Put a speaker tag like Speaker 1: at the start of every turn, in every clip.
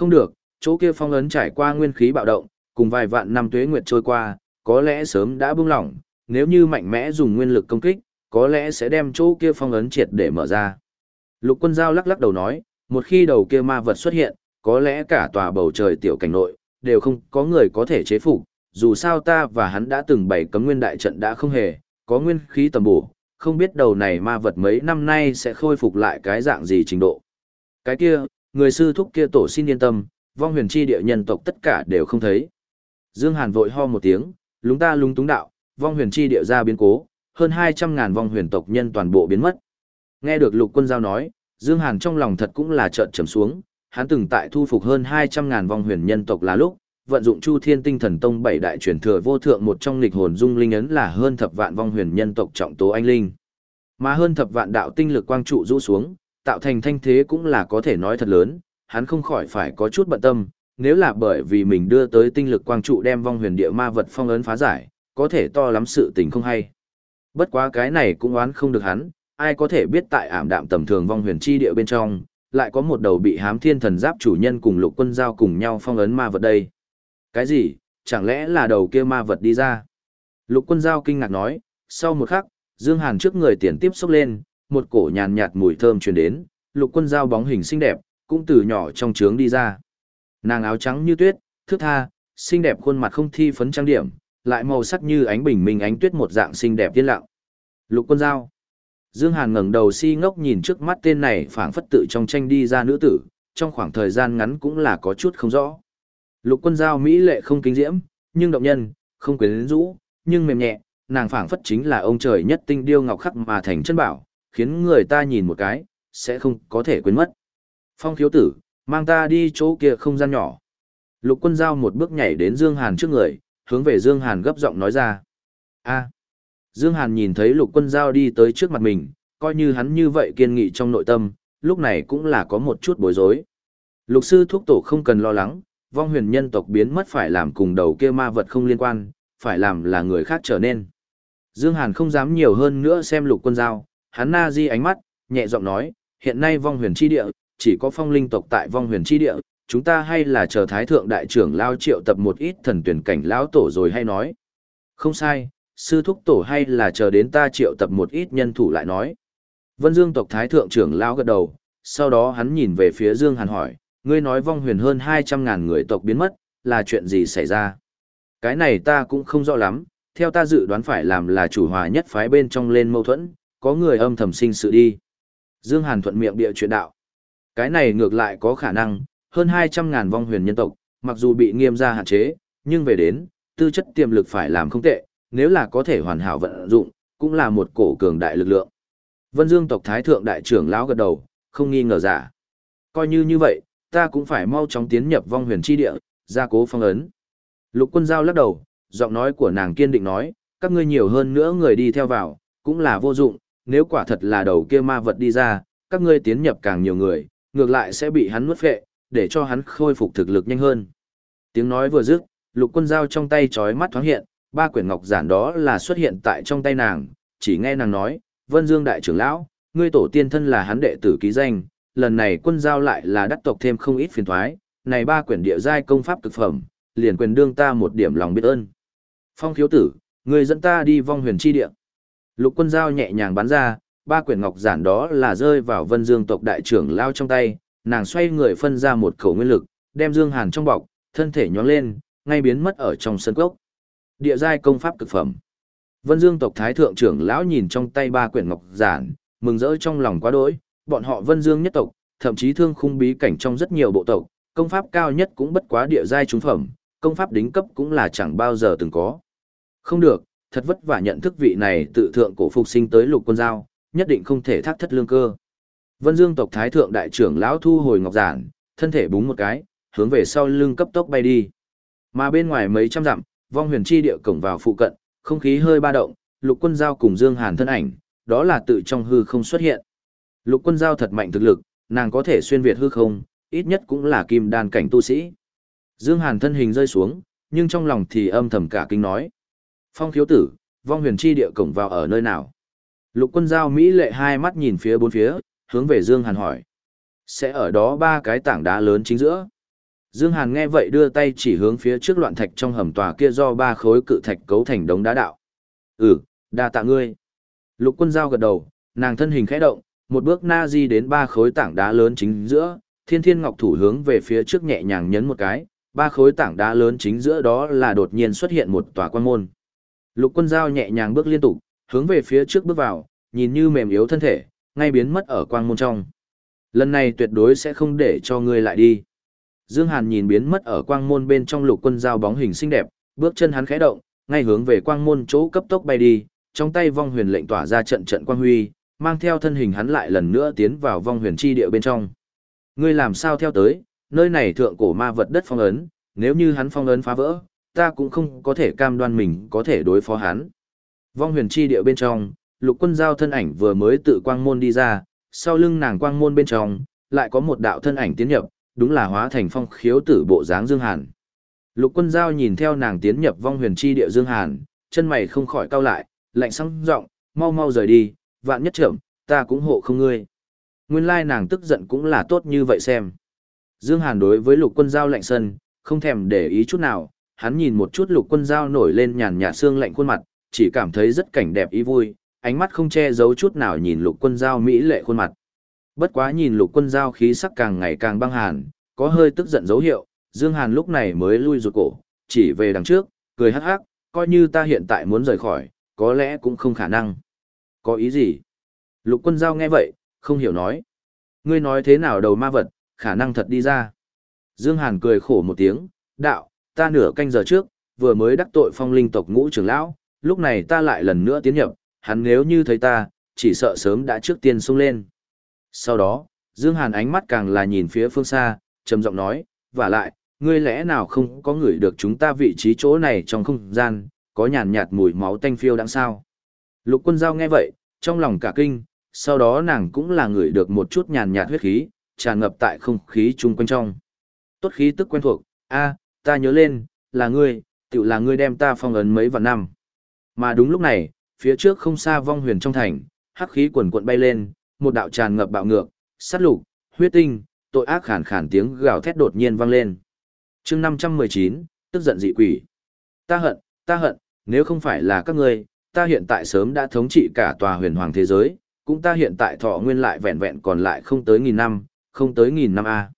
Speaker 1: Không được, chỗ kia phong ấn trải qua nguyên khí bạo động, cùng vài vạn năm tuế nguyệt trôi qua, có lẽ sớm đã bung lỏng, nếu như mạnh mẽ dùng nguyên lực công kích, có lẽ sẽ đem chỗ kia phong ấn triệt để mở ra. Lục quân giao lắc lắc đầu nói, một khi đầu kia ma vật xuất hiện, có lẽ cả tòa bầu trời tiểu cảnh nội, đều không có người có thể chế phục, dù sao ta và hắn đã từng bày cấm nguyên đại trận đã không hề, có nguyên khí tầm bổ, không biết đầu này ma vật mấy năm nay sẽ khôi phục lại cái dạng gì trình độ. Cái kia, người sư thúc kia tổ xin yên tâm, vong huyền chi địa nhân tộc tất cả đều không thấy. Dương Hàn vội ho một tiếng, lúng ta lúng túng đạo, vong huyền chi địa ra biến cố, hơn 200 ngàn vong huyền tộc nhân toàn bộ biến mất. Nghe được lục quân giao nói, Dương Hàn trong lòng thật cũng là trợn trầm xuống, hắn từng tại thu phục hơn 200 ngàn vong huyền nhân tộc là lúc, vận dụng Chu Thiên Tinh Thần Tông bảy đại truyền thừa vô thượng một trong lịch hồn dung linh ấn là hơn thập vạn vong huyền nhân tộc trọng tố anh linh. Mà hơn thập vạn đạo tinh lực quang trụ rũ xuống, tạo thành thanh thế cũng là có thể nói thật lớn, hắn không khỏi phải có chút bận tâm, nếu là bởi vì mình đưa tới tinh lực quang trụ đem vong huyền địa ma vật phong ấn phá giải, có thể to lắm sự tình không hay. Bất quá cái này cũng oán không được hắn, ai có thể biết tại ảm đạm tầm thường vong huyền chi địa bên trong, lại có một đầu bị hám thiên thần giáp chủ nhân cùng lục quân giao cùng nhau phong ấn ma vật đây. Cái gì, chẳng lẽ là đầu kia ma vật đi ra? Lục quân giao kinh ngạc nói, sau một khắc, Dương Hàn trước người tiền tiếp xúc lên, một cổ nhàn nhạt mùi thơm truyền đến, lục quân giao bóng hình xinh đẹp, cũng từ nhỏ trong trướng đi ra. Nàng áo trắng như tuyết, thước tha, xinh đẹp khuôn mặt không thi phấn trang điểm, lại màu sắc như ánh bình minh ánh tuyết một dạng xinh đẹp tiên lặng. Lục quân giao. Dương Hàn ngẩng đầu si ngốc nhìn trước mắt tên này phảng phất tự trong tranh đi ra nữ tử, trong khoảng thời gian ngắn cũng là có chút không rõ. Lục quân giao mỹ lệ không kinh diễm, nhưng động nhân, không quyến rũ, nhưng mềm nhẹ, nàng phảng phất chính là ông trời nhất tinh điêu ngọc khắc mà thành chân bảo, khiến người ta nhìn một cái, sẽ không có thể quên mất. Phong khiếu tử, mang ta đi chỗ kia không gian nhỏ. Lục quân giao một bước nhảy đến Dương Hàn trước người, hướng về Dương Hàn gấp giọng nói ra. a Dương Hàn nhìn thấy lục quân giao đi tới trước mặt mình, coi như hắn như vậy kiên nghị trong nội tâm, lúc này cũng là có một chút bối rối. Lục sư thuốc tổ không cần lo lắng, vong huyền nhân tộc biến mất phải làm cùng đầu kia ma vật không liên quan, phải làm là người khác trở nên. Dương Hàn không dám nhiều hơn nữa xem lục quân giao, hắn na di ánh mắt, nhẹ giọng nói, hiện nay vong huyền chi địa, chỉ có phong linh tộc tại vong huyền chi địa, chúng ta hay là chờ thái thượng đại trưởng lao triệu tập một ít thần tuyển cảnh lão tổ rồi hay nói. Không sai, sư thúc tổ hay là chờ đến ta triệu tập một ít nhân thủ lại nói. Vân Dương tộc thái thượng trưởng lao gật đầu, sau đó hắn nhìn về phía Dương Hàn hỏi, ngươi nói vong huyền hơn 200 ngàn người tộc biến mất, là chuyện gì xảy ra? Cái này ta cũng không rõ lắm, theo ta dự đoán phải làm là chủ hòa nhất phái bên trong lên mâu thuẫn, có người âm thầm sinh sự đi. Dương Hàn thuận miệng địa chuyện đạo. Cái này ngược lại có khả năng, hơn 200 ngàn vong huyền nhân tộc, mặc dù bị nghiêm gia hạn chế, nhưng về đến, tư chất tiềm lực phải làm không tệ, nếu là có thể hoàn hảo vận dụng, cũng là một cổ cường đại lực lượng. Vân Dương tộc thái thượng đại trưởng lão gật đầu, không nghi ngờ giả. Coi như như vậy, ta cũng phải mau chóng tiến nhập vong huyền chi địa, gia cố phong ấn. Lục quân giao lắc đầu, giọng nói của nàng kiên định nói, các ngươi nhiều hơn nữa người đi theo vào, cũng là vô dụng, nếu quả thật là đầu kia ma vật đi ra, các ngươi tiến nhập càng nhiều người, ngược lại sẽ bị hắn nuốt phệ, để cho hắn khôi phục thực lực nhanh hơn. Tiếng nói vừa dứt, lục quân dao trong tay chói mắt thoáng hiện, ba quyển ngọc giản đó là xuất hiện tại trong tay nàng, chỉ nghe nàng nói, Vân Dương đại trưởng lão, ngươi tổ tiên thân là hắn đệ tử ký danh, lần này quân giao lại là đắc tộc thêm không ít phiền thoái, này ba quyển địa giai công pháp cực phẩm, liền quyền đương ta một điểm lòng biết ơn. Phong thiếu tử, ngươi dẫn ta đi vong huyền chi địa. Lục quân giao nhẹ nhàng bắn ra, ba quyển ngọc giản đó là rơi vào vân dương tộc đại trưởng lao trong tay, nàng xoay người phân ra một khẩu nguyên lực, đem dương hàn trong bọc, thân thể nhón lên, ngay biến mất ở trong sân cốc. Địa giai công pháp cực phẩm. Vân Dương tộc thái thượng trưởng lão nhìn trong tay ba quyển ngọc giản, mừng rỡ trong lòng quá đỗi, bọn họ Vân Dương nhất tộc, thậm chí thương khung bí cảnh trong rất nhiều bộ tộc, công pháp cao nhất cũng bất quá địa giai trúng phẩm, công pháp đính cấp cũng là chẳng bao giờ từng có. Không được, thật vất vả nhận thức vị này tự thượng cổ phục sinh tới lục quân giao, nhất định không thể thác thất lương cơ. Vân Dương tộc thái thượng đại trưởng lão thu hồi ngọc giản, thân thể búng một cái, hướng về sau lưng cấp tốc bay đi. Mà bên ngoài mấy trăm dặm, vong huyền chi địa cổng vào phụ cận, không khí hơi ba động, lục quân giao cùng Dương Hàn thân ảnh, đó là tự trong hư không xuất hiện. Lục quân giao thật mạnh thực lực, nàng có thể xuyên việt hư không, ít nhất cũng là kim đan cảnh tu sĩ. Dương Hàn thân hình rơi xuống, nhưng trong lòng thì âm thầm cả kinh nói. Phong khiếu tử, vong huyền chi địa cổng vào ở nơi nào? Lục quân giao Mỹ lệ hai mắt nhìn phía bốn phía, hướng về Dương Hàn hỏi. Sẽ ở đó ba cái tảng đá lớn chính giữa. Dương Hàn nghe vậy đưa tay chỉ hướng phía trước loạn thạch trong hầm tòa kia do ba khối cự thạch cấu thành đống đá đạo. Ừ, đa tạ ngươi. Lục quân giao gật đầu, nàng thân hình khẽ động, một bước na di đến ba khối tảng đá lớn chính giữa, thiên thiên ngọc thủ hướng về phía trước nhẹ nhàng nhấn một cái, ba khối tảng đá lớn chính giữa đó là đột nhiên xuất hiện một tòa quan môn. Lục quân giao nhẹ nhàng bước liên tục, hướng về phía trước bước vào, nhìn như mềm yếu thân thể, ngay biến mất ở quang môn trong. Lần này tuyệt đối sẽ không để cho ngươi lại đi. Dương Hàn nhìn biến mất ở quang môn bên trong lục quân giao bóng hình xinh đẹp, bước chân hắn khẽ động, ngay hướng về quang môn chỗ cấp tốc bay đi, trong tay vong huyền lệnh tỏa ra trận trận quang huy, mang theo thân hình hắn lại lần nữa tiến vào vong huyền chi địa bên trong. Ngươi làm sao theo tới, nơi này thượng cổ ma vật đất phong ấn, nếu như hắn phong ấn phá vỡ, ta cũng không có thể cam đoan mình có thể đối phó hắn. Vong huyền chi địa bên trong, lục quân giao thân ảnh vừa mới tự quang môn đi ra, sau lưng nàng quang môn bên trong, lại có một đạo thân ảnh tiến nhập, đúng là hóa thành phong khiếu tử bộ dáng Dương Hàn. Lục quân giao nhìn theo nàng tiến nhập vong huyền chi địa Dương Hàn, chân mày không khỏi cau lại, lạnh sang giọng, mau mau rời đi, vạn nhất trưởng, ta cũng hộ không ngươi. Nguyên lai nàng tức giận cũng là tốt như vậy xem. Dương Hàn đối với lục quân giao lạnh sân, không thèm để ý chút nào, hắn nhìn một chút lục quân giao nổi lên nhàn nhạt xương lạnh khuôn mặt, chỉ cảm thấy rất cảnh đẹp ý vui, ánh mắt không che giấu chút nào nhìn lục quân giao mỹ lệ khuôn mặt. Bất quá nhìn lục quân giao khí sắc càng ngày càng băng hàn, có hơi tức giận dấu hiệu, Dương Hàn lúc này mới lui rụt cổ, chỉ về đằng trước, cười hắc hắc, coi như ta hiện tại muốn rời khỏi, có lẽ cũng không khả năng. Có ý gì? Lục quân giao nghe vậy, không hiểu nói. Ngươi nói thế nào đầu ma vật, khả năng thật đi ra. Dương Hàn cười khổ một tiếng, đạo, ta nửa canh giờ trước, vừa mới đắc tội phong linh tộc ngũ trưởng lão, lúc này ta lại lần nữa tiến nhập, hắn nếu như thấy ta, chỉ sợ sớm đã trước tiên xông lên. Sau đó, Dương Hàn ánh mắt càng là nhìn phía phương xa, trầm giọng nói, và lại, ngươi lẽ nào không có người được chúng ta vị trí chỗ này trong không gian, có nhàn nhạt mùi máu tanh phiêu đáng sao. Lục quân giao nghe vậy, trong lòng cả kinh, sau đó nàng cũng là người được một chút nhàn nhạt huyết khí, tràn ngập tại không khí chung quanh trong. Tốt khí tức quen thuộc, a, ta nhớ lên, là ngươi, tự là ngươi đem ta phong ấn mấy vạn năm. Mà đúng lúc này, phía trước không xa vong huyền trong thành, hắc khí quần cuộn bay lên, một đạo tràn ngập bạo ngược, sát lục, huyết tinh, tội ác khản khản tiếng gào thét đột nhiên vang lên. chương 519, tức giận dị quỷ. Ta hận, ta hận, nếu không phải là các ngươi, ta hiện tại sớm đã thống trị cả tòa huyền hoàng thế giới, cũng ta hiện tại thọ nguyên lại vẹn vẹn còn lại không tới nghìn năm, không tới nghìn năm A.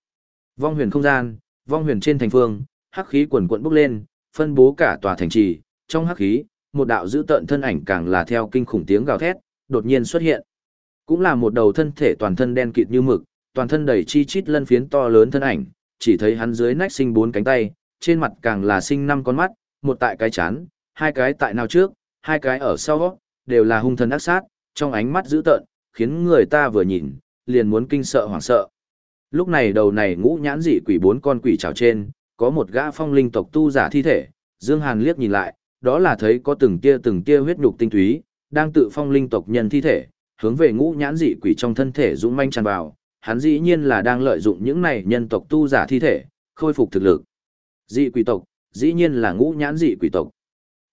Speaker 1: Vong huyền không gian, vong huyền trên thành phương, hắc khí quần quận bốc lên, phân bố cả tòa thành trì, trong hắc khí, một đạo dữ tợn thân ảnh càng là theo kinh khủng tiếng gào thét, đột nhiên xuất hiện. Cũng là một đầu thân thể toàn thân đen kịt như mực, toàn thân đầy chi chít lân phiến to lớn thân ảnh, chỉ thấy hắn dưới nách sinh bốn cánh tay, trên mặt càng là sinh năm con mắt, một tại cái chán, hai cái tại nào trước, hai cái ở sau, đều là hung thần ác sát, trong ánh mắt dữ tợn, khiến người ta vừa nhìn, liền muốn kinh sợ hoảng sợ. Lúc này đầu này ngũ nhãn dị quỷ bốn con quỷ trào trên, có một gã phong linh tộc tu giả thi thể, Dương Hàn liếc nhìn lại, đó là thấy có từng tia từng tia huyết nhục tinh túy, đang tự phong linh tộc nhân thi thể, hướng về ngũ nhãn dị quỷ trong thân thể dũng manh tràn vào, hắn dĩ nhiên là đang lợi dụng những này nhân tộc tu giả thi thể, khôi phục thực lực. Dị quỷ tộc, dĩ nhiên là ngũ nhãn dị quỷ tộc.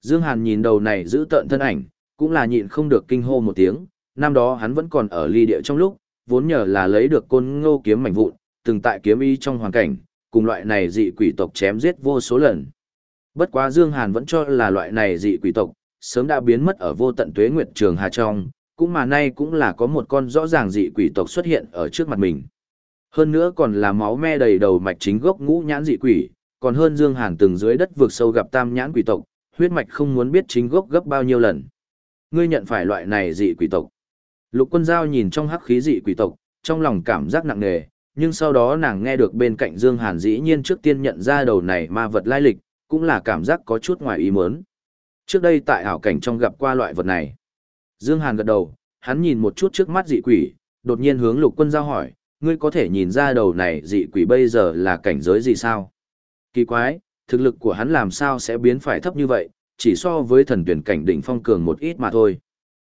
Speaker 1: Dương Hàn nhìn đầu này giữ tợn thân ảnh, cũng là nhịn không được kinh hô một tiếng, năm đó hắn vẫn còn ở ly địa trong lúc, vốn nhờ là lấy được côn ngô kiếm mảnh vụn, từng tại kiếm y trong hoàn cảnh, cùng loại này dị quỷ tộc chém giết vô số lần. Bất quá Dương Hàn vẫn cho là loại này dị quỷ tộc, sớm đã biến mất ở vô tận tuế nguyệt trường hà trong, cũng mà nay cũng là có một con rõ ràng dị quỷ tộc xuất hiện ở trước mặt mình. Hơn nữa còn là máu me đầy đầu mạch chính gốc ngũ nhãn dị quỷ, còn hơn Dương Hàn từng dưới đất vượt sâu gặp tam nhãn quỷ tộc, huyết mạch không muốn biết chính gốc gấp bao nhiêu lần. Ngươi nhận phải loại này dị quỷ tộc. Lục quân giao nhìn trong hắc khí dị quỷ tộc, trong lòng cảm giác nặng nề, nhưng sau đó nàng nghe được bên cạnh Dương Hàn dĩ nhiên trước tiên nhận ra đầu này ma vật lai lịch, cũng là cảm giác có chút ngoài ý muốn. Trước đây tại ảo cảnh trong gặp qua loại vật này. Dương Hàn gật đầu, hắn nhìn một chút trước mắt dị quỷ, đột nhiên hướng lục quân giao hỏi, ngươi có thể nhìn ra đầu này dị quỷ bây giờ là cảnh giới gì sao? Kỳ quái, thực lực của hắn làm sao sẽ biến phải thấp như vậy, chỉ so với thần tuyển cảnh đỉnh phong cường một ít mà thôi.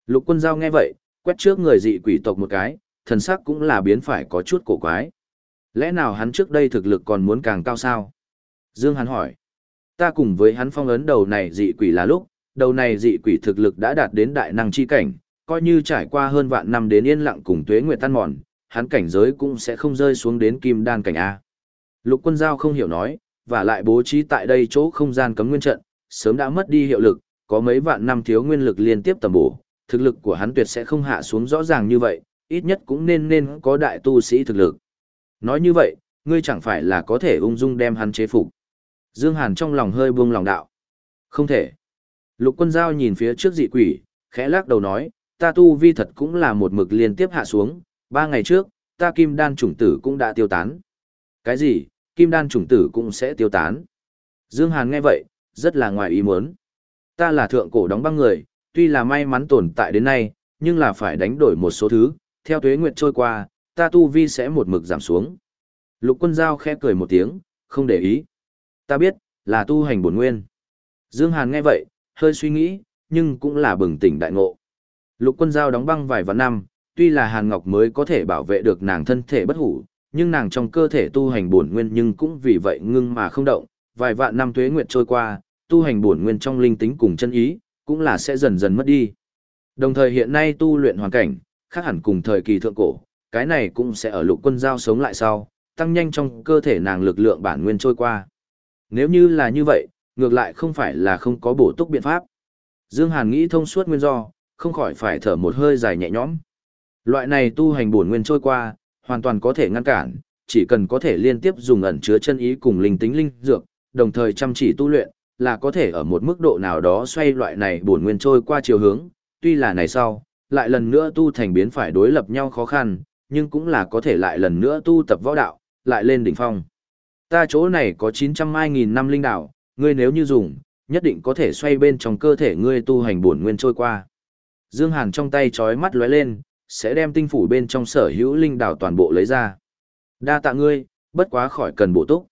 Speaker 1: Lục quân giao nghe vậy, quét trước người dị quỷ tộc một cái, thần sắc cũng là biến phải có chút cổ quái. Lẽ nào hắn trước đây thực lực còn muốn càng cao sao? Dương hắn hỏi. Ta cùng với hắn phong ấn đầu này dị quỷ là lúc, đầu này dị quỷ thực lực đã đạt đến đại năng chi cảnh, coi như trải qua hơn vạn năm đến yên lặng cùng tuế nguyệt tan mòn, hắn cảnh giới cũng sẽ không rơi xuống đến kim đan cảnh A. Lục quân giao không hiểu nói, và lại bố trí tại đây chỗ không gian cấm nguyên trận, sớm đã mất đi hiệu lực, có mấy vạn năm thiếu nguyên lực liên tiếp tầm bổ, thực lực của hắn tuyệt sẽ không hạ xuống rõ ràng như vậy, ít nhất cũng nên nên có đại tu sĩ thực lực. Nói như vậy, ngươi chẳng phải là có thể ung dung đem hắn chế phục. Dương Hàn trong lòng hơi buông lòng đạo. Không thể. Lục quân giao nhìn phía trước dị quỷ, khẽ lắc đầu nói, ta tu vi thật cũng là một mực liên tiếp hạ xuống, ba ngày trước, ta kim đan chủng tử cũng đã tiêu tán. Cái gì, kim đan chủng tử cũng sẽ tiêu tán? Dương Hàn nghe vậy, rất là ngoài ý muốn. Ta là thượng cổ đóng băng người, tuy là may mắn tồn tại đến nay, nhưng là phải đánh đổi một số thứ, theo tuế nguyệt trôi qua, ta tu vi sẽ một mực giảm xuống. Lục quân giao khẽ cười một tiếng, không để ý. Ta biết, là tu hành bổn nguyên. Dương Hàn nghe vậy, hơi suy nghĩ, nhưng cũng là bừng tỉnh đại ngộ. Lục quân giao đóng băng vài vạn năm, tuy là Hàn Ngọc mới có thể bảo vệ được nàng thân thể bất hủ, nhưng nàng trong cơ thể tu hành bổn nguyên nhưng cũng vì vậy ngưng mà không động, vài vạn năm tuế nguyệt trôi qua, tu hành bổn nguyên trong linh tính cùng chân ý, cũng là sẽ dần dần mất đi. Đồng thời hiện nay tu luyện hoàn cảnh, khác hẳn cùng thời kỳ thượng cổ, cái này cũng sẽ ở lục quân giao sống lại sau, tăng nhanh trong cơ thể nàng lực lượng bản nguyên trôi qua. Nếu như là như vậy, ngược lại không phải là không có bổ túc biện pháp. Dương Hàn nghĩ thông suốt nguyên do, không khỏi phải thở một hơi dài nhẹ nhõm. Loại này tu hành bổn nguyên trôi qua, hoàn toàn có thể ngăn cản, chỉ cần có thể liên tiếp dùng ẩn chứa chân ý cùng linh tính linh dược, đồng thời chăm chỉ tu luyện, là có thể ở một mức độ nào đó xoay loại này bổn nguyên trôi qua chiều hướng, tuy là này sau, lại lần nữa tu thành biến phải đối lập nhau khó khăn, nhưng cũng là có thể lại lần nữa tu tập võ đạo, lại lên đỉnh phong. Ta chỗ này có 900 mai nghìn năm linh đạo, ngươi nếu như dùng, nhất định có thể xoay bên trong cơ thể ngươi tu hành bổn nguyên trôi qua. Dương Hàn trong tay chói mắt lóe lên, sẽ đem tinh phủ bên trong sở hữu linh đảo toàn bộ lấy ra. Đa tạ ngươi, bất quá khỏi cần bổ túc.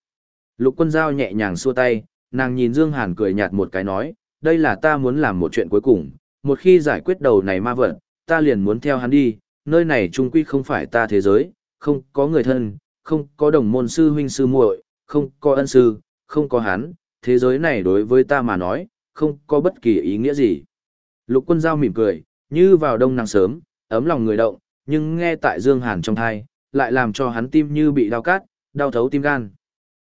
Speaker 1: Lục quân giao nhẹ nhàng xua tay, nàng nhìn Dương Hàn cười nhạt một cái nói, đây là ta muốn làm một chuyện cuối cùng, một khi giải quyết đầu này ma vật, ta liền muốn theo hắn đi, nơi này trung quy không phải ta thế giới, không có người thân, không có đồng môn sư huynh sư muội, không có ân sư, không có hắn, thế giới này đối với ta mà nói, không có bất kỳ ý nghĩa gì. Lục quân giao mỉm cười, như vào đông nắng sớm, ấm lòng người động, nhưng nghe tại Dương Hàn trong thai, lại làm cho hắn tim như bị đau cát, đau thấu tim gan.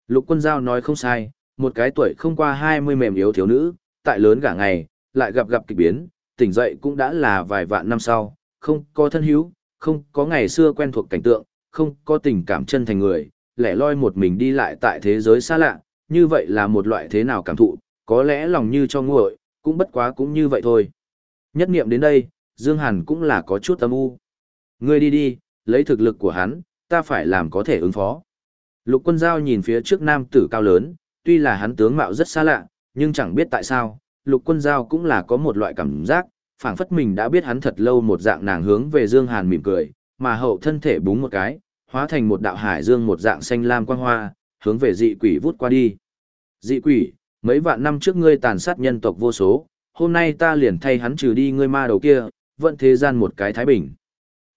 Speaker 1: Lục quân giao nói không sai, một cái tuổi không qua 20 mềm yếu thiếu nữ, tại lớn cả ngày, lại gặp gặp kịch biến, tỉnh dậy cũng đã là vài vạn năm sau, không có thân hữu, không có ngày xưa quen thuộc cảnh tượng, không có tình cảm chân thành người, lẻ loi một mình đi lại tại thế giới xa lạ, như vậy là một loại thế nào cảm thụ, có lẽ lòng như cho nguội, cũng bất quá cũng như vậy thôi. Nhất niệm đến đây, Dương Hàn cũng là có chút âm u. Ngươi đi đi, lấy thực lực của hắn, ta phải làm có thể ứng phó. Lục quân giao nhìn phía trước nam tử cao lớn, tuy là hắn tướng mạo rất xa lạ, nhưng chẳng biết tại sao, lục quân giao cũng là có một loại cảm giác, phảng phất mình đã biết hắn thật lâu một dạng nàng hướng về Dương Hàn mỉm cười, mà hậu thân thể búng một cái, hóa thành một đạo hải dương một dạng xanh lam quang hoa, hướng về dị quỷ vút qua đi. Dị quỷ, mấy vạn năm trước ngươi tàn sát nhân tộc vô số, hôm nay ta liền thay hắn trừ đi ngươi ma đầu kia, vận thế gian một cái thái bình.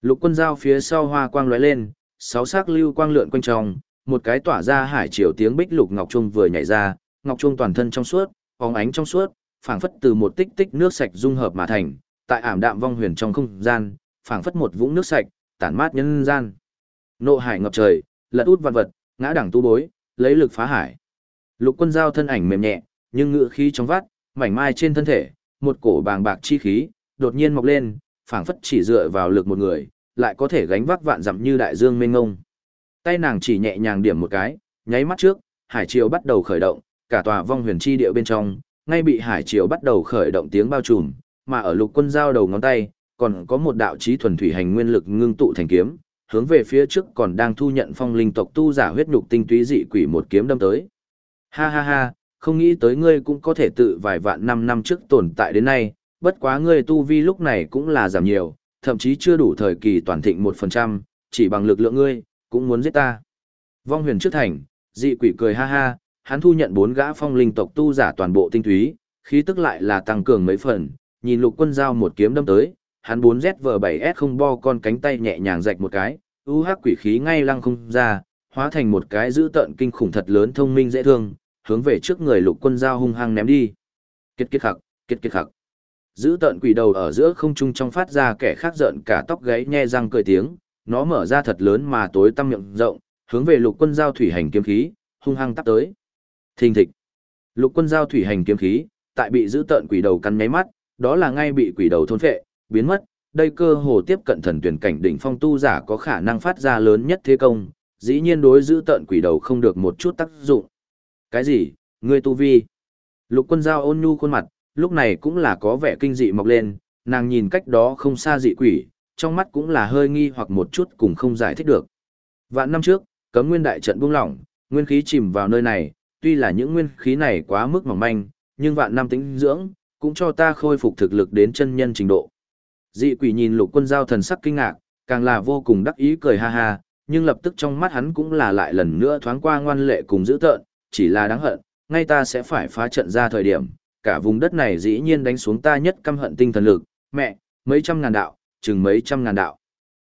Speaker 1: Lục quân giao phía sau hoa quang lóe lên, sáu sắc lưu quang lượn quanh trong, một cái tỏa ra hải triều tiếng bích lục ngọc trung vừa nhảy ra, ngọc trung toàn thân trong suốt, bóng ánh trong suốt, phảng phất từ một tích tích nước sạch dung hợp mà thành, tại ảm đạm vong huyền trong không gian, phảng phất một vũng nước sạch, tản mát nhân gian. Nộ hải ngập trời, lật út vạn vật, ngã đẳng tu bối, lấy lực phá hải. Lục quân giao thân ảnh mềm nhẹ, nhưng ngự khí trong vắt, mảnh mai trên thân thể, một cổ bàng bạc chi khí, đột nhiên mọc lên, phảng phất chỉ dựa vào lực một người, lại có thể gánh vác vạn dặm như đại dương mênh mông. Tay nàng chỉ nhẹ nhàng điểm một cái, nháy mắt trước, hải triều bắt đầu khởi động, cả tòa vong huyền chi địa bên trong, ngay bị hải triều bắt đầu khởi động tiếng bao trùm, mà ở lục quân giao đầu ngón tay, còn có một đạo chí thuần thủy hành nguyên lực ngưng tụ thành kiếm, hướng về phía trước còn đang thu nhận phong linh tộc tu giả huyết nhục tinh túy dị quỷ một kiếm đâm tới. Ha ha ha, không nghĩ tới ngươi cũng có thể tự vài vạn năm năm trước tồn tại đến nay, bất quá ngươi tu vi lúc này cũng là giảm nhiều, thậm chí chưa đủ thời kỳ toàn thịnh một phần trăm, chỉ bằng lực lượng ngươi, cũng muốn giết ta. Vong huyền trước thành, dị quỷ cười ha ha, hắn thu nhận bốn gã phong linh tộc tu giả toàn bộ tinh túy, khí tức lại là tăng cường mấy phần, nhìn lục quân giao một kiếm đâm tới, hắn 4ZV7S không bo con cánh tay nhẹ nhàng rạch một cái, u hắc quỷ khí ngay lăng không ra, hóa thành một cái dữ tợn kinh khủng thật lớn thông minh dễ thương, hướng về trước người lục quân giao hung hăng ném đi. Kết kết khắc, kết kết khắc. Giữ tợn quỷ đầu ở giữa không trung trong phát ra kẻ khác giận cả tóc gáy nhe răng cười tiếng, nó mở ra thật lớn mà tối tăm miệng rộng, hướng về lục quân giao thủy hành kiếm khí, hung hăng tắp tới. Thình thịch. Lục quân giao thủy hành kiếm khí, tại bị giữ tợn quỷ đầu cắn nháy mắt, đó là ngay bị quỷ đầu thôn phệ, biến mất. Đây cơ hồ tiếp cận thần tuyển cảnh đỉnh phong tu giả có khả năng phát ra lớn nhất thế công, dĩ nhiên đối giữ tợn quỷ đầu không được một chút tác dụng. Cái gì? Ngươi tu vi? Lục quân giao ôn nhu khuôn mặt, lúc này cũng là có vẻ kinh dị mọc lên, nàng nhìn cách đó không xa dị quỷ, trong mắt cũng là hơi nghi hoặc một chút cùng không giải thích được. Vạn năm trước, cấm nguyên đại trận buông lỏng, nguyên khí chìm vào nơi này, tuy là những nguyên khí này quá mức mỏng manh, nhưng vạn năm tĩnh dưỡng, cũng cho ta khôi phục thực lực đến chân nhân trình độ. Dị quỷ nhìn lục quân giao thần sắc kinh ngạc, càng là vô cùng đắc ý cười ha ha, nhưng lập tức trong mắt hắn cũng là lại lần nữa thoáng qua ngoan lệ cùng dữ tợn, chỉ là đáng hận, ngay ta sẽ phải phá trận ra thời điểm, cả vùng đất này dĩ nhiên đánh xuống ta nhất căm hận tinh thần lực, mẹ, mấy trăm ngàn đạo, chừng mấy trăm ngàn đạo.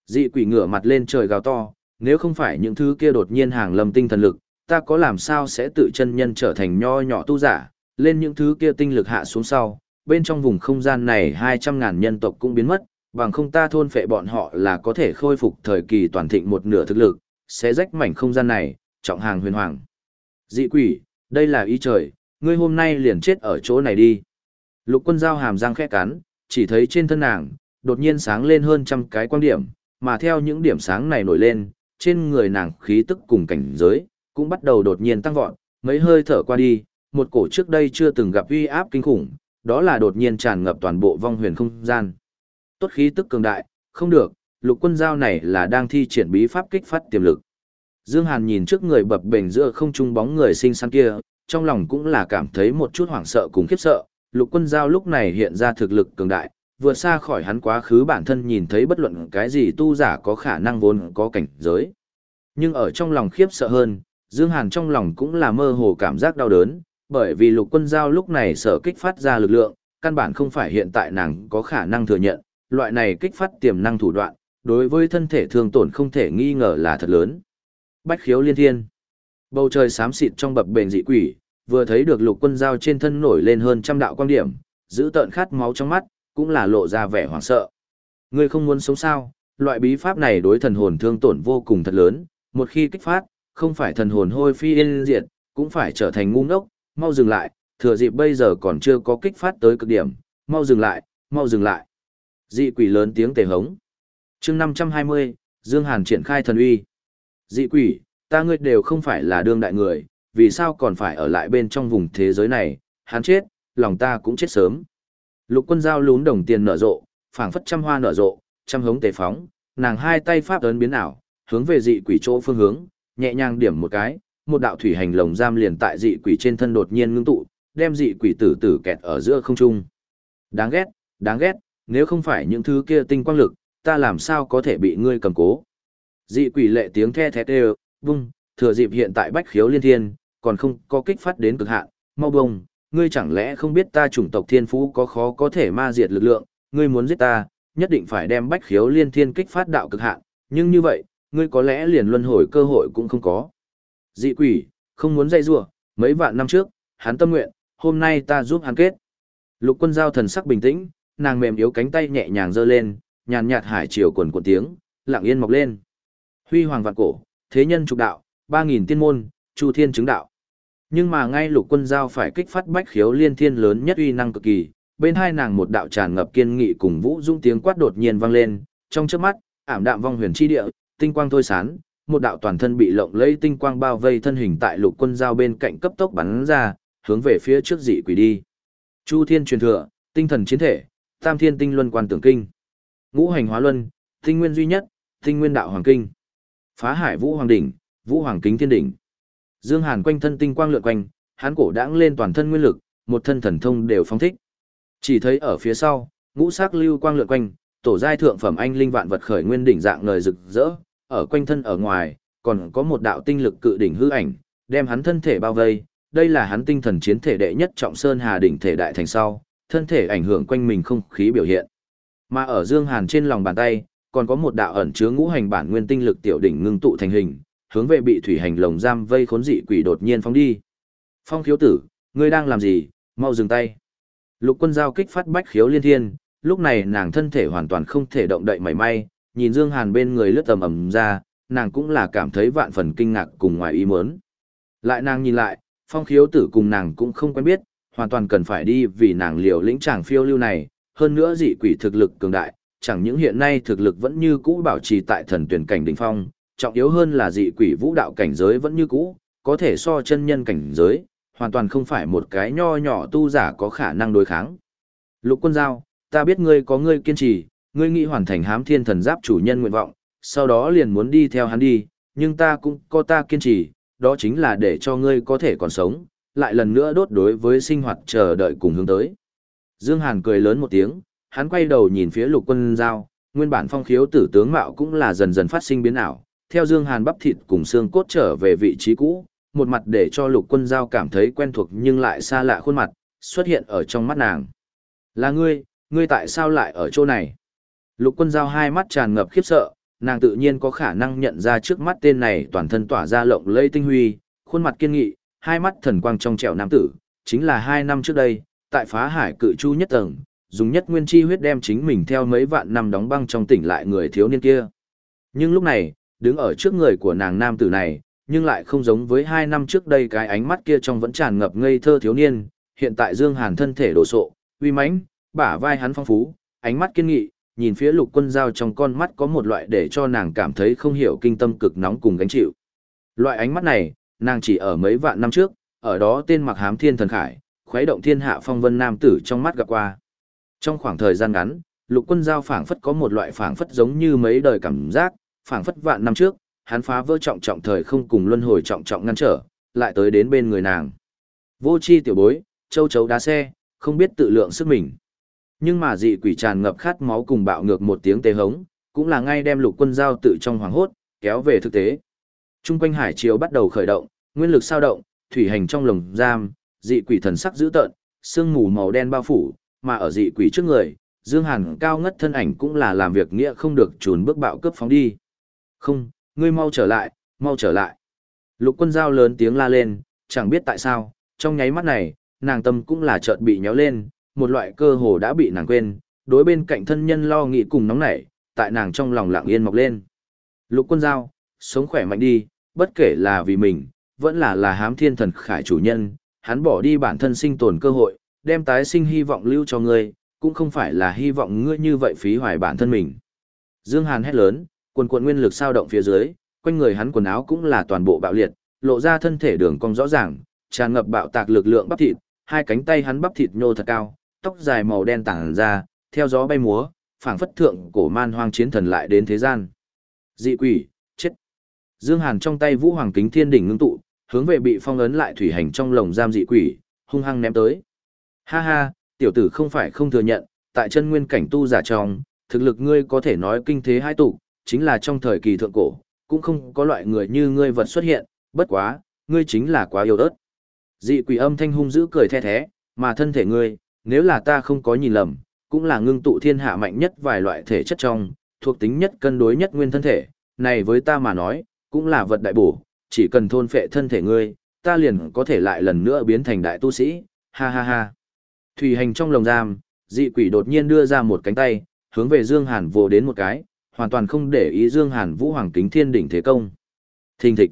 Speaker 1: Dị quỷ ngửa mặt lên trời gào to, nếu không phải những thứ kia đột nhiên hàng lâm tinh thần lực, ta có làm sao sẽ tự chân nhân trở thành nho nhỏ tu giả, lên những thứ kia tinh lực hạ xuống sau, bên trong vùng không gian này 200 ngàn nhân tộc cũng biến mất, bằng không ta thôn phệ bọn họ là có thể khôi phục thời kỳ toàn thịnh một nửa thực lực, sẽ rách mảnh không gian này, trọng hàng huyền hoàng. Dị quỷ, đây là ý trời, ngươi hôm nay liền chết ở chỗ này đi. Lục quân giao hàm răng khẽ cắn, chỉ thấy trên thân nàng, đột nhiên sáng lên hơn trăm cái quan điểm, mà theo những điểm sáng này nổi lên, trên người nàng khí tức cùng cảnh giới, cũng bắt đầu đột nhiên tăng vọt, mấy hơi thở qua đi, một cổ trước đây chưa từng gặp uy áp kinh khủng, đó là đột nhiên tràn ngập toàn bộ vong huyền không gian. Tốt khí tức cường đại, không được, lục quân giao này là đang thi triển bí pháp kích phát tiềm lực. Dương Hàn nhìn trước người bập bềnh giữa không trung bóng người xinh xắn kia, trong lòng cũng là cảm thấy một chút hoảng sợ cùng khiếp sợ, lục quân giao lúc này hiện ra thực lực cường đại, vượt xa khỏi hắn quá khứ bản thân nhìn thấy bất luận cái gì tu giả có khả năng vốn có cảnh giới. Nhưng ở trong lòng khiếp sợ hơn, Dương Hàn trong lòng cũng là mơ hồ cảm giác đau đớn, bởi vì lục quân giao lúc này sở kích phát ra lực lượng, căn bản không phải hiện tại nàng có khả năng thừa nhận, loại này kích phát tiềm năng thủ đoạn, đối với thân thể thương tổn không thể nghi ngờ là thật lớn. Bách khiếu liên thiên. Bầu trời xám xịt trong bập bền dị quỷ, vừa thấy được lục quân dao trên thân nổi lên hơn trăm đạo quan điểm, giữ tợn khát máu trong mắt, cũng là lộ ra vẻ hoảng sợ. Ngươi không muốn sống sao, loại bí pháp này đối thần hồn thương tổn vô cùng thật lớn, một khi kích phát, không phải thần hồn hôi phi yên diệt, cũng phải trở thành ngu ngốc, mau dừng lại, thừa dịp bây giờ còn chưa có kích phát tới cực điểm, mau dừng lại, mau dừng lại. Dị quỷ lớn tiếng tề hống. chương 520, Dương Hàn triển khai thần uy. Dị quỷ, ta ngươi đều không phải là đương đại người, vì sao còn phải ở lại bên trong vùng thế giới này, hắn chết, lòng ta cũng chết sớm. Lục quân giao lún đồng tiền nở rộ, phảng phất trăm hoa nở rộ, trăm hống tề phóng, nàng hai tay pháp ấn biến ảo, hướng về dị quỷ chỗ phương hướng, nhẹ nhàng điểm một cái, một đạo thủy hành lồng giam liền tại dị quỷ trên thân đột nhiên ngưng tụ, đem dị quỷ tử tử kẹt ở giữa không trung. Đáng ghét, đáng ghét, nếu không phải những thứ kia tinh quang lực, ta làm sao có thể bị ngươi cầm cố. Dị quỷ lệ tiếng the thét đều, vung, thừa dịp hiện tại bách khiếu liên thiên, còn không có kích phát đến cực hạn, mau bông, ngươi chẳng lẽ không biết ta chủng tộc thiên phú có khó có thể ma diệt lực lượng, ngươi muốn giết ta, nhất định phải đem bách khiếu liên thiên kích phát đạo cực hạn, nhưng như vậy, ngươi có lẽ liền luân hồi cơ hội cũng không có. Dị quỷ, không muốn dây rủa mấy vạn năm trước, hắn tâm nguyện, hôm nay ta giúp hắn kết. Lục quân giao thần sắc bình tĩnh, nàng mềm yếu cánh tay nhẹ nhàng giơ lên, nhàn nhạt hải chiều quần cuộn tiếng, lặng yên mọc lên. Huy hoàng vạn cổ, thế nhân trục đạo, ba nghìn tiên môn, chu thiên chứng đạo. Nhưng mà ngay lục quân giao phải kích phát bách khiếu liên thiên lớn nhất uy năng cực kỳ, bên hai nàng một đạo tràn ngập kiên nghị cùng vũ dung tiếng quát đột nhiên vang lên, trong chớp mắt, ảm đạm vong huyền chi địa, tinh quang thôi sán, một đạo toàn thân bị lộng lẫy tinh quang bao vây thân hình tại lục quân giao bên cạnh cấp tốc bắn ra, hướng về phía trước dị quỷ đi. Chu thiên truyền thừa, tinh thần chiến thể, tam thiên tinh luân quan tưởng kinh. Ngũ hành hóa luân, tinh nguyên duy nhất, tinh nguyên đạo hoàng kinh. Phá hải vũ hoàng đỉnh, vũ hoàng kính thiên đỉnh. Dương Hàn quanh thân tinh quang lượn quanh, hắn cổ đãng lên toàn thân nguyên lực, một thân thần thông đều phóng thích. Chỉ thấy ở phía sau, ngũ sắc lưu quang lượn quanh, tổ giai thượng phẩm anh linh vạn vật khởi nguyên đỉnh dạng ngời rực rỡ, ở quanh thân ở ngoài, còn có một đạo tinh lực cự đỉnh hư ảnh, đem hắn thân thể bao vây, đây là hắn tinh thần chiến thể đệ nhất trọng sơn hà đỉnh thể đại thành sau, thân thể ảnh hưởng quanh mình không khí biểu hiện. Mà ở Dương Hàn trên lòng bàn tay, còn có một đạo ẩn chứa ngũ hành bản nguyên tinh lực tiểu đỉnh ngưng tụ thành hình, hướng về bị thủy hành lồng giam vây khốn dị quỷ đột nhiên phóng đi. Phong khiếu tử, ngươi đang làm gì, mau dừng tay. Lục quân giao kích phát bách khiếu liên thiên, lúc này nàng thân thể hoàn toàn không thể động đậy mảy may, nhìn Dương Hàn bên người lướt tầm ầm ra, nàng cũng là cảm thấy vạn phần kinh ngạc cùng ngoài ý muốn. Lại nàng nhìn lại, phong khiếu tử cùng nàng cũng không quen biết, hoàn toàn cần phải đi vì nàng liều lĩnh chàng phiêu lưu này, hơn nữa dị quỷ thực lực cường đại, chẳng những hiện nay thực lực vẫn như cũ bảo trì tại thần tuyển cảnh đỉnh phong, trọng yếu hơn là dị quỷ vũ đạo cảnh giới vẫn như cũ, có thể so chân nhân cảnh giới, hoàn toàn không phải một cái nho nhỏ tu giả có khả năng đối kháng. Lục quân giao, ta biết ngươi có ngươi kiên trì, ngươi nghĩ hoàn thành hám thiên thần giáp chủ nhân nguyện vọng, sau đó liền muốn đi theo hắn đi, nhưng ta cũng có ta kiên trì, đó chính là để cho ngươi có thể còn sống, lại lần nữa đốt đối với sinh hoạt chờ đợi cùng hướng tới. Dương Hàn cười lớn một tiếng, hắn quay đầu nhìn phía lục quân giao, nguyên bản phong khiếu tử tướng mạo cũng là dần dần phát sinh biến ảo, theo Dương Hàn bắp thịt cùng xương cốt trở về vị trí cũ, một mặt để cho lục quân giao cảm thấy quen thuộc nhưng lại xa lạ khuôn mặt, xuất hiện ở trong mắt nàng. Là ngươi, ngươi tại sao lại ở chỗ này? Lục quân giao hai mắt tràn ngập khiếp sợ, nàng tự nhiên có khả năng nhận ra trước mắt tên này toàn thân tỏa ra lộng lẫy tinh huy, khuôn mặt kiên nghị, hai mắt thần quang trong trẻo nam tử, chính là hai năm trước đây, tại phá hải cự chu nhất tầng, dùng nhất nguyên chi huyết đem chính mình theo mấy vạn năm đóng băng trong tỉnh lại người thiếu niên kia. Nhưng lúc này, đứng ở trước người của nàng nam tử này, nhưng lại không giống với hai năm trước đây cái ánh mắt kia trong vẫn tràn ngập ngây thơ thiếu niên, hiện tại Dương Hàn thân thể đổ sộ, uy mãnh, bả vai hắn phong phú, ánh mắt kiên nghị, nhìn phía lục quân giao trong con mắt có một loại để cho nàng cảm thấy không hiểu kinh tâm cực nóng cùng gánh chịu. Loại ánh mắt này, nàng chỉ ở mấy vạn năm trước, ở đó tên mặc hám thiên thần khải, khuấy động thiên hạ phong vân nam tử trong mắt gặp qua. Trong khoảng thời gian ngắn, lục quân giao phảng phất có một loại phảng phất giống như mấy đời cảm giác, phảng phất vạn năm trước, hắn phá vỡ trọng trọng thời không cùng luân hồi trọng trọng ngăn trở, lại tới đến bên người nàng. Vô chi tiểu bối, châu chấu đá xe, không biết tự lượng sức mình. Nhưng mà dị quỷ tràn ngập khát máu cùng bạo ngược một tiếng tê hống, cũng là ngay đem lục quân giao tự trong hoàng hốt, kéo về thực tế. Trung quanh hải chiếu bắt đầu khởi động, nguyên lực sao động, thủy hành trong lồng giam, dị quỷ thần sắc dữ tợn, sương mù màu đen bao phủ, mà ở dị quỷ trước người, Dương Hàn cao ngất thân ảnh cũng là làm việc nghĩa không được trốn bước bạo cướp phóng đi. Không, ngươi mau trở lại, mau trở lại. Lục quân giao lớn tiếng la lên, chẳng biết tại sao, trong nháy mắt này, nàng tâm cũng là chợt bị nhéo lên, một loại cơ hồ đã bị nàng quên, đối bên cạnh thân nhân lo nghĩ cùng nóng nảy, tại nàng trong lòng lặng yên mọc lên. Lục quân giao, sống khỏe mạnh đi, bất kể là vì mình, vẫn là là hám thiên thần khải chủ nhân, hắn bỏ đi bản thân sinh tồn cơ hội, đem tái sinh hy vọng lưu cho ngươi, cũng không phải là hy vọng ngươi như vậy phí hoài bản thân mình. Dương Hàn hét lớn, quần quần nguyên lực sao động phía dưới, quanh người hắn quần áo cũng là toàn bộ bạo liệt, lộ ra thân thể đường cong rõ ràng, tràn ngập bạo tạc lực lượng bắp thịt, hai cánh tay hắn bắp thịt nhô thật cao, tóc dài màu đen tản ra, theo gió bay múa, phảng phất thượng cổ man hoang chiến thần lại đến thế gian. Dị quỷ, chết. Dương Hàn trong tay Vũ Hoàng Kính Thiên đỉnh ngưng tụ, hướng về bị phong ấn lại thủy hành trong lồng giam dị quỷ, hung hăng ném tới. Ha ha, tiểu tử không phải không thừa nhận, tại chân nguyên cảnh tu giả trong, thực lực ngươi có thể nói kinh thế hai tụ, chính là trong thời kỳ thượng cổ, cũng không có loại người như ngươi vật xuất hiện, bất quá, ngươi chính là quá yêu ớt. Dị quỷ âm thanh hung dữ cười the thế, mà thân thể ngươi, nếu là ta không có nhìn lầm, cũng là ngưng tụ thiên hạ mạnh nhất vài loại thể chất trong, thuộc tính nhất cân đối nhất nguyên thân thể, này với ta mà nói, cũng là vật đại bổ, chỉ cần thôn phệ thân thể ngươi, ta liền có thể lại lần nữa biến thành đại tu sĩ, ha ha ha. Thủy hành trong lồng giam, dị quỷ đột nhiên đưa ra một cánh tay, hướng về Dương Hàn vồ đến một cái, hoàn toàn không để ý Dương Hàn Vũ Hoàng Kính Thiên đỉnh thế công. Thình thịch.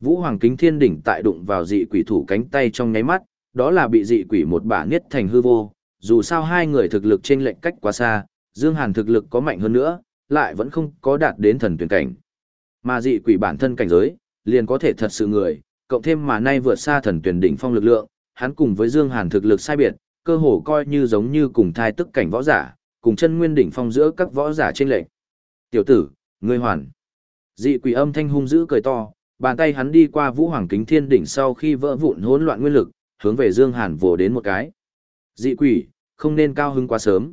Speaker 1: Vũ Hoàng Kính Thiên đỉnh tại đụng vào dị quỷ thủ cánh tay trong nháy mắt, đó là bị dị quỷ một bả nghiết thành hư vô, dù sao hai người thực lực trên lệnh cách quá xa, Dương Hàn thực lực có mạnh hơn nữa, lại vẫn không có đạt đến thần tuyển cảnh. Mà dị quỷ bản thân cảnh giới, liền có thể thật sự người, cộng thêm mà nay vượt xa thần tuyển đỉnh phong lực lượng, hắn cùng với Dương Hàn thực lực sai biệt, cơ hồ coi như giống như cùng thai tức cảnh võ giả, cùng chân nguyên đỉnh phong giữa các võ giả trên lệnh. Tiểu tử, ngươi hoàn. Dị quỷ âm thanh hung dữ cười to, bàn tay hắn đi qua vũ hoàng kính thiên đỉnh sau khi vỡ vụn hỗn loạn nguyên lực, hướng về Dương Hàn vồ đến một cái. Dị quỷ, không nên cao hứng quá sớm.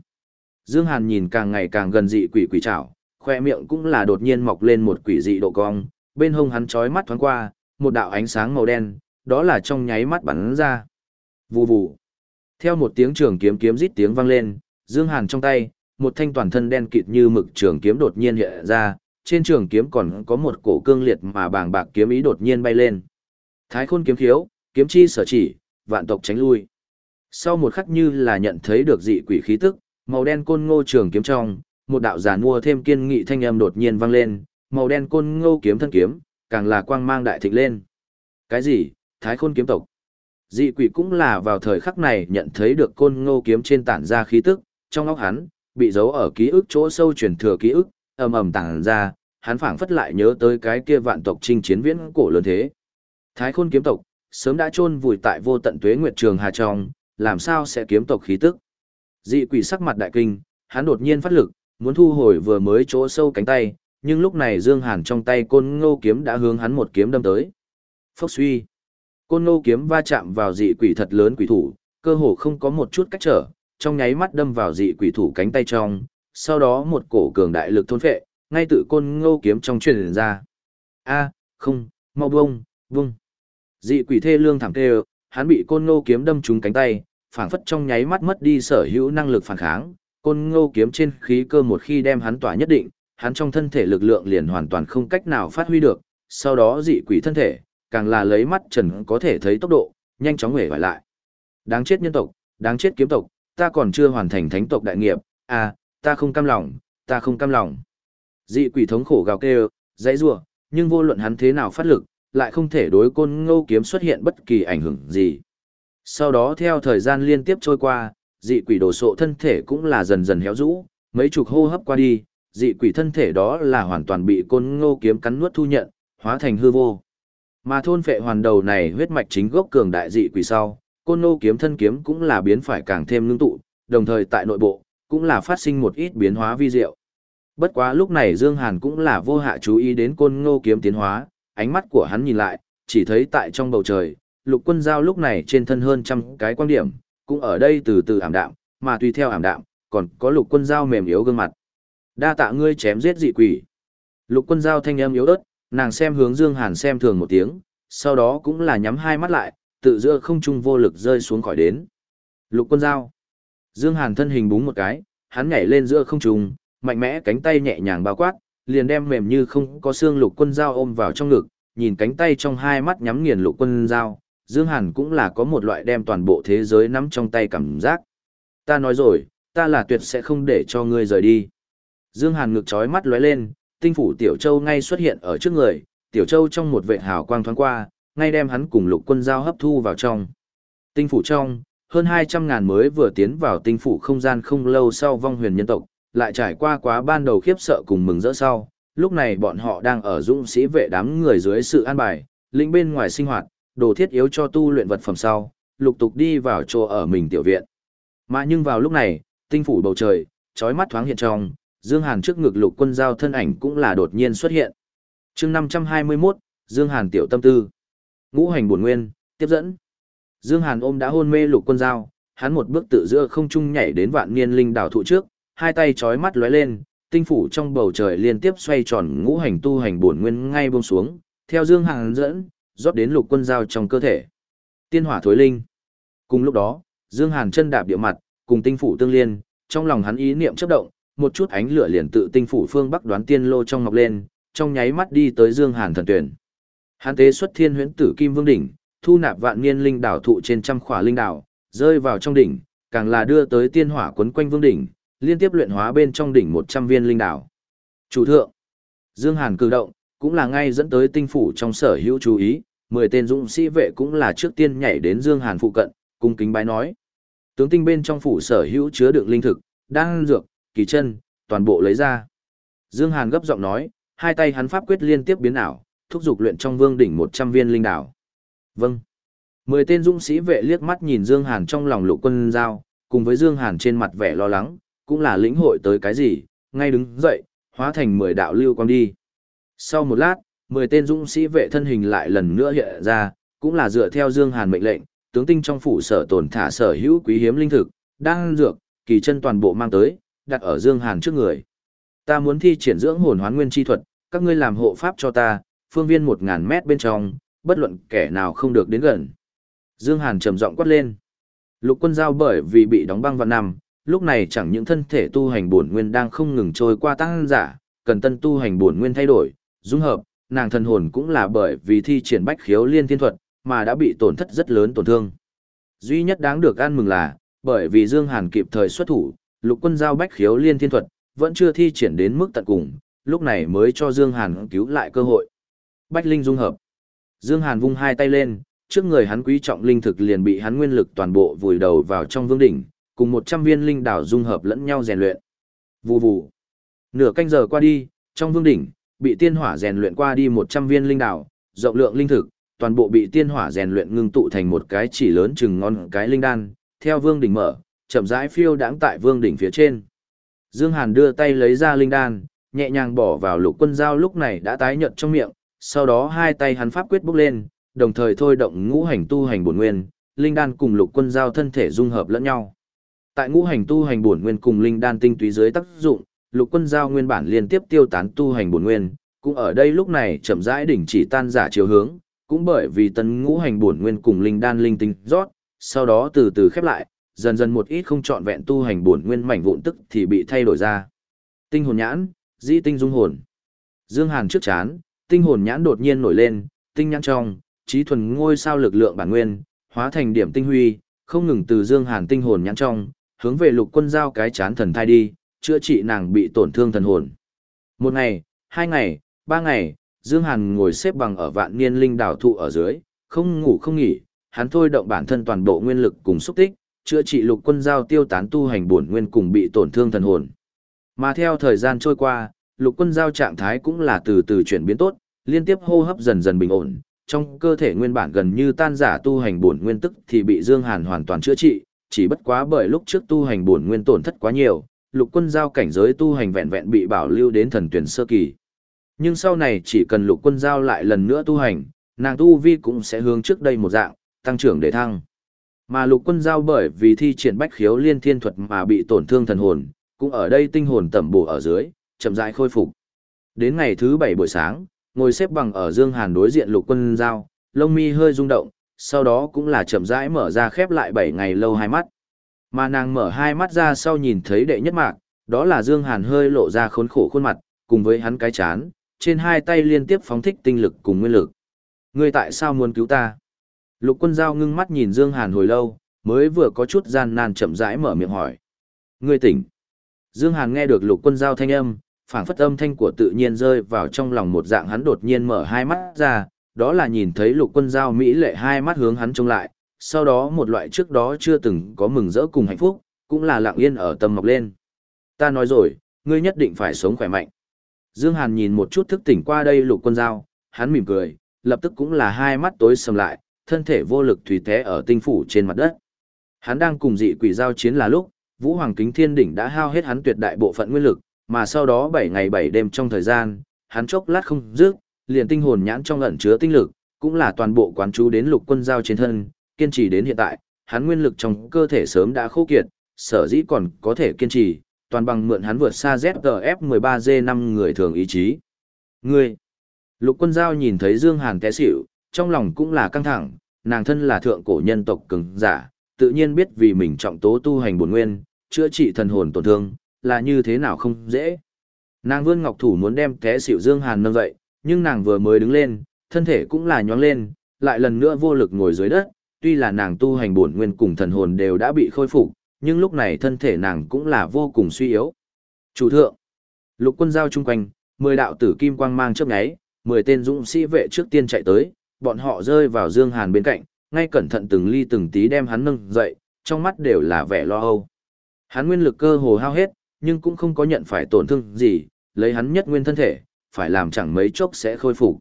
Speaker 1: Dương Hàn nhìn càng ngày càng gần dị quỷ quỷ trảo, khoe miệng cũng là đột nhiên mọc lên một quỷ dị độ cong, bên hông hắn chói mắt thoáng qua, một đạo ánh sáng màu đen, đó là trong nháy mắt bắn ra. Vù vù. Theo một tiếng trường kiếm kiếm rít tiếng vang lên, Dương Hàn trong tay, một thanh toàn thân đen kịt như mực trường kiếm đột nhiên hiện ra, trên trường kiếm còn có một cổ cương liệt mà bàng bạc kiếm ý đột nhiên bay lên. Thái khôn kiếm khiếu, kiếm chi sở chỉ, vạn tộc tránh lui. Sau một khắc như là nhận thấy được dị quỷ khí tức, màu đen côn ngô trường kiếm trong, một đạo giả mua thêm kiên nghị thanh âm đột nhiên vang lên, màu đen côn ngô kiếm thân kiếm, càng là quang mang đại thịnh lên. Cái gì? Thái khôn kiếm tộc. Dị quỷ cũng là vào thời khắc này nhận thấy được côn ngô kiếm trên tản ra khí tức, trong óc hắn, bị giấu ở ký ức chỗ sâu truyền thừa ký ức, ầm ầm tản ra, hắn phảng phất lại nhớ tới cái kia vạn tộc chinh chiến viễn cổ lớn thế. Thái khôn kiếm tộc, sớm đã chôn vùi tại vô tận tuế nguyệt trường hà trong, làm sao sẽ kiếm tộc khí tức. Dị quỷ sắc mặt đại kinh, hắn đột nhiên phát lực, muốn thu hồi vừa mới chỗ sâu cánh tay, nhưng lúc này Dương Hàn trong tay côn ngô kiếm đã hướng hắn một kiếm đâm tới. Phốc suy. Côn ngô kiếm va chạm vào dị quỷ thật lớn quỷ thủ, cơ hồ không có một chút cách trở, trong nháy mắt đâm vào dị quỷ thủ cánh tay trong, sau đó một cổ cường đại lực thôn phệ, ngay tự côn ngô kiếm trong truyền ra. A, không, mau buông, buông. Dị quỷ thê lương thẳng tê hắn bị côn ngô kiếm đâm trúng cánh tay, phảng phất trong nháy mắt mất đi sở hữu năng lực phản kháng, côn ngô kiếm trên khí cơ một khi đem hắn tỏa nhất định, hắn trong thân thể lực lượng liền hoàn toàn không cách nào phát huy được, sau đó dị quỷ thân thể, càng là lấy mắt trần có thể thấy tốc độ, nhanh chóng hề vải lại. Đáng chết nhân tộc, đáng chết kiếm tộc, ta còn chưa hoàn thành thánh tộc đại nghiệp, à, ta không cam lòng, ta không cam lòng. Dị quỷ thống khổ gào kêu, dãy rủa, nhưng vô luận hắn thế nào phát lực, lại không thể đối côn ngô kiếm xuất hiện bất kỳ ảnh hưởng gì. Sau đó theo thời gian liên tiếp trôi qua, dị quỷ đổ sộ thân thể cũng là dần dần héo rũ, mấy chục hô hấp qua đi, dị quỷ thân thể đó là hoàn toàn bị côn ngô kiếm cắn nuốt thu nhận, hóa thành hư vô. Mà thôn phệ hoàn đầu này huyết mạch chính gốc cường đại dị quỷ sau, côn ngô kiếm thân kiếm cũng là biến phải càng thêm ngưng tụ, đồng thời tại nội bộ, cũng là phát sinh một ít biến hóa vi diệu. Bất quá lúc này Dương Hàn cũng là vô hạ chú ý đến côn ngô kiếm tiến hóa, ánh mắt của hắn nhìn lại, chỉ thấy tại trong bầu trời, lục quân giao lúc này trên thân hơn trăm cái quan điểm, cũng ở đây từ từ ảm đạm, mà tùy theo ảm đạm, còn có lục quân giao mềm yếu gương mặt. Đa tạ ngươi chém giết dị quỷ. Lục quân giao thanh âm yếu ớt, nàng xem hướng Dương Hàn xem thường một tiếng, sau đó cũng là nhắm hai mắt lại, tự giữa không trung vô lực rơi xuống khỏi đến. Lục quân giao. Dương Hàn thân hình búng một cái, hắn nhảy lên giữa không trung, mạnh mẽ cánh tay nhẹ nhàng bao quát, liền đem mềm như không có xương lục quân dao ôm vào trong ngực, nhìn cánh tay trong hai mắt nhắm nghiền lục quân dao, Dương Hàn cũng là có một loại đem toàn bộ thế giới nắm trong tay cảm giác. Ta nói rồi, ta là tuyệt sẽ không để cho ngươi rời đi. Dương Hàn ngực chói mắt lóe lên, tinh phủ Tiểu Châu ngay xuất hiện ở trước người, Tiểu Châu trong một vệ hào quang thoáng qua, ngay đem hắn cùng lục quân giao hấp thu vào trong. Tinh phủ trong, hơn 200 ngàn mới vừa tiến vào tinh phủ không gian không lâu sau vong huyền nhân tộc, lại trải qua quá ban đầu khiếp sợ cùng mừng rỡ sau, lúc này bọn họ đang ở dũng sĩ vệ đám người dưới sự an bài, lĩnh bên ngoài sinh hoạt, đồ thiết yếu cho tu luyện vật phẩm sau, lục tục đi vào chỗ ở mình tiểu viện. Mà nhưng vào lúc này, tinh phủ bầu trời, trói mắt thoáng hiện trong, Dương Hàn trước ngực lục quân giao thân ảnh cũng là đột nhiên xuất hiện. Chương 521, Dương Hàn tiểu tâm tư. Ngũ hành buồn nguyên, tiếp dẫn. Dương Hàn ôm đã hôn mê lục quân giao, hắn một bước tự giữa không trung nhảy đến vạn niên linh đảo thụ trước, hai tay chói mắt lóe lên, tinh phủ trong bầu trời liên tiếp xoay tròn ngũ hành tu hành bổn nguyên ngay buông xuống, theo Dương Hàn dẫn, rót đến lục quân giao trong cơ thể. Tiên hỏa thối linh. Cùng lúc đó, Dương Hàn chân đạp địa mặt, cùng tinh phủ tương liên, trong lòng hắn ý niệm chớp động, một chút ánh lửa liền tự tinh phủ phương bắc đoán tiên lô trong ngọc lên, trong nháy mắt đi tới Dương Hàn thần tuyển. Hắn tế xuất thiên huyễn tử kim vương đỉnh, thu nạp vạn niên linh đảo thụ trên trăm khỏa linh đảo, rơi vào trong đỉnh, càng là đưa tới tiên hỏa quấn quanh vương đỉnh, liên tiếp luyện hóa bên trong đỉnh 100 viên linh đảo. Chủ thượng, Dương Hàn cử động, cũng là ngay dẫn tới tinh phủ trong sở hữu chú ý, 10 tên dũng sĩ vệ cũng là trước tiên nhảy đến Dương Hàn phụ cận, cung kính bái nói. Tướng tinh bên trong phủ sở hữu chứa đựng linh thực, đang dược, kỳ chân, toàn bộ lấy ra. Dương Hàn gấp giọng nói, hai tay hắn pháp quyết liên tiếp biến ảo, thúc giục luyện trong vương đỉnh 100 viên linh đảo. Vâng. Mười tên dũng sĩ vệ liếc mắt nhìn Dương Hàn trong lòng lục quân giao, cùng với Dương Hàn trên mặt vẻ lo lắng, cũng là lĩnh hội tới cái gì, ngay đứng dậy, hóa thành mười đạo lưu quang đi. Sau một lát, mười tên dũng sĩ vệ thân hình lại lần nữa hiện ra, cũng là dựa theo Dương Hàn mệnh lệnh, tướng tinh trong phủ sở tồn thả sở hữu quý hiếm linh thực, đang dược, kỳ chân toàn bộ mang tới, đặt ở Dương Hàn trước người. Ta muốn thi triển dưỡng hồn hoán nguyên chi thuật, các ngươi làm hộ pháp cho ta, phương viên một ngàn mét bên trong, bất luận kẻ nào không được đến gần. Dương Hàn trầm giọng quát lên. Lục quân giao bởi vì bị đóng băng vào năm, lúc này chẳng những thân thể tu hành bổn nguyên đang không ngừng trôi qua tăng giả, cần tân tu hành bổn nguyên thay đổi, dung hợp, nàng thần hồn cũng là bởi vì thi triển bách khiếu liên thiên thuật, mà đã bị tổn thất rất lớn tổn thương. Duy nhất đáng được ăn mừng là, bởi vì Dương Hàn kịp thời xuất thủ, lục quân giao bách khiếu liên thiên thuật, vẫn chưa thi triển đến mức tận cùng, lúc này mới cho Dương Hàn cứu lại cơ hội. Bách Linh dung hợp. Dương Hàn vung hai tay lên, trước người hắn quý trọng linh thực liền bị hắn nguyên lực toàn bộ vùi đầu vào trong vương đỉnh, cùng 100 viên linh đảo dung hợp lẫn nhau rèn luyện. Vù vù. Nửa canh giờ qua đi, trong vương đỉnh, bị tiên hỏa rèn luyện qua đi 100 viên linh đảo, rộng lượng linh thực, toàn bộ bị tiên hỏa rèn luyện ngưng tụ thành một cái chỉ lớn chừng ngon cái linh đan, theo vương đỉnh mở, chậm rãi phiêu đãng tại vương đỉnh phía trên. Dương Hàn đưa tay lấy ra linh đan, nhẹ nhàng bỏ vào lục quân dao lúc này đã tái nhợt trong miệng, sau đó hai tay hắn pháp quyết bốc lên, đồng thời thôi động ngũ hành tu hành bổn nguyên, linh đan cùng lục quân dao thân thể dung hợp lẫn nhau. Tại ngũ hành tu hành bổn nguyên cùng linh đan tinh túy dưới tác dụng, lục quân giao nguyên bản liên tiếp tiêu tán tu hành bổn nguyên, cũng ở đây lúc này chậm rãi đỉnh chỉ tan giả chiều hướng, cũng bởi vì tấn ngũ hành bổn nguyên cùng linh đan linh tinh rót, sau đó từ từ khép lại, dần dần một ít không trọn vẹn tu hành bổn nguyên mảnh vụn tức thì bị thay đổi ra. Tinh hồn nhãn, di tinh dung hồn. Dương Hàn trước chán, tinh hồn nhãn đột nhiên nổi lên, tinh nhãn trong, trí thuần ngôi sao lực lượng bản nguyên, hóa thành điểm tinh huy, không ngừng từ Dương Hàn tinh hồn nhãn trong, hướng về lục quân giao cái chán thần thai đi, chữa trị nàng bị tổn thương thần hồn. Một ngày, hai ngày, ba ngày, Dương Hàn ngồi xếp bằng ở vạn niên linh đảo thụ ở dưới, không ngủ không nghỉ, hắn thôi động bản thân toàn bộ nguyên lực cùng xúc tích, chữa trị lục quân giao tiêu tán tu hành bổn nguyên cùng bị tổn thương thần hồn. Mà theo thời gian trôi qua, lục quân giao trạng thái cũng là từ từ chuyển biến tốt, liên tiếp hô hấp dần dần bình ổn, trong cơ thể nguyên bản gần như tan giả tu hành bổn nguyên tức thì bị Dương Hàn hoàn toàn chữa trị, chỉ bất quá bởi lúc trước tu hành bổn nguyên tổn thất quá nhiều, lục quân giao cảnh giới tu hành vẹn vẹn bị bảo lưu đến thần tuyển sơ kỳ. Nhưng sau này chỉ cần lục quân giao lại lần nữa tu hành, nàng tu vi cũng sẽ hướng trước đây một dạng, tăng trưởng để thăng. Mà lục quân giao bởi vì thi triển bách khiếu liên thiên thuật mà bị tổn thương thần hồn, cũng ở đây tinh hồn tẩm bổ ở dưới, chậm rãi khôi phục. Đến ngày thứ bảy buổi sáng, ngồi xếp bằng ở Dương Hàn đối diện lục quân giao, lông mi hơi rung động, sau đó cũng là chậm rãi mở ra khép lại bảy ngày lâu hai mắt. Mà nàng mở hai mắt ra sau nhìn thấy đệ nhất mạc, đó là Dương Hàn hơi lộ ra khốn khổ khuôn mặt, cùng với hắn cái chán, trên hai tay liên tiếp phóng thích tinh lực cùng nguyên lực. Ngươi tại sao muốn cứu ta? Lục quân giao ngưng mắt nhìn Dương Hàn hồi lâu, mới vừa có chút gian nan chậm rãi mở miệng hỏi. Ngươi tỉnh. Dương Hàn nghe được lục quân giao thanh âm, phảng phất âm thanh của tự nhiên rơi vào trong lòng một dạng hắn đột nhiên mở hai mắt ra, đó là nhìn thấy lục quân giao Mỹ lệ hai mắt hướng hắn trông lại, sau đó một loại trước đó chưa từng có mừng rỡ cùng hạnh phúc, cũng là lặng yên ở tâm mọc lên. Ta nói rồi, ngươi nhất định phải sống khỏe mạnh. Dương Hàn nhìn một chút thức tỉnh qua đây lục quân giao, hắn mỉm cười, lập tức cũng là hai mắt tối sầm lại, thân thể vô lực thủy té ở tinh phủ trên mặt đất. Hắn đang cùng dị quỷ giao chiến là lúc, Vũ Hoàng Kính Thiên Đỉnh đã hao hết hắn tuyệt đại bộ phận nguyên lực, mà sau đó 7 ngày 7 đêm trong thời gian, hắn chốc lát không dứt, liền tinh hồn nhãn trong ẩn chứa tinh lực, cũng là toàn bộ quán chú đến lục quân giao trên thân, kiên trì đến hiện tại, hắn nguyên lực trong cơ thể sớm đã khô kiệt, sở dĩ còn có thể kiên trì, toàn bằng mượn hắn vượt xa ZTF13G5 người thường ý chí. Ngươi! Lục quân giao nhìn thấy Dương Hàn té xỉu, trong lòng cũng là căng thẳng, nàng thân là thượng cổ nhân tộc cường giả, tự nhiên biết vì mình trọng tố tu hành bổn nguyên, chữa trị thần hồn tổn thương, là như thế nào không dễ. Nàng vươn ngọc thủ muốn đem té xỉu Dương Hàn nâng dậy, nhưng nàng vừa mới đứng lên, thân thể cũng là nhoáng lên, lại lần nữa vô lực ngồi dưới đất, tuy là nàng tu hành bổn nguyên cùng thần hồn đều đã bị khôi phục, nhưng lúc này thân thể nàng cũng là vô cùng suy yếu. Chủ thượng, lục quân giao chung quanh, mười đạo tử kim quang mang chớp nháy, mười tên dũng sĩ vệ trước tiên chạy tới, bọn họ rơi vào Dương Hàn bên cạnh, ngay cẩn thận từng ly từng tí đem hắn nâng dậy, trong mắt đều là vẻ lo âu. Hắn nguyên lực cơ hồ hao hết, nhưng cũng không có nhận phải tổn thương gì, lấy hắn nhất nguyên thân thể, phải làm chẳng mấy chốc sẽ khôi phục.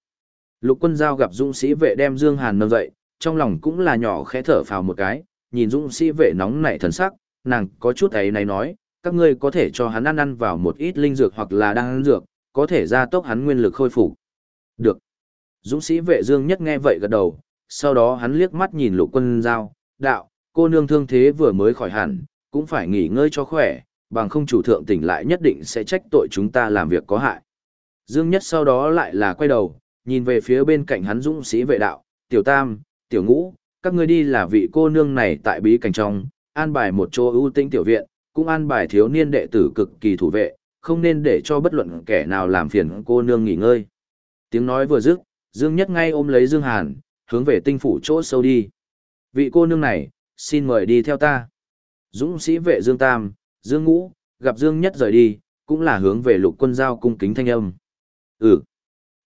Speaker 1: Lục quân giao gặp dũng sĩ vệ đem Dương Hàn nâng dậy, trong lòng cũng là nhỏ khẽ thở phào một cái, nhìn dũng sĩ vệ nóng nảy thần sắc, nàng có chút ấy này nói, các ngươi có thể cho hắn ăn ăn vào một ít linh dược hoặc là đang ăn dược, có thể gia tốc hắn nguyên lực khôi phục. Được. Dũng sĩ vệ Dương nhất nghe vậy gật đầu, sau đó hắn liếc mắt nhìn lục quân giao, đạo, cô nương thương thế vừa mới khỏi hẳn, cũng phải nghỉ ngơi cho khỏe, bằng không chủ thượng tỉnh lại nhất định sẽ trách tội chúng ta làm việc có hại. Dương nhất sau đó lại là quay đầu, nhìn về phía bên cạnh hắn dũng sĩ vệ đạo, tiểu tam, tiểu ngũ, các ngươi đi là vị cô nương này tại bí cảnh trong, an bài một chỗ ưu tinh tiểu viện, cũng an bài thiếu niên đệ tử cực kỳ thủ vệ, không nên để cho bất luận kẻ nào làm phiền cô nương nghỉ ngơi. Tiếng nói vừa dứt, Dương Nhất ngay ôm lấy Dương Hàn, hướng về tinh phủ chỗ sâu đi. Vị cô nương này, xin mời đi theo ta. Dũng sĩ vệ Dương Tam, Dương Ngũ, gặp Dương Nhất rời đi, cũng là hướng về lục quân giao cung kính thanh âm. Ừ.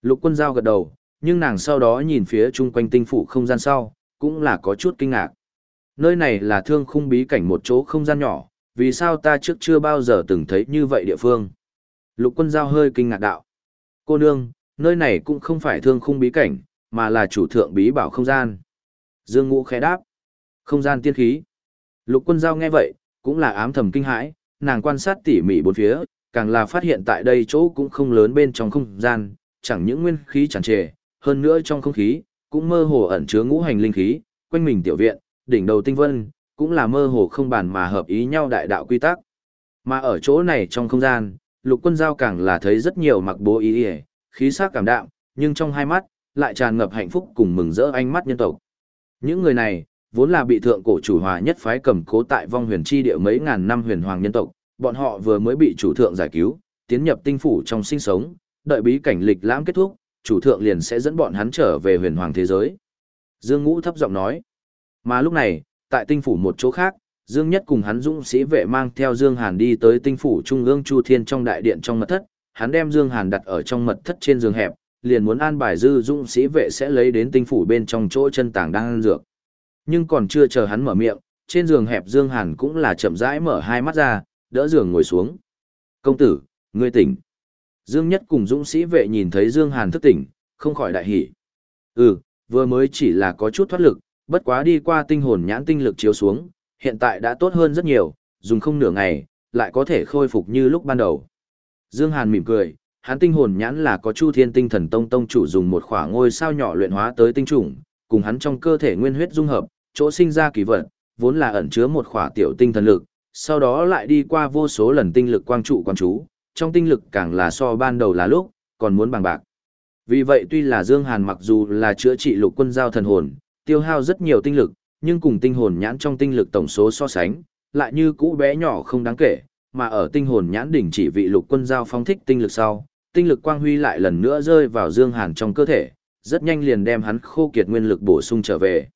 Speaker 1: Lục quân giao gật đầu, nhưng nàng sau đó nhìn phía chung quanh tinh phủ không gian sau, cũng là có chút kinh ngạc. Nơi này là thương khung bí cảnh một chỗ không gian nhỏ, vì sao ta trước chưa bao giờ từng thấy như vậy địa phương? Lục quân giao hơi kinh ngạc đạo. Cô nương, nơi này cũng không phải thương khung bí cảnh, mà là chủ thượng bí bảo không gian. Dương ngũ khẽ đáp. Không gian tiên khí. Lục quân giao nghe vậy, cũng là ám thầm kinh hãi, nàng quan sát tỉ mỉ bốn phía, càng là phát hiện tại đây chỗ cũng không lớn bên trong không gian, chẳng những nguyên khí tràn trề, hơn nữa trong không khí, cũng mơ hồ ẩn chứa ngũ hành linh khí, quanh mình tiểu viện, đỉnh đầu tinh vân, cũng là mơ hồ không bàn mà hợp ý nhau đại đạo quy tắc. Mà ở chỗ này trong không gian, lục quân giao càng là thấy rất nhiều mặc bố ý ý, khí sắc cảm đạm, nhưng trong hai mắt, lại tràn ngập hạnh phúc cùng mừng rỡ ánh mắt nhân tộc. Những người này, vốn là bị thượng cổ chủ hòa nhất phái cầm cố tại vong huyền chi địa mấy ngàn năm huyền hoàng nhân tộc, bọn họ vừa mới bị chủ thượng giải cứu, tiến nhập tinh phủ trong sinh sống, đợi bí cảnh lịch lãm kết thúc, chủ thượng liền sẽ dẫn bọn hắn trở về huyền hoàng thế giới. Dương Ngũ thấp giọng nói. Mà lúc này, tại tinh phủ một chỗ khác, Dương Nhất cùng hắn dũng sĩ vệ mang theo Dương Hàn đi tới tinh phủ trung ương Chu Thiên trong đại điện trong mật thất, hắn đem Dương Hàn đặt ở trong mật thất trên giường hẹp, liền muốn an bài dư dũng sĩ vệ sẽ lấy đến tinh phủ bên trong chỗ chân tàng đang ăn dược. Nhưng còn chưa chờ hắn mở miệng, trên giường hẹp Dương Hàn cũng là chậm rãi mở hai mắt ra, đỡ giường ngồi xuống. Công tử, ngươi tỉnh. Dương Nhất cùng dũng sĩ vệ nhìn thấy Dương Hàn thức tỉnh, không khỏi đại hỉ. Ừ, vừa mới chỉ là có chút thoát lực, bất quá đi qua tinh hồn nhãn tinh lực chiếu xuống, hiện tại đã tốt hơn rất nhiều, dùng không nửa ngày, lại có thể khôi phục như lúc ban đầu. Dương Hàn mỉm cười, hắn tinh hồn nhãn là có Chu Thiên Tinh Thần Tông tông chủ dùng một khỏa ngôi sao nhỏ luyện hóa tới tinh trùng, cùng hắn trong cơ thể nguyên huyết dung hợp, chỗ sinh ra kỳ vật, vốn là ẩn chứa một khỏa tiểu tinh thần lực, sau đó lại đi qua vô số lần tinh lực quang trụ quan chú, trong tinh lực càng là so ban đầu là lúc, còn muốn bằng bạc. Vì vậy tuy là Dương Hàn mặc dù là chữa trị lục quân giao thần hồn, tiêu hao rất nhiều tinh lực, nhưng cùng tinh hồn nhãn trong tinh lực tổng số so sánh, lại như cũ bé nhỏ không đáng kể, mà ở tinh hồn nhãn đỉnh chỉ vị lục quân giao phóng thích tinh lực sau, tinh lực quang huy lại lần nữa rơi vào Dương Hàn trong cơ thể, rất nhanh liền đem hắn khô kiệt nguyên lực bổ sung trở về.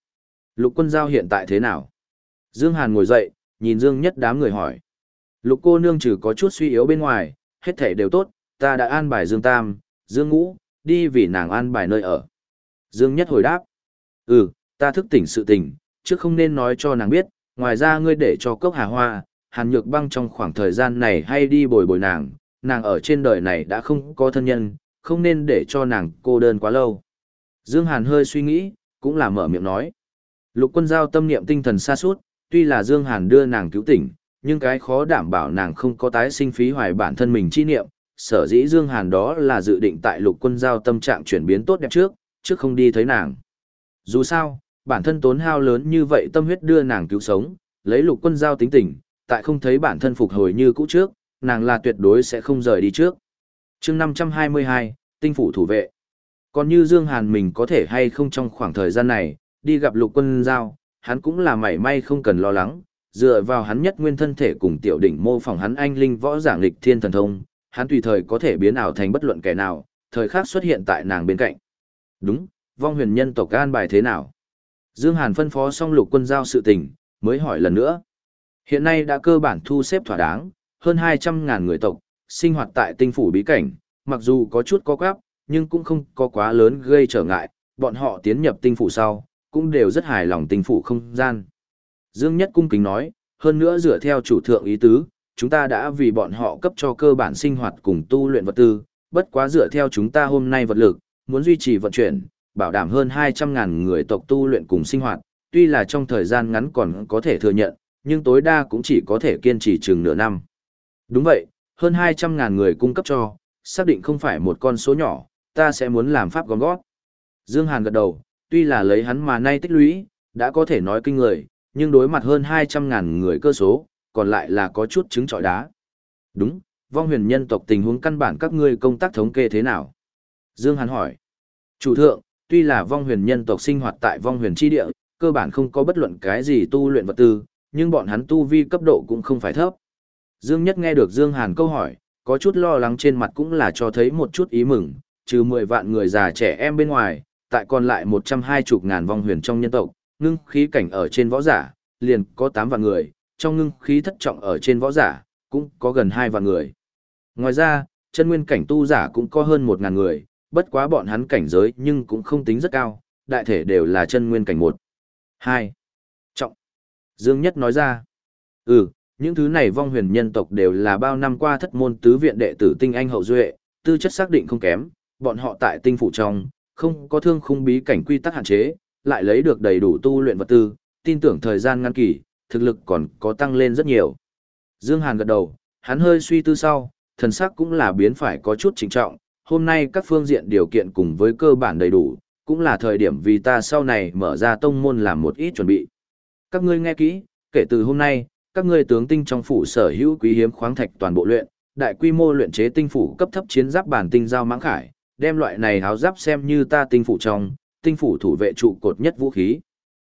Speaker 1: Lục quân giao hiện tại thế nào? Dương Hàn ngồi dậy, nhìn Dương Nhất đám người hỏi. Lục cô nương trừ có chút suy yếu bên ngoài, hết thể đều tốt, ta đã an bài Dương Tam, Dương Ngũ, đi vì nàng an bài nơi ở. Dương Nhất hồi đáp. Ừ, ta thức tỉnh sự tình, chứ không nên nói cho nàng biết, ngoài ra ngươi để cho cốc hà hoa, hàn nhược băng trong khoảng thời gian này hay đi bồi bồi nàng, nàng ở trên đời này đã không có thân nhân, không nên để cho nàng cô đơn quá lâu. Dương Hàn hơi suy nghĩ, cũng là mở miệng nói. Lục quân giao tâm niệm tinh thần xa suốt, tuy là Dương Hàn đưa nàng cứu tỉnh, nhưng cái khó đảm bảo nàng không có tái sinh phí hoài bản thân mình chi niệm, sở dĩ Dương Hàn đó là dự định tại lục quân giao tâm trạng chuyển biến tốt đẹp trước, trước không đi thấy nàng. Dù sao, bản thân tốn hao lớn như vậy tâm huyết đưa nàng cứu sống, lấy lục quân giao tính tình, tại không thấy bản thân phục hồi như cũ trước, nàng là tuyệt đối sẽ không rời đi trước. chương 522, tinh phủ thủ vệ. Còn như Dương Hàn mình có thể hay không trong khoảng thời gian này, đi gặp lục quân giao, hắn cũng là mảy may không cần lo lắng, dựa vào hắn nhất nguyên thân thể cùng tiểu đỉnh mô phỏng hắn anh linh võ giảng lịch thiên thần thông, hắn tùy thời có thể biến ảo thành bất luận kẻ nào, thời khắc xuất hiện tại nàng bên cạnh. Đúng, vong huyền nhân tộc an bài thế nào? Dương Hàn phân phó xong lục quân giao sự tình, mới hỏi lần nữa. Hiện nay đã cơ bản thu xếp thỏa đáng, hơn 200.000 người tộc, sinh hoạt tại tinh phủ bí cảnh, mặc dù có chút có quáp, nhưng cũng không có quá lớn gây trở ngại, bọn họ tiến nhập tinh phủ sau, cũng đều rất hài lòng tình phủ không gian. Dương Nhất cung kính nói, hơn nữa dựa theo chủ thượng ý tứ, chúng ta đã vì bọn họ cấp cho cơ bản sinh hoạt cùng tu luyện vật tư, bất quá dựa theo chúng ta hôm nay vật lực, muốn duy trì vận chuyển, bảo đảm hơn 200.000 người tộc tu luyện cùng sinh hoạt, tuy là trong thời gian ngắn còn có thể thừa nhận, nhưng tối đa cũng chỉ có thể kiên trì chừng nửa năm. Đúng vậy, hơn 200.000 người cung cấp cho, xác định không phải một con số nhỏ, ta sẽ muốn làm pháp gom gót. Dương Hàn gật đầu, tuy là lấy hắn mà nay tích lũy, đã có thể nói kinh người, nhưng đối mặt hơn 200.000 người cơ số, còn lại là có chút chứng trọi đá. Đúng, vong huyền nhân tộc tình huống căn bản các ngươi công tác thống kê thế nào? Dương Hàn hỏi. Chủ thượng, tuy là vong huyền nhân tộc sinh hoạt tại vong huyền chi địa, cơ bản không có bất luận cái gì tu luyện vật tư, nhưng bọn hắn tu vi cấp độ cũng không phải thấp. Dương Nhất nghe được Dương Hàn câu hỏi, có chút lo lắng trên mặt cũng là cho thấy một chút ý mừng, trừ 10 vạn người già trẻ em bên ngoài, tại còn lại 120 ngàn vong huyền trong nhân tộc, ngưng khí cảnh ở trên võ giả, liền có tám vạn người, trong ngưng khí thất trọng ở trên võ giả, cũng có gần hai vạn người. Ngoài ra, chân nguyên cảnh tu giả cũng có hơn một ngàn người, bất quá bọn hắn cảnh giới nhưng cũng không tính rất cao, đại thể đều là chân nguyên cảnh 1. 2. Trọng. Dương Nhất nói ra. Ừ, những thứ này vong huyền nhân tộc đều là bao năm qua thất môn tứ viện đệ tử tinh anh hậu duệ, tư chất xác định không kém, bọn họ tại tinh phủ trong, không có thương khung bí cảnh quy tắc hạn chế, lại lấy được đầy đủ tu luyện vật tư, tin tưởng thời gian ngăn kỳ, thực lực còn có tăng lên rất nhiều. Dương Hàn gật đầu, hắn hơi suy tư sau, thần sắc cũng là biến phải có chút trịnh trọng, hôm nay các phương diện điều kiện cùng với cơ bản đầy đủ, cũng là thời điểm vì ta sau này mở ra tông môn làm một ít chuẩn bị. Các ngươi nghe kỹ, kể từ hôm nay, các ngươi tướng tinh trong phủ sở hữu quý hiếm khoáng thạch toàn bộ luyện, đại quy mô luyện chế tinh phủ cấp thấp chiến giáp bản tinh giao mãng khải, đem loại này háo giáp xem như ta tinh phủ trong, tinh phủ thủ vệ trụ cột nhất vũ khí.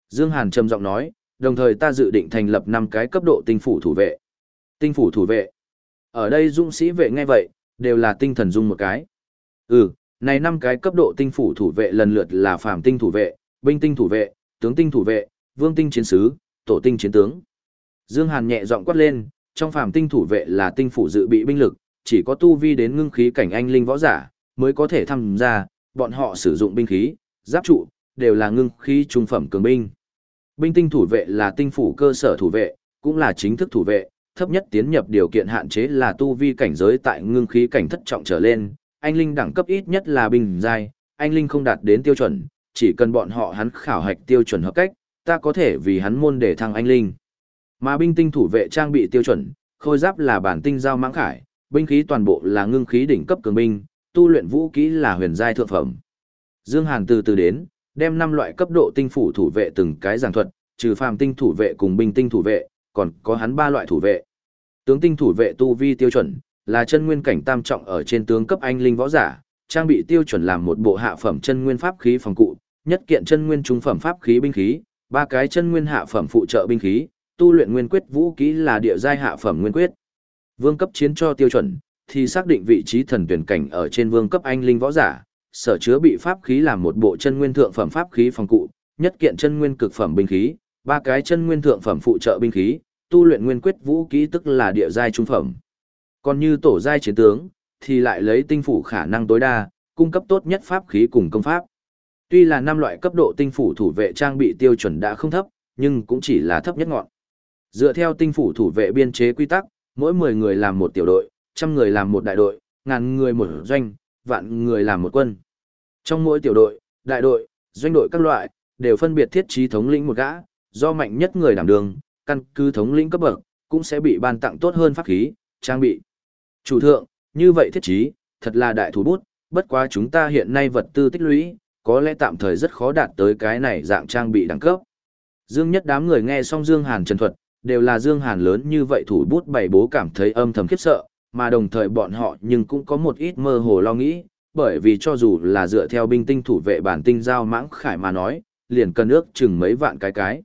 Speaker 1: Dương Hàn trầm giọng nói, đồng thời ta dự định thành lập 5 cái cấp độ tinh phủ thủ vệ. Tinh phủ thủ vệ. Ở đây dung sĩ vệ nghe vậy, đều là tinh thần dung một cái. Ừ, này 5 cái cấp độ tinh phủ thủ vệ lần lượt là phàm tinh thủ vệ, binh tinh thủ vệ, tướng tinh thủ vệ, vương tinh chiến sứ, tổ tinh chiến tướng. Dương Hàn nhẹ giọng quát lên, trong phàm tinh thủ vệ là tinh phủ dự bị binh lực, chỉ có tu vi đến ngưng khí cảnh anh linh võ giả mới có thể tham gia, bọn họ sử dụng binh khí, giáp trụ đều là ngưng khí trung phẩm cường binh. Binh tinh thủ vệ là tinh phủ cơ sở thủ vệ, cũng là chính thức thủ vệ, thấp nhất tiến nhập điều kiện hạn chế là tu vi cảnh giới tại ngưng khí cảnh thất trọng trở lên, anh linh đẳng cấp ít nhất là bình giai, anh linh không đạt đến tiêu chuẩn, chỉ cần bọn họ hắn khảo hạch tiêu chuẩn hợp cách, ta có thể vì hắn môn để thăng anh linh. Mà binh tinh thủ vệ trang bị tiêu chuẩn, khôi giáp là bản tinh giao mãng khải, binh khí toàn bộ là ngưng khí đỉnh cấp cường binh, tu luyện vũ khí là huyền giai thượng phẩm. Dương Hàn từ từ đến, đem năm loại cấp độ tinh phủ thủ vệ từng cái giảng thuật, trừ phàm tinh thủ vệ cùng binh tinh thủ vệ, còn có hắn ba loại thủ vệ. Tướng tinh thủ vệ tu vi tiêu chuẩn, là chân nguyên cảnh tam trọng ở trên tướng cấp anh linh võ giả, trang bị tiêu chuẩn làm một bộ hạ phẩm chân nguyên pháp khí phòng cụ, nhất kiện chân nguyên trung phẩm pháp khí binh khí, ba cái chân nguyên hạ phẩm phụ trợ binh khí, tu luyện nguyên quyết vũ khí là địa giai hạ phẩm nguyên quyết. Vương cấp chiến cho tiêu chuẩn, thì xác định vị trí thần tuyển cảnh ở trên vương cấp anh linh võ giả, sở chứa bị pháp khí làm một bộ chân nguyên thượng phẩm pháp khí phòng cụ, nhất kiện chân nguyên cực phẩm binh khí, ba cái chân nguyên thượng phẩm phụ trợ binh khí, tu luyện nguyên quyết vũ khí tức là địa giai trung phẩm. Còn như tổ giai chiến tướng, thì lại lấy tinh phủ khả năng tối đa, cung cấp tốt nhất pháp khí cùng công pháp. Tuy là năm loại cấp độ tinh phủ thủ vệ trang bị tiêu chuẩn đã không thấp, nhưng cũng chỉ là thấp nhất ngọn. Dựa theo tinh phủ thủ vệ biên chế quy tắc, mỗi 10 người làm một tiểu đội, trăm người làm một đại đội, ngàn người một doanh, vạn người làm một quân. Trong mỗi tiểu đội, đại đội, doanh đội các loại, đều phân biệt thiết trí thống lĩnh một gã, do mạnh nhất người đảm đường, căn cứ thống lĩnh cấp bậc, cũng sẽ bị ban tặng tốt hơn pháp khí, trang bị. Chủ thượng, như vậy thiết trí, thật là đại thủ bút, bất quá chúng ta hiện nay vật tư tích lũy, có lẽ tạm thời rất khó đạt tới cái này dạng trang bị đẳng cấp. Dương nhất đám người nghe xong Dương Hàn trần thuật, đều là Dương Hàn lớn như vậy thủ bút bày bố cảm thấy âm thầm khiếp sợ, mà đồng thời bọn họ nhưng cũng có một ít mơ hồ lo nghĩ, bởi vì cho dù là dựa theo binh tinh thủ vệ bản tinh giao mãng khải mà nói, liền cần ước chừng mấy vạn cái cái.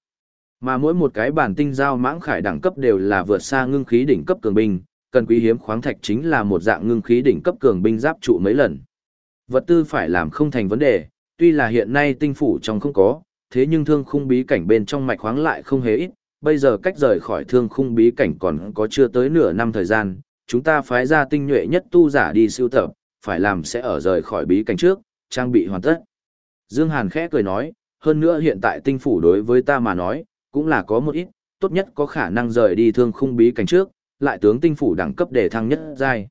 Speaker 1: Mà mỗi một cái bản tinh giao mãng khải đẳng cấp đều là vượt xa ngưng khí đỉnh cấp cường binh, cần quý hiếm khoáng thạch chính là một dạng ngưng khí đỉnh cấp cường binh giáp trụ mấy lần. Vật tư phải làm không thành vấn đề, tuy là hiện nay tinh phủ trong không có, thế nhưng thương khung bí cảnh bên trong mạch khoáng lại không hề ít, bây giờ cách rời khỏi thương khung bí cảnh còn có chưa tới nửa năm thời gian, chúng ta phái ra tinh nhuệ nhất tu giả đi siêu tập, phải làm sẽ ở rời khỏi bí cảnh trước, trang bị hoàn tất. Dương Hàn khẽ cười nói, hơn nữa hiện tại tinh phủ đối với ta mà nói, cũng là có một ít, tốt nhất có khả năng rời đi thương khung bí cảnh trước, lại tướng tinh phủ đẳng cấp để thăng nhất giai.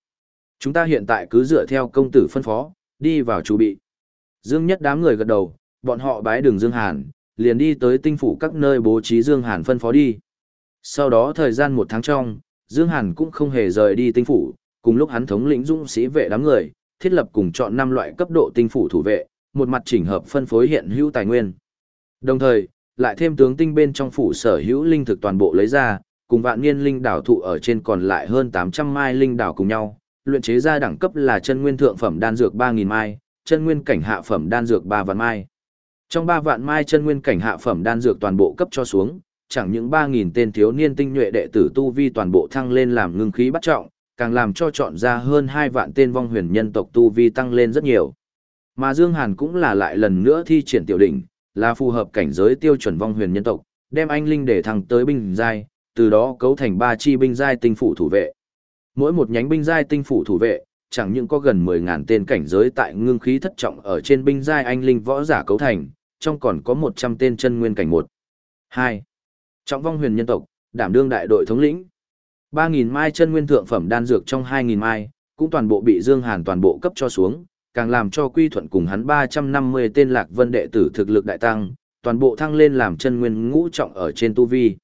Speaker 1: Chúng ta hiện tại cứ dựa theo công tử phân phó, đi vào chủ bị. Dương nhất đám người gật đầu, bọn họ bái đường Dương Hàn, liền đi tới tinh phủ các nơi bố trí Dương Hàn phân phó đi. Sau đó thời gian một tháng trong, Dương Hàn cũng không hề rời đi tinh phủ, cùng lúc hắn thống lĩnh dũng sĩ vệ đám người, thiết lập cùng chọn năm loại cấp độ tinh phủ thủ vệ, một mặt chỉnh hợp phân phối hiện hữu tài nguyên. Đồng thời, lại thêm tướng tinh bên trong phủ sở hữu linh thực toàn bộ lấy ra, cùng vạn niên linh đảo thụ ở trên còn lại hơn 800 mai linh đảo cùng nhau, luyện chế ra đẳng cấp là chân nguyên thượng phẩm đan dược 3000 mai, chân nguyên cảnh hạ phẩm đan dược 3 vạn mai. Trong 3 vạn mai chân nguyên cảnh hạ phẩm đan dược toàn bộ cấp cho xuống, chẳng những 3000 tên thiếu niên tinh nhuệ đệ tử tu vi toàn bộ thăng lên làm ngưng khí bắt trọng, càng làm cho chọn ra hơn 2 vạn tên vong huyền nhân tộc tu vi tăng lên rất nhiều. Mà Dương Hàn cũng là lại lần nữa thi triển tiểu đỉnh, là phù hợp cảnh giới tiêu chuẩn vong huyền nhân tộc, đem anh linh để thăng tới binh giai, từ đó cấu thành ba chi binh giai tinh phủ thủ vệ. Mỗi một nhánh binh giai tinh phủ thủ vệ, chẳng những có gần 10.000 tên cảnh giới tại ngưng khí thất trọng ở trên binh giai anh linh võ giả cấu thành, trong còn có 100 tên chân nguyên cảnh một. 2. Trọng vong huyền nhân tộc, đảm đương đại đội thống lĩnh. 3.000 mai chân nguyên thượng phẩm đan dược trong 2.000 mai, cũng toàn bộ bị Dương Hàn toàn bộ cấp cho xuống, càng làm cho quy thuận cùng hắn 350 tên lạc vân đệ tử thực lực đại tăng, toàn bộ thăng lên làm chân nguyên ngũ trọng ở trên tu vi.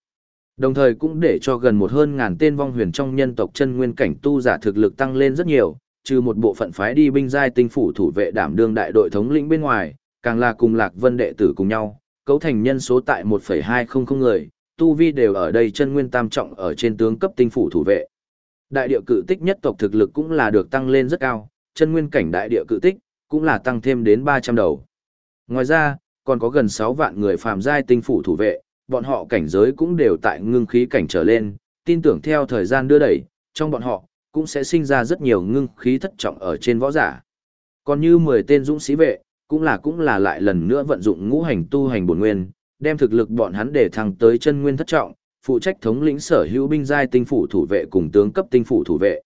Speaker 1: Đồng thời cũng để cho gần một hơn ngàn tên vong huyền trong nhân tộc chân nguyên cảnh tu giả thực lực tăng lên rất nhiều, trừ một bộ phận phái đi binh giai tinh phủ thủ vệ đảm đương đại đội thống lĩnh bên ngoài, càng là cùng lạc vân đệ tử cùng nhau, cấu thành nhân số tại 1,200 người, tu vi đều ở đây chân nguyên tam trọng ở trên tướng cấp tinh phủ thủ vệ. Đại địa cự tích nhất tộc thực lực cũng là được tăng lên rất cao, chân nguyên cảnh đại địa cự tích cũng là tăng thêm đến 300 đầu. Ngoài ra, còn có gần 6 vạn người phàm giai tinh phủ thủ vệ, bọn họ cảnh giới cũng đều tại ngưng khí cảnh trở lên, tin tưởng theo thời gian đưa đẩy, trong bọn họ cũng sẽ sinh ra rất nhiều ngưng khí thất trọng ở trên võ giả. Còn như 10 tên dũng sĩ vệ, cũng là cũng là lại lần nữa vận dụng ngũ hành tu hành bổn nguyên, đem thực lực bọn hắn để thẳng tới chân nguyên thất trọng, phụ trách thống lĩnh sở hữu binh giai tinh phủ thủ vệ cùng tướng cấp tinh phủ thủ vệ.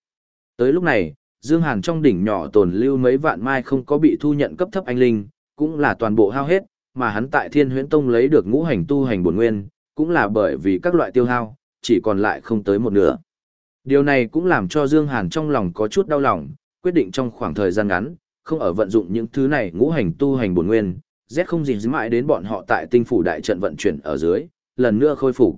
Speaker 1: Tới lúc này, Dương Hàn trong đỉnh nhỏ tồn lưu mấy vạn mai không có bị thu nhận cấp thấp anh linh, cũng là toàn bộ hao hết, mà hắn tại Thiên Huyễn Tông lấy được ngũ hành tu hành bổn nguyên, cũng là bởi vì các loại tiêu hao, chỉ còn lại không tới một nửa. Điều này cũng làm cho Dương Hàn trong lòng có chút đau lòng, quyết định trong khoảng thời gian ngắn, không ở vận dụng những thứ này ngũ hành tu hành bổn nguyên, Z không gì mãi đến bọn họ tại tinh phủ đại trận vận chuyển ở dưới, lần nữa khôi phục.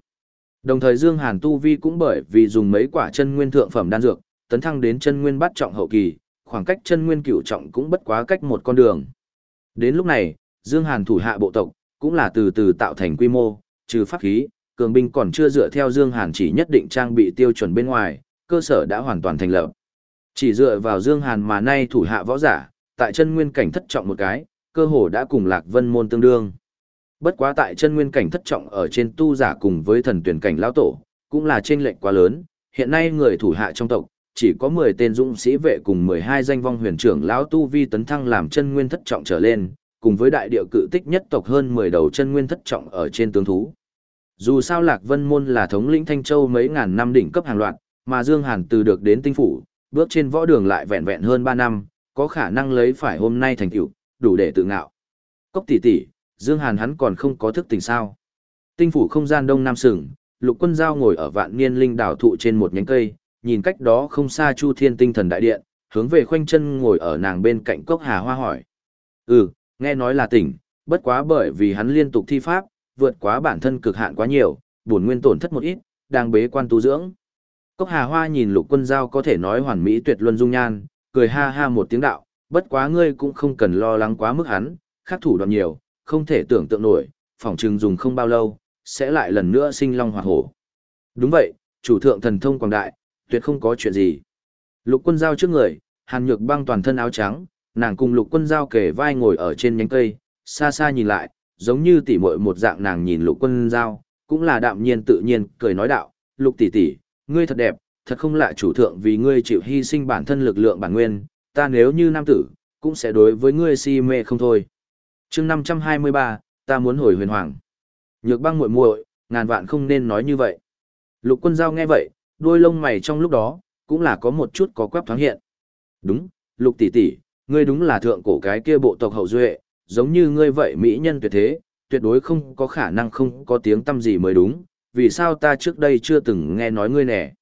Speaker 1: Đồng thời Dương Hàn tu vi cũng bởi vì dùng mấy quả chân nguyên thượng phẩm đan dược, tấn thăng đến chân nguyên bắt trọng hậu kỳ, khoảng cách chân nguyên cửu trọng cũng bất quá cách một con đường. Đến lúc này, Dương Hàn thủ hạ bộ tộc, cũng là từ từ tạo thành quy mô, trừ pháp khí, cường binh còn chưa dựa theo Dương Hàn chỉ nhất định trang bị tiêu chuẩn bên ngoài, cơ sở đã hoàn toàn thành lập. Chỉ dựa vào Dương Hàn mà nay thủ hạ võ giả, tại chân nguyên cảnh thất trọng một cái, cơ hồ đã cùng Lạc Vân môn tương đương. Bất quá tại chân nguyên cảnh thất trọng ở trên tu giả cùng với thần tuyển cảnh lão tổ, cũng là chênh lệch quá lớn, hiện nay người thủ hạ trong tộc, chỉ có 10 tên dũng sĩ vệ cùng 12 danh vong huyền trưởng lão tu vi tấn thăng làm chân nguyên thất trọng trở lên, cùng với đại địa cự tích nhất tộc hơn 10 đầu chân nguyên thất trọng ở trên tướng thú. Dù sao Lạc Vân Môn là thống lĩnh Thanh Châu mấy ngàn năm đỉnh cấp hàng loạt, mà Dương Hàn từ được đến tinh phủ, bước trên võ đường lại vẹn vẹn hơn 3 năm, có khả năng lấy phải hôm nay thành tựu, đủ để tự ngạo. Cốc tỷ tỷ, Dương Hàn hắn còn không có thức tỉnh sao? Tinh phủ không gian đông nam sừng, Lục Quân Giao ngồi ở vạn niên linh đảo thụ trên một nhánh cây, nhìn cách đó không xa Chu Thiên Tinh Thần Đại Điện, hướng về khoanh chân ngồi ở nàng bên cạnh Cốc Hà Hoa hỏi. Ừ, nghe nói là tỉnh, bất quá bởi vì hắn liên tục thi pháp, vượt quá bản thân cực hạn quá nhiều, bổn nguyên tổn thất một ít, đang bế quan tu dưỡng. Cốc Hà Hoa nhìn Lục Quân Giao có thể nói hoàn mỹ tuyệt luân dung nhan, cười ha ha một tiếng đạo, bất quá ngươi cũng không cần lo lắng quá mức hắn, khắc thủ đoạn nhiều, không thể tưởng tượng nổi, phòng trừng dùng không bao lâu, sẽ lại lần nữa sinh long hỏa hổ. Đúng vậy, chủ thượng thần thông quảng đại, tuyệt không có chuyện gì. Lục quân giao trước người, hàn nhược băng toàn thân áo trắng, nàng cùng lục quân giao kề vai ngồi ở trên nhánh cây, xa xa nhìn lại, giống như tỉ muội một dạng nàng nhìn lục quân giao, cũng là đạm nhiên tự nhiên, cười nói đạo, lục tỷ tỷ, ngươi thật đẹp, thật không lạ chủ thượng vì ngươi chịu hy sinh bản thân lực lượng bản nguyên, ta nếu như nam tử, cũng sẽ đối với ngươi si mê không thôi. chương 523, ta muốn hồi huyền hoàng. Nhược băng muội muội, ngàn vạn không nên nói như vậy. Lục quân giao nghe vậy, đôi lông mày trong lúc đó, cũng là có một chút có quắp thoáng hiện. Đúng, lục tỷ tỷ, ngươi đúng là thượng cổ cái kia bộ tộc hậu duệ, giống như ngươi vậy mỹ nhân tuyệt thế, tuyệt đối không có khả năng không có tiếng tâm gì mới đúng, vì sao ta trước đây chưa từng nghe nói ngươi nè.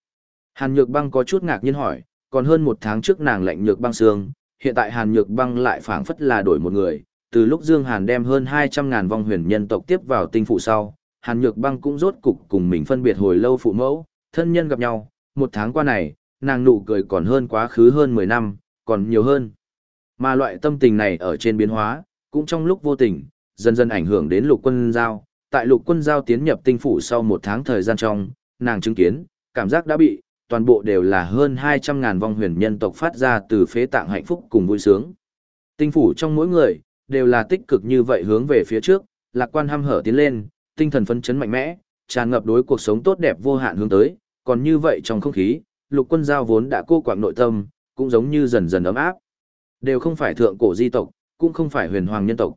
Speaker 1: Hàn Nhược Băng có chút ngạc nhiên hỏi, còn hơn một tháng trước nàng lệnh Nhược Băng xương, hiện tại Hàn Nhược Băng lại phảng phất là đổi một người, từ lúc Dương Hàn đem hơn 200 ngàn vong huyền nhân tộc tiếp vào tinh phụ sau, Hàn Nhược Băng cũng rốt cục cùng mình phân biệt hồi lâu phụ mẫu, thân nhân gặp nhau, một tháng qua này, nàng nụ cười còn hơn quá khứ hơn 10 năm, còn nhiều hơn. Mà loại tâm tình này ở trên biến hóa, cũng trong lúc vô tình, dần dần ảnh hưởng đến lục quân giao. Tại lục quân giao tiến nhập tinh phủ sau một tháng thời gian trong, nàng chứng kiến, cảm giác đã bị, toàn bộ đều là hơn 200 ngàn vong huyền nhân tộc phát ra từ phế tạng hạnh phúc cùng vui sướng. Tinh phủ trong mỗi người, đều là tích cực như vậy hướng về phía trước, lạc quan ham hở tiến lên, tinh thần phấn chấn mạnh mẽ, tràn ngập đối cuộc sống tốt đẹp vô hạn hướng tới, còn như vậy trong không khí, lục quân giao vốn đã cô quạng nội tâm, cũng giống như dần dần ấm áp. Đều không phải thượng cổ di tộc, cũng không phải huyền hoàng nhân tộc.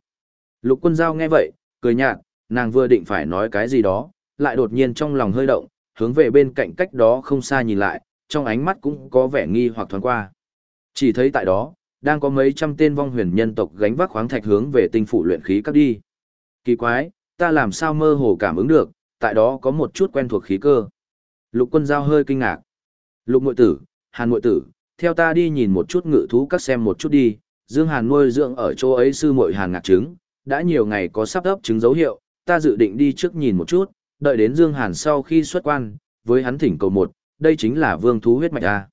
Speaker 1: Lục quân giao nghe vậy, cười nhạt, nàng vừa định phải nói cái gì đó, lại đột nhiên trong lòng hơi động, hướng về bên cạnh cách đó không xa nhìn lại, trong ánh mắt cũng có vẻ nghi hoặc thoáng qua. Chỉ thấy tại đó, đang có mấy trăm tên vong huyền nhân tộc gánh vác khoáng thạch hướng về tinh phủ luyện khí cấp đi. Kỳ quái, ta làm sao mơ hồ cảm ứng được, tại đó có một chút quen thuộc khí cơ. Lục quân giao hơi kinh ngạc. Lục mội tử, hàn mội tử, theo ta đi nhìn một chút ngự thú các xem một chút đi, Dương Hàn nuôi dưỡng ở chỗ ấy sư muội Hàn ngạc trứng, đã nhiều ngày có sắp ấp trứng dấu hiệu, ta dự định đi trước nhìn một chút, đợi đến Dương Hàn sau khi xuất quan, với hắn thỉnh cầu một, đây chính là vương thú huyết mạch a.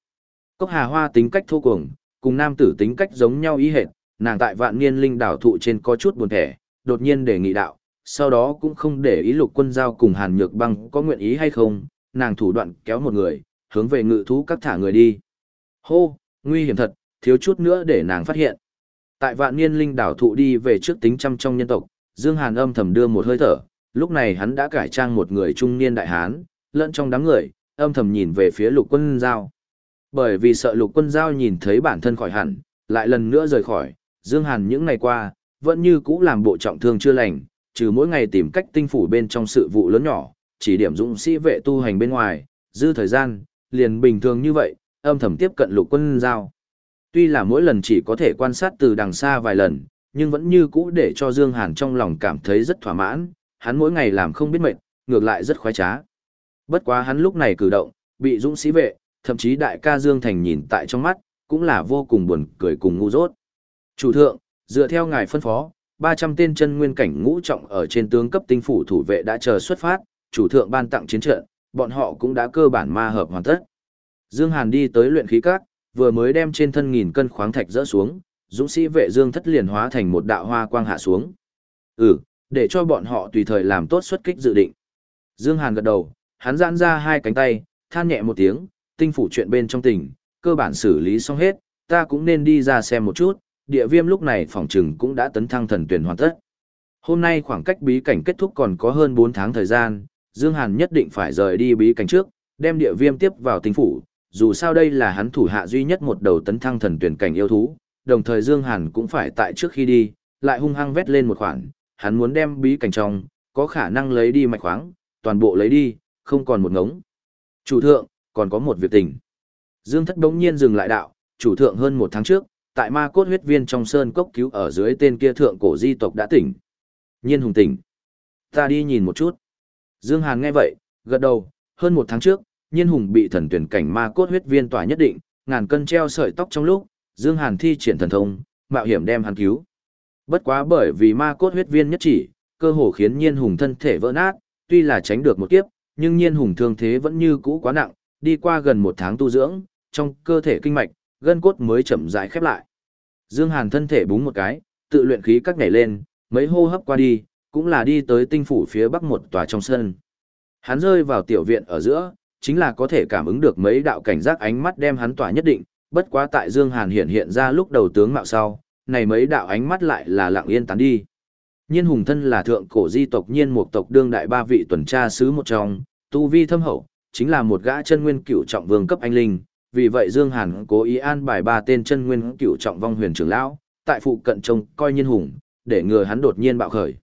Speaker 1: Cốc Hà Hoa tính cách thô cuồng, cùng nam tử tính cách giống nhau ý hệt, nàng tại vạn niên linh đảo thụ trên có chút buồn thẻ, đột nhiên đề nghị đạo, sau đó cũng không để ý lục quân giao cùng Hàn Nhược Băng có nguyện ý hay không, nàng thủ đoạn kéo một người, hướng về ngự thú các thả người đi. Hô, nguy hiểm thật, thiếu chút nữa để nàng phát hiện. Tại vạn niên linh đảo thụ đi về trước tính trăm trong nhân tộc, Dương Hàn âm thầm đưa một hơi thở, lúc này hắn đã cải trang một người trung niên đại hán, lẫn trong đám người, âm thầm nhìn về phía lục quân giao. Bởi vì sợ lục quân giao nhìn thấy bản thân khỏi hẳn, lại lần nữa rời khỏi, Dương Hàn những ngày qua, vẫn như cũ làm bộ trọng thương chưa lành, trừ mỗi ngày tìm cách tinh phủ bên trong sự vụ lớn nhỏ, chỉ điểm dũng sĩ vệ tu hành bên ngoài, dư thời gian, liền bình thường như vậy, âm thầm tiếp cận lục quân giao. Tuy là mỗi lần chỉ có thể quan sát từ đằng xa vài lần, nhưng vẫn như cũ để cho Dương Hàn trong lòng cảm thấy rất thỏa mãn, hắn mỗi ngày làm không biết mệt, ngược lại rất khoái trá. Bất quá hắn lúc này cử động, bị dũng sĩ vệ, thậm chí đại ca Dương Thành nhìn tại trong mắt, cũng là vô cùng buồn cười cùng ngu dốt. Chủ thượng, dựa theo ngài phân phó, 300 tên chân nguyên cảnh ngũ trọng ở trên tướng cấp tinh phủ thủ vệ đã chờ xuất phát, chủ thượng ban tặng chiến trận, bọn họ cũng đã cơ bản ma hợp hoàn tất. Dương Hàn đi tới luyện khí các, vừa mới đem trên thân nghìn cân khoáng thạch rỡ xuống, dũng sĩ vệ Dương thất liền hóa thành một đạo hoa quang hạ xuống. Ừ, để cho bọn họ tùy thời làm tốt xuất kích dự định. Dương Hàn gật đầu, hắn giãn ra hai cánh tay, than nhẹ một tiếng, tinh phủ chuyện bên trong tỉnh, cơ bản xử lý xong hết, ta cũng nên đi ra xem một chút, địa viêm lúc này phòng trừng cũng đã tấn thăng thần tuyển hoàn tất. Hôm nay khoảng cách bí cảnh kết thúc còn có hơn 4 tháng thời gian, Dương Hàn nhất định phải rời đi bí cảnh trước, đem địa viêm tiếp vào tinh phủ, dù sao đây là hắn thủ hạ duy nhất một đầu tấn thăng thần tuyển cảnh yêu thú, đồng thời Dương Hàn cũng phải tại trước khi đi, lại hung hăng vét lên một khoản, hắn muốn đem bí cảnh trong, có khả năng lấy đi mạch khoáng, toàn bộ lấy đi, không còn một ngống. Chủ thượng, còn có một việc tình. Dương Thất đống nhiên dừng lại đạo, chủ thượng hơn một tháng trước, tại ma cốt huyết viên trong sơn cốc cứu ở dưới tên kia thượng cổ di tộc đã tỉnh. Nhiên hùng tỉnh. Ta đi nhìn một chút. Dương Hàn nghe vậy, gật đầu, hơn một tháng trước, nhiên hùng bị thần tuyển cảnh ma cốt huyết viên tỏa nhất định, ngàn cân treo sợi tóc trong lúc, Dương Hàn thi triển thần thông, mạo hiểm đem hắn cứu. Bất quá bởi vì ma cốt huyết viên nhất chỉ, cơ hồ khiến nhiên hùng thân thể vỡ nát, tuy là tránh được một kiếp, nhưng nhiên hùng thương thế vẫn như cũ quá nặng, đi qua gần một tháng tu dưỡng, trong cơ thể kinh mạch, gân cốt mới chậm rãi khép lại. Dương Hàn thân thể búng một cái, tự luyện khí các nhảy lên, mấy hô hấp qua đi, cũng là đi tới tinh phủ phía bắc một tòa trong sân. Hắn rơi vào tiểu viện ở giữa, chính là có thể cảm ứng được mấy đạo cảnh giác ánh mắt đem hắn tỏa nhất định, bất quá tại Dương Hàn hiện hiện ra lúc đầu tướng mạo sau, này mấy đạo ánh mắt lại là lặng yên tán đi. Nhiên hùng thân là thượng cổ di tộc nhiên một tộc đương đại ba vị tuần tra sứ một trong, tu vi thâm hậu, chính là một gã chân nguyên cựu trọng vương cấp anh linh, vì vậy Dương Hàn cố ý an bài ba tên chân nguyên cựu trọng vong huyền trưởng lão, tại phụ cận trông coi nhiên hùng, để ngừa hắn đột nhiên bạo khởi.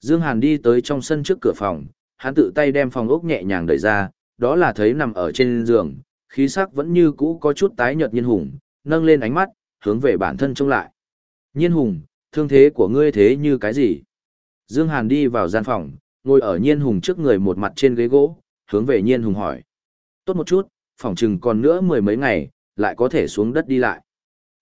Speaker 1: Dương Hàn đi tới trong sân trước cửa phòng, hắn tự tay đem phòng ốc nhẹ nhàng đẩy ra, đó là thấy nằm ở trên giường, khí sắc vẫn như cũ có chút tái nhợt nhiên hùng, nâng lên ánh mắt, hướng về bản thân trông lại. Nhiên hùng, thương thế của ngươi thế như cái gì? Dương Hàn đi vào gian phòng, ngồi ở nhiên hùng trước người một mặt trên ghế gỗ, hướng về nhiên hùng hỏi. Tốt một chút, phòng chừng còn nữa mười mấy ngày, lại có thể xuống đất đi lại.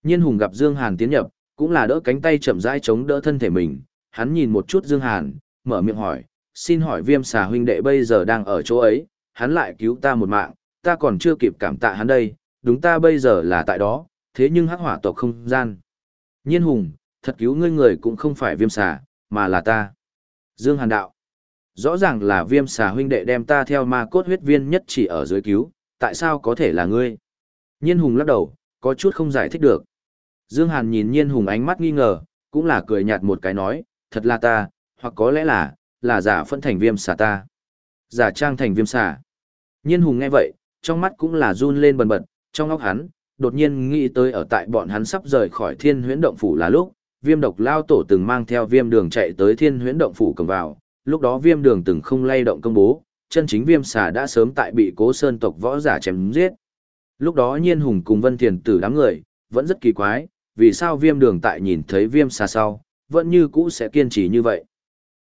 Speaker 1: Nhiên hùng gặp Dương Hàn tiến nhập, cũng là đỡ cánh tay chậm rãi chống đỡ thân thể mình, hắn nhìn một chút Dương Hàn, mở miệng hỏi, xin hỏi viêm xà huynh đệ bây giờ đang ở chỗ ấy, hắn lại cứu ta một mạng, ta còn chưa kịp cảm tạ hắn đây, đúng ta bây giờ là tại đó, thế nhưng hắc hỏa tộc không gian. Nhiên hùng, thật cứu ngươi người cũng không phải viêm xà, mà là ta. Dương Hàn đạo. Rõ ràng là viêm xà huynh đệ đem ta theo ma cốt huyết viên nhất chỉ ở dưới cứu, tại sao có thể là ngươi? Nhiên hùng lắc đầu, có chút không giải thích được. Dương Hàn nhìn nhiên hùng ánh mắt nghi ngờ, cũng là cười nhạt một cái nói, thật là ta, hoặc có lẽ là, là giả phân thành viêm xà ta. Giả trang thành viêm xà. Nhiên hùng nghe vậy, trong mắt cũng là run lên bần bật, trong óc hắn, đột nhiên nghĩ tới ở tại bọn hắn sắp rời khỏi thiên huyễn động phủ là lúc, viêm độc lao tổ từng mang theo viêm đường chạy tới thiên huyễn động phủ cầm vào, lúc đó viêm đường từng không lay động công bố, chân chính viêm xà đã sớm tại bị cố sơn tộc võ giả chém giết. Lúc đó nhiên hùng cùng vân thiền tử đám người, vẫn rất kỳ quái, vì sao viêm đường tại nhìn thấy viêm xà sau, vẫn như cũ sẽ kiên trì như vậy.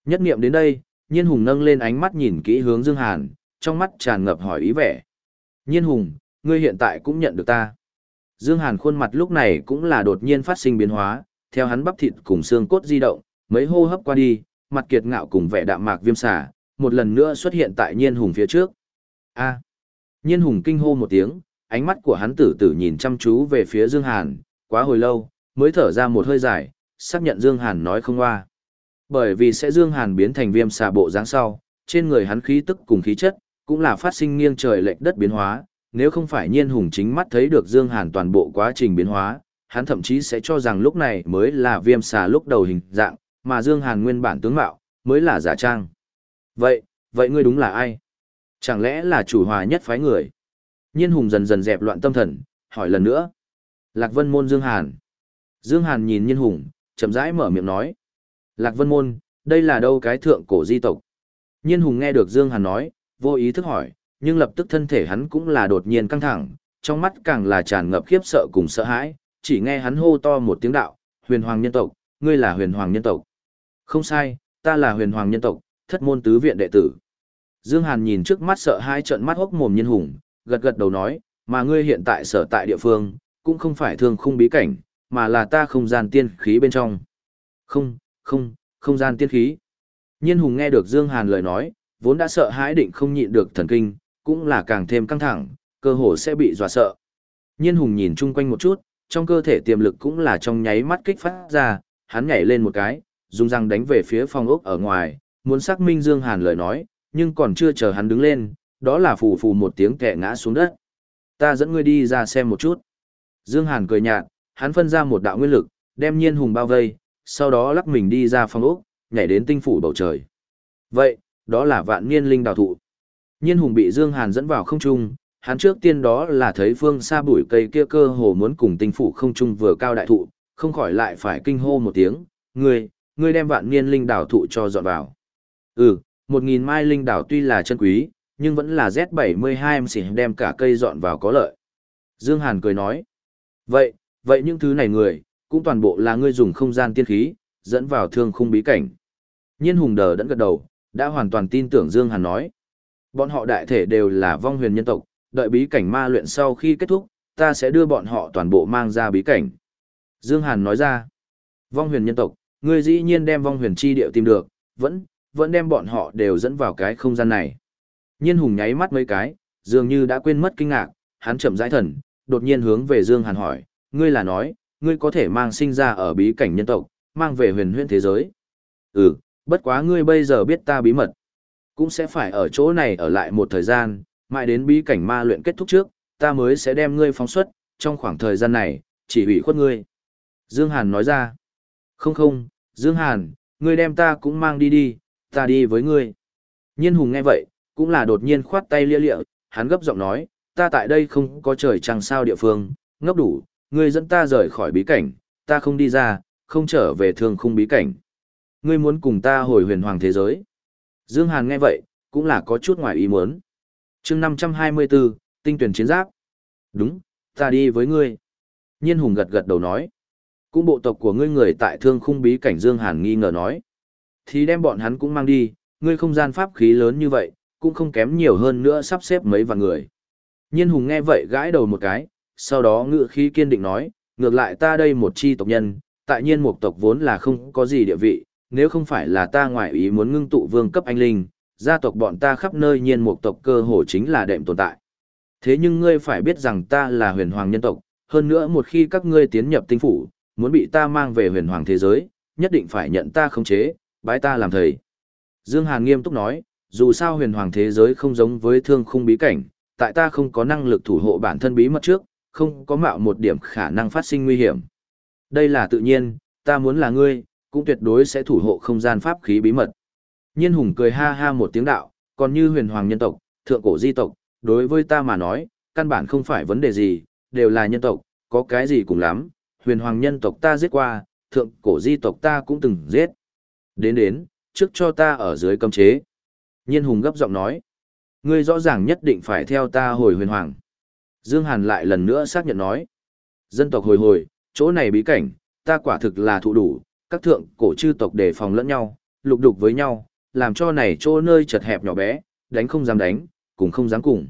Speaker 1: Nhất nghiệm đến đây, nhiên hùng nâng lên ánh mắt nhìn kỹ hướng Dương Hàn, trong mắt tràn ngập hỏi ý vẻ. Nhiên hùng, ngươi hiện tại cũng nhận được ta. Dương Hàn khuôn mặt lúc này cũng là đột nhiên phát sinh biến hóa, theo hắn bắp thịt cùng xương cốt di động, mấy hô hấp qua đi, mặt kiệt ngạo cùng vẻ đạm mạc viêm xả, một lần nữa xuất hiện tại nhiên hùng phía trước. A. Nhiên hùng kinh hô một tiếng, ánh mắt của hắn tử tử nhìn chăm chú về phía Dương Hàn, quá hồi lâu, mới thở ra một hơi dài, xác nhận Dương Hàn nói không qua, Bởi vì sẽ Dương Hàn biến thành viêm xà bộ dáng sau, trên người hắn khí tức cùng khí chất, cũng là phát sinh nghiêng trời lệch đất biến hóa, nếu không phải nhiên hùng chính mắt thấy được Dương Hàn toàn bộ quá trình biến hóa, hắn thậm chí sẽ cho rằng lúc này mới là viêm xà lúc đầu hình dạng, mà Dương Hàn nguyên bản tướng mạo, mới là giả trang. Vậy, vậy ngươi đúng là ai? Chẳng lẽ là chủ hòa nhất phái người? Nhiên hùng dần dần dẹp loạn tâm thần, hỏi lần nữa. Lạc Vân Môn Dương Hàn. Dương Hàn nhìn Nhiên hùng, chậm rãi mở miệng nói. Lạc Vân Môn, đây là đâu cái thượng cổ di tộc? Nhiên hùng nghe được Dương Hàn nói, vô ý thức hỏi, nhưng lập tức thân thể hắn cũng là đột nhiên căng thẳng, trong mắt càng là tràn ngập khiếp sợ cùng sợ hãi, chỉ nghe hắn hô to một tiếng đạo, huyền hoàng nhân tộc, ngươi là huyền hoàng nhân tộc. Không sai, ta là huyền hoàng nhân tộc, thất môn tứ viện đệ tử. Dương Hàn nhìn trước mắt sợ hai trận mắt hốc mồm nhân hùng, gật gật đầu nói, mà ngươi hiện tại sở tại địa phương, cũng không phải thương khung bí cảnh, mà là ta không gian tiên khí bên trong. Không, không, không gian tiên khí. nhân hùng nghe được Dương Hàn lời nói, vốn đã sợ hãi định không nhịn được thần kinh, cũng là càng thêm căng thẳng, cơ hồ sẽ bị dọa sợ. Nhiên hùng nhìn chung quanh một chút, trong cơ thể tiềm lực cũng là trong nháy mắt kích phát ra, hắn nhảy lên một cái, dùng răng đánh về phía phòng ốc ở ngoài, muốn xác minh Dương Hàn lời nói, nhưng còn chưa chờ hắn đứng lên, đó là phù phù một tiếng kẻ ngã xuống đất. Ta dẫn ngươi đi ra xem một chút. Dương Hàn cười nhạt, hắn phân ra một đạo nguyên lực, đem nhiên hùng bao vây, sau đó lắc mình đi ra phòng ốc, nhảy đến tinh phủ bầu trời. Vậy, đó là vạn niên linh đào thụ. Nhiên hùng bị Dương Hàn dẫn vào không trung, hắn trước tiên đó là thấy phương xa bụi cây kia cơ hồ muốn cùng tinh phủ không trung vừa cao đại thụ, không khỏi lại phải kinh hô một tiếng, ngươi, ngươi đem vạn niên linh đảo thụ cho dọn vào. Ừ, một nghìn mai linh đảo tuy là chân quý, nhưng vẫn là Z72 xỉ đem cả cây dọn vào có lợi. Dương Hàn cười nói, vậy, vậy những thứ này người, cũng toàn bộ là ngươi dùng không gian tiên khí, dẫn vào thương khung bí cảnh. Nhiên hùng đờ đẫn gật đầu, đã hoàn toàn tin tưởng Dương Hàn nói. Bọn họ đại thể đều là vong huyền nhân tộc, đợi bí cảnh ma luyện sau khi kết thúc, ta sẽ đưa bọn họ toàn bộ mang ra bí cảnh. Dương Hàn nói ra, vong huyền nhân tộc, ngươi dĩ nhiên đem vong huyền chi điệu tìm được, vẫn, vẫn đem bọn họ đều dẫn vào cái không gian này. Nhiên hùng nháy mắt mấy cái, dường như đã quên mất kinh ngạc, hắn chậm rãi thần, đột nhiên hướng về Dương Hàn hỏi, ngươi là nói, ngươi có thể mang sinh ra ở bí cảnh nhân tộc, mang về huyền huyền thế giới. Ừ, bất quá ngươi bây giờ biết ta bí mật, cũng sẽ phải ở chỗ này ở lại một thời gian, mãi đến bí cảnh ma luyện kết thúc trước, ta mới sẽ đem ngươi phóng xuất, trong khoảng thời gian này, chỉ hủy khuất ngươi. Dương Hàn nói ra, không không, Dương Hàn, ngươi đem ta cũng mang đi đi, ta đi với ngươi. Nhiên Hùng nghe vậy, cũng là đột nhiên khoát tay lia lịa, hắn gấp giọng nói, ta tại đây không có trời trăng sao địa phương, ngốc đủ, ngươi dẫn ta rời khỏi bí cảnh, ta không đi ra, không trở về thương khung bí cảnh. Ngươi muốn cùng ta hồi huyền hoàng thế giới. Dương Hàn nghe vậy, cũng là có chút ngoài ý muốn. chương 524, tinh tuyển chiến giáp. Đúng, ta đi với ngươi. Nhiên Hùng gật gật đầu nói. Cũng bộ tộc của ngươi người tại thương khung bí cảnh Dương Hàn nghi ngờ nói. Thì đem bọn hắn cũng mang đi, ngươi không gian pháp khí lớn như vậy, cũng không kém nhiều hơn nữa sắp xếp mấy vạn người. Nhiên Hùng nghe vậy gãi đầu một cái, sau đó ngựa khí kiên định nói, ngược lại ta đây một chi tộc nhân, tại nhiên một tộc vốn là không có gì địa vị, nếu không phải là ta ngoại ý muốn ngưng tụ vương cấp anh linh, gia tộc bọn ta khắp nơi nhiên một tộc cơ hồ chính là đệm tồn tại. Thế nhưng ngươi phải biết rằng ta là huyền hoàng nhân tộc, hơn nữa một khi các ngươi tiến nhập tinh phủ, muốn bị ta mang về huyền hoàng thế giới, nhất định phải nhận ta khống chế, bái ta làm thầy. Dương Hàn nghiêm túc nói, dù sao huyền hoàng thế giới không giống với thương khung bí cảnh, tại ta không có năng lực thủ hộ bản thân bí mật trước, không có mạo một điểm khả năng phát sinh nguy hiểm. Đây là tự nhiên, ta muốn là ngươi, cũng tuyệt đối sẽ thủ hộ không gian pháp khí bí mật. Nhiên hùng cười ha ha một tiếng đạo, còn như huyền hoàng nhân tộc, thượng cổ di tộc, đối với ta mà nói, căn bản không phải vấn đề gì, đều là nhân tộc, có cái gì cũng lắm, huyền hoàng nhân tộc ta giết qua, thượng cổ di tộc ta cũng từng giết. Đến đến, trước cho ta ở dưới cấm chế. Nhiên hùng gấp giọng nói, ngươi rõ ràng nhất định phải theo ta hồi huyền hoàng. Dương Hàn lại lần nữa xác nhận nói. Dân tộc hồi hồi, chỗ này bí cảnh, ta quả thực là thụ đủ, các thượng cổ chư tộc đề phòng lẫn nhau, lục đục với nhau, làm cho này chỗ nơi chật hẹp nhỏ bé, đánh không dám đánh, cùng không dám cùng.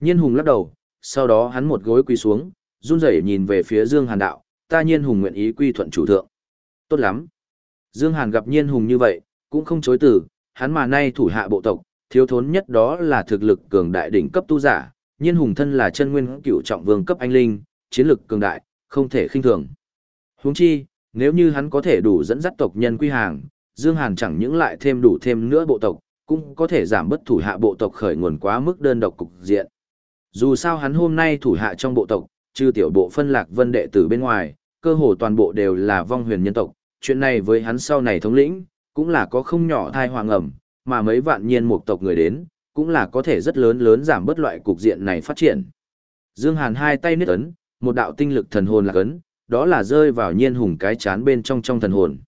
Speaker 1: Nhiên hùng lắc đầu, sau đó hắn một gối quỳ xuống, run rẩy nhìn về phía Dương Hàn đạo, ta nhiên hùng nguyện ý quy thuận chủ thượng. Tốt lắm. Dương Hàn gặp nhiên hùng như vậy, cũng không chối từ, hắn mà nay thủ hạ bộ tộc, thiếu thốn nhất đó là thực lực cường đại đỉnh cấp tu giả, nhiên hùng thân là chân nguyên cựu trọng vương cấp anh linh, chiến lực cường đại, không thể khinh thường. Huống chi, nếu như hắn có thể đủ dẫn dắt tộc nhân quy hàng, Dương Hàn chẳng những lại thêm đủ thêm nữa bộ tộc, cũng có thể giảm bất thủ hạ bộ tộc khởi nguồn quá mức đơn độc cục diện. Dù sao hắn hôm nay thủ hạ trong bộ tộc, trừ tiểu bộ phân lạc vân đệ tử bên ngoài, cơ hồ toàn bộ đều là vong huyền nhân tộc, chuyện này với hắn sau này thống lĩnh, cũng là có không nhỏ thai hoàng ẩm, mà mấy vạn nhiên một tộc người đến, cũng là có thể rất lớn lớn giảm bớt loại cục diện này phát triển. Dương Hàn hai tay niết ấn, một đạo tinh lực thần hồn là ấn, đó là rơi vào nhiên hùng cái chán bên trong trong thần hồn.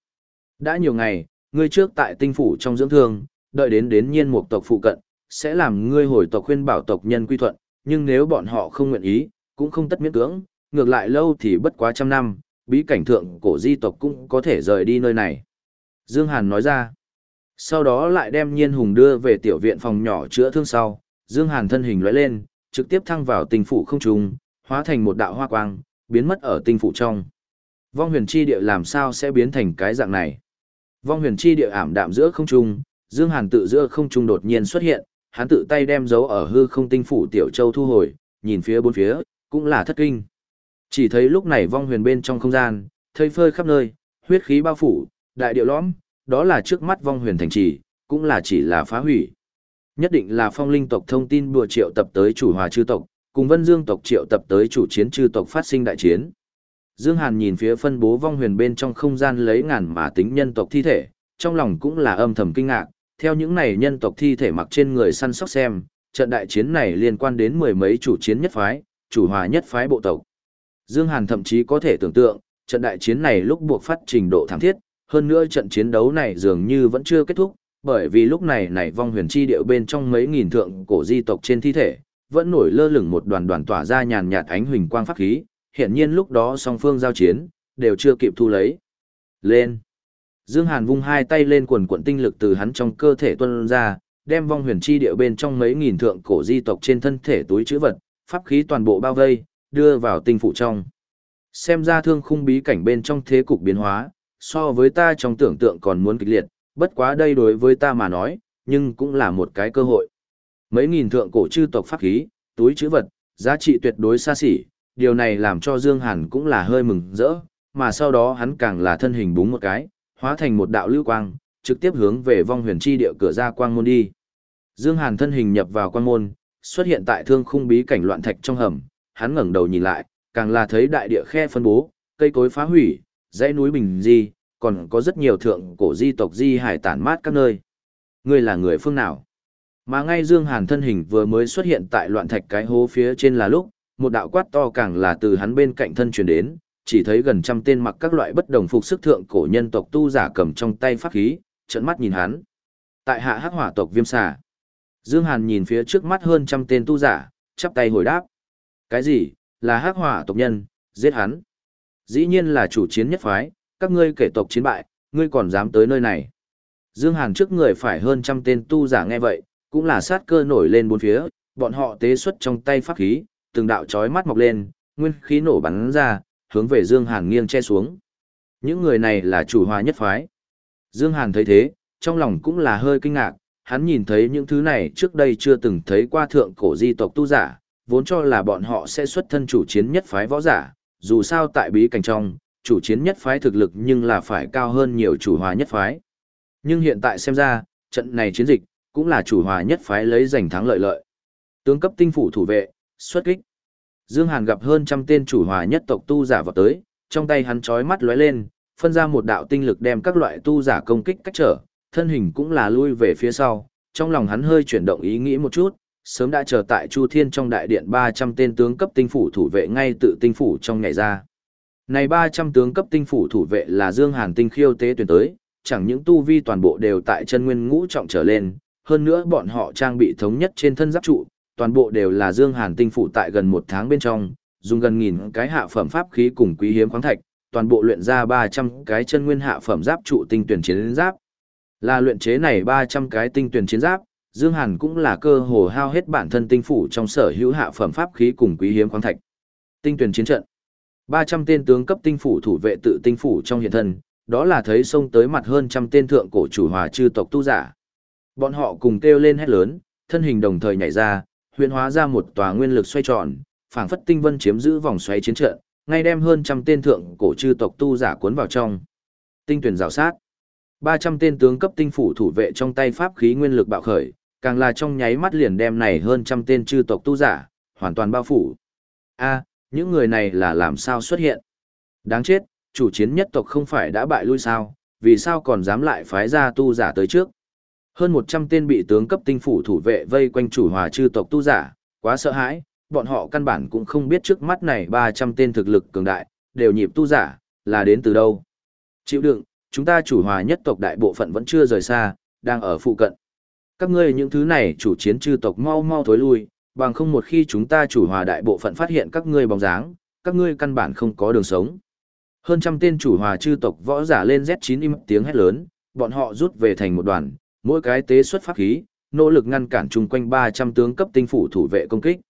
Speaker 1: Đã nhiều ngày, ngươi trước tại tinh phủ trong dưỡng thương, đợi đến đến nhiên mục tộc phụ cận, sẽ làm ngươi hồi tộc khuyên bảo tộc nhân quy thuận, nhưng nếu bọn họ không nguyện ý, cũng không tất miễn cưỡng, ngược lại lâu thì bất quá trăm năm, bí cảnh thượng cổ di tộc cũng có thể rời đi nơi này. Dương Hàn nói ra, sau đó lại đem nhiên hùng đưa về tiểu viện phòng nhỏ chữa thương sau, Dương Hàn thân hình lóe lên, trực tiếp thăng vào tinh phủ không trung, hóa thành một đạo hoa quang, biến mất ở tinh phủ trong. Vong huyền chi địa làm sao sẽ biến thành cái dạng này? Vong huyền chi địa ảm đạm giữa không trung, Dương Hàn tự giữa không trung đột nhiên xuất hiện, hắn tự tay đem dấu ở hư không tinh phủ tiểu châu thu hồi, nhìn phía bốn phía, cũng là thất kinh. Chỉ thấy lúc này vong huyền bên trong không gian, thây phơi khắp nơi, huyết khí bao phủ, đại điệu lõm, đó là trước mắt vong huyền thành trì, cũng là chỉ là phá hủy. Nhất định là phong linh tộc thông tin bùa triệu tập tới chủ hòa chư tộc, cùng vân dương tộc triệu tập tới chủ chiến chư tộc phát sinh đại chiến. Dương Hàn nhìn phía phân bố vong huyền bên trong không gian lấy ngàn mà tính nhân tộc thi thể, trong lòng cũng là âm thầm kinh ngạc, theo những này nhân tộc thi thể mặc trên người săn sóc xem, trận đại chiến này liên quan đến mười mấy chủ chiến nhất phái, chủ hòa nhất phái bộ tộc. Dương Hàn thậm chí có thể tưởng tượng, trận đại chiến này lúc buộc phát trình độ thảm thiết, hơn nữa trận chiến đấu này dường như vẫn chưa kết thúc, bởi vì lúc này này vong huyền chi điệu bên trong mấy nghìn thượng cổ di tộc trên thi thể, vẫn nổi lơ lửng một đoàn đoàn tỏa ra nhàn nhạt ánh huỳnh quang pháp khí, hiện nhiên lúc đó song phương giao chiến, đều chưa kịp thu lấy. Lên! Dương Hàn vung hai tay lên quần cuộn tinh lực từ hắn trong cơ thể tuôn ra, đem vong huyền chi địa bên trong mấy nghìn thượng cổ di tộc trên thân thể túi chữ vật, pháp khí toàn bộ bao vây, đưa vào tinh phủ trong. Xem ra thương khung bí cảnh bên trong thế cục biến hóa, so với ta trong tưởng tượng còn muốn kịch liệt, bất quá đây đối với ta mà nói, nhưng cũng là một cái cơ hội. Mấy nghìn thượng cổ chư tộc pháp khí, túi chữ vật, giá trị tuyệt đối xa xỉ, điều này làm cho Dương Hàn cũng là hơi mừng rỡ, mà sau đó hắn càng là thân hình búng một cái, hóa thành một đạo lưu quang, trực tiếp hướng về vong huyền chi địa cửa ra quang môn đi. Dương Hàn thân hình nhập vào quang môn, xuất hiện tại thương khung bí cảnh loạn thạch trong hầm, hắn ngẩng đầu nhìn lại, càng là thấy đại địa khe phân bố, cây cối phá hủy, dãy núi bình di, còn có rất nhiều thượng cổ di tộc di hải tản mát các nơi. Ngươi là người phương nào? Mà ngay Dương Hàn thân hình vừa mới xuất hiện tại loạn thạch cái hố phía trên là lúc, một đạo quát to càng là từ hắn bên cạnh thân truyền đến, chỉ thấy gần trăm tên mặc các loại bất đồng phục sức thượng cổ nhân tộc tu giả cầm trong tay pháp khí, trợn mắt nhìn hắn. Tại hạ hắc hỏa tộc viêm xà. Dương Hàn nhìn phía trước mắt hơn trăm tên tu giả, chắp tay hồi đáp. Cái gì, là hắc hỏa tộc nhân, giết hắn. Dĩ nhiên là chủ chiến nhất phái, các ngươi kể tộc chiến bại, ngươi còn dám tới nơi này. Dương Hàn trước người phải hơn trăm tên tu giả nghe vậy, cũng là sát cơ nổi lên bốn phía, bọn họ tế xuất trong tay pháp khí, từng đạo chói mắt mọc lên, nguyên khí nổ bắn ra, hướng về Dương Hàn nghiêng che xuống. Những người này là chủ hòa nhất phái. Dương Hàn thấy thế, trong lòng cũng là hơi kinh ngạc, hắn nhìn thấy những thứ này trước đây chưa từng thấy qua thượng cổ di tộc tu giả, vốn cho là bọn họ sẽ xuất thân chủ chiến nhất phái võ giả, dù sao tại bí cảnh trong, chủ chiến nhất phái thực lực nhưng là phải cao hơn nhiều chủ hòa nhất phái. Nhưng hiện tại xem ra, trận này chiến dịch, cũng là chủ hòa nhất phái lấy giành thắng lợi lợi. Tướng cấp tinh phủ thủ vệ, xuất kích. Dương Hàn gặp hơn trăm tên chủ hòa nhất tộc tu giả vào tới, trong tay hắn chói mắt lóe lên, phân ra một đạo tinh lực đem các loại tu giả công kích cách trở, thân hình cũng là lui về phía sau, trong lòng hắn hơi chuyển động ý nghĩ một chút, sớm đã chờ tại Chu Thiên trong đại điện 300 tên tướng cấp tinh phủ thủ vệ ngay tự tinh phủ trong ngày ra. Này 300 tướng cấp tinh phủ thủ vệ là Dương Hàn tinh khiêu tế tuyển tới, chẳng những tu vi toàn bộ đều tại chân nguyên ngũ trọng trở lên, hơn nữa bọn họ trang bị thống nhất trên thân giáp trụ, toàn bộ đều là Dương Hàn tinh phủ tại gần một tháng bên trong, dùng gần nghìn cái hạ phẩm pháp khí cùng quý hiếm khoáng thạch, toàn bộ luyện ra 300 cái chân nguyên hạ phẩm giáp trụ tinh tuyển chiến giáp. Là luyện chế này 300 cái tinh tuyển chiến giáp, Dương Hàn cũng là cơ hồ hao hết bản thân tinh phủ trong sở hữu hạ phẩm pháp khí cùng quý hiếm khoáng thạch. Tinh tuyển chiến trận. 300 tên tướng cấp tinh phủ thủ vệ tự tinh phủ trong hiện thân, đó là thấy xông tới mặt hơn trăm tên thượng cổ chủ hòa chư tộc tu giả. Bọn họ cùng kêu lên hét lớn, thân hình đồng thời nhảy ra, huyễn hóa ra một tòa nguyên lực xoay tròn, phảng phất tinh vân chiếm giữ vòng xoáy chiến trận, ngay đem hơn trăm tên thượng cổ chư tộc tu giả cuốn vào trong. Tinh tuyển rào sát. 300 tên tướng cấp tinh phủ thủ vệ trong tay pháp khí nguyên lực bạo khởi, càng là trong nháy mắt liền đem này hơn trăm tên chư tộc tu giả, hoàn toàn bao phủ. A, những người này là làm sao xuất hiện? Đáng chết, chủ chiến nhất tộc không phải đã bại lui sao, vì sao còn dám lại phái ra tu giả tới trước? Hơn 100 tên bị tướng cấp tinh phủ thủ vệ vây quanh chủ hòa chư tộc tu giả, quá sợ hãi, bọn họ căn bản cũng không biết trước mắt này 300 tên thực lực cường đại, đều nhịp tu giả, là đến từ đâu. Chịu đựng, chúng ta chủ hòa nhất tộc đại bộ phận vẫn chưa rời xa, đang ở phụ cận. Các ngươi những thứ này chủ chiến chư tộc mau mau thối lui, bằng không một khi chúng ta chủ hòa đại bộ phận phát hiện các ngươi bóng dáng, các ngươi căn bản không có đường sống. Hơn trăm tên chủ hòa chư tộc võ giả lên Z9 im tiếng hét lớn, bọn họ rút về thành một đoàn, mỗi cái tế xuất pháp khí, nỗ lực ngăn cản chung quanh 300 tướng cấp tinh phủ thủ vệ công kích.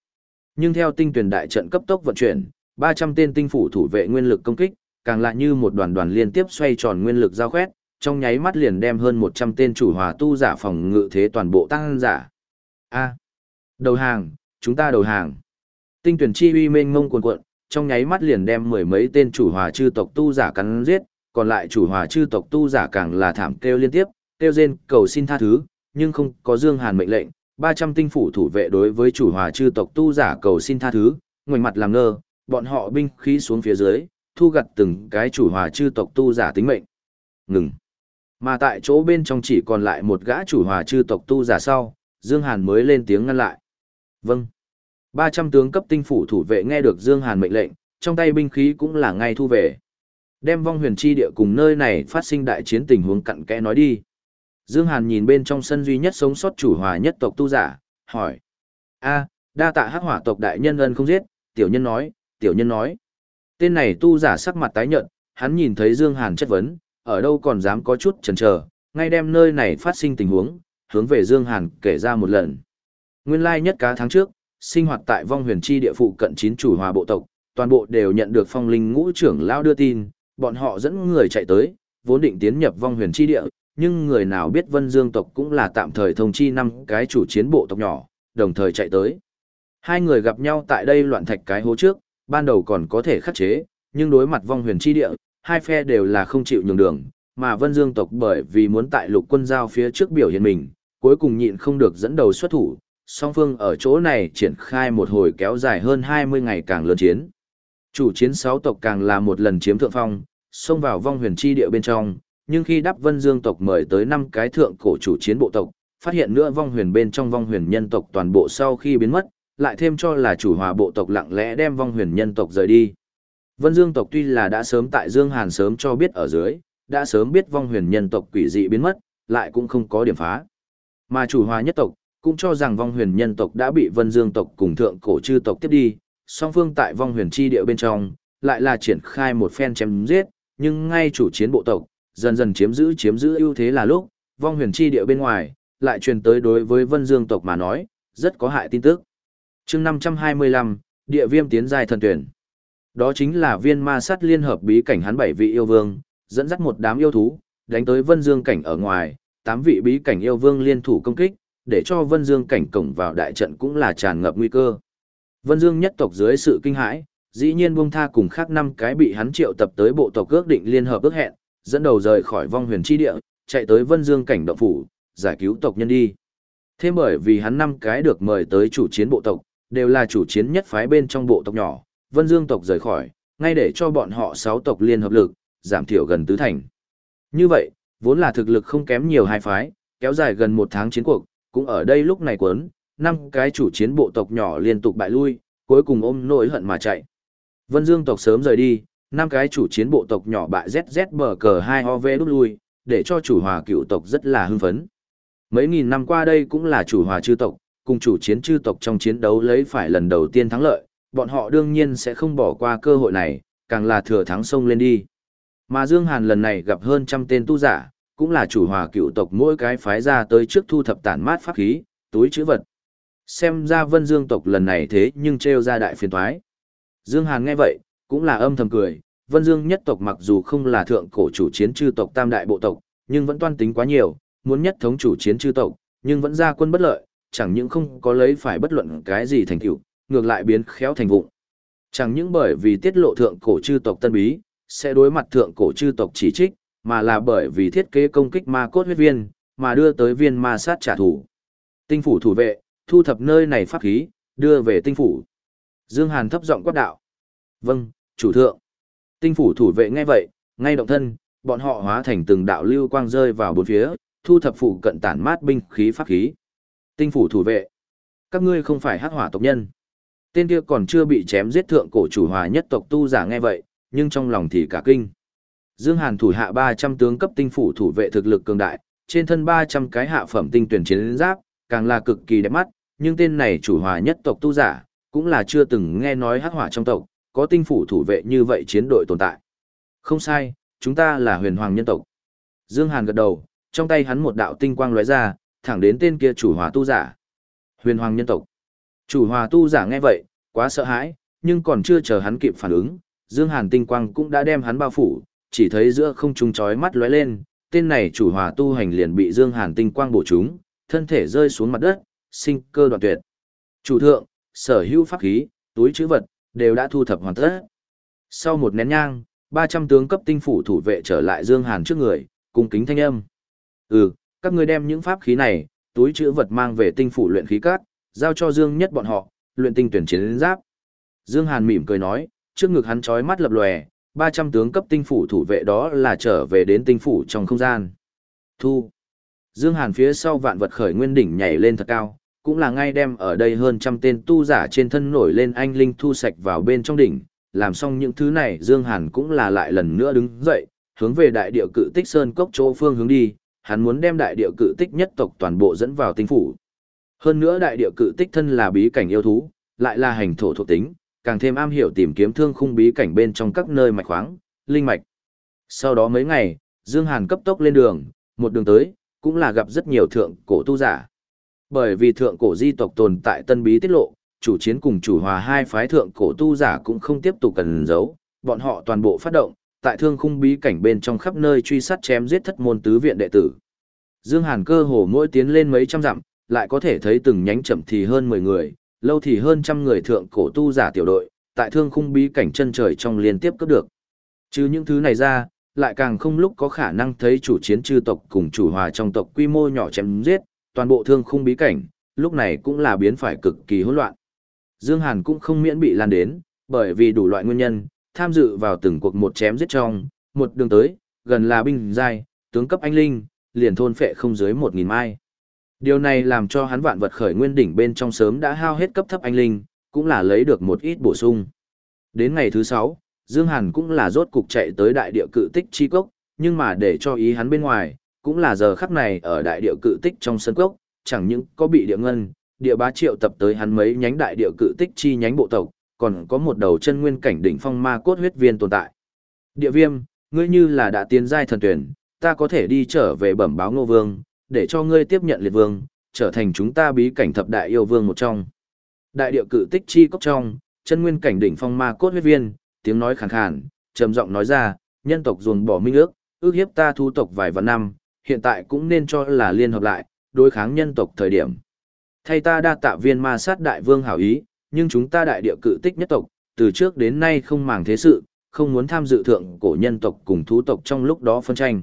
Speaker 1: Nhưng theo tinh tuyển đại trận cấp tốc vận chuyển, 300 tên tinh phủ thủ vệ nguyên lực công kích, càng lại như một đoàn đoàn liên tiếp xoay tròn nguyên lực giao khoét, trong nháy mắt liền đem hơn 100 tên chủ hòa tu giả phòng ngự thế toàn bộ tăng giả. A. đầu hàng, chúng ta đầu hàng. Tinh tuyển chi uy mênh ngông cuồn cuộn, trong nháy mắt liền đem mười mấy tên chủ hòa chư tộc tu giả cắn giết, còn lại chủ hòa chư tộc tu giả càng là thảm kêu liên tiếp, kêu rên cầu xin tha thứ, nhưng không có Dương Hàn mệnh lệnh, 300 tinh phủ thủ vệ đối với chủ hòa chư tộc tu giả cầu xin tha thứ, ngoảnh mặt làm ngơ, bọn họ binh khí xuống phía dưới, thu gặt từng cái chủ hòa chư tộc tu giả tính mệnh. Ngừng. Mà tại chỗ bên trong chỉ còn lại một gã chủ hòa chư tộc tu giả sau, Dương Hàn mới lên tiếng ngăn lại. Vâng. 300 tướng cấp tinh phủ thủ vệ nghe được Dương Hàn mệnh lệnh, trong tay binh khí cũng là ngay thu về. Đem vong huyền chi địa cùng nơi này phát sinh đại chiến tình huống cặn kẽ nói đi. Dương Hàn nhìn bên trong sân duy nhất sống sót chủ hòa nhất tộc tu giả, hỏi. a đa tạ hắc hỏa tộc đại nhân ân không giết, tiểu nhân nói, tiểu nhân nói. Tên này tu giả sắc mặt tái nhợt, hắn nhìn thấy Dương Hàn chất vấn, ở đâu còn dám có chút chần chờ, ngay đem nơi này phát sinh tình huống, hướng về Dương Hàn kể ra một lần. Nguyên lai nhất cá tháng trước, sinh hoạt tại vong huyền chi địa phụ cận chín chủ hòa bộ tộc, toàn bộ đều nhận được phong linh ngũ trưởng lao đưa tin, bọn họ dẫn người chạy tới, vốn định tiến nhập vong huyền chi địa, nhưng người nào biết Vân Dương tộc cũng là tạm thời thông chi năm cái chủ chiến bộ tộc nhỏ, đồng thời chạy tới. Hai người gặp nhau tại đây loạn thạch cái hố trước, ban đầu còn có thể khắc chế, nhưng đối mặt vong huyền chi địa, hai phe đều là không chịu nhường đường, mà Vân Dương tộc bởi vì muốn tại lục quân giao phía trước biểu hiện mình, cuối cùng nhịn không được dẫn đầu xuất thủ, song phương ở chỗ này triển khai một hồi kéo dài hơn 20 ngày càng lớn chiến. Chủ chiến sáu tộc càng là một lần chiếm thượng phong, xông vào vong huyền chi địa bên trong, nhưng khi đáp vân dương tộc mời tới năm cái thượng cổ chủ chiến bộ tộc, phát hiện nữa vong huyền bên trong vong huyền nhân tộc toàn bộ sau khi biến mất, lại thêm cho là chủ hòa bộ tộc lặng lẽ đem vong huyền nhân tộc rời đi. Vân Dương tộc tuy là đã sớm tại Dương Hàn sớm cho biết ở dưới, đã sớm biết vong huyền nhân tộc quỷ dị biến mất, lại cũng không có điểm phá. Mà chủ hòa nhất tộc, cũng cho rằng vong huyền nhân tộc đã bị Vân Dương tộc cùng thượng cổ chư tộc tiếp đi, song phương tại vong huyền chi địa bên trong, lại là triển khai một phen chém giết, nhưng ngay chủ chiến bộ tộc, dần dần chiếm giữ chiếm giữ ưu thế là lúc, vong huyền chi địa bên ngoài, lại truyền tới đối với Vân Dương tộc mà nói, rất có hại tin tức. chương 525, địa viêm tiến giai thần tuyển. Đó chính là viên ma sát liên hợp bí cảnh hắn bảy vị yêu vương, dẫn dắt một đám yêu thú, đánh tới Vân Dương cảnh ở ngoài, tám vị bí cảnh yêu vương liên thủ công kích, để cho Vân Dương cảnh cổng vào đại trận cũng là tràn ngập nguy cơ. Vân Dương nhất tộc dưới sự kinh hãi, dĩ nhiên buông tha cùng khác năm cái bị hắn triệu tập tới bộ tộc ước định liên hợp ước hẹn, dẫn đầu rời khỏi vong huyền chi địa, chạy tới Vân Dương cảnh động phủ, giải cứu tộc nhân đi. Thêm bởi vì hắn năm cái được mời tới chủ chiến bộ tộc, đều là chủ chiến nhất phái bên trong bộ tộc nhỏ, Vân Dương tộc rời khỏi, ngay để cho bọn họ sáu tộc liên hợp lực, giảm thiểu gần tứ thành. Như vậy, vốn là thực lực không kém nhiều hai phái, kéo dài gần một tháng chiến cuộc, cũng ở đây lúc này quấn, năm cái chủ chiến bộ tộc nhỏ liên tục bại lui, cuối cùng ôm nỗi hận mà chạy. Vân Dương tộc sớm rời đi, năm cái chủ chiến bộ tộc nhỏ bại ZZ bờ cờ 2 OV đút lui, để cho chủ hòa cựu tộc rất là hưng phấn. Mấy nghìn năm qua đây cũng là chủ hòa chư tộc, cùng chủ chiến chư tộc trong chiến đấu lấy phải lần đầu tiên thắng lợi, bọn họ đương nhiên sẽ không bỏ qua cơ hội này, càng là thừa thắng sông lên đi. Mà Dương Hàn lần này gặp hơn trăm tên tu giả, cũng là chủ hòa cựu tộc mỗi cái phái ra tới trước thu thập tản mát pháp khí, túi chữ vật. Xem ra vân dương tộc lần này thế nhưng treo ra đại phiền toái. Dương Hàn nghe vậy, cũng là âm thầm cười, vân dương nhất tộc mặc dù không là thượng cổ chủ chiến chư tộc tam đại bộ tộc, nhưng vẫn toan tính quá nhiều, muốn nhất thống chủ chiến chư tộc, nhưng vẫn ra quân bất lợi, chẳng những không có lấy phải bất luận cái gì thành tựu, ngược lại biến khéo thành vụng. Chẳng những bởi vì tiết lộ thượng cổ chư tộc tân bí, sẽ đối mặt thượng cổ chư tộc chỉ trích, mà là bởi vì thiết kế công kích ma cốt huyết viên, mà đưa tới viên ma sát trả thù. Tinh phủ thủ vệ, thu thập nơi này pháp khí, đưa về tinh phủ. Dương Hàn thấp giọng quát đạo. Vâng, chủ thượng. Tinh phủ thủ vệ nghe vậy, ngay động thân, bọn họ hóa thành từng đạo lưu quang rơi vào bốn phía, thu thập phụ cận tản mát binh khí pháp khí. Tinh phủ thủ vệ. Các ngươi không phải hắc hỏa tộc nhân. Tên kia còn chưa bị chém giết thượng cổ chủ hòa nhất tộc tu giả nghe vậy, nhưng trong lòng thì cả kinh. Dương Hàn thủ hạ 300 tướng cấp tinh phủ thủ vệ thực lực cường đại, trên thân 300 cái hạ phẩm tinh tuyển chiến giáp, càng là cực kỳ đẹp mắt, nhưng tên này chủ hòa nhất tộc tu giả, cũng là chưa từng nghe nói hắc hỏa trong tộc, có tinh phủ thủ vệ như vậy chiến đội tồn tại. Không sai, chúng ta là huyền hoàng nhân tộc. Dương Hàn gật đầu, trong tay hắn một đạo tinh quang lóe ra, thẳng đến tên kia chủ hòa tu giả. Huyền hoàng nhân tộc. Chủ hòa tu giả nghe vậy, quá sợ hãi, nhưng còn chưa chờ hắn kịp phản ứng, Dương Hàn tinh quang cũng đã đem hắn bao phủ, chỉ thấy giữa không trung chói mắt lóe lên, tên này chủ hòa tu hành liền bị Dương Hàn tinh quang bổ trúng, thân thể rơi xuống mặt đất, sinh cơ đoạn tuyệt. Chủ thượng, sở hữu pháp khí, túi trữ vật, đều đã thu thập hoàn tất. Sau một nén nhang, 300 tướng cấp tinh phủ thủ vệ trở lại Dương Hàn trước người, cung kính thanh âm. Ừ, các ngươi đem những pháp khí này, túi chữ vật mang về tinh phủ luyện khí cát, giao cho Dương nhất bọn họ, luyện tinh tuyển chiến giáp. Dương Hàn mỉm cười nói, trước ngực hắn chói mắt lập lòe, 300 tướng cấp tinh phủ thủ vệ đó là trở về đến tinh phủ trong không gian. Thu. Dương Hàn phía sau vạn vật khởi nguyên đỉnh nhảy lên thật cao, cũng là ngay đem ở đây hơn trăm tên tu giả trên thân nổi lên anh linh thu sạch vào bên trong đỉnh, làm xong những thứ này Dương Hàn cũng là lại lần nữa đứng dậy, hướng về đại địa cự tích sơn cốc chỗ phương hướng đi, hắn muốn đem đại địa cự tích nhất tộc toàn bộ dẫn vào tinh phủ. Hơn nữa đại địa cự tích thân là bí cảnh yêu thú, lại là hành thổ thuộc tính, càng thêm am hiểu tìm kiếm thương khung bí cảnh bên trong các nơi mạch khoáng, linh mạch. Sau đó mấy ngày, Dương Hàn cấp tốc lên đường, một đường tới, cũng là gặp rất nhiều thượng cổ tu giả. Bởi vì thượng cổ di tộc tồn tại tân bí tiết lộ, chủ chiến cùng chủ hòa hai phái thượng cổ tu giả cũng không tiếp tục cần giấu, bọn họ toàn bộ phát động, tại thương khung bí cảnh bên trong khắp nơi truy sát chém giết thất môn tứ viện đệ tử. Dương Hàn cơ hồ mỗi tiến lên mấy trăm dặm, lại có thể thấy từng nhánh chậm thì hơn 10 người, lâu thì hơn trăm người thượng cổ tu giả tiểu đội, tại thương khung bí cảnh chân trời trong liên tiếp cấp được. Chứ những thứ này ra, lại càng không lúc có khả năng thấy chủ chiến chư tộc cùng chủ hòa trong tộc quy mô nhỏ chém giết, toàn bộ thương khung bí cảnh, lúc này cũng là biến phải cực kỳ hỗn loạn. Dương Hàn cũng không miễn bị lan đến, bởi vì đủ loại nguyên nhân, tham dự vào từng cuộc một chém giết trong, một đường tới, gần là binh giai, tướng cấp anh linh, liền thôn phệ không dưới một nghìn mai. Điều này làm cho hắn vạn vật khởi nguyên đỉnh bên trong sớm đã hao hết cấp thấp anh linh, cũng là lấy được một ít bổ sung. Đến ngày thứ sáu, Dương Hàn cũng là rốt cục chạy tới đại địa cự tích chi cốc, nhưng mà để cho ý hắn bên ngoài, cũng là giờ khắc này ở đại địa cự tích trong sân cốc, chẳng những có bị địa ngân, địa bá triệu tập tới hắn mấy nhánh đại địa cự tích chi nhánh bộ tộc, còn có một đầu chân nguyên cảnh đỉnh phong ma cốt huyết viên tồn tại. Địa viêm, ngươi như là đã tiến giai thần tuyển, ta có thể đi trở về bẩm báo ngô vương, để cho ngươi tiếp nhận liệt vương, trở thành chúng ta bí cảnh thập đại yêu vương một trong. Đại địa cự tích chi cốc trong, chân nguyên cảnh đỉnh phong ma cốt huyết viên, tiếng nói khàn khàn, trầm giọng nói ra, nhân tộc ruồng bỏ minh ước, ước hiếp ta thu tộc vài vạn năm, hiện tại cũng nên cho là liên hợp lại, đối kháng nhân tộc thời điểm. Thay ta đa tạ viên ma sát đại vương hảo ý, nhưng chúng ta đại địa cự tích nhất tộc, từ trước đến nay không màng thế sự, không muốn tham dự thượng cổ nhân tộc cùng thú tộc trong lúc đó phân tranh.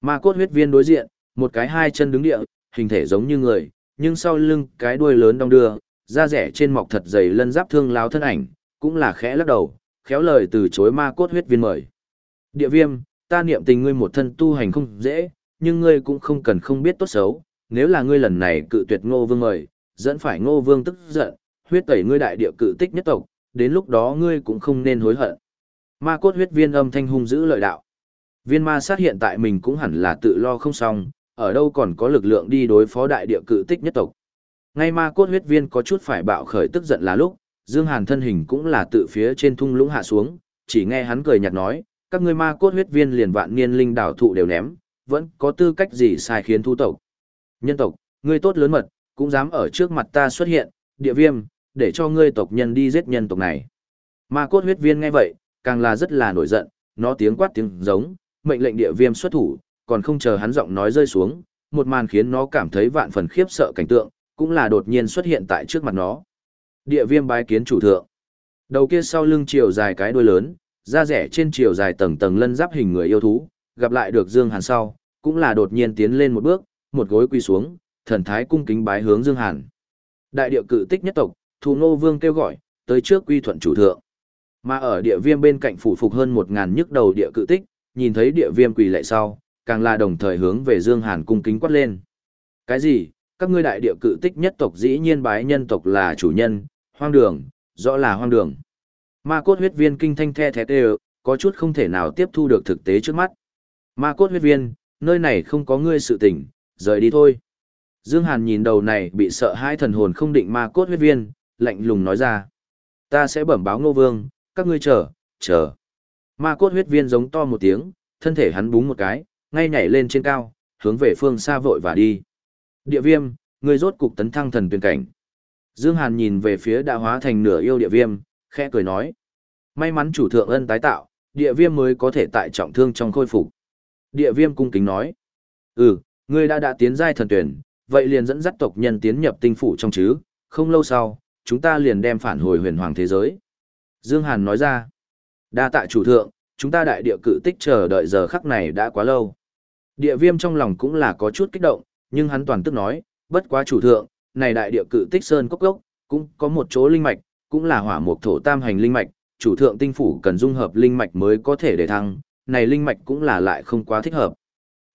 Speaker 1: Ma cốt huyết viên đối diện, một cái hai chân đứng địa, hình thể giống như người, nhưng sau lưng cái đuôi lớn đong đưa, da rẻ trên mọc thật dày lân giáp thương láo thân ảnh, cũng là khẽ lắc đầu, khéo lời từ chối ma cốt huyết viên mời. Địa viêm, ta niệm tình ngươi một thân tu hành không dễ, nhưng ngươi cũng không cần không biết tốt xấu, nếu là ngươi lần này cự tuyệt ngô vương mời, dẫn phải ngô vương tức giận, huyết tẩy ngươi đại địa cự tích nhất tộc, đến lúc đó ngươi cũng không nên hối hận. Ma cốt huyết viên âm thanh hung dữ lợi đạo. Viên ma sát hiện tại mình cũng hẳn là tự lo không xong, ở đâu còn có lực lượng đi đối phó đại địa cự tích nhất tộc. Ngay ma cốt huyết viên có chút phải bạo khởi tức giận là lúc, Dương Hàn thân hình cũng là tự phía trên thung lũng hạ xuống, chỉ nghe hắn cười nhạt nói, các ngươi ma cốt huyết viên liền vạn niên linh đảo thụ đều ném, vẫn có tư cách gì sai khiến thu tộc. Nhân tộc, ngươi tốt lớn mật, cũng dám ở trước mặt ta xuất hiện, địa viêm, để cho ngươi tộc nhân đi giết nhân tộc này. Ma cốt huyết viên nghe vậy, càng là rất là nổi giận, nó tiếng quát tiếng giống, mệnh lệnh địa viêm xuất thủ, còn không chờ hắn giọng nói rơi xuống, một màn khiến nó cảm thấy vạn phần khiếp sợ cảnh tượng, cũng là đột nhiên xuất hiện tại trước mặt nó. Địa viêm bái kiến chủ thượng. Đầu kia sau lưng chiều dài cái đuôi lớn, da rẻ trên chiều dài tầng tầng lân giáp hình người yêu thú, gặp lại được Dương Hàn sau, cũng là đột nhiên tiến lên một bước, một gối quỳ xuống, thần thái cung kính bái hướng Dương Hàn. Đại địa cự tích nhất tộc, Thù Nô Vương kêu gọi, tới trước quy thuận chủ thượng. Mà ở địa viêm bên cạnh phủ phục hơn một ngàn nhức đầu địa cự tích, nhìn thấy địa viêm quỳ lại sau, càng là đồng thời hướng về Dương Hàn cung kính quát lên. Cái gì? Các ngươi đại địa cự tích nhất tộc dĩ nhiên bái nhân tộc là chủ nhân, hoang đường, rõ là hoang đường. Ma cốt huyết viên kinh thanh the thế tê có chút không thể nào tiếp thu được thực tế trước mắt. Ma cốt huyết viên, nơi này không có ngươi sự tình, rời đi thôi. Dương Hàn nhìn đầu này bị sợ hai thần hồn không định ma cốt huyết viên, lạnh lùng nói ra. Ta sẽ bẩm báo ngô vương, các ngươi chờ, chờ. Ma cốt huyết viên giống to một tiếng, thân thể hắn búng một cái, ngay nhảy lên trên cao, hướng về phương xa vội và đi. Địa viêm, ngươi rốt cục tấn thăng thần tuyển cảnh. Dương Hàn nhìn về phía đã hóa thành nửa yêu địa viêm, khẽ cười nói. May mắn chủ thượng ân tái tạo, địa viêm mới có thể tại trọng thương trong khôi phục. Địa viêm cung kính nói. Ừ, ngươi đã đã tiến giai thần tuyển, vậy liền dẫn dắt tộc nhân tiến nhập tinh phủ trong chứ, không lâu sau, chúng ta liền đem phản hồi huyền hoàng thế giới. Dương Hàn nói ra. Đa tạ chủ thượng, chúng ta đại địa cự tích chờ đợi giờ khắc này đã quá lâu. Địa viêm trong lòng cũng là có chút kích động, nhưng hắn toàn tức nói, bất quá chủ thượng, này đại địa cự tích sơn cốc gốc, cũng có một chỗ linh mạch, cũng là hỏa mục thổ tam hành linh mạch, chủ thượng tinh phủ cần dung hợp linh mạch mới có thể để thăng, này linh mạch cũng là lại không quá thích hợp.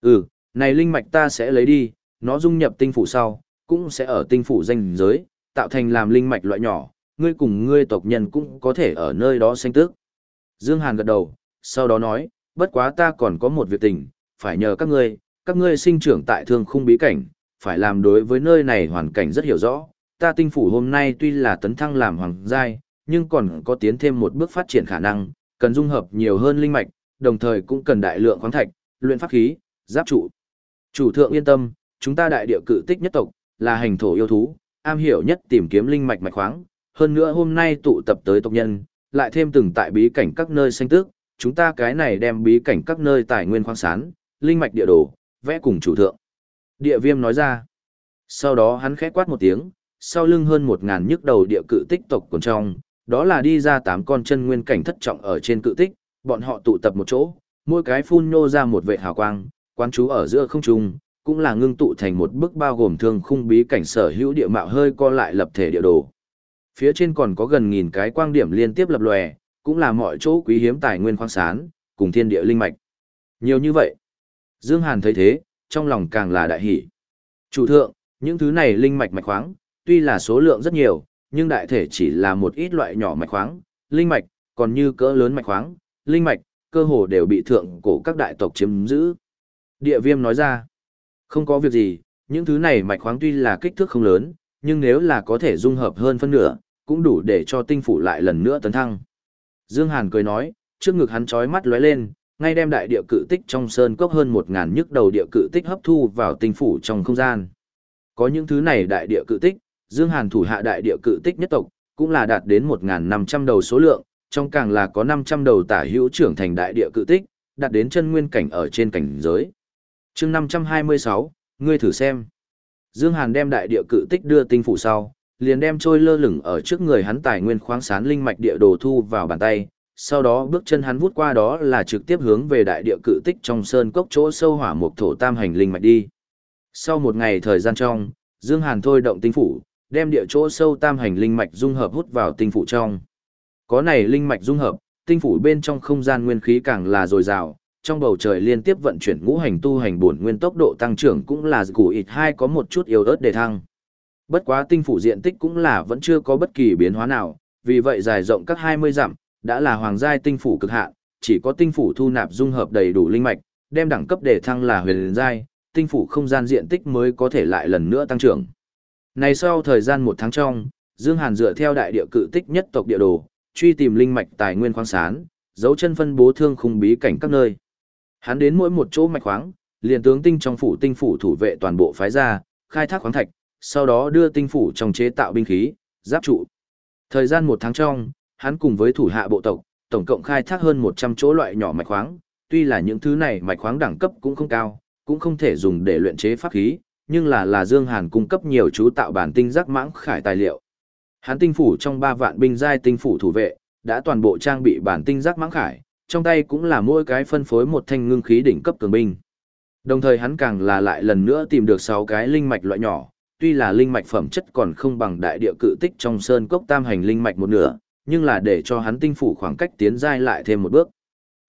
Speaker 1: Ừ, này linh mạch ta sẽ lấy đi, nó dung nhập tinh phủ sau, cũng sẽ ở tinh phủ danh giới, tạo thành làm linh mạch loại nhỏ, ngươi cùng ngươi tộc nhân cũng có thể ở nơi đó sanh tước. Dương Hàn gật đầu, sau đó nói, bất quá ta còn có một việc tình, phải nhờ các ngươi, các ngươi sinh trưởng tại thương khung bí cảnh, phải làm đối với nơi này hoàn cảnh rất hiểu rõ. Ta tinh phủ hôm nay tuy là tấn thăng làm hoàng giai, nhưng còn có tiến thêm một bước phát triển khả năng, cần dung hợp nhiều hơn linh mạch, đồng thời cũng cần đại lượng khoáng thạch, luyện pháp khí, giáp trụ. Chủ thượng yên tâm, chúng ta đại địa cự tích nhất tộc, là hành thổ yêu thú, am hiểu nhất tìm kiếm linh mạch mạch khoáng, hơn nữa hôm nay tụ tập tới tộc nhân, lại thêm từng tại bí cảnh các nơi xanh tước, chúng ta cái này đem bí cảnh các nơi tài nguyên khoáng sản, linh mạch địa đồ, vẽ cùng chủ thượng. Địa viêm nói ra. Sau đó hắn khẽ quát một tiếng, sau lưng hơn một ngàn nhức đầu địa cự tích tộc còn trong, đó là đi ra tám con chân nguyên cảnh thất trọng ở trên cự tích, bọn họ tụ tập một chỗ, mỗi cái phun nô ra một vệ hào quang, quán chú ở giữa không trung, cũng là ngưng tụ thành một bức bao gồm thương khung bí cảnh sở hữu địa mạo hơi co lại lập thể địa đồ. Phía trên còn có gần nghìn cái quang điểm liên tiếp lập lòe, cũng là mọi chỗ quý hiếm tài nguyên khoáng sản, cùng thiên địa linh mạch. Nhiều như vậy. Dương Hàn thấy thế, trong lòng càng là đại hỉ. Chủ thượng, những thứ này linh mạch mạch khoáng, tuy là số lượng rất nhiều, nhưng đại thể chỉ là một ít loại nhỏ mạch khoáng, linh mạch, còn như cỡ lớn mạch khoáng, linh mạch, cơ hồ đều bị thượng cổ các đại tộc chiếm giữ. Địa viêm nói ra, không có việc gì, những thứ này mạch khoáng tuy là kích thước không lớn, nhưng nếu là có thể dung hợp hơn phân nửa, cũng đủ để cho tinh phủ lại lần nữa tấn thăng. Dương Hàn cười nói, trước ngực hắn chói mắt lóe lên, ngay đem đại địa cự tích trong sơn cốc hơn một ngàn nhức đầu địa cự tích hấp thu vào tinh phủ trong không gian. Có những thứ này đại địa cự tích, Dương Hàn thủ hạ đại địa cự tích nhất tộc, cũng là đạt đến một ngàn năm trăm đầu số lượng, trong càng là có năm trăm đầu tả hữu trưởng thành đại địa cự tích, đạt đến chân nguyên cảnh ở trên cảnh giới. Chương năm trăm hai mươi sáu, ngươi thử xem. Dương Hàn đem đại địa cự tích đưa tinh phủ sau, liền đem trôi lơ lửng ở trước người hắn tài nguyên khoáng sán linh mạch địa đồ thu vào bàn tay, sau đó bước chân hắn vút qua đó là trực tiếp hướng về đại địa cự tích trong sơn cốc chỗ sâu hỏa mục thổ tam hành linh mạch đi. Sau một ngày thời gian trong, Dương Hàn thôi động tinh phủ, đem địa chỗ sâu tam hành linh mạch dung hợp hút vào tinh phủ trong. Có này linh mạch dung hợp, tinh phủ bên trong không gian nguyên khí càng là dồi dào, trong bầu trời liên tiếp vận chuyển ngũ hành tu hành bổn nguyên tốc độ tăng trưởng cũng là củ ít hai có một chút yếu ớt để thăng. Bất quá tinh phủ diện tích cũng là vẫn chưa có bất kỳ biến hóa nào, vì vậy dài rộng các 20 dặm, đã là hoàng giai tinh phủ cực hạn, chỉ có tinh phủ thu nạp dung hợp đầy đủ linh mạch, đem đẳng cấp để thăng là huyền giai, tinh phủ không gian diện tích mới có thể lại lần nữa tăng trưởng. Này sau thời gian một tháng trong, Dương Hàn dựa theo đại địa cự tích nhất tộc địa đồ, truy tìm linh mạch tài nguyên khoáng sản, dấu chân phân bố thương khung bí cảnh các nơi. Hắn đến mỗi một chỗ mạch khoáng, liền tướng tinh trong phủ tinh phủ thủ vệ toàn bộ phái ra, khai thác khoáng thạch, sau đó đưa tinh phủ trong chế tạo binh khí, giáp trụ. Thời gian một tháng trong, hắn cùng với thủ hạ bộ tộc, tổng cộng khai thác hơn 100 chỗ loại nhỏ mạch khoáng, tuy là những thứ này mạch khoáng đẳng cấp cũng không cao, cũng không thể dùng để luyện chế pháp khí, nhưng là là Dương Hàn cung cấp nhiều chú tạo bản tinh giác mãng khải tài liệu. Hắn tinh phủ trong 3 vạn binh giai tinh phủ thủ vệ, đã toàn bộ trang bị bản tinh giác mãng khải, trong tay cũng là mỗi cái phân phối một thanh ngưng khí đỉnh cấp cường binh. Đồng thời hắn càng là lại lần nữa tìm được 6 cái linh mạch loại nhỏ, tuy là linh mạch phẩm chất còn không bằng đại địa cự tích trong sơn cốc tam hành linh mạch một nửa, nhưng là để cho hắn tinh phủ khoảng cách tiến giai lại thêm một bước.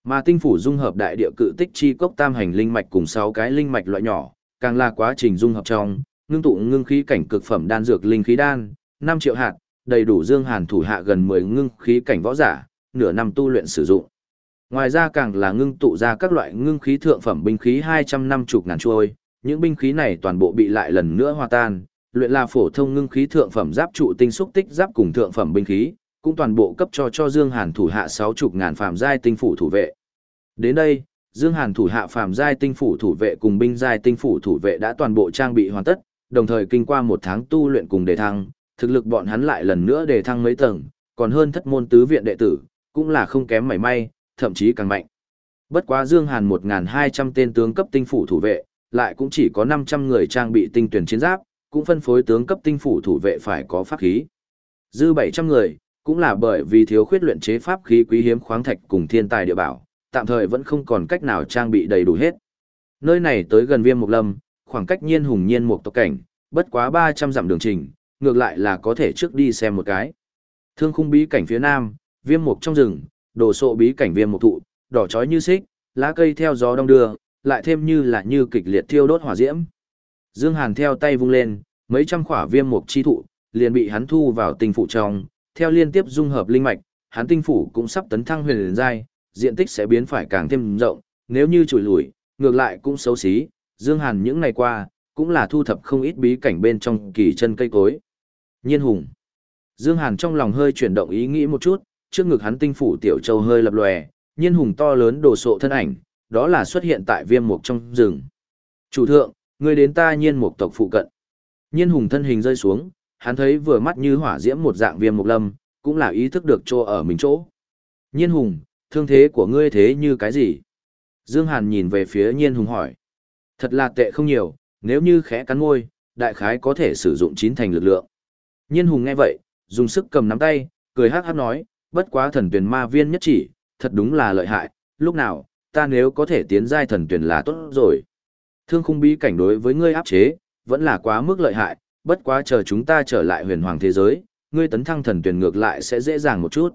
Speaker 1: Mà tinh phủ dung hợp đại địa cự tích chi cốc tam hành linh mạch cùng 6 cái linh mạch loại nhỏ, càng là quá trình dung hợp trong, ngưng tụ ngưng khí cảnh cực phẩm đan dược linh khí đan, 5 triệu hạt, đầy đủ Dương Hàn thủ hạ gần 10 ngưng khí cảnh võ giả, nửa năm tu luyện sử dụng. Ngoài ra càng là ngưng tụ ra các loại ngưng khí thượng phẩm binh khí 250 ngàn chuôi, những binh khí này toàn bộ bị lại lần nữa hòa tan, luyện là phổ thông ngưng khí thượng phẩm giáp trụ tinh xúc tích giáp cùng thượng phẩm binh khí, cũng toàn bộ cấp cho cho Dương Hàn thủ hạ 60 ngàn phàm giai tinh phủ thủ vệ. Đến đây, Dương Hàn thủ hạ phàm giai tinh phủ thủ vệ cùng binh giai tinh phủ thủ vệ đã toàn bộ trang bị hoàn tất, đồng thời kinh qua một tháng tu luyện cùng đề thăng, thực lực bọn hắn lại lần nữa đề thăng mấy tầng, còn hơn thất môn tứ viện đệ tử, cũng là không kém mảy may, thậm chí càng mạnh. Bất quá Dương Hàn 1200 tên tướng cấp tinh phủ thủ vệ, lại cũng chỉ có 500 người trang bị tinh tuyển chiến giáp, cũng phân phối tướng cấp tinh phủ thủ vệ phải có pháp khí. Dư 700 người, cũng là bởi vì thiếu khuyết luyện chế pháp khí quý hiếm khoáng thạch cùng thiên tài địa bảo, tạm thời vẫn không còn cách nào trang bị đầy đủ hết. Nơi này tới gần Viêm Mục Lâm, khoảng cách nhiên hùng nhiên một tộc cảnh, bất quá 300 dặm đường trình, ngược lại là có thể trước đi xem một cái. Thương khung bí cảnh phía nam, Viêm Mục trong rừng, đồ sộ bí cảnh Viêm Mục thụ, đỏ chói như xích, lá cây theo gió đông đưa, lại thêm như là như kịch liệt thiêu đốt hỏa diễm. Dương Hàn theo tay vung lên, mấy trăm khỏa viêm mục chi thụ, liền bị hắn thu vào tinh phủ trong, theo liên tiếp dung hợp linh mạch, hắn tinh phủ cũng sắp tấn thăng huyền giai, diện tích sẽ biến phải càng thêm rộng, nếu như chùi lùi, ngược lại cũng xấu xí, Dương Hàn những ngày qua, cũng là thu thập không ít bí cảnh bên trong kỳ chân cây cối. Nhiên hùng. Dương Hàn trong lòng hơi chuyển động ý nghĩ một chút, trước ngực hắn tinh phủ tiểu châu hơi lập lòe, nhiên hùng to lớn đồ sộ thân ảnh, đó là xuất hiện tại viêm mục trong rừng. Chủ thượng, người đến ta nhiên mục tộc phụ cận. Nhiên hùng thân hình rơi xuống, hắn thấy vừa mắt như hỏa diễm một dạng viêm mục lâm, cũng là ý thức được chỗ ở mình chỗ. Nhiên hùng, thương thế của ngươi thế như cái gì? Dương Hàn nhìn về phía nhiên hùng hỏi. Thật là tệ không nhiều, nếu như khẽ cắn môi, đại khái có thể sử dụng chín thành lực lượng. Nhiên hùng nghe vậy, dùng sức cầm nắm tay, cười hát hát nói, bất quá thần tuyển ma viên nhất chỉ, thật đúng là lợi hại, lúc nào, ta nếu có thể tiến giai thần tuyển là tốt rồi. Thương khung bí cảnh đối với ngươi áp chế, vẫn là quá mức lợi hại, bất quá chờ chúng ta trở lại huyền hoàng thế giới, ngươi tấn thăng thần tuyển ngược lại sẽ dễ dàng một chút.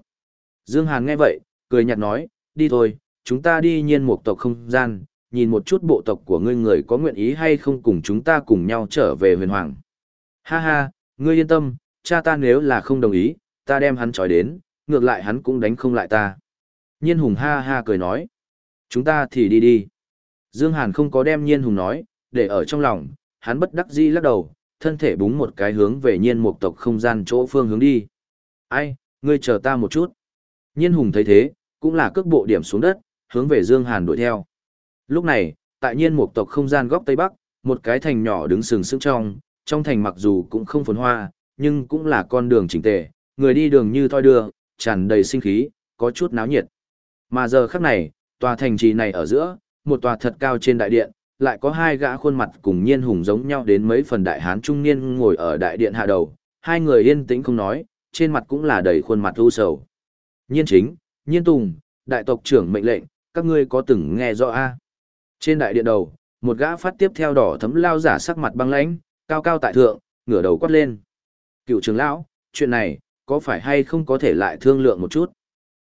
Speaker 1: Dương Hàn nghe vậy, cười nhạt nói, đi thôi, chúng ta đi nhiên một tộc không gian, nhìn một chút bộ tộc của ngươi người có nguyện ý hay không cùng chúng ta cùng nhau trở về huyền hoàng. Ha ha, ngươi yên tâm, cha ta nếu là không đồng ý, ta đem hắn trói đến, ngược lại hắn cũng đánh không lại ta. Nhiên hùng ha ha cười nói. Chúng ta thì đi đi. Dương Hàn không có đem nhiên hùng nói, để ở trong lòng, hắn bất đắc dĩ lắc đầu, thân thể búng một cái hướng về nhiên Mục tộc không gian chỗ phương hướng đi. Ai, ngươi chờ ta một chút. Nhiên hùng thấy thế, cũng là cước bộ điểm xuống đất, hướng về Dương Hàn đuổi theo. Lúc này, tại nhiên Mục tộc không gian góc Tây Bắc, một cái thành nhỏ đứng sừng sững trong, trong thành mặc dù cũng không phồn hoa, nhưng cũng là con đường chỉnh tề, người đi đường như thoi đưa, tràn đầy sinh khí, có chút náo nhiệt. Mà giờ khắc này, tòa thành trì này ở giữa, một tòa thật cao trên đại điện, lại có hai gã khuôn mặt cùng nhiên hùng giống nhau đến mấy phần đại hán trung niên ngồi ở đại điện hạ đầu, hai người yên tĩnh không nói, trên mặt cũng là đầy khuôn mặt u sầu. Nhiên chính, nhiên tùng, đại tộc trưởng mệnh lệnh, các ngươi có từng nghe rõ a? Trên đại điện đầu, một gã phát tiếp theo đỏ thấm lao giả sắc mặt băng lãnh, cao cao tại thượng, ngửa đầu quát lên. Cựu trưởng lão, chuyện này, có phải hay không có thể lại thương lượng một chút?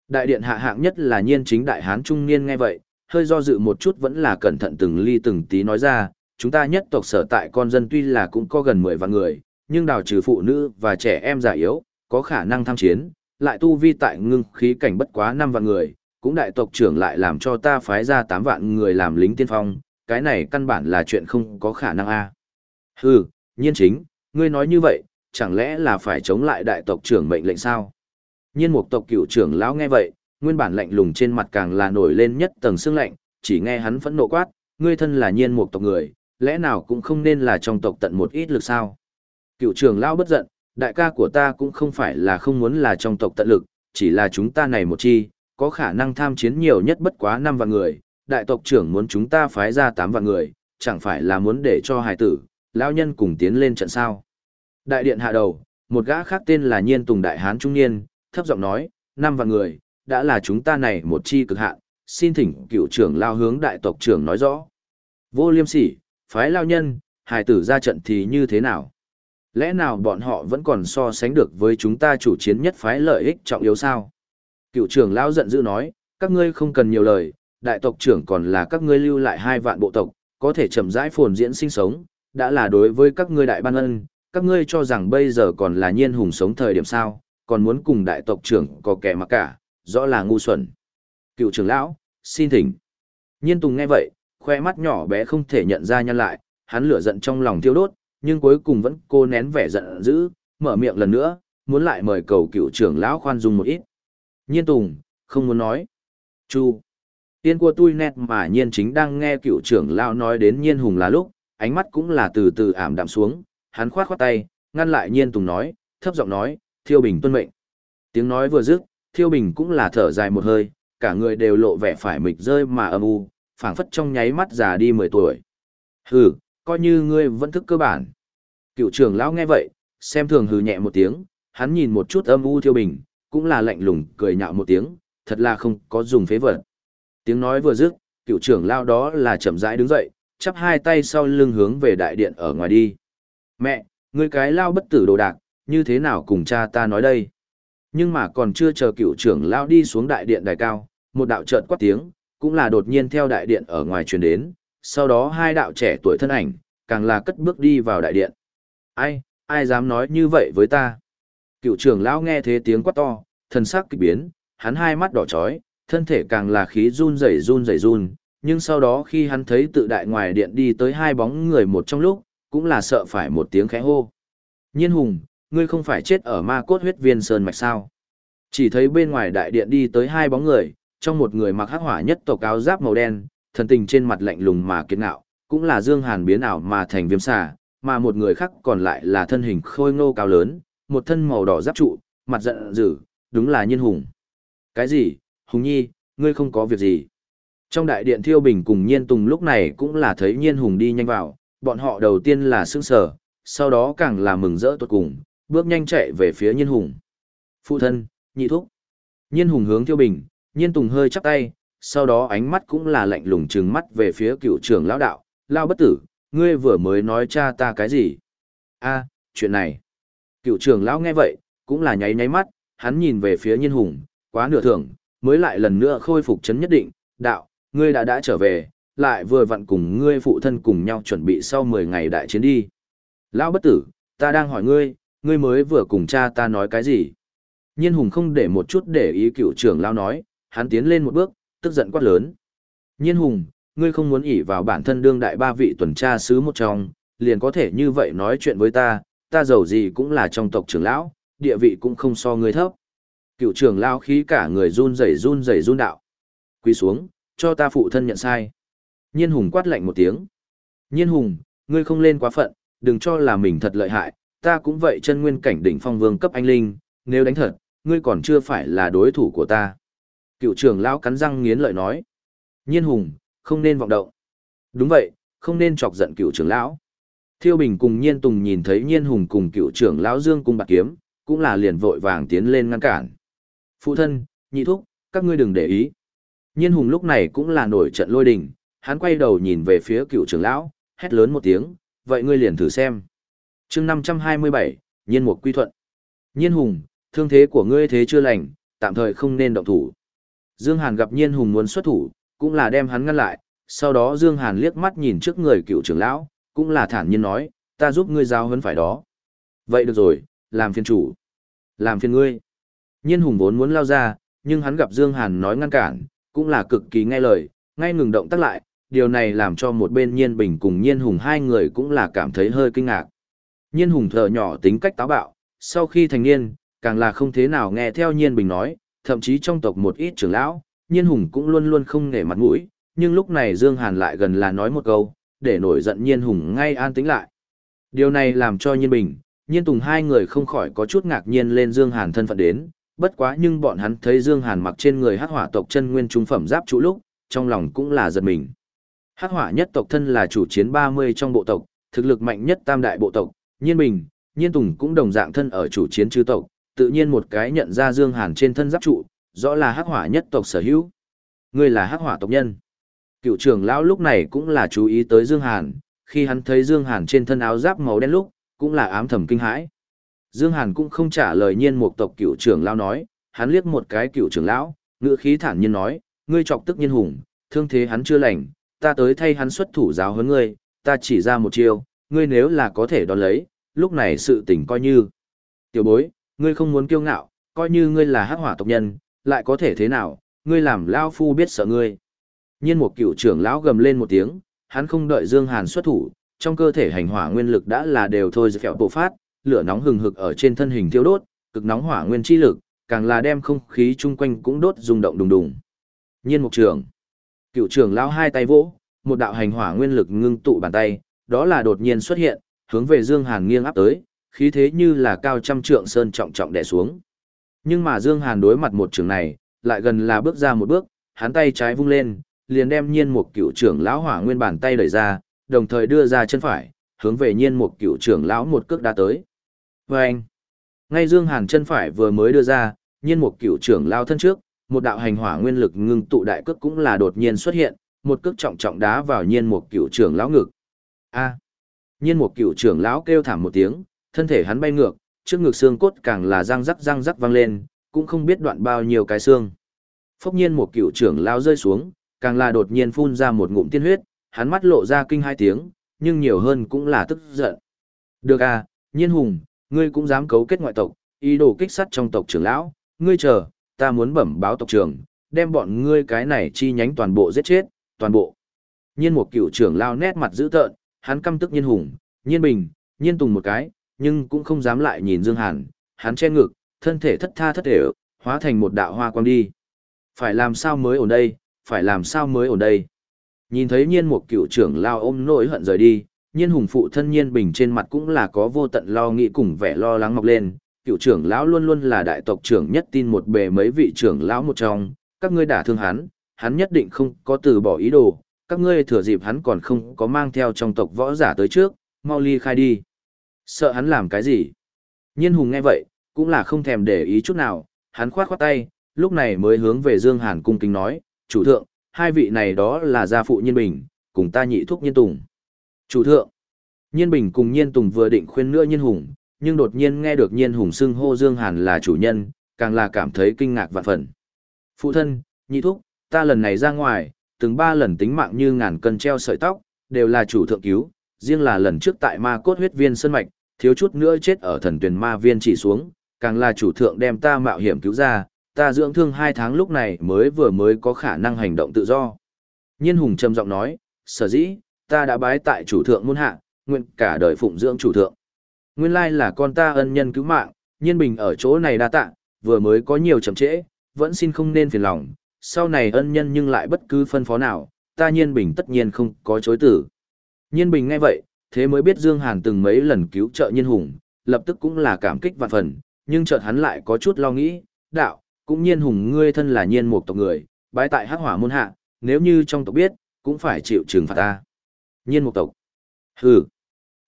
Speaker 1: Đại điện hạ hạng nhất là nhiên chính đại hán trung niên nghe vậy, hơi do dự một chút vẫn là cẩn thận từng ly từng tí nói ra, chúng ta nhất tộc sở tại con dân tuy là cũng có gần 10 vạn người, nhưng đào trừ phụ nữ và trẻ em già yếu, có khả năng tham chiến, lại tu vi tại ngưng khí cảnh bất quá 5 vạn người, cũng đại tộc trưởng lại làm cho ta phái ra 8 vạn người làm lính tiên phong, cái này căn bản là chuyện không có khả năng a. Hừ, nhiên chính, ngươi nói như vậy, chẳng lẽ là phải chống lại đại tộc trưởng mệnh lệnh sao? Nhiên mục tộc cựu trưởng lão nghe vậy, nguyên bản lạnh lùng trên mặt càng là nổi lên nhất tầng xương lạnh, chỉ nghe hắn phẫn nộ quát, ngươi thân là nhiên mục tộc người, lẽ nào cũng không nên là trong tộc tận một ít lực sao? Cựu trưởng lão bất giận, đại ca của ta cũng không phải là không muốn là trong tộc tận lực, chỉ là chúng ta này một chi, có khả năng tham chiến nhiều nhất bất quá 5 vạn người, đại tộc trưởng muốn chúng ta phái ra 8 vạn người, chẳng phải là muốn để cho hài tử, lão nhân cùng tiến lên trận sao. Đại điện hạ đầu, một gã khác tên là Nhiên Tùng Đại Hán Trung Niên, thấp giọng nói, năm vạn người, đã là chúng ta này một chi cực hạn, xin thỉnh cựu trưởng lao hướng đại tộc trưởng nói rõ. Vô liêm sỉ, phái lao nhân, hài tử ra trận thì như thế nào? Lẽ nào bọn họ vẫn còn so sánh được với chúng ta chủ chiến nhất phái lợi ích trọng yếu sao? Cựu trưởng lao giận dữ nói, các ngươi không cần nhiều lời, đại tộc trưởng còn là các ngươi lưu lại hai vạn bộ tộc, có thể chậm rãi phồn diễn sinh sống, đã là đối với các ngươi đại ban ân, các ngươi cho rằng bây giờ còn là nhiên hùng sống thời điểm sao, còn muốn cùng đại tộc trưởng có kẻ mà cả, rõ là ngu xuẩn. Cựu trưởng lão, xin thỉnh. Nhiên Tùng nghe vậy, khoe mắt nhỏ bé không thể nhận ra nhăn lại, hắn lửa giận trong lòng thiêu đốt, nhưng cuối cùng vẫn cô nén vẻ giận dữ, mở miệng lần nữa, muốn lại mời cầu cựu trưởng lão khoan dung một ít. Nhiên Tùng, không muốn nói. Chu. Tiên của tôi nét mà nhiên chính đang nghe cựu trưởng lão nói đến nhiên hùng là lúc, ánh mắt cũng là từ từ ảm đạm xuống, hắn khoát khoát tay, ngăn lại nhiên tùng nói, thấp giọng nói, thiêu bình tuân mệnh. Tiếng nói vừa dứt, thiêu bình cũng là thở dài một hơi, cả người đều lộ vẻ phải mịch rơi mà âm u, phảng phất trong nháy mắt già đi 10 tuổi. Hừ, coi như ngươi vẫn thức cơ bản. Cựu trưởng lão nghe vậy, xem thường hừ nhẹ một tiếng, hắn nhìn một chút âm u thiêu bình, cũng là lạnh lùng cười nhạo một tiếng, thật là không có dùng phế vật. Tiếng nói vừa dứt, cựu trưởng lão đó là chậm rãi đứng dậy, chắp hai tay sau lưng hướng về đại điện ở ngoài đi. Mẹ, ngươi cái lao bất tử đồ đạc, như thế nào cùng cha ta nói đây? Nhưng mà còn chưa chờ cựu trưởng lao đi xuống đại điện đài cao, một đạo chợt quát tiếng, cũng là đột nhiên theo đại điện ở ngoài truyền đến, sau đó hai đạo trẻ tuổi thân ảnh, càng là cất bước đi vào đại điện. Ai, ai dám nói như vậy với ta? Cựu trưởng lão nghe thế tiếng quát to, thần sắc kịch biến, hắn hai mắt đỏ chói, thân thể càng là khí run rẩy run rẩy run, nhưng sau đó khi hắn thấy tự đại ngoài điện đi tới hai bóng người một trong lúc, cũng là sợ phải một tiếng khẽ hô. Nhiên hùng, ngươi không phải chết ở ma cốt huyết viên sơn mạch sao? Chỉ thấy bên ngoài đại điện đi tới hai bóng người, trong một người mặc hắc hỏa nhất tộc áo giáp màu đen, thần tình trên mặt lạnh lùng mà kiên ngạo, cũng là Dương Hàn biến ảo mà thành viêm xà, mà một người khác còn lại là thân hình khôi ngô cao lớn, một thân màu đỏ giáp trụ, mặt giận dữ, đúng là Nhiên Hùng. Cái gì? Hùng Nhi, ngươi không có việc gì? Trong đại điện Thiêu Bình cùng Nhiên Tùng lúc này cũng là thấy Nhiên Hùng đi nhanh vào, bọn họ đầu tiên là sững sờ, sau đó càng là mừng rỡ tuột cùng, bước nhanh chạy về phía Nhiên Hùng. Phụ thân, nhị thúc. Nhiên Hùng hướng Tiêu Bình, Nhiên Tùng hơi chắp tay, sau đó ánh mắt cũng là lạnh lùng trừng mắt về phía cựu trưởng lão đạo, lao bất tử, ngươi vừa mới nói cha ta cái gì? a chuyện này. Cựu trưởng lão nghe vậy, cũng là nháy nháy mắt, hắn nhìn về phía Nhiên Hùng, quá nửa thưởng, mới lại lần nữa khôi phục chấn nhất định, đạo, ngươi đã đã trở về, lại vừa vặn cùng ngươi phụ thân cùng nhau chuẩn bị sau 10 ngày đại chiến đi. Lão bất tử, ta đang hỏi ngươi, ngươi mới vừa cùng cha ta nói cái gì? Nhiên hùng không để một chút để ý cựu trưởng lão nói, hắn tiến lên một bước, tức giận quát lớn. Nhiên hùng, ngươi không muốn ỷ vào bản thân đương đại ba vị tuần tra sứ một trong, liền có thể như vậy nói chuyện với ta, ta giàu gì cũng là trong tộc trưởng lão, địa vị cũng không so ngươi thấp. Cựu trưởng lão khí cả người run rẩy run rẩy run đạo. Quỳ xuống, cho ta phụ thân nhận sai. Nhiên hùng quát lạnh một tiếng. Nhiên hùng, ngươi không lên quá phận, đừng cho là mình thật lợi hại, ta cũng vậy chân nguyên cảnh đỉnh phong vương cấp anh linh, nếu đánh thật, ngươi còn chưa phải là đối thủ của ta. Cựu trưởng lão cắn răng nghiến lợi nói. Nhiên hùng, không nên vọng động. Đúng vậy, không nên chọc giận cựu trưởng lão. Thiêu Bình cùng Nhiên Tùng nhìn thấy Nhiên Hùng cùng cựu trưởng lão Dương cung bạc kiếm, cũng là liền vội vàng tiến lên ngăn cản. Phụ thân, nhị thúc, các ngươi đừng để ý. Nhiên Hùng lúc này cũng là nổi trận lôi đình, hắn quay đầu nhìn về phía cựu trưởng lão, hét lớn một tiếng, vậy ngươi liền thử xem. chương 527, Nhiên Mục quy thuận. Nhiên Hùng, thương thế của ngươi thế chưa lành, tạm thời không nên động thủ. Dương Hàn gặp Nhiên Hùng muốn xuất thủ, cũng là đem hắn ngăn lại, sau đó Dương Hàn liếc mắt nhìn trước người cựu trưởng lão, cũng là thản nhiên nói, ta giúp ngươi giao hấn phải đó. Vậy được rồi, làm phiền chủ. Làm phiền ngươi. Nhiên Hùng vốn muốn lao ra, nhưng hắn gặp Dương Hàn nói ngăn cản, cũng là cực kỳ nghe lời, ngay ngừng động tác lại, điều này làm cho một bên Nhiên Bình cùng Nhiên Hùng hai người cũng là cảm thấy hơi kinh ngạc. Nhiên hùng thở nhỏ tính cách táo bạo, sau khi thành niên, càng là không thế nào nghe theo nhiên bình nói, thậm chí trong tộc một ít trưởng lão, nhiên hùng cũng luôn luôn không nể mặt mũi, nhưng lúc này Dương Hàn lại gần là nói một câu, để nổi giận nhiên hùng ngay an tĩnh lại. Điều này làm cho nhiên bình, nhiên tùng hai người không khỏi có chút ngạc nhiên lên Dương Hàn thân phận đến, bất quá nhưng bọn hắn thấy Dương Hàn mặc trên người hắc hỏa tộc chân nguyên trung phẩm giáp trụ lúc, trong lòng cũng là giật mình. Hắc hỏa nhất tộc thân là chủ chiến 30 trong bộ tộc, thực lực mạnh nhất tam đại bộ tộc, nhiên bình, nhiên tùng cũng đồng dạng thân ở chủ chiến chư tộc, tự nhiên một cái nhận ra Dương Hàn trên thân giáp trụ, rõ là hắc hỏa nhất tộc sở hữu. Ngươi là hắc hỏa tộc nhân. Cựu trưởng lão lúc này cũng là chú ý tới Dương Hàn, khi hắn thấy Dương Hàn trên thân áo giáp màu đen lúc, cũng là ám thầm kinh hãi. Dương Hàn cũng không trả lời nhiên một tộc cựu trưởng lão nói, hắn liếc một cái cựu trưởng lão, ngữ khí thản nhiên nói, ngươi chọc tức nhiên hùng, thương thế hắn chưa lành, ta tới thay hắn xuất thủ giáo huấn ngươi, ta chỉ ra một chiêu, ngươi nếu là có thể đón lấy, lúc này sự tình coi như. Tiểu bối, ngươi không muốn kiêu ngạo, coi như ngươi là hắc hỏa tộc nhân, lại có thể thế nào, ngươi làm lao phu biết sợ ngươi. Nhiên một cựu trưởng lão gầm lên một tiếng, hắn không đợi Dương Hàn xuất thủ, trong cơ thể hành hỏa nguyên lực đã là đều thôi phèo bộ phát, lửa nóng hừng hực ở trên thân hình thiêu đốt, cực nóng hỏa nguyên chi lực, càng là đem không khí chung quanh cũng đốt rung động đùng đùng. Nhiên một trưởng, cựu trưởng lão hai tay vỗ, một đạo hành hỏa nguyên lực ngưng tụ bàn tay, đó là đột nhiên xuất hiện, hướng về Dương Hàn nghiêng áp tới, khí thế như là cao trăm trượng sơn trọng trọng đè xuống. Nhưng mà Dương Hàn đối mặt một trường này, lại gần là bước ra một bước, hắn tay trái vung lên, liền đem nhiên một cựu trưởng lão hỏa nguyên bàn tay đẩy ra, đồng thời đưa ra chân phải, hướng về nhiên một cựu trưởng lão một cước đá tới. Và anh, ngay Dương Hàn chân phải vừa mới đưa ra, nhiên một cựu trưởng lão thân trước, một đạo hành hỏa nguyên lực ngưng tụ đại cước cũng là đột nhiên xuất hiện, một cước trọng trọng đá vào nhiên một cựu trưởng lão ngực. A. Nhiên một cựu trưởng lão kêu thảm một tiếng, thân thể hắn bay ngược, trước ngực xương cốt càng là răng rắc răng rắc vang lên, cũng không biết đoạn bao nhiêu cái xương. Phốc nhiên một cựu trưởng lão rơi xuống, càng là đột nhiên phun ra một ngụm tiên huyết, hắn mắt lộ ra kinh hai tiếng, nhưng nhiều hơn cũng là tức giận. Được à, nhiên hùng, ngươi cũng dám cấu kết ngoại tộc, ý đồ kích sát trong tộc trưởng lão, ngươi chờ, ta muốn bẩm báo tộc trưởng, đem bọn ngươi cái này chi nhánh toàn bộ giết chết, toàn bộ. Nhiên một cựu trưởng lao nét mặt dữ tợn, hắn căm tức nhiên hùng, nhiên bình, nhiên tùng một cái, nhưng cũng không dám lại nhìn Dương Hàn, hắn che ngực, thân thể thất tha thất thể, hóa thành một đạo hoa quang đi. Phải làm sao mới ổn đây, phải làm sao mới ổn đây. Nhìn thấy nhiên một cựu trưởng lao ôm nỗi hận rời đi, nhiên hùng phụ thân nhiên bình trên mặt cũng là có vô tận lo nghĩ cùng vẻ lo lắng mọc lên. Cựu trưởng lão luôn luôn là đại tộc trưởng nhất tin một bề mấy vị trưởng lão một trong, các ngươi đả thương hắn, hắn nhất định không có từ bỏ ý đồ, các ngươi thừa dịp hắn còn không có mang theo trong tộc võ giả tới trước, mau ly khai đi. Sợ hắn làm cái gì? Nhiên hùng nghe vậy, cũng là không thèm để ý chút nào, hắn khoát khoát tay, lúc này mới hướng về Dương Hàn cung kính nói, chủ thượng, hai vị này đó là gia phụ Nhiên Bình, cùng ta nhị thúc Nhiên Tùng. Chủ thượng, Nhiên Bình cùng Nhiên Tùng vừa định khuyên nữa Nhiên Hùng, nhưng đột nhiên nghe được Nhiên Hùng xưng hô Dương Hàn là chủ nhân, càng là cảm thấy kinh ngạc vạn phần. Phụ thân, nhị thúc, ta lần này ra ngoài, từng ba lần tính mạng như ngàn cân treo sợi tóc, đều là chủ thượng cứu, riêng là lần trước tại ma cốt huyết viên sân mạch, thiếu chút nữa chết ở thần tuyển ma viên chỉ xuống, càng là chủ thượng đem ta mạo hiểm cứu ra, ta dưỡng thương hai tháng lúc này mới vừa mới có khả năng hành động tự do. Nhiên hùng trầm giọng nói, sở dĩ, ta đã bái tại chủ thượng muôn hạ, nguyện cả đời phụng dưỡng chủ thượng. Nguyên lai là con ta ân nhân cứu mạng, nhiên bình ở chỗ này đa tạ, vừa mới có nhiều chậm trễ, vẫn xin không nên phiền lòng, sau này ân nhân nhưng lại bất cứ phân phó nào, ta nhiên bình tất nhiên không có chối tử. Nhiên bình nghe vậy, thế mới biết Dương Hàn từng mấy lần cứu trợ nhiên hùng, lập tức cũng là cảm kích vạn phần, nhưng chợt hắn lại có chút lo nghĩ, đạo, cũng nhiên hùng ngươi thân là nhiên một tộc người, bái tại hắc hỏa môn hạ, nếu như trong tộc biết, cũng phải chịu trừng phạt ta. Nhiên một tộc. Hừ.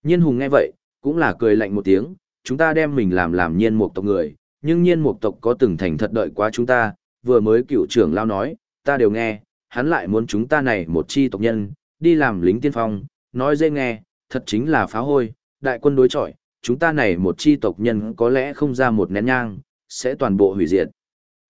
Speaker 1: Nhiên hùng nghe vậy, cũng là cười lạnh một tiếng, chúng ta đem mình làm làm nhiên một tộc người, nhưng nhiên một tộc có từng thành thật đợi quá chúng ta, vừa mới cựu trưởng lao nói, ta đều nghe, hắn lại muốn chúng ta này một chi tộc nhân, đi làm lính tiên phong, nói dễ nghe, thật chính là phá hôi, đại quân đối chọi, chúng ta này một chi tộc nhân có lẽ không ra một nén nhang, sẽ toàn bộ hủy diệt.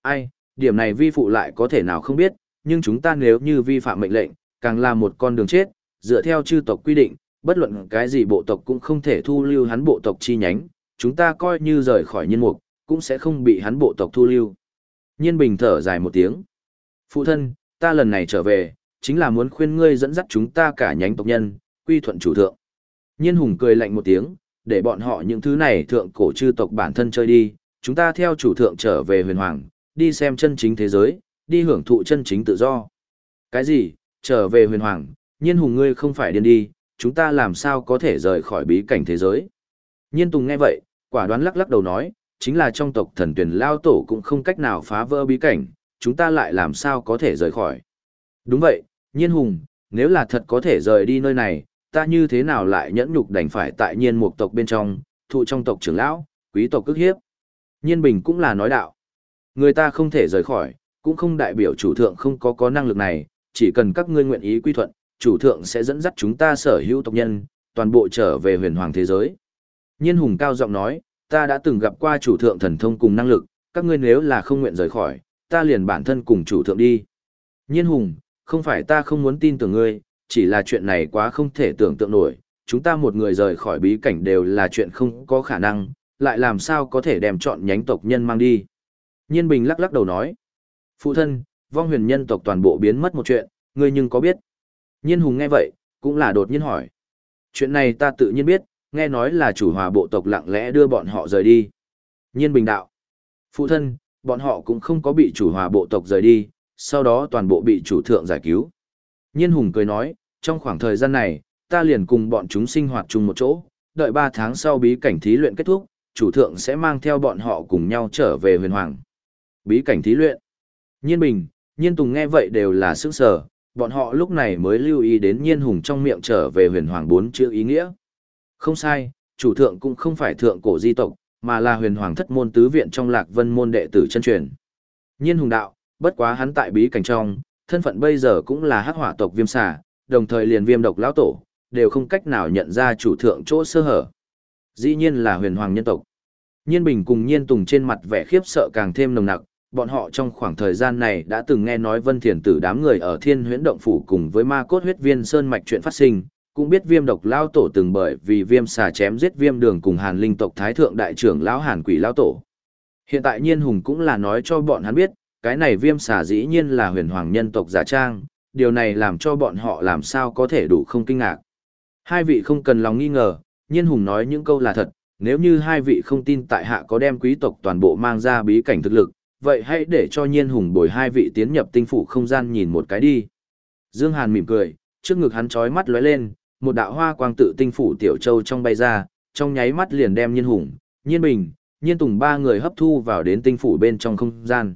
Speaker 1: Ai, điểm này vi phụ lại có thể nào không biết, nhưng chúng ta nếu như vi phạm mệnh lệnh, càng là một con đường chết, dựa theo chư tộc quy định, bất luận cái gì bộ tộc cũng không thể thu lưu hắn bộ tộc chi nhánh, chúng ta coi như rời khỏi nhân mục, cũng sẽ không bị hắn bộ tộc thu lưu. Nhiên bình thở dài một tiếng. Phụ thân, ta lần này trở về, chính là muốn khuyên ngươi dẫn dắt chúng ta cả nhánh tộc nhân, quy thuận chủ thượng. Nhiên hùng cười lạnh một tiếng, để bọn họ những thứ này thượng cổ chư tộc bản thân chơi đi, chúng ta theo chủ thượng trở về huyền hoàng, đi xem chân chính thế giới, đi hưởng thụ chân chính tự do. Cái gì, trở về huyền hoàng, nhiên hùng ngươi không phải điên đi, chúng ta làm sao có thể rời khỏi bí cảnh thế giới. Nhiên Tùng nghe vậy, quả đoán lắc lắc đầu nói, chính là trong tộc thần tuyển lao tổ cũng không cách nào phá vỡ bí cảnh, chúng ta lại làm sao có thể rời khỏi. Đúng vậy, Nhiên Hùng, nếu là thật có thể rời đi nơi này, ta như thế nào lại nhẫn nhục đành phải tại nhiên một tộc bên trong, thụ trong tộc trưởng lão, quý tộc cước hiếp. Nhiên Bình cũng là nói đạo. Người ta không thể rời khỏi, cũng không đại biểu chủ thượng không có có năng lực này, chỉ cần các ngươi nguyện ý quy thuận, chủ thượng sẽ dẫn dắt chúng ta sở hữu tộc nhân, toàn bộ trở về huyền hoàng thế giới. Nhiên hùng cao giọng nói, ta đã từng gặp qua chủ thượng thần thông cùng năng lực, các ngươi nếu là không nguyện rời khỏi, ta liền bản thân cùng chủ thượng đi. Nhiên hùng, không phải ta không muốn tin tưởng ngươi, chỉ là chuyện này quá không thể tưởng tượng nổi, chúng ta một người rời khỏi bí cảnh đều là chuyện không có khả năng, lại làm sao có thể đem chọn nhánh tộc nhân mang đi. Nhiên Bình lắc lắc đầu nói, phụ thân, vong huyền nhân tộc toàn bộ biến mất một chuyện, ngươi nhưng có biết? Nhiên Hùng nghe vậy, cũng là đột nhiên hỏi. Chuyện này ta tự nhiên biết, nghe nói là chủ hòa bộ tộc lặng lẽ đưa bọn họ rời đi. Nhiên Bình đạo. Phụ thân, bọn họ cũng không có bị chủ hòa bộ tộc rời đi, sau đó toàn bộ bị chủ thượng giải cứu. Nhiên Hùng cười nói, trong khoảng thời gian này, ta liền cùng bọn chúng sinh hoạt chung một chỗ, đợi 3 tháng sau bí cảnh thí luyện kết thúc, chủ thượng sẽ mang theo bọn họ cùng nhau trở về huyền hoàng. Bí cảnh thí luyện. Nhiên Bình, Nhiên Tùng nghe vậy đều là sức sở, bọn họ lúc này mới lưu ý đến Nhiên Hùng trong miệng trở về huyền hoàng bốn chữ ý nghĩa. Không sai, chủ thượng cũng không phải thượng cổ di tộc, mà là huyền hoàng thất môn tứ viện trong lạc vân môn đệ tử chân truyền. Nhiên Hùng đạo, bất quá hắn tại bí cảnh trong, thân phận bây giờ cũng là hắc hỏa tộc viêm xà, đồng thời liền viêm độc lão tổ, đều không cách nào nhận ra chủ thượng chỗ sơ hở. Dĩ nhiên là huyền hoàng nhân tộc. Nhiên Bình cùng Nhiên Tùng trên mặt vẻ khiếp sợ càng thêm nồng nặc, bọn họ trong khoảng thời gian này đã từng nghe nói Vân Thiền Tử đám người ở Thiên Huyễn động phủ cùng với Ma Cốt huyết viên sơn mạch chuyện phát sinh, cũng biết Viêm độc lão tổ từng bởi vì Viêm xà chém giết Viêm Đường cùng Hàn Linh tộc thái thượng đại trưởng lão Hàn Quỷ lão tổ. Hiện tại Nhiên Hùng cũng là nói cho bọn hắn biết, cái này Viêm xà dĩ nhiên là huyền hoàng nhân tộc giả trang, điều này làm cho bọn họ làm sao có thể đủ không kinh ngạc. Hai vị không cần lòng nghi ngờ, Nhiên Hùng nói những câu là thật, nếu như hai vị không tin tại hạ có đem quý tộc toàn bộ mang ra bí cảnh thực lực, vậy hãy để cho Nhiên Hùng bồi hai vị tiến nhập tinh phủ không gian nhìn một cái đi. Dương Hàn mỉm cười, trước ngực hắn chói mắt lóe lên, một đạo hoa quang tự tinh phủ tiểu châu trong bay ra, trong nháy mắt liền đem Nhiên Hùng, Nhiên Bình, Nhiên Tùng ba người hấp thu vào đến tinh phủ bên trong không gian.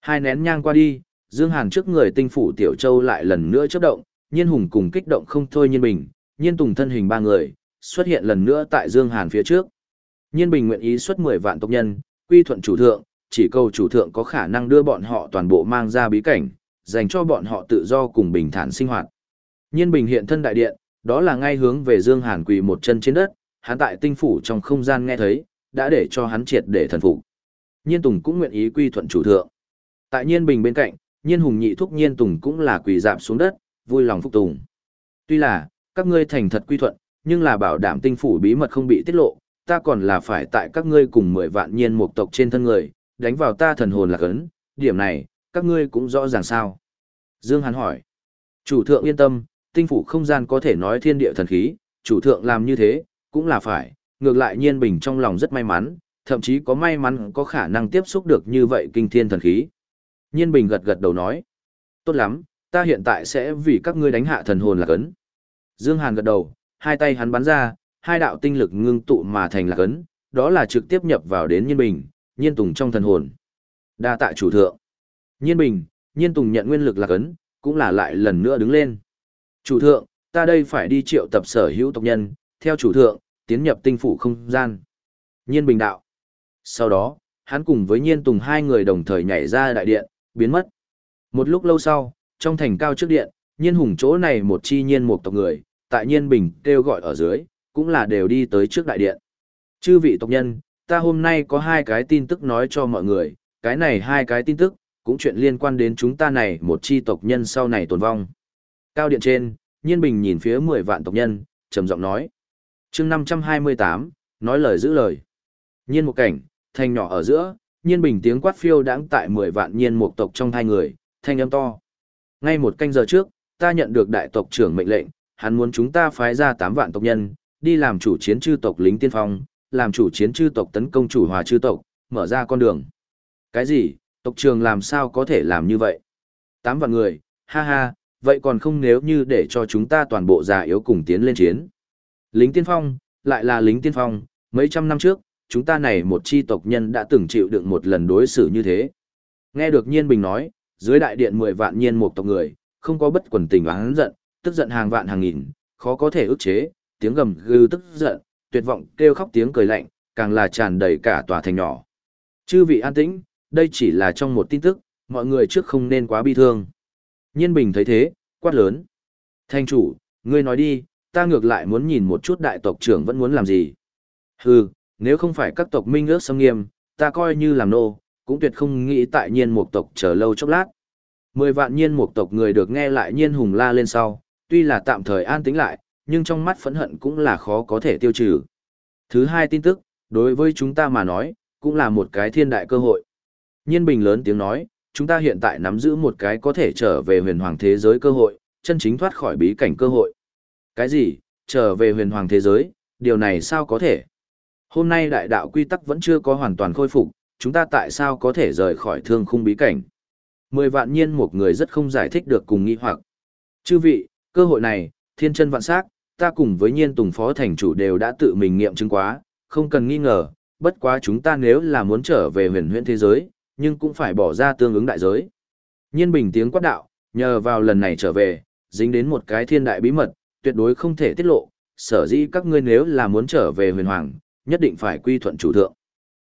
Speaker 1: Hai nén nhang qua đi, Dương Hàn trước người tinh phủ Tiểu Châu lại lần nữa chớp động, Nhiên Hùng cùng kích động không thôi Nhiên Bình, Nhiên Tùng thân hình ba người, xuất hiện lần nữa tại Dương Hàn phía trước. Nhiên Bình nguyện ý xuất 10 vạn tộc nhân, quy thuận chủ thượng, chỉ cầu chủ thượng có khả năng đưa bọn họ toàn bộ mang ra bí cảnh, dành cho bọn họ tự do cùng bình thản sinh hoạt. Nhiên Bình hiện thân đại điện, đó là ngay hướng về Dương Hàn quỳ một chân trên đất, hắn tại tinh phủ trong không gian nghe thấy, đã để cho hắn triệt để thần phục. Nhiên Tùng cũng nguyện ý quy thuận chủ thượng. Tại Nhiên Bình bên cạnh, Nhiên Hùng nhị thúc Nhiên Tùng cũng là quỳ dạp xuống đất, vui lòng phục tùng. Tuy là, các ngươi thành thật quy thuận, nhưng là bảo đảm tinh phủ bí mật không bị tiết lộ, ta còn là phải tại các ngươi cùng mười vạn nhiên một tộc trên thân người, đánh vào ta thần hồn lạc ấn, điểm này, các ngươi cũng rõ ràng sao. Dương Hàn hỏi, chủ thượng yên tâm, tinh phủ không gian có thể nói thiên địa thần khí, chủ thượng làm như thế, cũng là phải, ngược lại nhiên bình trong lòng rất may mắn, thậm chí có may mắn có khả năng tiếp xúc được như vậy kinh thiên thần khí. Nhiên bình gật gật đầu nói, tốt lắm, ta hiện tại sẽ vì các ngươi đánh hạ thần hồn lạc ấn. Dương Hàn gật đầu, hai tay hắn bắn ra, hai đạo tinh lực ngưng tụ mà thành lạc ấn, đó là trực tiếp nhập vào đến Nhiên Bình, Nhiên Tùng trong thần hồn. Đa tạ chủ thượng. Nhiên Bình, Nhiên Tùng nhận nguyên lực lạc ấn, cũng là lại lần nữa đứng lên. Chủ thượng, ta đây phải đi triệu tập sở hữu tộc nhân, theo chủ thượng, tiến nhập tinh phủ không gian. Nhiên Bình đạo. Sau đó, hắn cùng với Nhiên Tùng hai người đồng thời nhảy ra đại điện, biến mất. Một lúc lâu sau, trong thành cao trước điện, Nhiên Hùng chỗ này một chi nhiên một tộc người, tại Nhiên Bình kêu gọi ở dưới, cũng là đều đi tới trước đại điện. Chư vị tộc nhân, ta hôm nay có hai cái tin tức nói cho mọi người, cái này hai cái tin tức, cũng chuyện liên quan đến chúng ta này một chi tộc nhân sau này tồn vong. Cao điện trên, Nhiên Bình nhìn phía 10 vạn tộc nhân, trầm giọng nói. chương 528, nói lời giữ lời. Nhiên một cảnh, thanh nhỏ ở giữa, Nhiên Bình tiếng quát phiêu đáng tại 10 vạn nhiên một tộc trong hai người, thanh âm to. Ngay một canh giờ trước, ta nhận được đại tộc trưởng mệnh lệnh, hắn muốn chúng ta phái ra 8 vạn tộc nhân, đi làm chủ chiến chư tộc lính tiên phong, làm chủ chiến chư tộc tấn công chủ hòa chư tộc, mở ra con đường. Cái gì, tộc trường làm sao có thể làm như vậy? Tám vạn người, ha ha, vậy còn không nếu như để cho chúng ta toàn bộ già yếu cùng tiến lên chiến. Lính tiên phong, lại là lính tiên phong, mấy trăm năm trước, chúng ta này một chi tộc nhân đã từng chịu đựng một lần đối xử như thế. Nghe được Nhiên Bình nói, dưới đại điện 10 vạn nhiên một tộc người, không có bất quần tình oán giận, tức giận hàng vạn hàng nghìn, khó có thể ức chế, tiếng gầm gừ tức giận, tuyệt vọng kêu khóc tiếng cười lạnh, càng là tràn đầy cả tòa thành nhỏ. Chư vị an tĩnh, đây chỉ là trong một tin tức, mọi người trước không nên quá bi thương. Nhiên Bình thấy thế, quát lớn. Thanh chủ, ngươi nói đi, ta ngược lại muốn nhìn một chút đại tộc trưởng vẫn muốn làm gì. Hừ, nếu không phải các tộc minh ước xâm nghiêm, ta coi như làm nô, cũng tuyệt không nghĩ tại nhiên một tộc chờ lâu chốc lát. Mười vạn nhiên một tộc người được nghe lại nhiên hùng la lên sau, tuy là tạm thời an tĩnh lại, nhưng trong mắt phẫn hận cũng là khó có thể tiêu trừ. Thứ hai tin tức, đối với chúng ta mà nói, cũng là một cái thiên đại cơ hội. Nhiên bình lớn tiếng nói, chúng ta hiện tại nắm giữ một cái có thể trở về huyền hoàng thế giới cơ hội, chân chính thoát khỏi bí cảnh cơ hội. Cái gì, trở về huyền hoàng thế giới, điều này sao có thể? Hôm nay đại đạo quy tắc vẫn chưa có hoàn toàn khôi phục, chúng ta tại sao có thể rời khỏi thương khung bí cảnh? Mười vạn nhiên một người rất không giải thích được cùng nghi hoặc. Chư vị, cơ hội này, thiên chân vạn sắc, ta cùng với nhiên tùng phó thành chủ đều đã tự mình nghiệm chứng quá, không cần nghi ngờ, bất quá chúng ta nếu là muốn trở về huyền huyễn thế giới, nhưng cũng phải bỏ ra tương ứng đại giới. Nhiên bình tiếng quát đạo, nhờ vào lần này trở về, dính đến một cái thiên đại bí mật, tuyệt đối không thể tiết lộ, sở dĩ các ngươi nếu là muốn trở về huyền hoàng, nhất định phải quy thuận chủ thượng.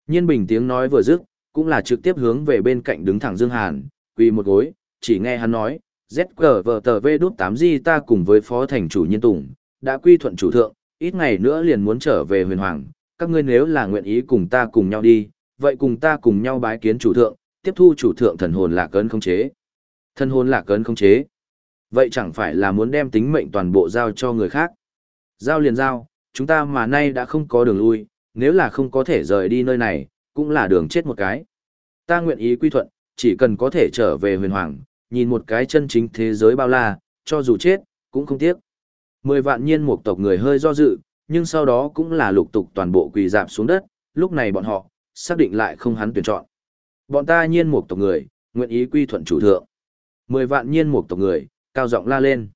Speaker 1: Nhiên bình tiếng nói vừa dứt, cũng là trực tiếp hướng về bên cạnh đứng thẳng Dương Hàn, quỳ một gối, chỉ nghe hắn nói, ZQVTV đút 8 di ta cùng với phó thành chủ nhiên tùng, đã quy thuận chủ thượng, ít ngày nữa liền muốn trở về huyền hoàng, các ngươi nếu là nguyện ý cùng ta cùng nhau đi, vậy cùng ta cùng nhau bái kiến chủ thượng, tiếp thu chủ thượng thần hồn lạc cấn không chế. Thần hồn lạc cấn không chế. Vậy chẳng phải là muốn đem tính mệnh toàn bộ giao cho người khác. Giao liền giao, chúng ta mà nay đã không có đường lui, nếu là không có thể rời đi nơi này, cũng là đường chết một cái. Ta nguyện ý quy thuận, chỉ cần có thể trở về huyền hoàng, nhìn một cái chân chính thế giới bao la, cho dù chết, cũng không tiếc. Mười vạn nhiên một tộc người hơi do dự, nhưng sau đó cũng là lục tục toàn bộ quỳ dạp xuống đất, lúc này bọn họ, xác định lại không hắn tuyển chọn. Bọn ta nhiên một tộc người, nguyện ý quy thuận chủ thượng. Mười vạn nhiên một tộc người, cao giọng la lên.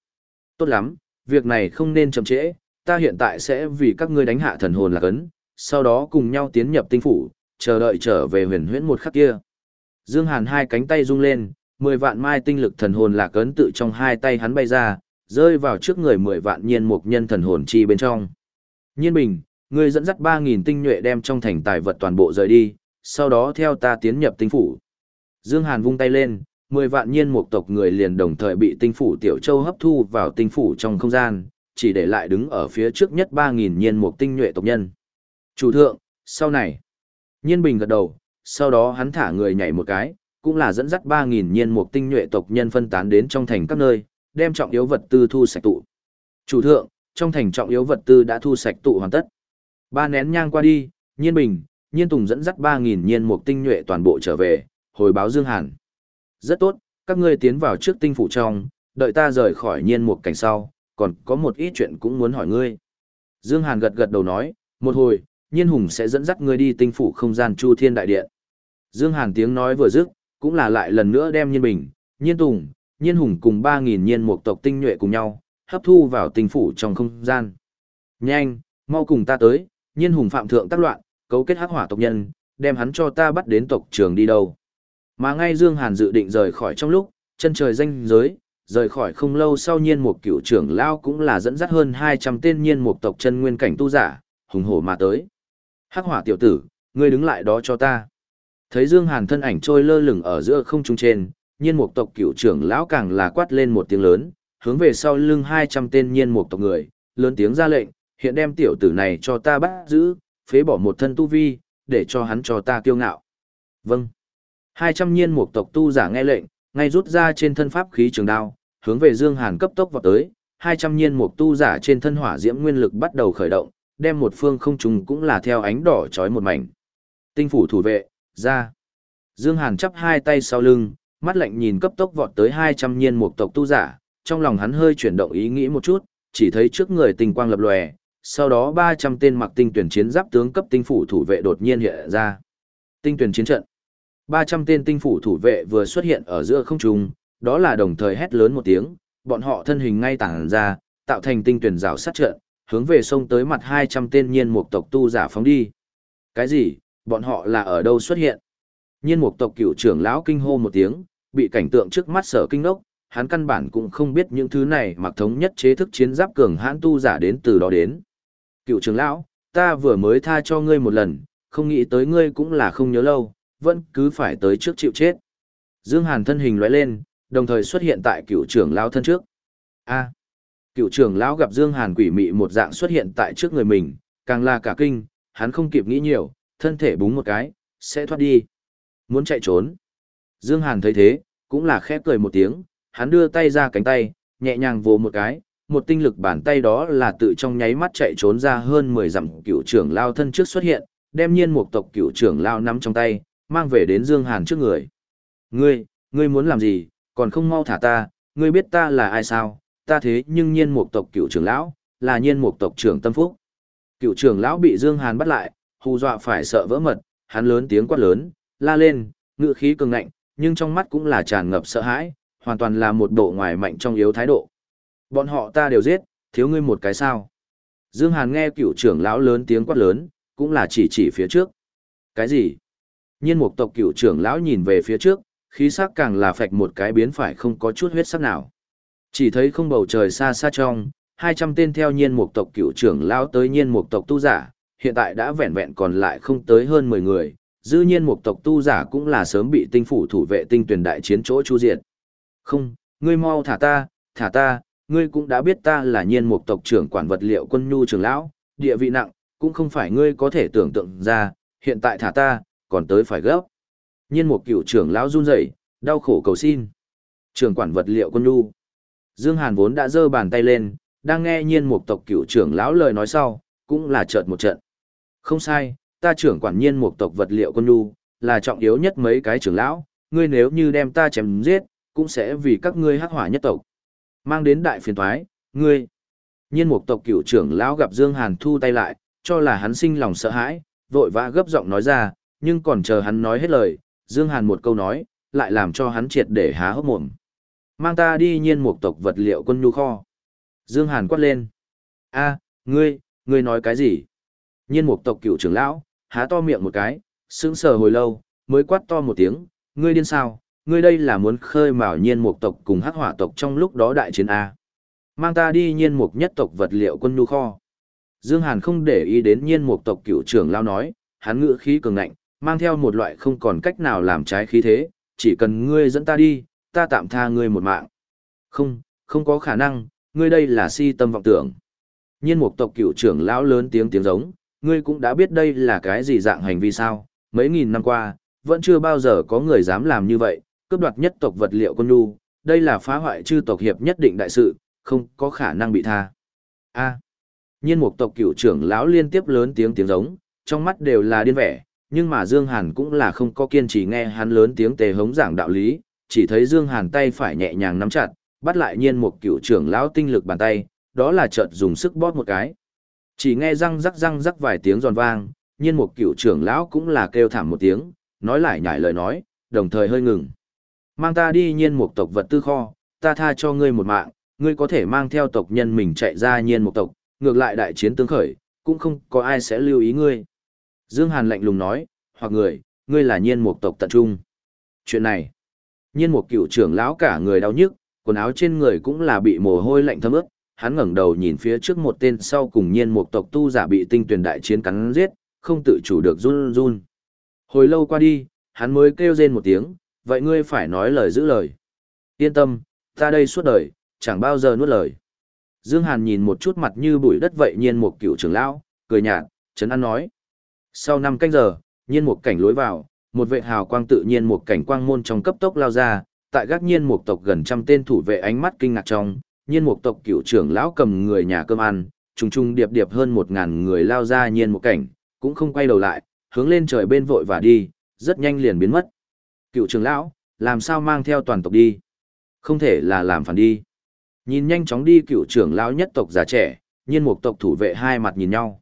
Speaker 1: Tốt lắm, việc này không nên chậm trễ, ta hiện tại sẽ vì các ngươi đánh hạ thần hồn là cấn, sau đó cùng nhau tiến nhập tinh phủ, chờ đợi trở về huyền huyễn một khắc kia. Dương Hàn hai cánh tay rung lên, mười vạn mai tinh lực thần hồn lạc ấn tự trong hai tay hắn bay ra, rơi vào trước người mười vạn nhiên mục nhân thần hồn chi bên trong. Nhiên bình, ngươi dẫn dắt ba nghìn tinh nhuệ đem trong thành tài vật toàn bộ rời đi, sau đó theo ta tiến nhập tinh phủ. Dương Hàn vung tay lên, mười vạn nhiên mục tộc người liền đồng thời bị tinh phủ tiểu châu hấp thu vào tinh phủ trong không gian, chỉ để lại đứng ở phía trước nhất ba nghìn nhiên mục tinh nhuệ tộc nhân. Chủ thượng, sau này, nhiên bình gật đầu, sau đó hắn thả người nhảy một cái, cũng là dẫn dắt ba nghìn nhiên mục tinh nhuệ tộc nhân phân tán đến trong thành các nơi, đem trọng yếu vật tư thu sạch tụ. Chủ thượng, trong thành trọng yếu vật tư đã thu sạch tụ hoàn tất. Ba nén nhang qua đi, Nhiên Bình, Nhiên Tùng dẫn dắt 3000 nhiên mục tinh nhuệ toàn bộ trở về, hồi báo Dương Hàn. Rất tốt, các ngươi tiến vào trước tinh phủ trong, đợi ta rời khỏi nhiên mục cảnh sau, còn có một ít chuyện cũng muốn hỏi ngươi. Dương Hàn gật gật đầu nói, một hồi, Nhiên Hùng sẽ dẫn dắt ngươi đi tinh phủ không gian Chu Thiên Đại Điện. Dương Hàn tiếng nói vừa dứt, cũng là lại lần nữa đem Nhiên Bình, Nhiên Tùng, Nhiên Hùng cùng 3.000 nhiên mục tộc tinh nhuệ cùng nhau, hấp thu vào tinh phủ trong không gian. Nhanh, mau cùng ta tới, Nhiên Hùng phạm thượng tác loạn, cấu kết hắc hỏa tộc nhân, đem hắn cho ta bắt đến tộc trường đi đâu. Mà ngay Dương Hàn dự định rời khỏi trong lúc, chân trời danh giới, rời khỏi không lâu sau nhiên một cựu trưởng lao cũng là dẫn dắt hơn 200 tên nhiên một tộc chân nguyên cảnh tu giả, hùng hổ mà tới. Hắc hỏa tiểu tử, ngươi đứng lại đó cho ta. Thấy Dương Hàn thân ảnh trôi lơ lửng ở giữa không trung trên, nhiên mục tộc cựu trưởng lão càng là quát lên một tiếng lớn, hướng về sau lưng 200 tên nhiên mục tộc người, lớn tiếng ra lệnh, hiện đem tiểu tử này cho ta bắt giữ, phế bỏ một thân tu vi, để cho hắn cho ta kiêu ngạo. Vâng. 200 nhiên mục tộc tu giả nghe lệnh, ngay rút ra trên thân pháp khí trường đao, hướng về Dương Hàn cấp tốc vào tới, 200 nhiên mục tu giả trên thân hỏa diễm nguyên lực bắt đầu khởi động, đem một phương không trùng cũng là theo ánh đỏ chói một mảnh. Tinh phủ thủ vệ, ra. Dương Hàn chắp hai tay sau lưng, mắt lạnh nhìn cấp tốc vọt tới 200 nhiên một tộc tu giả, trong lòng hắn hơi chuyển động ý nghĩ một chút, chỉ thấy trước người tình quang lập lòe, sau đó 300 tên mặc tinh tuyển chiến giáp tướng cấp tinh phủ thủ vệ đột nhiên hiện ra. Tinh tuyển chiến trận. 300 tên tinh phủ thủ vệ vừa xuất hiện ở giữa không trung, đó là đồng thời hét lớn một tiếng, bọn họ thân hình ngay tản ra, tạo thành tinh tuyển rào sát trận, hướng về sông tới mặt 200 tên nhiên mục tộc tu giả phóng đi. Cái gì? Bọn họ là ở đâu xuất hiện? Nhiên mục tộc cựu trưởng lão kinh hô một tiếng, bị cảnh tượng trước mắt sở kinh ngốc, hắn căn bản cũng không biết những thứ này mặc thống nhất chế thức chiến giáp cường hãn tu giả đến từ đó đến. Cựu trưởng lão, ta vừa mới tha cho ngươi một lần, không nghĩ tới ngươi cũng là không nhớ lâu, vẫn cứ phải tới trước chịu chết. Dương Hàn thân hình lóe lên, đồng thời xuất hiện tại cựu trưởng lão thân trước. A. cựu trưởng lão gặp Dương Hàn quỷ mị một dạng xuất hiện tại trước người mình, càng là cả kinh, hắn không kịp nghĩ nhiều, thân thể búng một cái, sẽ thoát đi. Muốn chạy trốn. Dương Hàn thấy thế, cũng là khẽ cười một tiếng, hắn đưa tay ra cánh tay, nhẹ nhàng vồ một cái, một tinh lực bàn tay đó là tự trong nháy mắt chạy trốn ra hơn 10 dặm cựu trưởng lao thân trước xuất hiện, đem nhiên một tộc cựu trưởng lao nắm trong tay, mang về đến Dương Hàn trước người. Ngươi, ngươi muốn làm gì, còn không mau thả ta, ngươi biết ta là ai sao, ta thế nhưng nhiên một tộc cựu trưởng lão, là nhiên một tộc trưởng tâm phúc. Cựu trưởng lão bị Dương Hàn bắt lại, hù dọa phải sợ vỡ mật, hắn lớn tiếng quát lớn, la lên, ngựa khí cường ngạnh, nhưng trong mắt cũng là tràn ngập sợ hãi, hoàn toàn là một bộ ngoài mạnh trong yếu thái độ. Bọn họ ta đều giết, thiếu ngươi một cái sao. Dương Hàn nghe cựu trưởng lão lớn tiếng quát lớn, cũng là chỉ chỉ phía trước. Cái gì? Nhiên Mục tộc cựu trưởng lão nhìn về phía trước, khí sắc càng là phạch một cái biến phải không có chút huyết sắc nào. Chỉ thấy không bầu trời xa xa trong, 200 tên theo nhiên Mục tộc cựu trưởng lão tới nhiên Mục tộc tu giả, hiện tại đã vẹn vẹn còn lại không tới hơn 10 người, dư nhiên một tộc tu giả cũng là sớm bị tinh phủ thủ vệ tinh tuyển đại chiến chỗ chu diệt. Không, ngươi mau thả ta, thả ta, ngươi cũng đã biết ta là nhiên một tộc trưởng quản vật liệu quân nhu trưởng lão, địa vị nặng, cũng không phải ngươi có thể tưởng tượng ra, hiện tại thả ta, còn tới phải gấp. Nhiên một cựu trưởng lão run rẩy, đau khổ cầu xin. Trưởng quản vật liệu quân nhu. Dương Hàn vốn đã giơ bàn tay lên, đang nghe nhiên một tộc cựu trưởng lão lời nói sau, cũng là chợt một trận. Không sai, ta trưởng quản nhiên một tộc vật liệu quân nhu, là trọng yếu nhất mấy cái trưởng lão, ngươi nếu như đem ta chém giết, cũng sẽ vì các ngươi hắc hỏa nhất tộc. Mang đến đại phiền toái, ngươi. Nhiên một tộc cựu trưởng lão gặp Dương Hàn thu tay lại, cho là hắn sinh lòng sợ hãi, vội vã gấp giọng nói ra, nhưng còn chờ hắn nói hết lời, Dương Hàn một câu nói, lại làm cho hắn triệt để há hốc mồm. Mang ta đi nhiên một tộc vật liệu quân nhu kho. Dương Hàn quát lên. a ngươi, ngươi nói cái gì? Nhiên một tộc cựu trưởng lão, há to miệng một cái, sững sờ hồi lâu, mới quát to một tiếng, ngươi điên sao, ngươi đây là muốn khơi mào nhiên mục tộc cùng hắc hỏa tộc trong lúc đó đại chiến A. Mang ta đi nhiên mục nhất tộc vật liệu quân nhu kho. Dương Hàn không để ý đến nhiên mục tộc cựu trưởng lao nói, hắn ngữ khí cường ngạnh, mang theo một loại không còn cách nào làm trái khí thế, chỉ cần ngươi dẫn ta đi, ta tạm tha ngươi một mạng. Không, không có khả năng, ngươi đây là si tâm vọng tưởng. Nhiên mục tộc cựu trưởng lão lớn tiếng tiếng giống, ngươi cũng đã biết đây là cái gì dạng hành vi sao, mấy nghìn năm qua, vẫn chưa bao giờ có người dám làm như vậy, cướp đoạt nhất tộc vật liệu con nhu, đây là phá hoại chư tộc hiệp nhất định đại sự, không có khả năng bị tha. A. Nhiên mục tộc cựu trưởng lão liên tiếp lớn tiếng tiếng giống, trong mắt đều là điên vẻ, nhưng mà Dương Hàn cũng là không có kiên trì nghe hắn lớn tiếng tề hống giảng đạo lý, chỉ thấy Dương Hàn tay phải nhẹ nhàng nắm chặt, bắt lại nhiên mục cựu trưởng lão tinh lực bàn tay, đó là chợt dùng sức bóp một cái. Chỉ nghe răng rắc răng rắc vài tiếng giòn vang, nhiên một cựu trưởng lão cũng là kêu thảm một tiếng, nói lại nhải lời nói, đồng thời hơi ngừng. Mang ta đi nhiên một tộc vật tư kho, ta tha cho ngươi một mạng, ngươi có thể mang theo tộc nhân mình chạy ra nhiên một tộc, ngược lại đại chiến tương khởi, cũng không có ai sẽ lưu ý ngươi. Dương Hàn lạnh lùng nói, hoặc người, ngươi là nhiên một tộc tận trung. Chuyện này, nhiên một cựu trưởng lão cả người đau nhức, quần áo trên người cũng là bị mồ hôi lạnh thấm ướt, hắn ngẩng đầu nhìn phía trước một tên sau cùng nhiên một tộc tu giả bị tinh tuyển đại chiến cắn giết, không tự chủ được run run. Hồi lâu qua đi, hắn mới kêu rên một tiếng, vậy ngươi phải nói lời giữ lời. Yên tâm, ta đây suốt đời, chẳng bao giờ nuốt lời. Dương Hàn nhìn một chút mặt như bụi đất vậy nhiên một cựu trưởng lão, cười nhạt, chấn an nói. Sau năm canh giờ, nhiên một cảnh lối vào, một vệ hào quang tự nhiên một cảnh quang môn trong cấp tốc lao ra, tại gác nhiên một tộc gần trăm tên thủ vệ ánh mắt kinh ngạc trong, nhiên một tộc cựu trưởng lão cầm người nhà cơm ăn, trùng trùng điệp điệp hơn một ngàn người lao ra nhiên một cảnh, cũng không quay đầu lại, hướng lên trời bên vội và đi, rất nhanh liền biến mất. Cựu trưởng lão, làm sao mang theo toàn tộc đi? Không thể là làm phản đi. Nhìn nhanh chóng đi cựu trưởng lão nhất tộc già trẻ, nhiên mục tộc thủ vệ hai mặt nhìn nhau.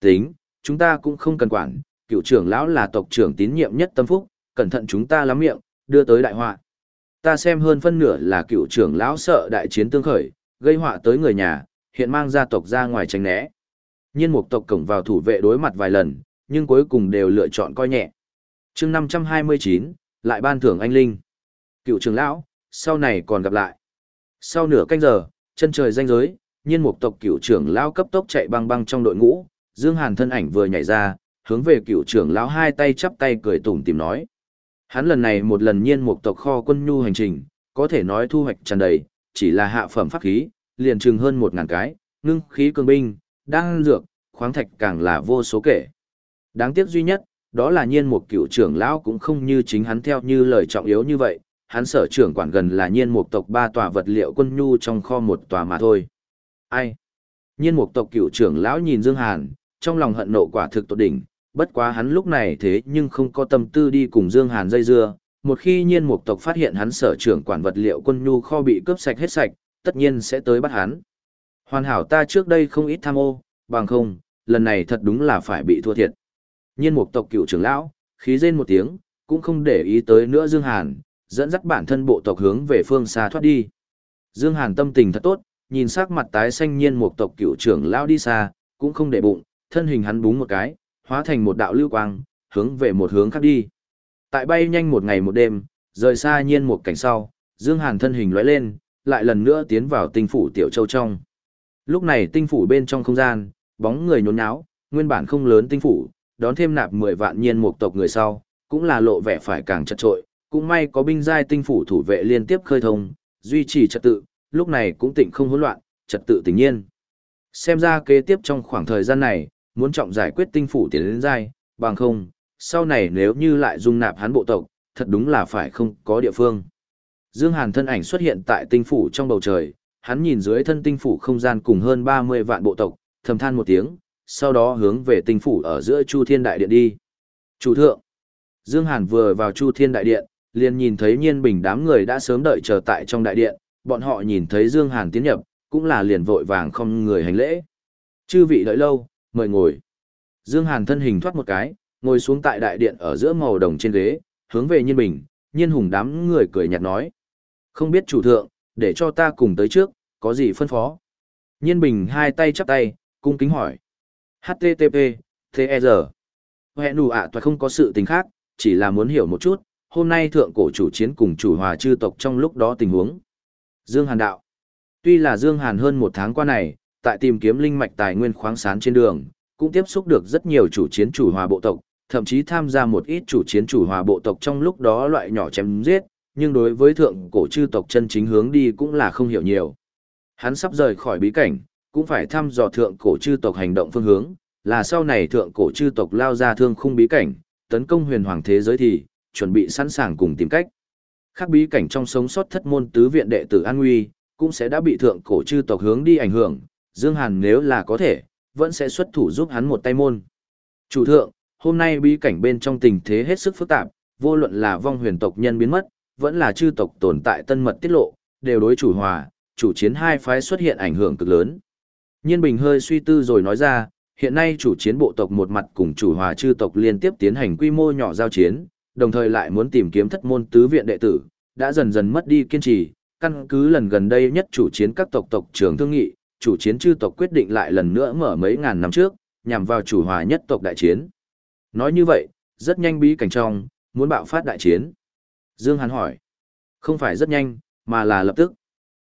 Speaker 1: Tính, chúng ta cũng không cần quản, cựu trưởng lão là tộc trưởng tín nhiệm nhất tâm phúc, cẩn thận chúng ta lắm miệng, đưa tới đại họa. Ta xem hơn phân nửa là cựu trưởng lão sợ đại chiến tương khởi, gây họa tới người nhà, hiện mang gia tộc ra ngoài tránh né. Nhiên mục tộc cổng vào thủ vệ đối mặt vài lần, nhưng cuối cùng đều lựa chọn coi nhẹ. chương 529, lại ban thưởng anh Linh. Cựu trưởng lão, sau này còn gặp lại. Sau nửa canh giờ, chân trời danh giới, nhiên mục tộc cựu trưởng lão cấp tốc chạy băng băng trong đội ngũ, Dương Hàn thân ảnh vừa nhảy ra, hướng về cựu trưởng lão hai tay chắp tay cười tủm tìm nói. Hắn lần này một lần nhiên một tộc kho quân nhu hành trình, có thể nói thu hoạch tràn đầy, chỉ là hạ phẩm pháp khí, liền chừng hơn một ngàn cái, ngưng khí cường binh, đan dược, khoáng thạch càng là vô số kể. Đáng tiếc duy nhất, đó là nhiên một cựu trưởng lão cũng không như chính hắn theo như lời trọng yếu như vậy, hắn sở trưởng quản gần là nhiên một tộc ba tòa vật liệu quân nhu trong kho một tòa mà thôi. Ai? Nhiên một tộc cựu trưởng lão nhìn Dương Hàn, trong lòng hận nộ quả thực tột đỉnh, bất quá hắn lúc này thế nhưng không có tâm tư đi cùng Dương Hàn dây dưa, một khi nhiên Mục tộc phát hiện hắn sở trưởng quản vật liệu quân nhu kho bị cướp sạch hết sạch, tất nhiên sẽ tới bắt hắn. Hoàn hảo ta trước đây không ít tham ô, bằng không, lần này thật đúng là phải bị thua thiệt. Nhiên Mục tộc cựu trưởng lão, khí rên một tiếng, cũng không để ý tới nữa Dương Hàn, dẫn dắt bản thân bộ tộc hướng về phương xa thoát đi. Dương Hàn tâm tình thật tốt, nhìn sắc mặt tái xanh nhiên Mục tộc cựu trưởng lão đi xa, cũng không để bụng, thân hình hắn búng một cái, hóa thành một đạo lưu quang, hướng về một hướng khác đi. Tại bay nhanh một ngày một đêm, rời xa nhiên một cảnh sau, Dương Hàn thân hình lóe lên, lại lần nữa tiến vào tinh phủ tiểu châu trong. Lúc này tinh phủ bên trong không gian, bóng người nhốn nháo, nguyên bản không lớn tinh phủ, đón thêm nạp 10 vạn nhiên một tộc người sau, cũng là lộ vẻ phải càng chật trội, cũng may có binh giai tinh phủ thủ vệ liên tiếp khơi thông, duy trì trật tự, lúc này cũng tịnh không hỗn loạn, trật tự tự nhiên. Xem ra kế tiếp trong khoảng thời gian này, muốn trọng giải quyết tinh phủ tiến đến giai, bằng không, sau này nếu như lại dung nạp hắn bộ tộc, thật đúng là phải không có địa phương. Dương Hàn thân ảnh xuất hiện tại tinh phủ trong bầu trời, hắn nhìn dưới thân tinh phủ không gian cùng hơn 30 vạn bộ tộc, thầm than một tiếng, sau đó hướng về tinh phủ ở giữa Chu Thiên Đại Điện đi. Chủ thượng, Dương Hàn vừa vào Chu Thiên Đại Điện, liền nhìn thấy nhiên bình đám người đã sớm đợi chờ tại trong đại điện, bọn họ nhìn thấy Dương Hàn tiến nhập, cũng là liền vội vàng không người hành lễ. Chư vị đợi lâu, mời ngồi. Dương Hàn thân hình thoát một cái, ngồi xuống tại đại điện ở giữa màu đồng trên ghế, hướng về nhiên bình, nhiên hùng đám người cười nhạt nói. Không biết chủ thượng, để cho ta cùng tới trước, có gì phân phó? Nhiên bình hai tay chắp tay, cung kính hỏi. HTTP, TR. Hẹn đủ ạ à không có sự tình khác, chỉ là muốn hiểu một chút, hôm nay thượng cổ chủ chiến cùng chủ hòa chư tộc trong lúc đó tình huống. Dương Hàn đạo. Tuy là Dương Hàn hơn một tháng qua này, tại tìm kiếm linh mạch tài nguyên khoáng sản trên đường, cũng tiếp xúc được rất nhiều chủ chiến chủ hòa bộ tộc, thậm chí tham gia một ít chủ chiến chủ hòa bộ tộc trong lúc đó loại nhỏ chém giết, nhưng đối với thượng cổ chư tộc chân chính hướng đi cũng là không hiểu nhiều. Hắn sắp rời khỏi bí cảnh, cũng phải thăm dò thượng cổ chư tộc hành động phương hướng, là sau này thượng cổ chư tộc lao ra thương khung bí cảnh, tấn công huyền hoàng thế giới thì, chuẩn bị sẵn sàng cùng tìm cách. Khác bí cảnh trong sống sót thất môn tứ viện đệ tử An Nguy, cũng sẽ đã bị thượng cổ chư tộc hướng đi ảnh hưởng, Dương Hàn nếu là có thể, vẫn sẽ xuất thủ giúp hắn một tay môn. Chủ thượng, hôm nay bí cảnh bên trong tình thế hết sức phức tạp, vô luận là vong huyền tộc nhân biến mất, vẫn là chư tộc tồn tại tân mật tiết lộ, đều đối chủ hòa, chủ chiến hai phái xuất hiện ảnh hưởng cực lớn. Nhiên Bình hơi suy tư rồi nói ra, hiện nay chủ chiến bộ tộc một mặt cùng chủ hòa chư tộc liên tiếp tiến hành quy mô nhỏ giao chiến, đồng thời lại muốn tìm kiếm thất môn tứ viện đệ tử, đã dần dần mất đi kiên trì, căn cứ lần gần đây nhất chủ chiến các tộc tộc trưởng thương nghị, chủ chiến chư tộc quyết định lại lần nữa mở mấy ngàn năm trước, nhằm vào chủ hòa nhất tộc đại chiến. Nói như vậy, rất nhanh bí cảnh trong, muốn bạo phát đại chiến. Dương Hàn hỏi, không phải rất nhanh, mà là lập tức.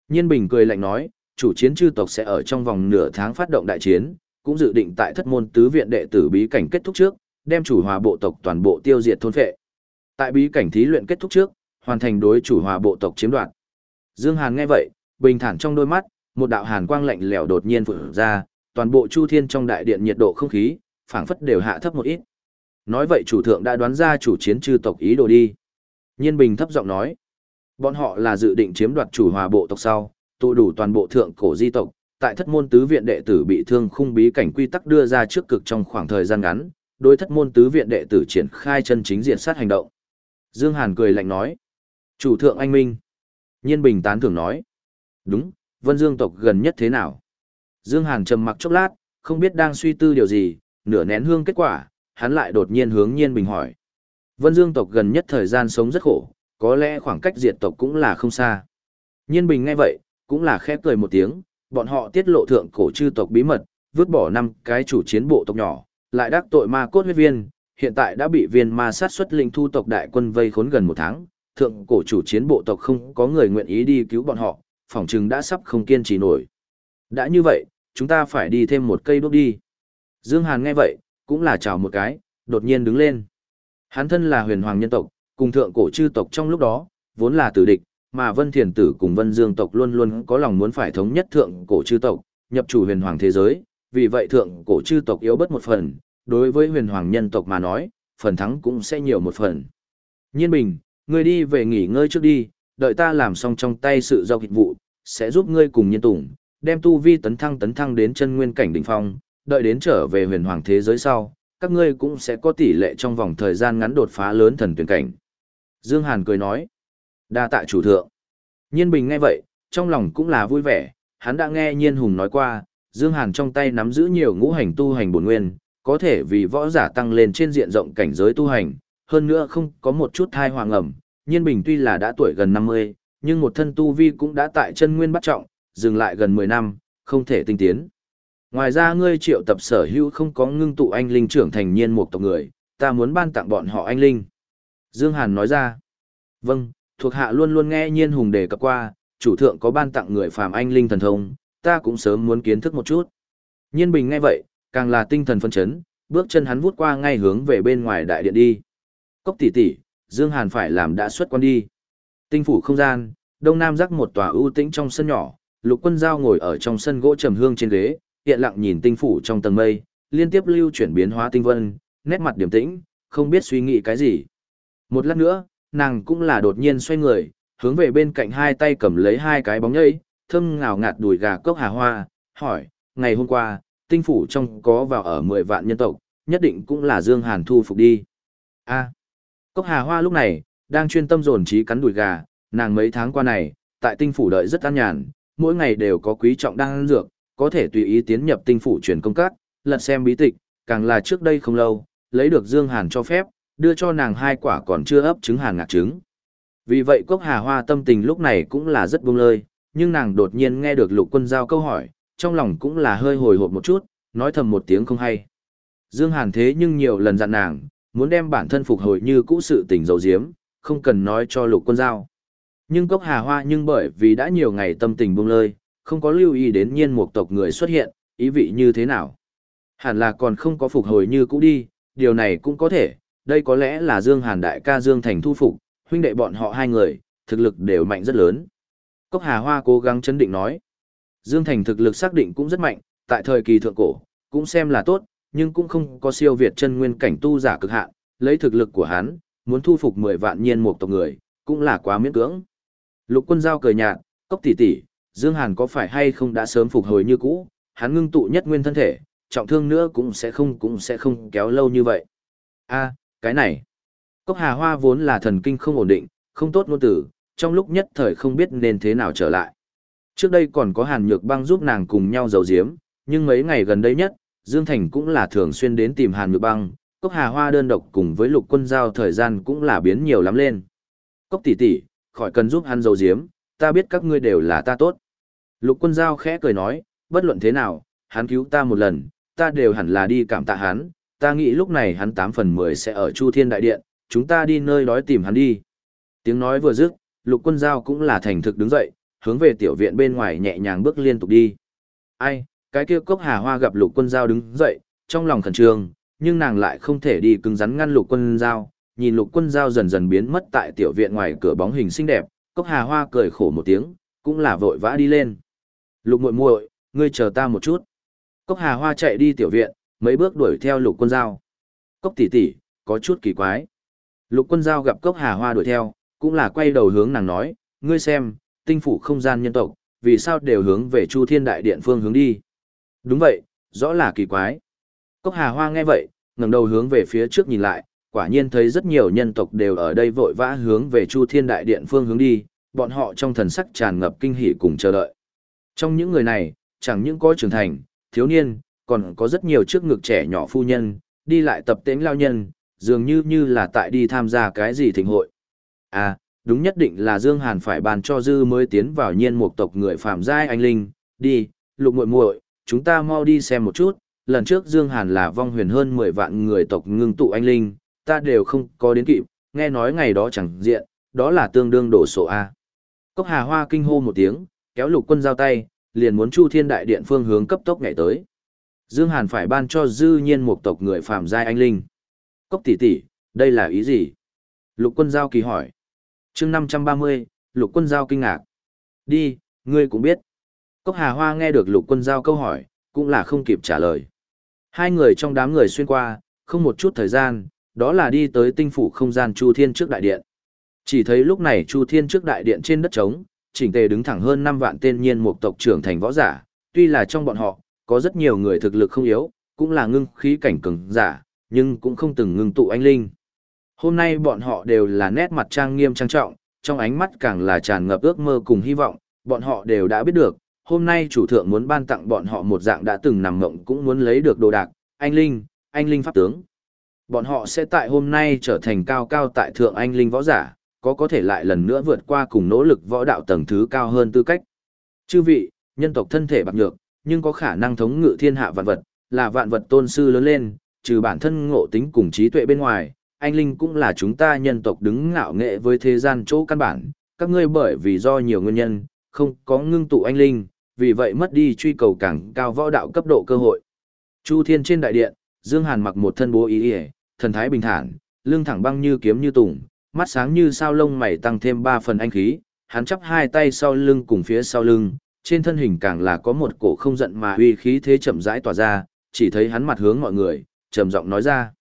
Speaker 1: Nhiên Bình cười lạnh nói, chủ chiến chư tộc sẽ ở trong vòng nửa tháng phát động đại chiến, cũng dự định tại thất môn tứ viện đệ tử bí cảnh kết thúc trước, đem chủ hòa bộ tộc toàn bộ tiêu diệt thôn phệ. Tại bí cảnh thí luyện kết thúc trước, hoàn thành đối chủ hòa bộ tộc chiếm đoạt. Dương Hàn nghe vậy, bình thản trong đôi mắt, một đạo hàn quang lạnh lẽo đột nhiên vụt ra, toàn bộ chu thiên trong đại điện nhiệt độ không khí, phảng phất đều hạ thấp một ít. Nói vậy chủ thượng đã đoán ra chủ chiến chư tộc ý đồ đi. Nhiên Bình thấp giọng nói, bọn họ là dự định chiếm đoạt chủ hòa bộ tộc sau, tụ đủ toàn bộ thượng cổ di tộc, tại thất môn tứ viện đệ tử bị thương khung bí cảnh quy tắc đưa ra trước cực trong khoảng thời gian ngắn, đối thất môn tứ viện đệ tử triển khai chân chính diện sát hành động. Dương Hàn cười lạnh nói, chủ thượng anh minh. Nhiên Bình tán thưởng nói, đúng, Vân Dương tộc gần nhất thế nào? Dương Hàn trầm mặc chốc lát, không biết đang suy tư điều gì, nửa nén hương kết quả, hắn lại đột nhiên hướng Nhiên Bình hỏi. Vân Dương tộc gần nhất thời gian sống rất khổ, có lẽ khoảng cách diệt tộc cũng là không xa. Nhiên Bình nghe vậy, cũng là khép cười một tiếng, bọn họ tiết lộ thượng cổ chư tộc bí mật, vứt bỏ năm cái chủ chiến bộ tộc nhỏ, lại đắc tội ma cốt huyết viên, hiện tại đã bị viên ma sát xuất linh thu tộc đại quân vây khốn gần một tháng, thượng cổ chủ chiến bộ tộc không có người nguyện ý đi cứu bọn họ, phỏng chừng đã sắp không kiên trì nổi. Đã như vậy, chúng ta phải đi thêm một cây đốt đi. Dương Hàn nghe vậy, cũng là chào một cái, đột nhiên đứng lên. Hắn thân là huyền hoàng nhân tộc, cùng thượng cổ chư tộc trong lúc đó, vốn là tử địch, mà Vân Thiền Tử cùng Vân Dương tộc luôn luôn có lòng muốn phải thống nhất thượng cổ chư tộc, nhập chủ huyền hoàng thế giới, vì vậy thượng cổ chư tộc yếu bất một phần, đối với huyền hoàng nhân tộc mà nói, phần thắng cũng sẽ nhiều một phần. Nhiên Bình, ngươi đi về nghỉ ngơi trước đi, đợi ta làm xong trong tay sự giao dịch vụ, sẽ giúp ngươi cùng Nhiên Tùng, đem tu vi tấn thăng tấn thăng đến chân nguyên cảnh đỉnh phong, đợi đến trở về huyền hoàng thế giới sau, các ngươi cũng sẽ có tỷ lệ trong vòng thời gian ngắn đột phá lớn thần tuyển cảnh. Dương Hàn cười nói, đa tạ chủ thượng. Nhiên Bình nghe vậy, trong lòng cũng là vui vẻ, hắn đã nghe Nhiên Hùng nói qua, Dương Hàn trong tay nắm giữ nhiều ngũ hành tu hành bổn nguyên, có thể vì võ giả tăng lên trên diện rộng cảnh giới tu hành, hơn nữa không có một chút thai hoàng ẩm. Nhiên Bình tuy là đã tuổi gần 50, nhưng một thân tu vi cũng đã tại chân nguyên bắt trọng, dừng lại gần 10 năm, không thể tinh tiến. Ngoài ra ngươi triệu tập sở hữu không có ngưng tụ anh linh trưởng thành nhiên một tộc người, ta muốn ban tặng bọn họ anh linh. Dương Hàn nói ra, vâng, thuộc hạ luôn luôn nghe nhiên hùng đề cập qua, chủ thượng có ban tặng người phàm anh linh thần thông, ta cũng sớm muốn kiến thức một chút. Nhiên bình nghe vậy, càng là tinh thần phân chấn, bước chân hắn vút qua ngay hướng về bên ngoài đại điện đi. Cốc tỷ tỷ, Dương Hàn phải làm đã xuất quan đi. Tinh phủ không gian, đông nam rắc một tòa ưu tĩnh trong sân nhỏ, lục quân giao ngồi ở trong sân gỗ trầm hương trên ghế, hiện lặng nhìn tinh phủ trong tầng mây, liên tiếp lưu chuyển biến hóa tinh vân, nét mặt điềm tĩnh, không biết suy nghĩ cái gì. Một lát nữa, nàng cũng là đột nhiên xoay người, hướng về bên cạnh hai tay cầm lấy hai cái bóng nhây, thơm ngào ngạt đùi gà cốc hà hoa, hỏi, ngày hôm qua, tinh phủ trong có vào ở 10 vạn nhân tộc, nhất định cũng là Dương Hàn thu phục đi. A cốc hà hoa lúc này, đang chuyên tâm dồn trí cắn đùi gà, nàng mấy tháng qua này, tại tinh phủ đợi rất an nhàn, mỗi ngày đều có quý trọng đang ăn dược, có thể tùy ý tiến nhập tinh phủ truyền công các, lật xem bí tịch, càng là trước đây không lâu, lấy được Dương Hàn cho phép, đưa cho nàng hai quả còn chưa ấp trứng hàn ngạc trứng. Vì vậy cốc hà hoa tâm tình lúc này cũng là rất buông lơi, nhưng nàng đột nhiên nghe được lục quân giao câu hỏi, trong lòng cũng là hơi hồi hộp một chút, nói thầm một tiếng không hay. Dương Hàn thế nhưng nhiều lần dặn nàng, muốn đem bản thân phục hồi như cũ sự tình dầu diếm, không cần nói cho lục quân giao. Nhưng cốc hà hoa nhưng bởi vì đã nhiều ngày tâm tình buông lơi, không có lưu ý đến nhiên một tộc người xuất hiện, ý vị như thế nào. Hẳn là còn không có phục hồi như cũ đi, điều này cũng có thể, đây có lẽ là Dương Hàn đại ca Dương Thành thu phục, huynh đệ bọn họ hai người, thực lực đều mạnh rất lớn. Cốc Hà Hoa cố gắng chấn định nói. Dương Thành thực lực xác định cũng rất mạnh, tại thời kỳ thượng cổ, cũng xem là tốt, nhưng cũng không có siêu việt chân nguyên cảnh tu giả cực hạn, lấy thực lực của hắn, muốn thu phục 10 vạn nhiên một tộc người, cũng là quá miễn cưỡng. Lục quân giao cười nhạt, cốc tỷ tỷ, Dương Hàn có phải hay không đã sớm phục hồi như cũ, hắn ngưng tụ nhất nguyên thân thể, trọng thương nữa cũng sẽ không cũng sẽ không kéo lâu như vậy. A, cái này. Cốc Hà Hoa vốn là thần kinh không ổn định, không tốt ngôn tử, trong lúc nhất thời không biết nên thế nào trở lại. Trước đây còn có Hàn Nhược Băng giúp nàng cùng nhau giấu giếm, nhưng mấy ngày gần đây nhất, Dương Thành cũng là thường xuyên đến tìm Hàn Nhược Băng, Cốc Hà Hoa đơn độc cùng với Lục Quân Giao thời gian cũng là biến nhiều lắm lên. Cốc tỷ tỷ, khỏi cần giúp hắn dầu diếm, ta biết các ngươi đều là ta tốt. Lục Quân Giao khẽ cười nói, bất luận thế nào, hắn cứu ta một lần, ta đều hẳn là đi cảm tạ hắn, ta nghĩ lúc này hắn 8 phần 10 sẽ ở Chu Thiên Đại Điện, chúng ta đi nơi đói tìm hắn đi. Tiếng nói vừa dứt, lục quân giao cũng là thành thực đứng dậy, hướng về tiểu viện bên ngoài nhẹ nhàng bước liên tục đi. Ai, cái kia cốc hà hoa gặp lục quân giao đứng dậy, trong lòng khẩn trương, nhưng nàng lại không thể đi cứng rắn ngăn lục quân giao, nhìn lục quân giao dần dần biến mất tại tiểu viện ngoài cửa bóng hình xinh đẹp, cốc hà hoa cười khổ một tiếng, cũng là vội vã đi lên. Lục muội muội, ngươi chờ ta một chút. Cốc hà hoa chạy đi tiểu viện, mấy bước đuổi theo lục quân giao. Cốc tỷ tỷ, có chút kỳ quái. Lục quân giao gặp cốc hà hoa đuổi theo, cũng là quay đầu hướng nàng nói, ngươi xem, tinh phủ không gian nhân tộc, vì sao đều hướng về Chu Thiên Đại Điện phương hướng đi. Đúng vậy, rõ là kỳ quái. Cốc Hà Hoa nghe vậy, ngẩng đầu hướng về phía trước nhìn lại, quả nhiên thấy rất nhiều nhân tộc đều ở đây vội vã hướng về Chu Thiên Đại Điện phương hướng đi, bọn họ trong thần sắc tràn ngập kinh hỉ cùng chờ đợi. Trong những người này, chẳng những có trưởng thành, thiếu niên, còn có rất nhiều trước ngực trẻ nhỏ phu nhân, đi lại tập tễnh lao nhân, dường như như là tại đi tham gia cái gì thịnh hội. À, đúng nhất định là Dương Hàn phải bàn cho dư mới tiến vào nhiên một tộc người phạm giai anh linh, đi, lục muội muội, chúng ta mau đi xem một chút, lần trước Dương Hàn là vong huyền hơn 10 vạn người tộc ngưng tụ anh linh, ta đều không có đến kịp, nghe nói ngày đó chẳng diện, đó là tương đương đổ sổ A. Cốc Hà Hoa kinh hô một tiếng, kéo lục quân giao tay, liền muốn Chu Thiên Đại Điện phương hướng cấp tốc ngày tới. Dương Hàn phải ban cho dư nhiên một tộc người phạm giai anh linh. Cốc tỷ tỷ, đây là ý gì? Lục quân giao kỳ hỏi. chương 530, lục quân giao kinh ngạc. Đi, ngươi cũng biết. Cốc Hà Hoa nghe được lục quân giao câu hỏi, cũng là không kịp trả lời. Hai người trong đám người xuyên qua, không một chút thời gian, đó là đi tới tinh phủ không gian Chu Thiên trước đại điện. Chỉ thấy lúc này Chu Thiên trước đại điện trên đất trống, chỉnh tề đứng thẳng hơn 5 vạn tên nhiên mục tộc trưởng thành võ giả, tuy là trong bọn họ, có rất nhiều người thực lực không yếu, cũng là ngưng khí cảnh cường giả, nhưng cũng không từng ngưng tụ anh linh. Hôm nay bọn họ đều là nét mặt trang nghiêm trang trọng, trong ánh mắt càng là tràn ngập ước mơ cùng hy vọng, bọn họ đều đã biết được, hôm nay chủ thượng muốn ban tặng bọn họ một dạng đã từng nằm mộng cũng muốn lấy được đồ đạc, anh linh, anh linh pháp tướng. Bọn họ sẽ tại hôm nay trở thành cao cao tại thượng anh linh võ giả, có có thể lại lần nữa vượt qua cùng nỗ lực võ đạo tầng thứ cao hơn tư cách. Chư vị, nhân tộc thân thể bạc nhược, nhưng có khả năng thống ngự thiên hạ vạn vật, là vạn vật tôn sư lớn lên, trừ bản thân ngộ tính cùng trí tuệ bên ngoài, anh linh cũng là chúng ta nhân tộc đứng ngạo nghệ với thế gian chỗ căn bản, các ngươi bởi vì do nhiều nguyên nhân, không có ngưng tụ anh linh, vì vậy mất đi truy cầu càng cao võ đạo cấp độ cơ hội. Chu Thiên trên đại điện, Dương Hàn mặc một thân bố ý y, thần thái bình thản, lưng thẳng băng như kiếm như tùng, mắt sáng như sao lông mày tăng thêm ba phần anh khí, hắn chắp hai tay sau lưng cùng phía sau lưng, trên thân hình càng là có một cổ không giận mà uy khí thế chậm rãi tỏa ra, chỉ thấy hắn mặt hướng mọi người, trầm giọng nói ra.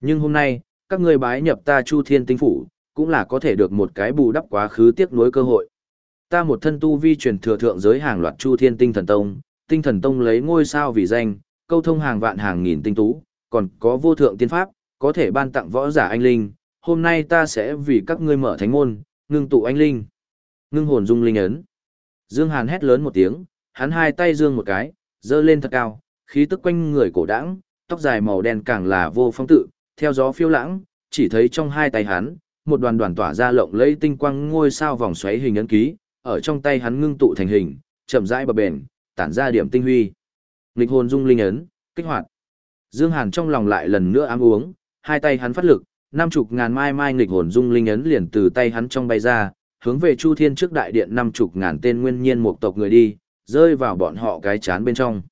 Speaker 1: Nhưng hôm nay, các ngươi bái nhập ta Chu Thiên Tinh Phủ, cũng là có thể được một cái bù đắp quá khứ tiếc nuối cơ hội. Ta một thân tu vi truyền thừa thượng giới hàng loạt Chu Thiên Tinh Thần Tông, Tinh Thần Tông lấy ngôi sao vì danh, câu thông hàng vạn hàng nghìn tinh tú, còn có vô thượng tiên pháp, có thể ban tặng võ giả anh linh, hôm nay ta sẽ vì các ngươi mở thánh môn, ngưng tụ anh linh. Ngưng hồn dung linh ấn. Dương Hàn hét lớn một tiếng, hắn hai tay dương một cái, dơ lên thật cao, khí tức quanh người cổ đãng, tóc dài màu đen càng là vô phong tự, theo gió phiêu lãng, chỉ thấy trong hai tay hắn, một đoàn đoàn tỏa ra lộng lẫy tinh quang ngôi sao vòng xoáy hình ấn ký, ở trong tay hắn ngưng tụ thành hình, chậm rãi bập bền, tản ra điểm tinh huy. Nghịch hồn dung linh ấn, kích hoạt. Dương Hàn trong lòng lại lần nữa ám uống, hai tay hắn phát lực, năm chục ngàn mai mai nghịch hồn dung linh ấn liền từ tay hắn trong bay ra, hướng về Chu Thiên trước đại điện năm chục ngàn tên nguyên nhiên một tộc người đi, rơi vào bọn họ cái chán bên trong.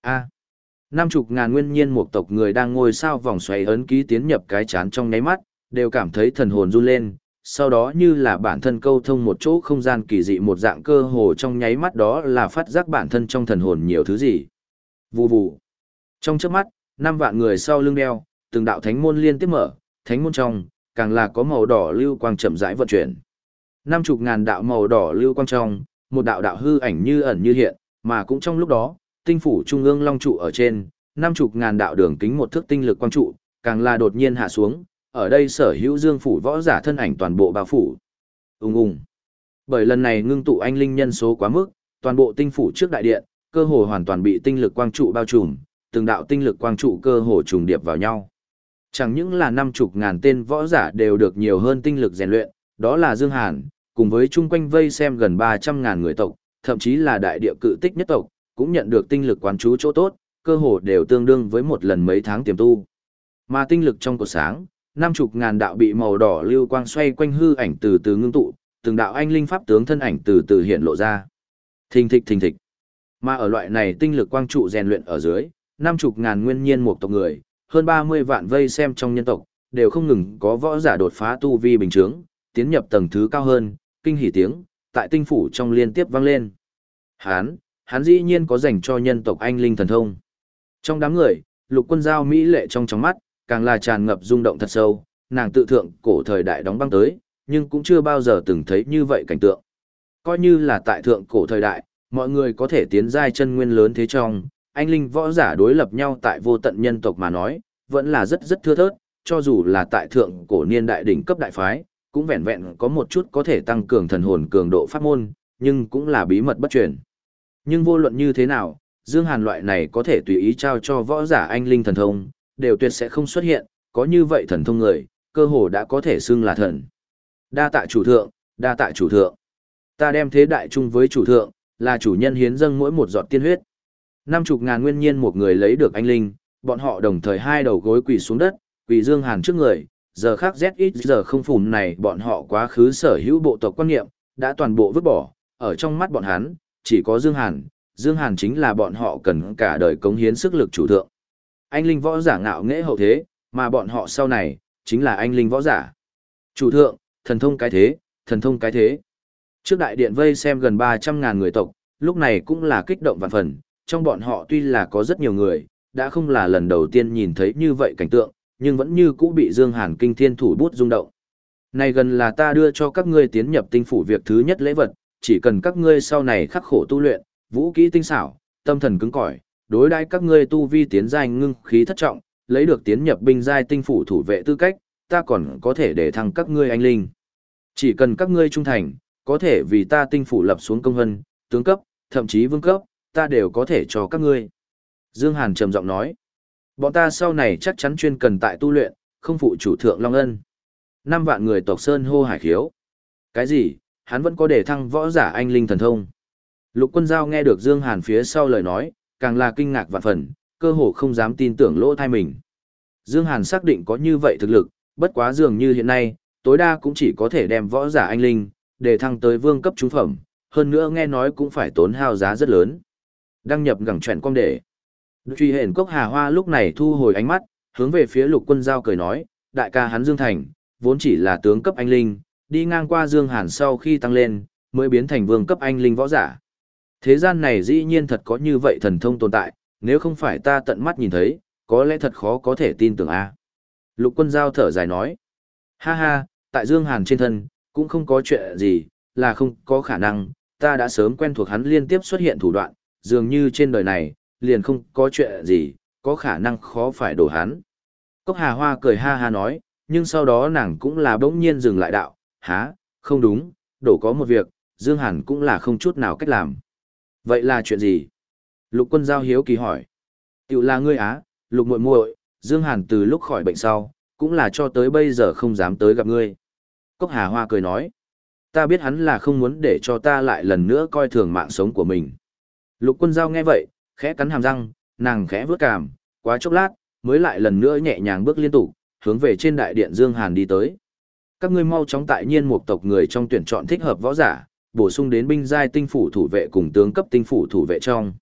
Speaker 1: A. năm chục ngàn nguyên nhiên một tộc người đang ngồi sao vòng xoáy ấn ký tiến nhập cái chán trong nháy mắt, đều cảm thấy thần hồn run lên, sau đó như là bản thân câu thông một chỗ không gian kỳ dị một dạng cơ hồ trong nháy mắt đó là phát giác bản thân trong thần hồn nhiều thứ gì. Vù vù. Trong trước mắt, năm vạn người sau lưng đeo, từng đạo thánh môn liên tiếp mở, thánh môn trong, càng là có màu đỏ lưu quang chậm rãi vận chuyển. Năm chục ngàn đạo màu đỏ lưu quang trong, một đạo đạo hư ảnh như ẩn như hiện, mà cũng trong lúc đó, tinh phủ trung ương long trụ ở trên, năm chục ngàn đạo đường kính một thước tinh lực quang trụ, càng là đột nhiên hạ xuống, ở đây sở hữu dương phủ võ giả thân ảnh toàn bộ bao phủ. Ung ung. Bởi lần này ngưng tụ anh linh nhân số quá mức, toàn bộ tinh phủ trước đại điện, cơ hồ hoàn toàn bị tinh lực quang trụ bao trùm, từng đạo tinh lực quang trụ cơ hồ trùng điệp vào nhau. Chẳng những là năm chục ngàn tên võ giả đều được nhiều hơn tinh lực rèn luyện, đó là Dương Hàn, cùng với chung quanh vây xem gần 300 ngàn người tộc, thậm chí là đại địa cự tích nhất tộc, cũng nhận được tinh lực quán chú chỗ tốt, cơ hồ đều tương đương với một lần mấy tháng tiềm tu. Mà tinh lực trong cột sáng, năm chục ngàn đạo bị màu đỏ lưu quang xoay quanh hư ảnh từ từ ngưng tụ, từng đạo anh linh pháp tướng thân ảnh từ từ hiện lộ ra. Thình thịch thình thịch. Mà ở loại này tinh lực quang trụ rèn luyện ở dưới, năm chục ngàn nguyên nhiên một tộc người, hơn 30 vạn vây xem trong nhân tộc, đều không ngừng có võ giả đột phá tu vi bình thường, tiến nhập tầng thứ cao hơn, kinh hỉ tiếng, tại tinh phủ trong liên tiếp vang lên. Hán, Hán dĩ nhiên có dành cho nhân tộc anh linh thần thông. Trong đám người, lục quân giao Mỹ lệ trong trong mắt, càng là tràn ngập rung động thật sâu, nàng tự thượng cổ thời đại đóng băng tới, nhưng cũng chưa bao giờ từng thấy như vậy cảnh tượng. Coi như là tại thượng cổ thời đại, mọi người có thể tiến giai chân nguyên lớn thế trong, anh linh võ giả đối lập nhau tại vô tận nhân tộc mà nói, vẫn là rất rất thưa thớt, cho dù là tại thượng cổ niên đại đỉnh cấp đại phái, cũng vẹn vẹn có một chút có thể tăng cường thần hồn cường độ pháp môn, nhưng cũng là bí mật bất truyền. Nhưng vô luận như thế nào, Dương Hàn loại này có thể tùy ý trao cho võ giả anh linh thần thông, đều tuyệt sẽ không xuất hiện, có như vậy thần thông người, cơ hồ đã có thể xưng là thần. Đa tạ chủ thượng, đa tạ chủ thượng. Ta đem thế đại chung với chủ thượng, là chủ nhân hiến dâng mỗi một giọt tiên huyết. Năm chục ngàn nguyên nhiên một người lấy được anh linh, bọn họ đồng thời hai đầu gối quỳ xuống đất, quỳ Dương Hàn trước người, giờ khác ZX giờ không phùn này bọn họ quá khứ sở hữu bộ tộc quan niệm, đã toàn bộ vứt bỏ, ở trong mắt bọn hắn, chỉ có Dương Hàn, Dương Hàn chính là bọn họ cần cả đời cống hiến sức lực chủ thượng. Anh linh võ giả ngạo nghễ hậu thế, mà bọn họ sau này, chính là anh linh võ giả. Chủ thượng, thần thông cái thế, thần thông cái thế. Trước đại điện vây xem gần 300.000 người tộc, lúc này cũng là kích động vạn phần, trong bọn họ tuy là có rất nhiều người, đã không là lần đầu tiên nhìn thấy như vậy cảnh tượng, nhưng vẫn như cũ bị Dương Hàn kinh thiên thủ bút rung động. Này gần là ta đưa cho các ngươi tiến nhập tinh phủ việc thứ nhất lễ vật, chỉ cần các ngươi sau này khắc khổ tu luyện, vũ kỹ tinh xảo, tâm thần cứng cỏi, đối đãi các ngươi tu vi tiến giai ngưng khí thất trọng, lấy được tiến nhập binh giai tinh phủ thủ vệ tư cách, ta còn có thể để thăng các ngươi anh linh. Chỉ cần các ngươi trung thành, có thể vì ta tinh phủ lập xuống công vân, tướng cấp, thậm chí vương cấp, ta đều có thể cho các ngươi. Dương Hàn trầm giọng nói, bọn ta sau này chắc chắn chuyên cần tại tu luyện, không phụ chủ thượng Long Ân. Năm vạn người tộc Sơn hô hải khiếu. Cái gì, hắn vẫn có để thăng võ giả anh linh thần thông. Lục quân giao nghe được Dương Hàn phía sau lời nói, càng là kinh ngạc vạn phần, cơ hồ không dám tin tưởng lỗ thai mình. Dương Hàn xác định có như vậy thực lực, bất quá dường như hiện nay, tối đa cũng chỉ có thể đem võ giả anh linh, để thăng tới vương cấp trung phẩm, hơn nữa nghe nói cũng phải tốn hao giá rất lớn. Đăng nhập gẳng chuyển công để. Truy hển cốc hà hoa lúc này thu hồi ánh mắt, hướng về phía lục quân giao cười nói, đại ca hắn Dương Thành, vốn chỉ là tướng cấp anh linh, đi ngang qua Dương Hàn sau khi tăng lên, mới biến thành vương cấp anh linh võ giả. Thế gian này dĩ nhiên thật có như vậy thần thông tồn tại, nếu không phải ta tận mắt nhìn thấy, có lẽ thật khó có thể tin tưởng a. Lục quân giao thở dài nói, ha ha, tại Dương Hàn trên thân, cũng không có chuyện gì, là không có khả năng, ta đã sớm quen thuộc hắn liên tiếp xuất hiện thủ đoạn, dường như trên đời này, liền không có chuyện gì, có khả năng khó phải đổ hắn. Cốc Hà Hoa cười ha ha nói, nhưng sau đó nàng cũng là bỗng nhiên dừng lại đạo, há, không đúng, đổ có một việc, Dương Hàn cũng là không chút nào cách làm. Vậy là chuyện gì? Lục quân giao hiếu kỳ hỏi. Tiểu là ngươi á, lục muội muội, Dương Hàn từ lúc khỏi bệnh sau, cũng là cho tới bây giờ không dám tới gặp ngươi. Cốc Hà Hoa cười nói. Ta biết hắn là không muốn để cho ta lại lần nữa coi thường mạng sống của mình. Lục quân giao nghe vậy, khẽ cắn hàm răng, nàng khẽ vướt cảm, quá chốc lát, mới lại lần nữa nhẹ nhàng bước liên tục, hướng về trên đại điện Dương Hàn đi tới. Các ngươi mau chóng tại nhiên một tộc người trong tuyển chọn thích hợp võ giả, bổ sung đến binh giai tinh phủ thủ vệ cùng tướng cấp tinh phủ thủ vệ trong.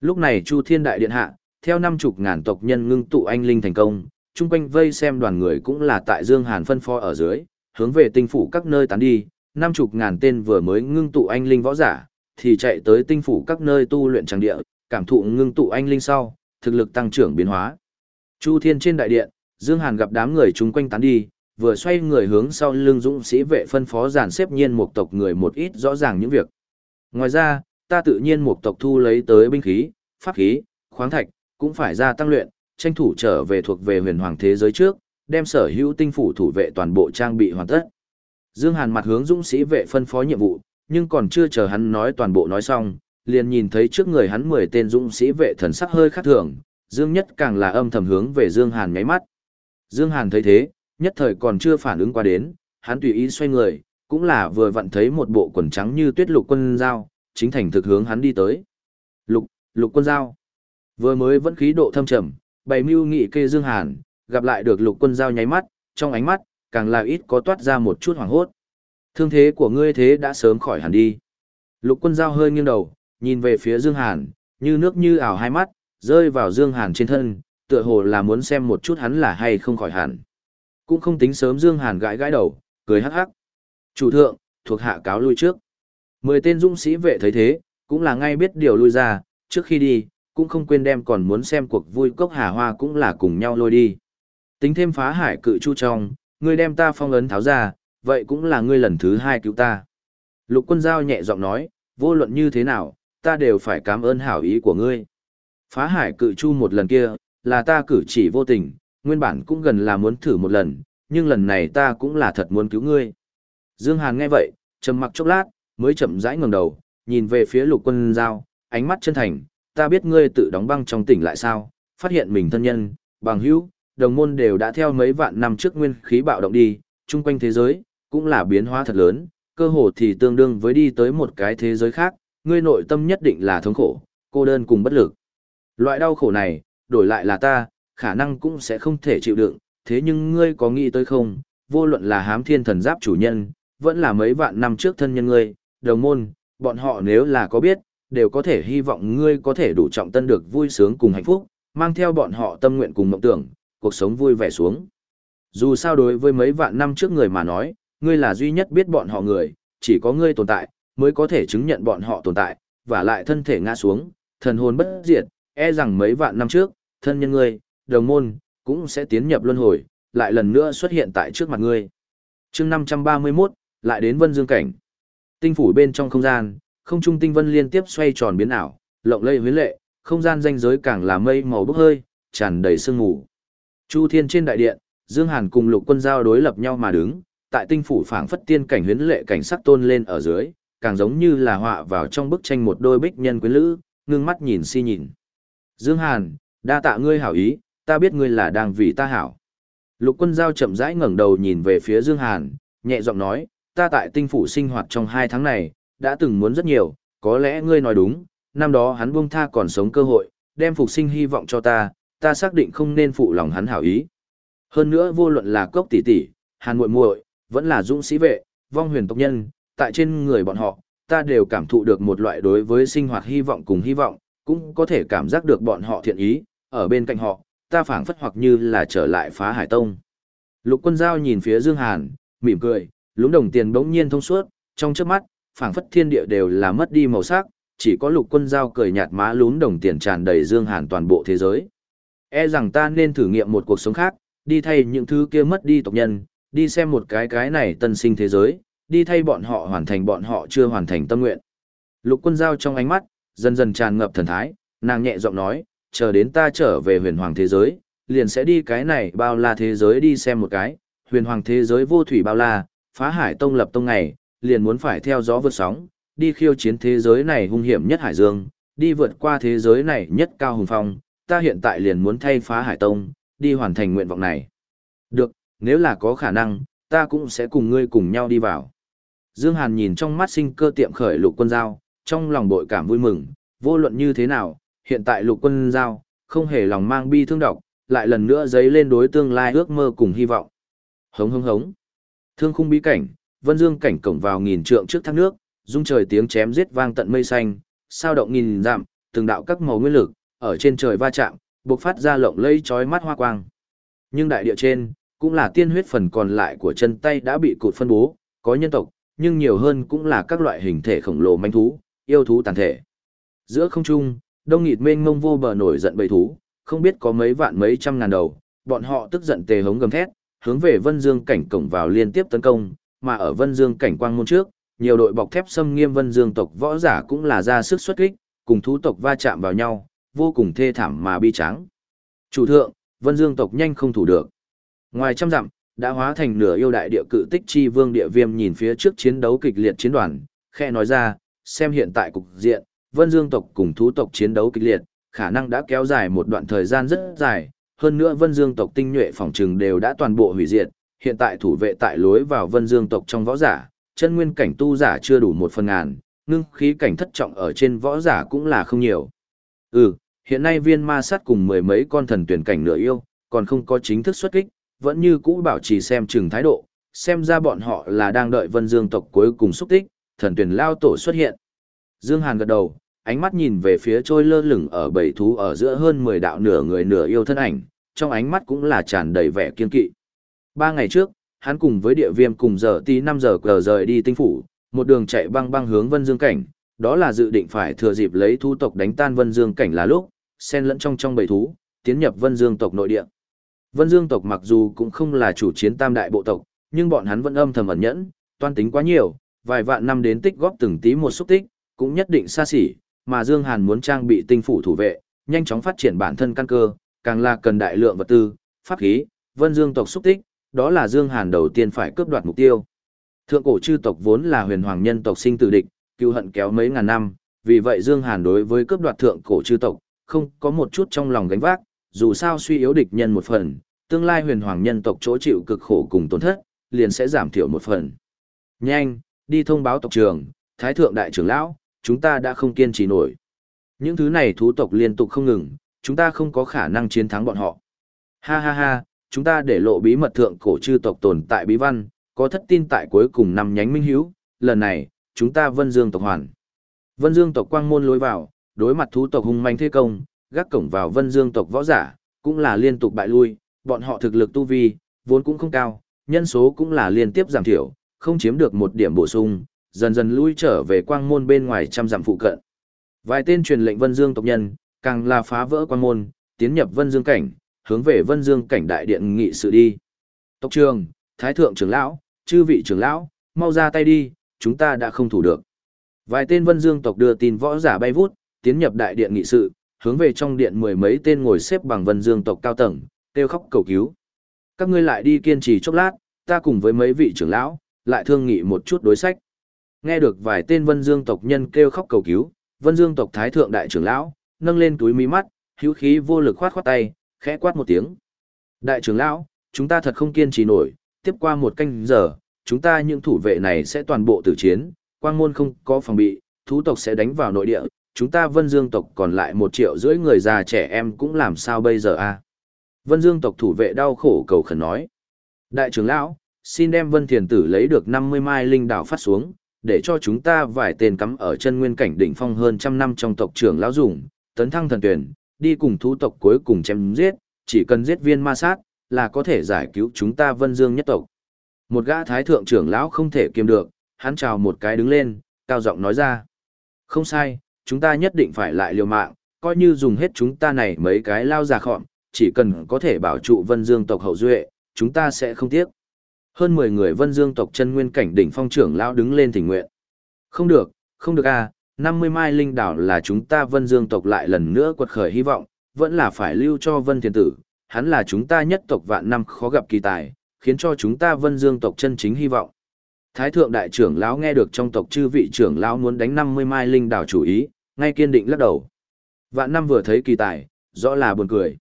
Speaker 1: Lúc này Chu Thiên Đại Điện Hạ, theo năm chục ngàn tộc nhân ngưng tụ anh linh thành công, chung quanh vây xem đoàn người cũng là tại Dương Hàn phân phó ở dưới, hướng về tinh phủ các nơi tán đi, năm chục ngàn tên vừa mới ngưng tụ anh linh võ giả, thì chạy tới tinh phủ các nơi tu luyện trang địa, cảm thụ ngưng tụ anh linh sau, thực lực tăng trưởng biến hóa. Chu Thiên trên đại điện, Dương Hàn gặp đám người chung quanh tán đi, vừa xoay người hướng sau lưng dũng sĩ vệ phân phó giàn xếp nhiên một tộc người một ít rõ ràng những việc. Ngoài ra, ta tự nhiên một tộc thu lấy tới binh khí, pháp khí, khoáng thạch, cũng phải ra tăng luyện, tranh thủ trở về thuộc về huyền hoàng thế giới trước, đem sở hữu tinh phủ thủ vệ toàn bộ trang bị hoàn tất. Dương Hàn mặt hướng dũng sĩ vệ phân phó nhiệm vụ, nhưng còn chưa chờ hắn nói toàn bộ nói xong, liền nhìn thấy trước người hắn 10 tên dũng sĩ vệ thần sắc hơi khác thường, Dương Nhất càng là âm thầm hướng về Dương Hàn nháy mắt. Dương Hàn thấy thế, nhất thời còn chưa phản ứng qua đến, hắn tùy ý xoay người, cũng là vừa vặn thấy một bộ quần trắng như tuyết lục quân dao, chính thành thực hướng hắn đi tới. Lục, lục quân dao. Vừa mới vẫn khí độ thâm trầm, bày mưu nghị kê Dương Hàn, gặp lại được lục quân dao nháy mắt, trong ánh mắt, càng là ít có toát ra một chút hoảng hốt. Thương thế của ngươi thế đã sớm khỏi hẳn đi. Lục quân dao hơi nghiêng đầu, nhìn về phía Dương Hàn, như nước như ảo hai mắt, rơi vào Dương Hàn trên thân, tựa hồ là muốn xem một chút hắn là hay không khỏi hẳn. Cũng không tính sớm Dương Hàn gãi gãi đầu, cười hắc hắc. Chủ thượng, thuộc hạ cáo lui trước. Mười tên dũng sĩ vệ thấy thế, cũng là ngay biết điều lui ra, trước khi đi, cũng không quên đem còn muốn xem cuộc vui cốc hà hoa cũng là cùng nhau lôi đi. Tính thêm phá hải cự chu trong, ngươi đem ta phong ấn tháo ra, vậy cũng là ngươi lần thứ hai cứu ta. Lục quân giao nhẹ giọng nói, vô luận như thế nào, ta đều phải cảm ơn hảo ý của ngươi. Phá hải cự chu một lần kia, là ta cử chỉ vô tình, nguyên bản cũng gần là muốn thử một lần, nhưng lần này ta cũng là thật muốn cứu ngươi. Dương Hàn nghe vậy, trầm mặc chốc lát, mới chậm rãi ngẩng đầu, nhìn về phía lục quân giao, ánh mắt chân thành, ta biết ngươi tự đóng băng trong tỉnh lại sao, phát hiện mình thân nhân, bằng hữu, đồng môn đều đã theo mấy vạn năm trước nguyên khí bạo động đi, chung quanh thế giới, cũng là biến hóa thật lớn, cơ hồ thì tương đương với đi tới một cái thế giới khác, ngươi nội tâm nhất định là thống khổ, cô đơn cùng bất lực. Loại đau khổ này, đổi lại là ta, khả năng cũng sẽ không thể chịu đựng, thế nhưng ngươi có nghĩ tới không, vô luận là hám thiên thần giáp chủ nhân, vẫn là mấy vạn năm trước thân nhân ngươi, đồng môn, bọn họ nếu là có biết, đều có thể hy vọng ngươi có thể đủ trọng tân được vui sướng cùng hạnh phúc, mang theo bọn họ tâm nguyện cùng mộng tưởng, cuộc sống vui vẻ xuống. Dù sao đối với mấy vạn năm trước người mà nói, ngươi là duy nhất biết bọn họ người, chỉ có ngươi tồn tại, mới có thể chứng nhận bọn họ tồn tại, và lại thân thể ngã xuống, thần hồn bất diệt, e rằng mấy vạn năm trước, thân nhân ngươi, đồng môn, cũng sẽ tiến nhập luân hồi, lại lần nữa xuất hiện tại trước mặt ngươi. chương 531, lại đến vân dương cảnh. Tinh phủ bên trong không gian, không trung tinh vân liên tiếp xoay tròn biến ảo, lộng lây huyến lệ, không gian danh giới càng là mây màu bốc hơi, tràn đầy sương mù. Chu Thiên trên đại điện, Dương Hàn cùng Lục Quân giao đối lập nhau mà đứng, tại tinh phủ phảng phất tiên cảnh huyến lệ cảnh sắc tôn lên ở dưới, càng giống như là họa vào trong bức tranh một đôi bích nhân quyến lữ, ngưng mắt nhìn si nhìn. Dương Hàn, đa tạ ngươi hảo ý, ta biết ngươi là đang vì ta hảo. Lục quân giao chậm rãi ngẩng đầu nhìn về phía Dương Hàn, nhẹ giọng nói, ta tại tinh phủ sinh hoạt trong hai tháng này, đã từng muốn rất nhiều, có lẽ ngươi nói đúng, năm đó hắn buông tha còn sống cơ hội, đem phục sinh hy vọng cho ta, ta xác định không nên phụ lòng hắn hảo ý. Hơn nữa vô luận là cốc tỷ tỷ, hàn muội muội, vẫn là dũng sĩ vệ, vong huyền tộc nhân, tại trên người bọn họ, ta đều cảm thụ được một loại đối với sinh hoạt hy vọng cùng hy vọng, cũng có thể cảm giác được bọn họ thiện ý, ở bên cạnh họ, ta phảng phất hoặc như là trở lại phá hải tông. Lục quân giao nhìn phía Dương Hàn, mỉm cười, lúng đồng tiền bỗng nhiên thông suốt, trong chớp mắt, phảng phất thiên địa đều là mất đi màu sắc, chỉ có lục quân giao cười nhạt má lún đồng tiền tràn đầy Dương Hàn toàn bộ thế giới. E rằng ta nên thử nghiệm một cuộc sống khác, đi thay những thứ kia mất đi tộc nhân, đi xem một cái cái này tân sinh thế giới, đi thay bọn họ hoàn thành bọn họ chưa hoàn thành tâm nguyện. Lục quân giao trong ánh mắt, dần dần tràn ngập thần thái, nàng nhẹ giọng nói, chờ đến ta trở về huyền hoàng thế giới, liền sẽ đi cái này bao la thế giới đi xem một cái, huyền hoàng thế giới vô thủy bao la, phá hải tông lập tông này liền muốn phải theo gió vượt sóng, đi khiêu chiến thế giới này hung hiểm nhất hải dương, đi vượt qua thế giới này nhất cao hùng phong, ta hiện tại liền muốn thay phá hải tông, đi hoàn thành nguyện vọng này. Được, nếu là có khả năng, ta cũng sẽ cùng ngươi cùng nhau đi vào. Dương Hàn nhìn trong mắt sinh cơ tiệm khởi lục quân giao, trong lòng bội cảm vui mừng, vô luận như thế nào, hiện tại lục quân giao, không hề lòng mang bi thương độc, lại lần nữa dấy lên đối tương lai ước mơ cùng hy vọng. Hống hống hống. Thương khung bí cảnh, vân dương cảnh cổng vào nghìn trượng trước thác nước, rung trời tiếng chém giết vang tận mây xanh, sao động nghìn dặm, từng đạo các màu nguyên lực, ở trên trời va chạm, bộc phát ra lộng lẫy chói mắt hoa quang. Nhưng đại địa trên, cũng là tiên huyết phần còn lại của chân tay đã bị cụt phân bố, có nhân tộc, nhưng nhiều hơn cũng là các loại hình thể khổng lồ manh thú, yêu thú tàn thể. Giữa không trung, đông nghịt mênh mông vô bờ nổi giận bầy thú, không biết có mấy vạn mấy trăm ngàn đầu, bọn họ tức giận tề hống gầm thét, hướng về Vân Dương cảnh cổng vào liên tiếp tấn công, mà ở Vân Dương cảnh quang môn trước, nhiều đội bọc thép xâm nghiêm Vân Dương tộc võ giả cũng là ra sức xuất kích, cùng thú tộc va chạm vào nhau, vô cùng thê thảm mà bi tráng. Chủ thượng, Vân Dương tộc nhanh không thủ được. Ngoài trăm dặm, đã hóa thành nửa yêu đại địa cự tích chi vương địa viêm nhìn phía trước chiến đấu kịch liệt chiến đoàn, khe nói ra, xem hiện tại cục diện, Vân Dương tộc cùng thú tộc chiến đấu kịch liệt, khả năng đã kéo dài một đoạn thời gian rất dài, hơn nữa Vân Dương tộc tinh nhuệ phòng trừng đều đã toàn bộ hủy diệt, hiện tại thủ vệ tại lối vào Vân Dương tộc trong võ giả, chân nguyên cảnh tu giả chưa đủ một phần ngàn, ngưng khí cảnh thất trọng ở trên võ giả cũng là không nhiều. Ừ, hiện nay viên ma sát cùng mười mấy con thần tuyển cảnh nửa yêu, còn không có chính thức xuất kích, vẫn như cũ bảo trì xem chừng thái độ, xem ra bọn họ là đang đợi Vân Dương tộc cuối cùng xúc tích, thần tuyển lao tổ xuất hiện. Dương Hàn gật đầu, ánh mắt nhìn về phía trôi lơ lửng ở bầy thú ở giữa hơn 10 đạo nửa người nửa yêu thân ảnh, trong ánh mắt cũng là tràn đầy vẻ kiên kỵ. Ba ngày trước, hắn cùng với địa viêm cùng giờ tí 5 giờ cờ rời đi tinh phủ, một đường chạy băng băng hướng Vân Dương cảnh, đó là dự định phải thừa dịp lấy thú tộc đánh tan Vân Dương cảnh là lúc, xen lẫn trong trong bầy thú, tiến nhập Vân Dương tộc nội địa. Vân Dương tộc mặc dù cũng không là chủ chiến tam đại bộ tộc, nhưng bọn hắn vẫn âm thầm ẩn nhẫn, toan tính quá nhiều, vài vạn năm đến tích góp từng tí một xúc tích, cũng nhất định xa xỉ, mà Dương Hàn muốn trang bị tinh phủ thủ vệ, nhanh chóng phát triển bản thân căn cơ, càng là cần đại lượng vật tư, pháp khí, Vân Dương tộc xúc tích, đó là Dương Hàn đầu tiên phải cướp đoạt mục tiêu. Thượng cổ chư tộc vốn là huyền hoàng nhân tộc sinh tử địch, cừu hận kéo mấy ngàn năm, vì vậy Dương Hàn đối với cướp đoạt thượng cổ chư tộc, không có một chút trong lòng gánh vác, dù sao suy yếu địch nhân một phần, tương lai huyền hoàng nhân tộc chỗ chịu cực khổ cùng tổn thất, liền sẽ giảm thiểu một phần. Nhanh, đi thông báo tộc trưởng, Thái thượng đại trưởng lão, chúng ta đã không kiên trì nổi. Những thứ này thú tộc liên tục không ngừng, chúng ta không có khả năng chiến thắng bọn họ. Ha ha ha, chúng ta để lộ bí mật thượng cổ chư tộc tồn tại bí văn, có thất tin tại cuối cùng năm nhánh minh hiếu, lần này, chúng ta vân dương tộc hoàn. Vân dương tộc quang môn lối vào, đối mặt thú tộc hung manh thế công, gác cổng vào vân dương tộc võ giả, cũng là liên tục bại lui, bọn họ thực lực tu vi, vốn cũng không cao, nhân số cũng là liên tiếp giảm thiểu, không chiếm được một điểm bổ sung, dần dần lui trở về quang môn bên ngoài trăm dặm phụ cận. Vài tên truyền lệnh Vân Dương tộc nhân, càng là phá vỡ quang môn, tiến nhập Vân Dương cảnh, hướng về Vân Dương cảnh đại điện nghị sự đi. Tộc trường, Thái thượng trưởng lão, chư vị trưởng lão, mau ra tay đi, chúng ta đã không thủ được. Vài tên Vân Dương tộc đưa tin võ giả bay vút, tiến nhập đại điện nghị sự, hướng về trong điện mười mấy tên ngồi xếp bằng Vân Dương tộc cao tầng, kêu khóc cầu cứu. Các ngươi lại đi kiên trì chốc lát, ta cùng với mấy vị trưởng lão, lại thương nghị một chút đối sách. Nghe được vài tên Vân Dương tộc nhân kêu khóc cầu cứu, Vân Dương tộc thái thượng đại trưởng lão, nâng lên túi mí mắt, hữu khí vô lực khoát khoát tay, khẽ quát một tiếng. Đại trưởng lão, chúng ta thật không kiên trì nổi, tiếp qua một canh giờ, chúng ta những thủ vệ này sẽ toàn bộ tử chiến, quang môn không có phòng bị, thú tộc sẽ đánh vào nội địa, chúng ta Vân Dương tộc còn lại một triệu rưỡi người già trẻ em cũng làm sao bây giờ a? Vân Dương tộc thủ vệ đau khổ cầu khẩn nói. Đại trưởng lão, xin đem Vân Thiền Tử lấy được 50 mai linh đảo phát xuống, để cho chúng ta vài tên cắm ở chân nguyên cảnh đỉnh phong hơn trăm năm trong tộc trưởng lão dùng, tấn thăng thần tuyển, đi cùng thú tộc cuối cùng chém giết, chỉ cần giết viên ma sát, là có thể giải cứu chúng ta Vân Dương nhất tộc. Một gã thái thượng trưởng lão không thể kiềm được, hắn chào một cái đứng lên, cao giọng nói ra. Không sai, chúng ta nhất định phải lại liều mạng, coi như dùng hết chúng ta này mấy cái lao già khọn, chỉ cần có thể bảo trụ Vân Dương tộc hậu duệ, chúng ta sẽ không tiếc. Hơn 10 người Vân Dương tộc chân nguyên cảnh đỉnh phong trưởng lão đứng lên thỉnh nguyện. Không được, không được a, à, 50 mai linh đảo là chúng ta Vân Dương tộc lại lần nữa quật khởi hy vọng, vẫn là phải lưu cho Vân Thiên Tử, hắn là chúng ta nhất tộc vạn năm khó gặp kỳ tài, khiến cho chúng ta Vân Dương tộc chân chính hy vọng. Thái thượng đại trưởng lão nghe được trong tộc chư vị trưởng lão muốn đánh 50 mai linh đảo chủ ý, ngay kiên định lắc đầu. Vạn năm vừa thấy kỳ tài, rõ là buồn cười.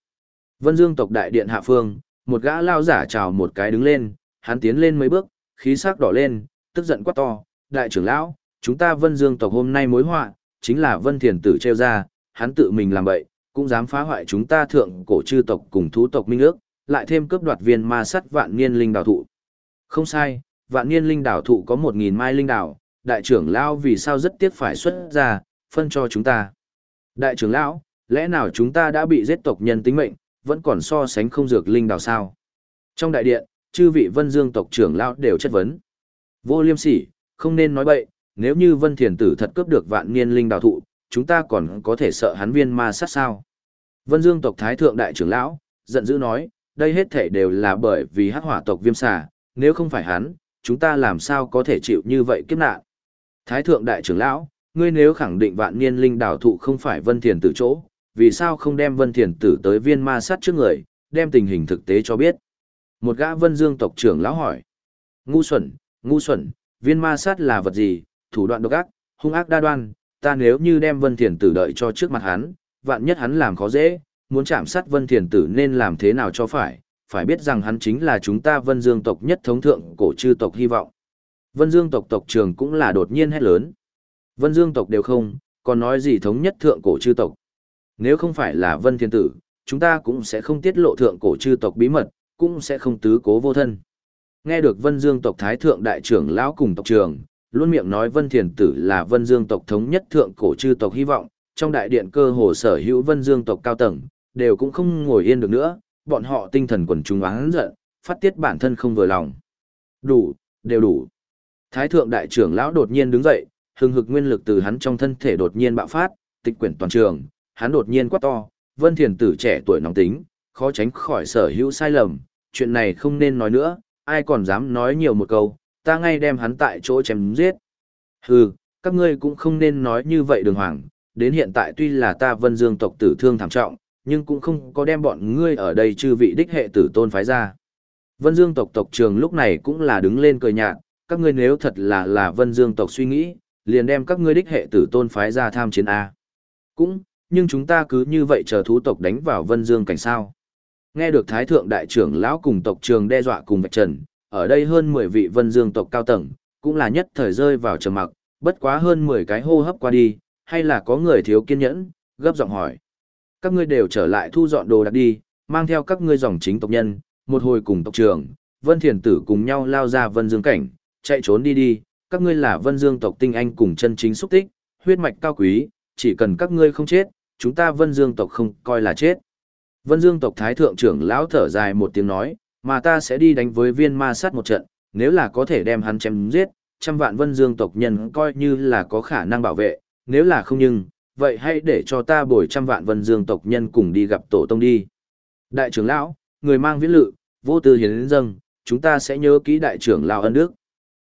Speaker 1: Vân Dương tộc đại điện hạ phương, một gã lao giả chào một cái đứng lên, hắn tiến lên mấy bước, khí sắc đỏ lên, tức giận quát to, đại trưởng lão, chúng ta Vân Dương tộc hôm nay mối họa, chính là Vân Thiền Tử treo ra, hắn tự mình làm bậy, cũng dám phá hoại chúng ta thượng cổ chư tộc cùng thú tộc minh ước, lại thêm cướp đoạt viên ma sắt vạn niên linh đảo thụ. Không sai, vạn niên linh đảo thụ có một nghìn mai linh đảo, đại trưởng lão vì sao rất tiếc phải xuất ra, phân cho chúng ta. Đại trưởng lão, lẽ nào chúng ta đã bị giết tộc nhân tính mệnh, vẫn còn so sánh không dược linh đảo sao? Trong đại điện, chư vị Vân Dương tộc trưởng lão đều chất vấn. Vô Liêm Sỉ, không nên nói bậy, nếu như Vân Thiền Tử thật cướp được vạn niên linh đào thụ, chúng ta còn có thể sợ hắn viên ma sát sao. Vân Dương tộc Thái Thượng Đại trưởng Lão, giận dữ nói, đây hết thể đều là bởi vì hắc hỏa tộc viêm xà, nếu không phải hắn, chúng ta làm sao có thể chịu như vậy kiếp nạn. Thái Thượng Đại trưởng Lão, ngươi nếu khẳng định vạn niên linh đào thụ không phải Vân Thiền Tử chỗ, vì sao không đem Vân Thiền Tử tới viên ma sát trước người, đem tình hình thực tế cho biết. Một gã Vân Dương tộc trưởng lão hỏi. Ngu xuẩn, ngu xuẩn, viên ma sát là vật gì, thủ đoạn độc ác, hung ác đa đoan, ta nếu như đem Vân Thiền Tử đợi cho trước mặt hắn, vạn nhất hắn làm khó dễ, muốn chạm sát Vân Thiền Tử nên làm thế nào cho phải, phải biết rằng hắn chính là chúng ta Vân Dương tộc nhất thống thượng cổ chư tộc hy vọng. Vân Dương tộc tộc trường cũng là đột nhiên hét lớn. Vân Dương tộc đều không, còn nói gì thống nhất thượng cổ chư tộc. Nếu không phải là Vân Thiên Tử, chúng ta cũng sẽ không tiết lộ thượng cổ chư tộc bí mật, cũng sẽ không tứ cố vô thân. Nghe được Vân Dương tộc Thái Thượng Đại trưởng lão cùng tộc trưởng, luôn miệng nói Vân Thiền Tử là Vân Dương tộc thống nhất thượng cổ chư tộc hy vọng, trong đại điện cơ hồ sở hữu Vân Dương tộc cao tầng, đều cũng không ngồi yên được nữa, bọn họ tinh thần quần chúng oán giận, phát tiết bản thân không vừa lòng. Đủ, đều đủ. Thái Thượng Đại trưởng lão đột nhiên đứng dậy, hừng hực nguyên lực từ hắn trong thân thể đột nhiên bạo phát, tịch quyển toàn trường, hắn đột nhiên quát to, Vân Thiền Tử trẻ tuổi nóng tính, khó tránh khỏi sở hữu sai lầm, chuyện này không nên nói nữa, ai còn dám nói nhiều một câu, ta ngay đem hắn tại chỗ chém giết. Hừ, các ngươi cũng không nên nói như vậy đường hoàng, đến hiện tại tuy là ta vân dương tộc tử thương thảm trọng, nhưng cũng không có đem bọn ngươi ở đây chư vị đích hệ tử tôn phái ra. Vân dương tộc tộc trường lúc này cũng là đứng lên cười nhạt, các ngươi nếu thật là là vân dương tộc suy nghĩ, liền đem các ngươi đích hệ tử tôn phái ra tham chiến A. Cũng, nhưng chúng ta cứ như vậy chờ thú tộc đánh vào Vân Dương cảnh sao. Nghe được Thái Thượng Đại trưởng lão cùng tộc trường đe dọa cùng vạch trần, ở đây hơn 10 vị Vân Dương tộc cao tầng, cũng là nhất thời rơi vào trầm mặc, bất quá hơn 10 cái hô hấp qua đi, hay là có người thiếu kiên nhẫn, gấp giọng hỏi. Các ngươi đều trở lại thu dọn đồ đạc đi, mang theo các ngươi dòng chính tộc nhân, một hồi cùng tộc trưởng, Vân Thiền Tử cùng nhau lao ra Vân Dương cảnh, chạy trốn đi đi, các ngươi là Vân Dương tộc tinh anh cùng chân chính xúc tích, huyết mạch cao quý, chỉ cần các ngươi không chết, chúng ta Vân Dương tộc không coi là chết. Vân Dương tộc thái thượng trưởng lão thở dài một tiếng nói, mà ta sẽ đi đánh với viên ma sát một trận, nếu là có thể đem hắn chém giết, trăm vạn Vân Dương tộc nhân coi như là có khả năng bảo vệ, nếu là không nhưng, vậy hãy để cho ta bồi trăm vạn Vân Dương tộc nhân cùng đi gặp tổ tông đi. Đại trưởng lão, người mang viễn lự, vô tư hiến dâng, chúng ta sẽ nhớ kỹ đại trưởng lão ân đức.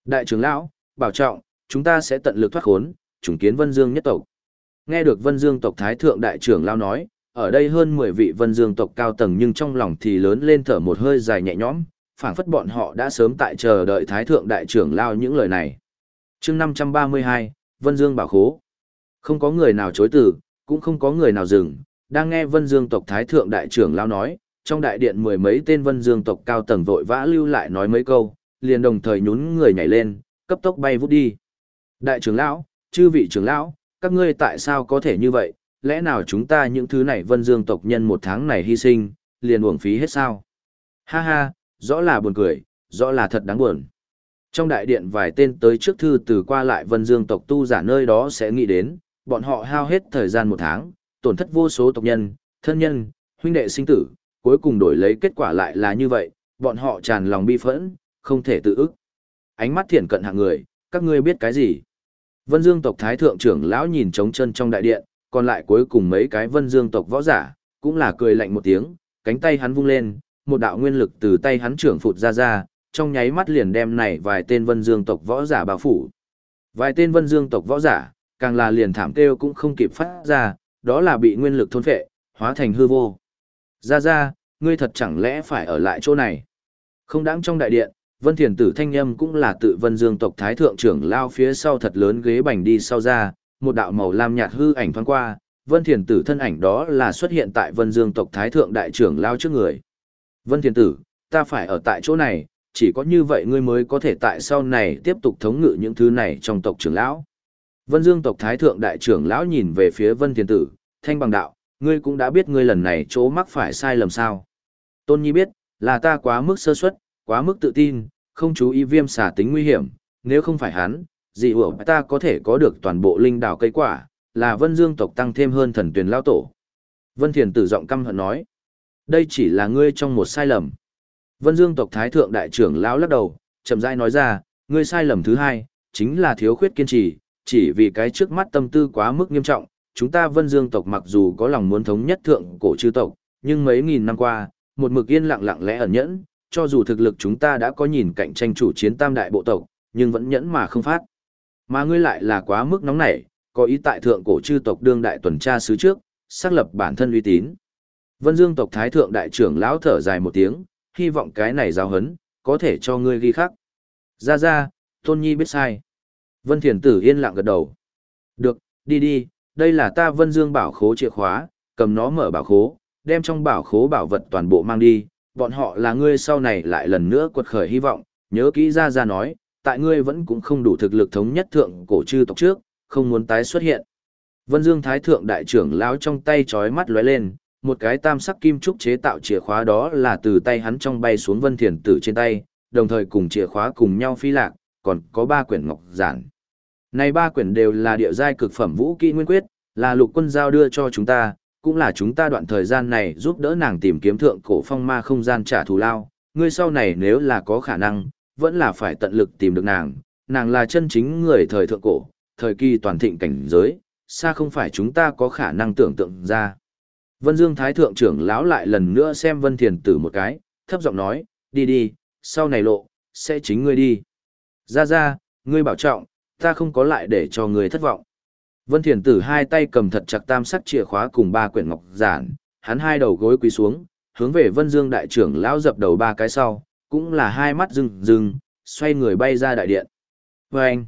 Speaker 1: Đại trưởng lão, bảo trọng, chúng ta sẽ tận lực thoát khốn, trùng kiến Vân Dương nhất tộc. Nghe được Vân Dương tộc thái thượng đại trưởng lão nói, ở đây hơn 10 vị Vân Dương tộc cao tầng nhưng trong lòng thì lớn lên thở một hơi dài nhẹ nhõm, phảng phất bọn họ đã sớm tại chờ đợi thái thượng đại trưởng lao những lời này. Chương 532, Vân Dương bảo khố. Không có người nào chối từ, cũng không có người nào dừng, đang nghe Vân Dương tộc thái thượng đại trưởng lao nói, trong đại điện mười mấy tên Vân Dương tộc cao tầng vội vã lưu lại nói mấy câu, liền đồng thời nhún người nhảy lên, cấp tốc bay vút đi. Đại trưởng lão, chư vị trưởng lão, các ngươi tại sao có thể như vậy, lẽ nào chúng ta những thứ này vân dương tộc nhân một tháng này hy sinh, liền uổng phí hết sao? Ha ha, rõ là buồn cười, rõ là thật đáng buồn. Trong đại điện vài tên tới trước thư từ qua lại vân dương tộc tu giả nơi đó sẽ nghĩ đến, bọn họ hao hết thời gian một tháng, tổn thất vô số tộc nhân, thân nhân, huynh đệ sinh tử, cuối cùng đổi lấy kết quả lại là như vậy, bọn họ tràn lòng bi phẫn, không thể tự ức. Ánh mắt thiển cận hạng người, các ngươi biết cái gì? Vân Dương tộc thái thượng trưởng lão nhìn trống chân trong đại điện, còn lại cuối cùng mấy cái Vân Dương tộc võ giả, cũng là cười lạnh một tiếng, cánh tay hắn vung lên, một đạo nguyên lực từ tay hắn trưởng phụt ra ra, trong nháy mắt liền đem này vài tên Vân Dương tộc võ giả bao phủ. Vài tên Vân Dương tộc võ giả, càng là liền thảm kêu cũng không kịp phát ra, đó là bị nguyên lực thôn phệ, hóa thành hư vô. Ra ra, ngươi thật chẳng lẽ phải ở lại chỗ này? Không đáng trong đại điện, Vân Thiền Tử Thanh Nhâm cũng là tự Vân Dương tộc Thái Thượng trưởng lao phía sau thật lớn ghế bành đi sau ra, một đạo màu lam nhạt hư ảnh thoáng qua, Vân Thiền Tử thân ảnh đó là xuất hiện tại Vân Dương tộc Thái Thượng đại trưởng lao trước người. Vân Thiền Tử, ta phải ở tại chỗ này, chỉ có như vậy ngươi mới có thể tại sau này tiếp tục thống ngự những thứ này trong tộc trưởng lão. Vân Dương tộc Thái Thượng đại trưởng lão nhìn về phía Vân Thiền Tử, thanh bằng đạo, ngươi cũng đã biết ngươi lần này chỗ mắc phải sai lầm sao. Tôn Nhi biết, là ta quá mức sơ suất, quá mức tự tin, không chú ý viêm xả tính nguy hiểm, nếu không phải hắn, dị hủa ta có thể có được toàn bộ linh đảo cây quả, là vân dương tộc tăng thêm hơn thần tuyển lao tổ. Vân Thiền tử giọng căm hận nói, đây chỉ là ngươi trong một sai lầm. Vân dương tộc thái thượng đại trưởng lão lắc đầu, chậm rãi nói ra, ngươi sai lầm thứ hai, chính là thiếu khuyết kiên trì, chỉ vì cái trước mắt tâm tư quá mức nghiêm trọng, chúng ta vân dương tộc mặc dù có lòng muốn thống nhất thượng cổ chư tộc, nhưng mấy nghìn năm qua, một mực yên lặng lặng lẽ ẩn nhẫn, cho dù thực lực chúng ta đã có nhìn cạnh tranh chủ chiến tam đại bộ tộc, nhưng vẫn nhẫn mà không phát. Mà ngươi lại là quá mức nóng nảy, có ý tại thượng cổ chư tộc đương đại tuần tra sứ trước, xác lập bản thân uy tín. Vân Dương tộc thái thượng đại trưởng lão thở dài một tiếng, hy vọng cái này giáo hấn, có thể cho ngươi ghi khắc. Ra ra, Tôn Nhi biết sai. Vân Thiền Tử yên lặng gật đầu. Được, đi đi, đây là ta Vân Dương bảo khố chìa khóa, cầm nó mở bảo khố, đem trong bảo khố bảo vật toàn bộ mang đi, bọn họ là ngươi sau này lại lần nữa quật khởi hy vọng, nhớ kỹ ra ra nói, tại ngươi vẫn cũng không đủ thực lực thống nhất thượng cổ chư tộc trước, không muốn tái xuất hiện. Vân Dương Thái Thượng Đại trưởng lão trong tay chói mắt lóe lên, một cái tam sắc kim trúc chế tạo chìa khóa đó là từ tay hắn trong bay xuống Vân Thiền Tử trên tay, đồng thời cùng chìa khóa cùng nhau phi lạc, còn có ba quyển ngọc giản. Này ba quyển đều là địa giai cực phẩm vũ kỹ nguyên quyết, là lục quân giao đưa cho chúng ta, cũng là chúng ta đoạn thời gian này giúp đỡ nàng tìm kiếm thượng cổ phong ma không gian trả thù lao. Ngươi sau này nếu là có khả năng, vẫn là phải tận lực tìm được nàng, nàng là chân chính người thời thượng cổ, thời kỳ toàn thịnh cảnh giới, xa không phải chúng ta có khả năng tưởng tượng ra. Vân Dương Thái Thượng trưởng lão lại lần nữa xem Vân Thiền Tử một cái, thấp giọng nói, đi đi, sau này lộ, sẽ chính ngươi đi. Ra ra, ngươi bảo trọng, ta không có lại để cho ngươi thất vọng. Vân Thiền Tử hai tay cầm thật chặt tam sắc chìa khóa cùng ba quyển ngọc giản, hắn hai đầu gối quỳ xuống, hướng về Vân Dương đại trưởng lão dập đầu ba cái sau, cũng là hai mắt rừng rừng, xoay người bay ra đại điện. Và anh,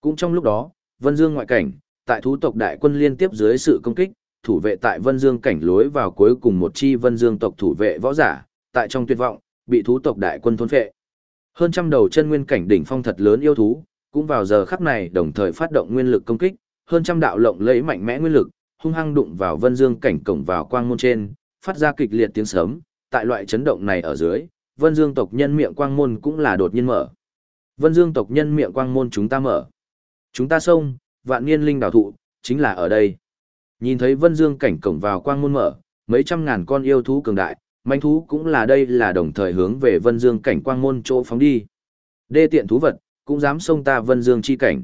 Speaker 1: cũng trong lúc đó, Vân Dương ngoại cảnh, tại thú tộc đại quân liên tiếp dưới sự công kích, thủ vệ tại Vân Dương cảnh lối vào cuối cùng một chi Vân Dương tộc thủ vệ võ giả, tại trong tuyệt vọng, bị thú tộc đại quân thôn phệ. Hơn trăm đầu chân nguyên cảnh đỉnh phong thật lớn yêu thú, cũng vào giờ khắc này đồng thời phát động nguyên lực công kích, hơn trăm đạo lộng lẫy mạnh mẽ nguyên lực, hung hăng đụng vào Vân Dương cảnh cổng vào quang môn trên, phát ra kịch liệt tiếng sấm, tại loại chấn động này ở dưới, Vân Dương tộc nhân miệng quang môn cũng là đột nhiên mở. Vân Dương tộc nhân miệng quang môn chúng ta mở. Chúng ta xông, vạn niên linh đảo thụ, chính là ở đây. Nhìn thấy Vân Dương cảnh cổng vào quang môn mở, mấy trăm ngàn con yêu thú cường đại, manh thú cũng là đây là đồng thời hướng về Vân Dương cảnh quang môn chỗ phóng đi. Đê tiện thú vật, cũng dám xông ta Vân Dương chi cảnh.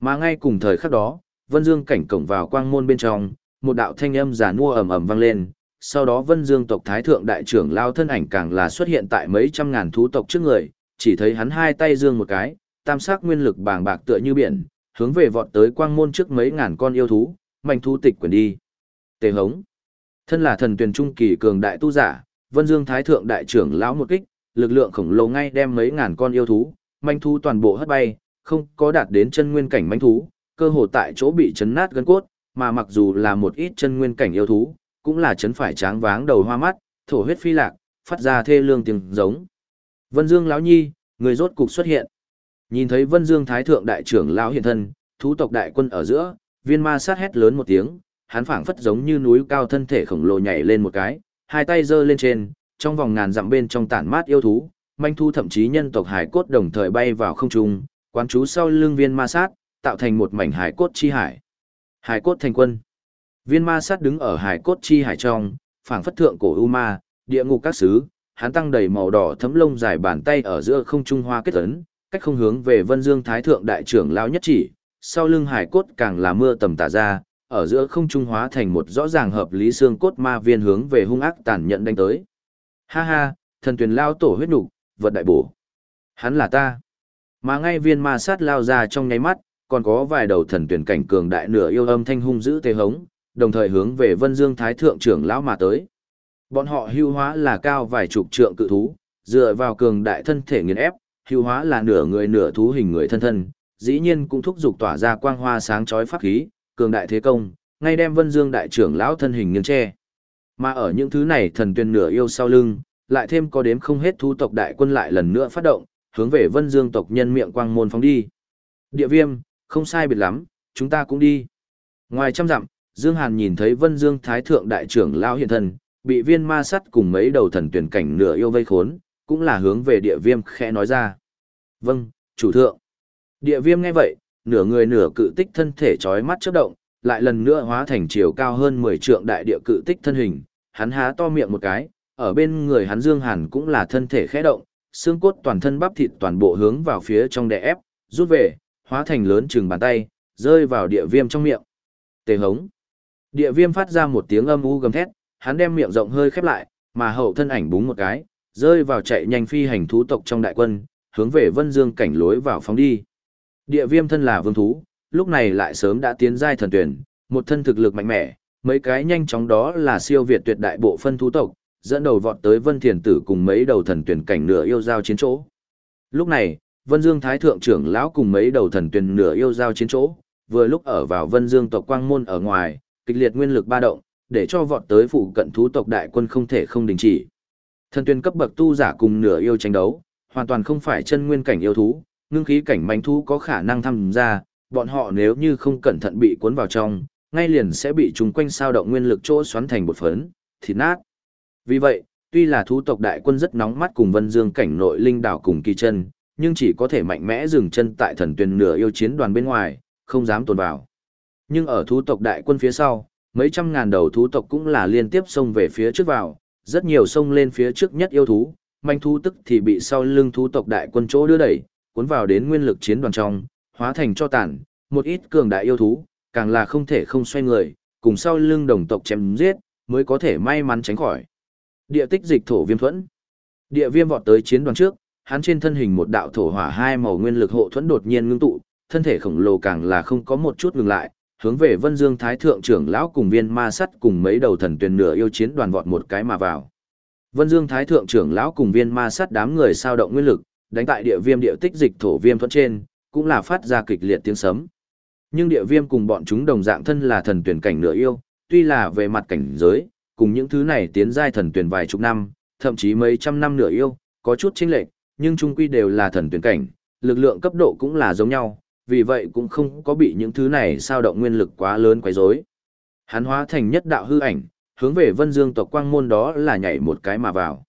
Speaker 1: Mà ngay cùng thời khắc đó, Vân Dương cảnh cổng vào quang môn bên trong, một đạo thanh âm giả nua ầm ầm vang lên, sau đó Vân Dương tộc Thái Thượng Đại trưởng lao thân ảnh càng là xuất hiện tại mấy trăm ngàn thú tộc trước người, chỉ thấy hắn hai tay dương một cái, tam sắc nguyên lực bàng bạc tựa như biển, hướng về vọt tới quang môn trước mấy ngàn con yêu thú, mạnh thú tịch quyền đi. Tề hống. Thân là thần tuyển trung kỳ cường đại tu giả, Vân Dương Thái Thượng Đại trưởng lão một kích, lực lượng khổng lồ ngay đem mấy ngàn con yêu thú, manh thú toàn bộ hất bay, không có đạt đến chân nguyên cảnh manh thú, cơ hồ tại chỗ bị chấn nát gân cốt, mà mặc dù là một ít chân nguyên cảnh yêu thú, cũng là chấn phải tráng váng đầu hoa mắt, thổ huyết phi lạc, phát ra thê lương tiếng giống. Vân Dương lão nhi, người rốt cục xuất hiện. Nhìn thấy Vân Dương Thái thượng đại trưởng lão hiện thân, thú tộc đại quân ở giữa, viên ma sát hét lớn một tiếng, hắn phảng phất giống như núi cao thân thể khổng lồ nhảy lên một cái, hai tay giơ lên trên, trong vòng ngàn dặm bên trong tản mát yêu thú, manh thu thậm chí nhân tộc hải cốt đồng thời bay vào không trung, quán chú sau lưng viên ma sát, tạo thành một mảnh hải cốt chi hải. Hải cốt thành quân. Viên ma sát đứng ở hải cốt chi hải trong, phảng phất thượng cổ u ma, địa ngục các sứ, hắn tăng đầy màu đỏ thấm lông dài bàn tay ở giữa không trung hoa kết ấn, cách không hướng về Vân Dương Thái thượng đại trưởng lão nhất chỉ, sau lưng hải cốt càng là mưa tầm tả ra, ở giữa không trung hóa thành một rõ ràng hợp lý xương cốt ma viên hướng về hung ác tàn nhẫn đánh tới. Ha ha, thần tuyển lao tổ huyết nục, vật đại bổ. Hắn là ta. Mà ngay viên ma sát lao ra trong nháy mắt, còn có vài đầu thần tuyển cảnh cường đại nửa yêu âm thanh hung dữ tê hống, đồng thời hướng về Vân Dương Thái thượng trưởng lão mà tới. Bọn họ hưu hóa là cao vài chục trượng cự thú, dựa vào cường đại thân thể nghiền ép, hưu hóa là nửa người nửa thú hình người thân thân, dĩ nhiên cũng thúc giục tỏa ra quang hoa sáng chói pháp khí, cường đại thế công, ngay đem Vân Dương đại trưởng lão thân hình nghiêng che. Mà ở những thứ này thần tuyên nửa yêu sau lưng, lại thêm có đếm không hết thú tộc đại quân lại lần nữa phát động, hướng về Vân Dương tộc nhân miệng quang môn phóng đi. Địa viêm, không sai biệt lắm, chúng ta cũng đi. Ngoài trăm dặm, Dương Hàn nhìn thấy Vân Dương Thái Thượng Đại trưởng Lao hiện thân, bị viên ma sắt cùng mấy đầu thần tuyển cảnh nửa yêu vây khốn, cũng là hướng về địa viêm khẽ nói ra. Vâng, chủ thượng. Địa viêm nghe vậy, nửa người nửa cự tích thân thể chói mắt chớp động, lại lần nữa hóa thành chiều cao hơn 10 trượng đại địa cự tích thân hình, hắn há to miệng một cái, ở bên người hắn Dương Hàn cũng là thân thể khẽ động, xương cốt toàn thân bắp thịt toàn bộ hướng vào phía trong đè ép, rút về, hóa thành lớn chừng bàn tay, rơi vào địa viêm trong miệng. Tề hống. Địa viêm phát ra một tiếng âm u gầm thét, hắn đem miệng rộng hơi khép lại, mà hậu thân ảnh búng một cái, rơi vào chạy nhanh phi hành thú tộc trong đại quân, hướng về Vân Dương cảnh lối vào phóng đi. Địa viêm thân là vương thú, lúc này lại sớm đã tiến giai thần tuyển, một thân thực lực mạnh mẽ, mấy cái nhanh chóng đó là siêu việt tuyệt đại bộ phân thú tộc, dẫn đầu vọt tới Vân Thiền Tử cùng mấy đầu thần tuyển cảnh nửa yêu giao chiến chỗ. Lúc này, Vân Dương Thái Thượng trưởng lão cùng mấy đầu thần tuyển nửa yêu giao chiến chỗ, vừa lúc ở vào Vân Dương tộc quang môn ở ngoài, kịch liệt nguyên lực ba động, để cho vọt tới phụ cận thú tộc đại quân không thể không đình chỉ. Thần tuyên cấp bậc tu giả cùng nửa yêu tranh đấu, hoàn toàn không phải chân nguyên cảnh yêu thú, ngưng khí cảnh manh thú có khả năng tham gia, bọn họ nếu như không cẩn thận bị cuốn vào trong, ngay liền sẽ bị chúng quanh sao động nguyên lực chỗ xoắn thành một phấn, thịt nát. Vì vậy, tuy là thú tộc đại quân rất nóng mắt cùng Vân Dương cảnh nội linh đảo cùng kỳ chân, nhưng chỉ có thể mạnh mẽ dừng chân tại thần tuyên nửa yêu chiến đoàn bên ngoài, không dám tồn vào. Nhưng ở thú tộc đại quân phía sau, mấy trăm ngàn đầu thú tộc cũng là liên tiếp xông về phía trước vào, rất nhiều xông lên phía trước nhất yêu thú, manh thú tức thì bị sau lưng thú tộc đại quân chỗ đưa đẩy, cuốn vào đến nguyên lực chiến đoàn trong, hóa thành cho tàn, một ít cường đại yêu thú, càng là không thể không xoay người, cùng sau lưng đồng tộc chém giết, mới có thể may mắn tránh khỏi. Địa tích dịch thổ viêm thuẫn. Địa viêm vọt tới chiến đoàn trước, hắn trên thân hình một đạo thổ hỏa hai màu nguyên lực hộ thuẫn đột nhiên ngưng tụ, thân thể khổng lồ càng là không có một chút ngừng lại, hướng về Vân Dương Thái thượng trưởng lão cùng viên ma sắt cùng mấy đầu thần tuyển nửa yêu chiến đoàn vọt một cái mà vào. Vân Dương Thái thượng trưởng lão cùng viên ma sắt đám người sao động nguyên lực, đánh tại địa viêm địa tích dịch thổ viêm thuẫn trên, cũng là phát ra kịch liệt tiếng sấm. Nhưng địa viêm cùng bọn chúng đồng dạng thân là thần tuyển cảnh nửa yêu, tuy là về mặt cảnh giới, cùng những thứ này tiến giai thần tuyển vài chục năm, thậm chí mấy trăm năm nửa yêu, có chút chênh lệch, nhưng chung quy đều là thần tuyển cảnh, lực lượng cấp độ cũng là giống nhau, vì vậy cũng không có bị những thứ này sao động nguyên lực quá lớn quấy rối. Hắn hóa thành nhất đạo hư ảnh, hướng về Vân Dương tộc quang môn đó là nhảy một cái mà vào.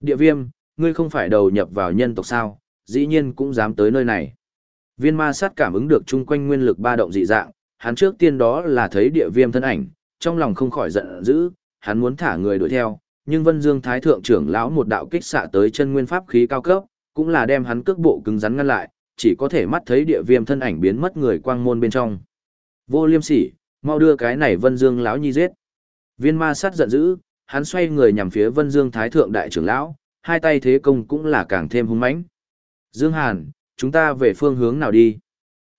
Speaker 1: Địa viêm, ngươi không phải đầu nhập vào nhân tộc sao, dĩ nhiên cũng dám tới nơi này. Viên ma sát cảm ứng được chung quanh nguyên lực ba động dị dạng, hắn trước tiên đó là thấy địa viêm thân ảnh, trong lòng không khỏi giận dữ, hắn muốn thả người đuổi theo, nhưng Vân Dương Thái Thượng trưởng lão một đạo kích xạ tới chân nguyên pháp khí cao cấp, cũng là đem hắn cước bộ cứng rắn ngăn lại, chỉ có thể mắt thấy địa viêm thân ảnh biến mất người quang môn bên trong. Vô liêm sỉ, mau đưa cái này Vân Dương lão nhi giết. Viên ma sát giận dữ, hắn xoay người nhằm phía Vân Dương Thái Thượng đại trưởng lão, hai tay thế công cũng là càng thêm hung mãnh. Dương Hàn, chúng ta về phương hướng nào đi?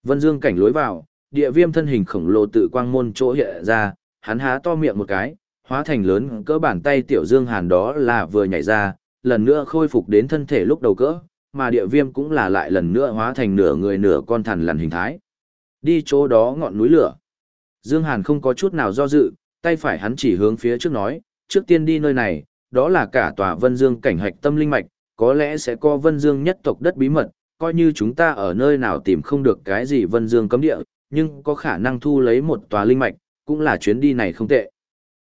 Speaker 1: Vân Dương cảnh lối vào, địa viêm thân hình khổng lồ tự quang môn chỗ hiện ra, hắn há to miệng một cái, hóa thành lớn cỡ bàn tay tiểu Dương Hàn đó là vừa nhảy ra, lần nữa khôi phục đến thân thể lúc đầu cỡ, mà địa viêm cũng là lại lần nữa hóa thành nửa người nửa con thằn lằn hình thái. Đi chỗ đó ngọn núi lửa. Dương Hàn không có chút nào do dự, tay phải hắn chỉ hướng phía trước nói, trước tiên đi nơi này, đó là cả tòa Vân Dương cảnh hạch tâm linh mạch, có lẽ sẽ có Vân Dương nhất tộc đất bí mật, coi như chúng ta ở nơi nào tìm không được cái gì Vân Dương cấm địa, nhưng có khả năng thu lấy một tòa linh mạch, cũng là chuyến đi này không tệ.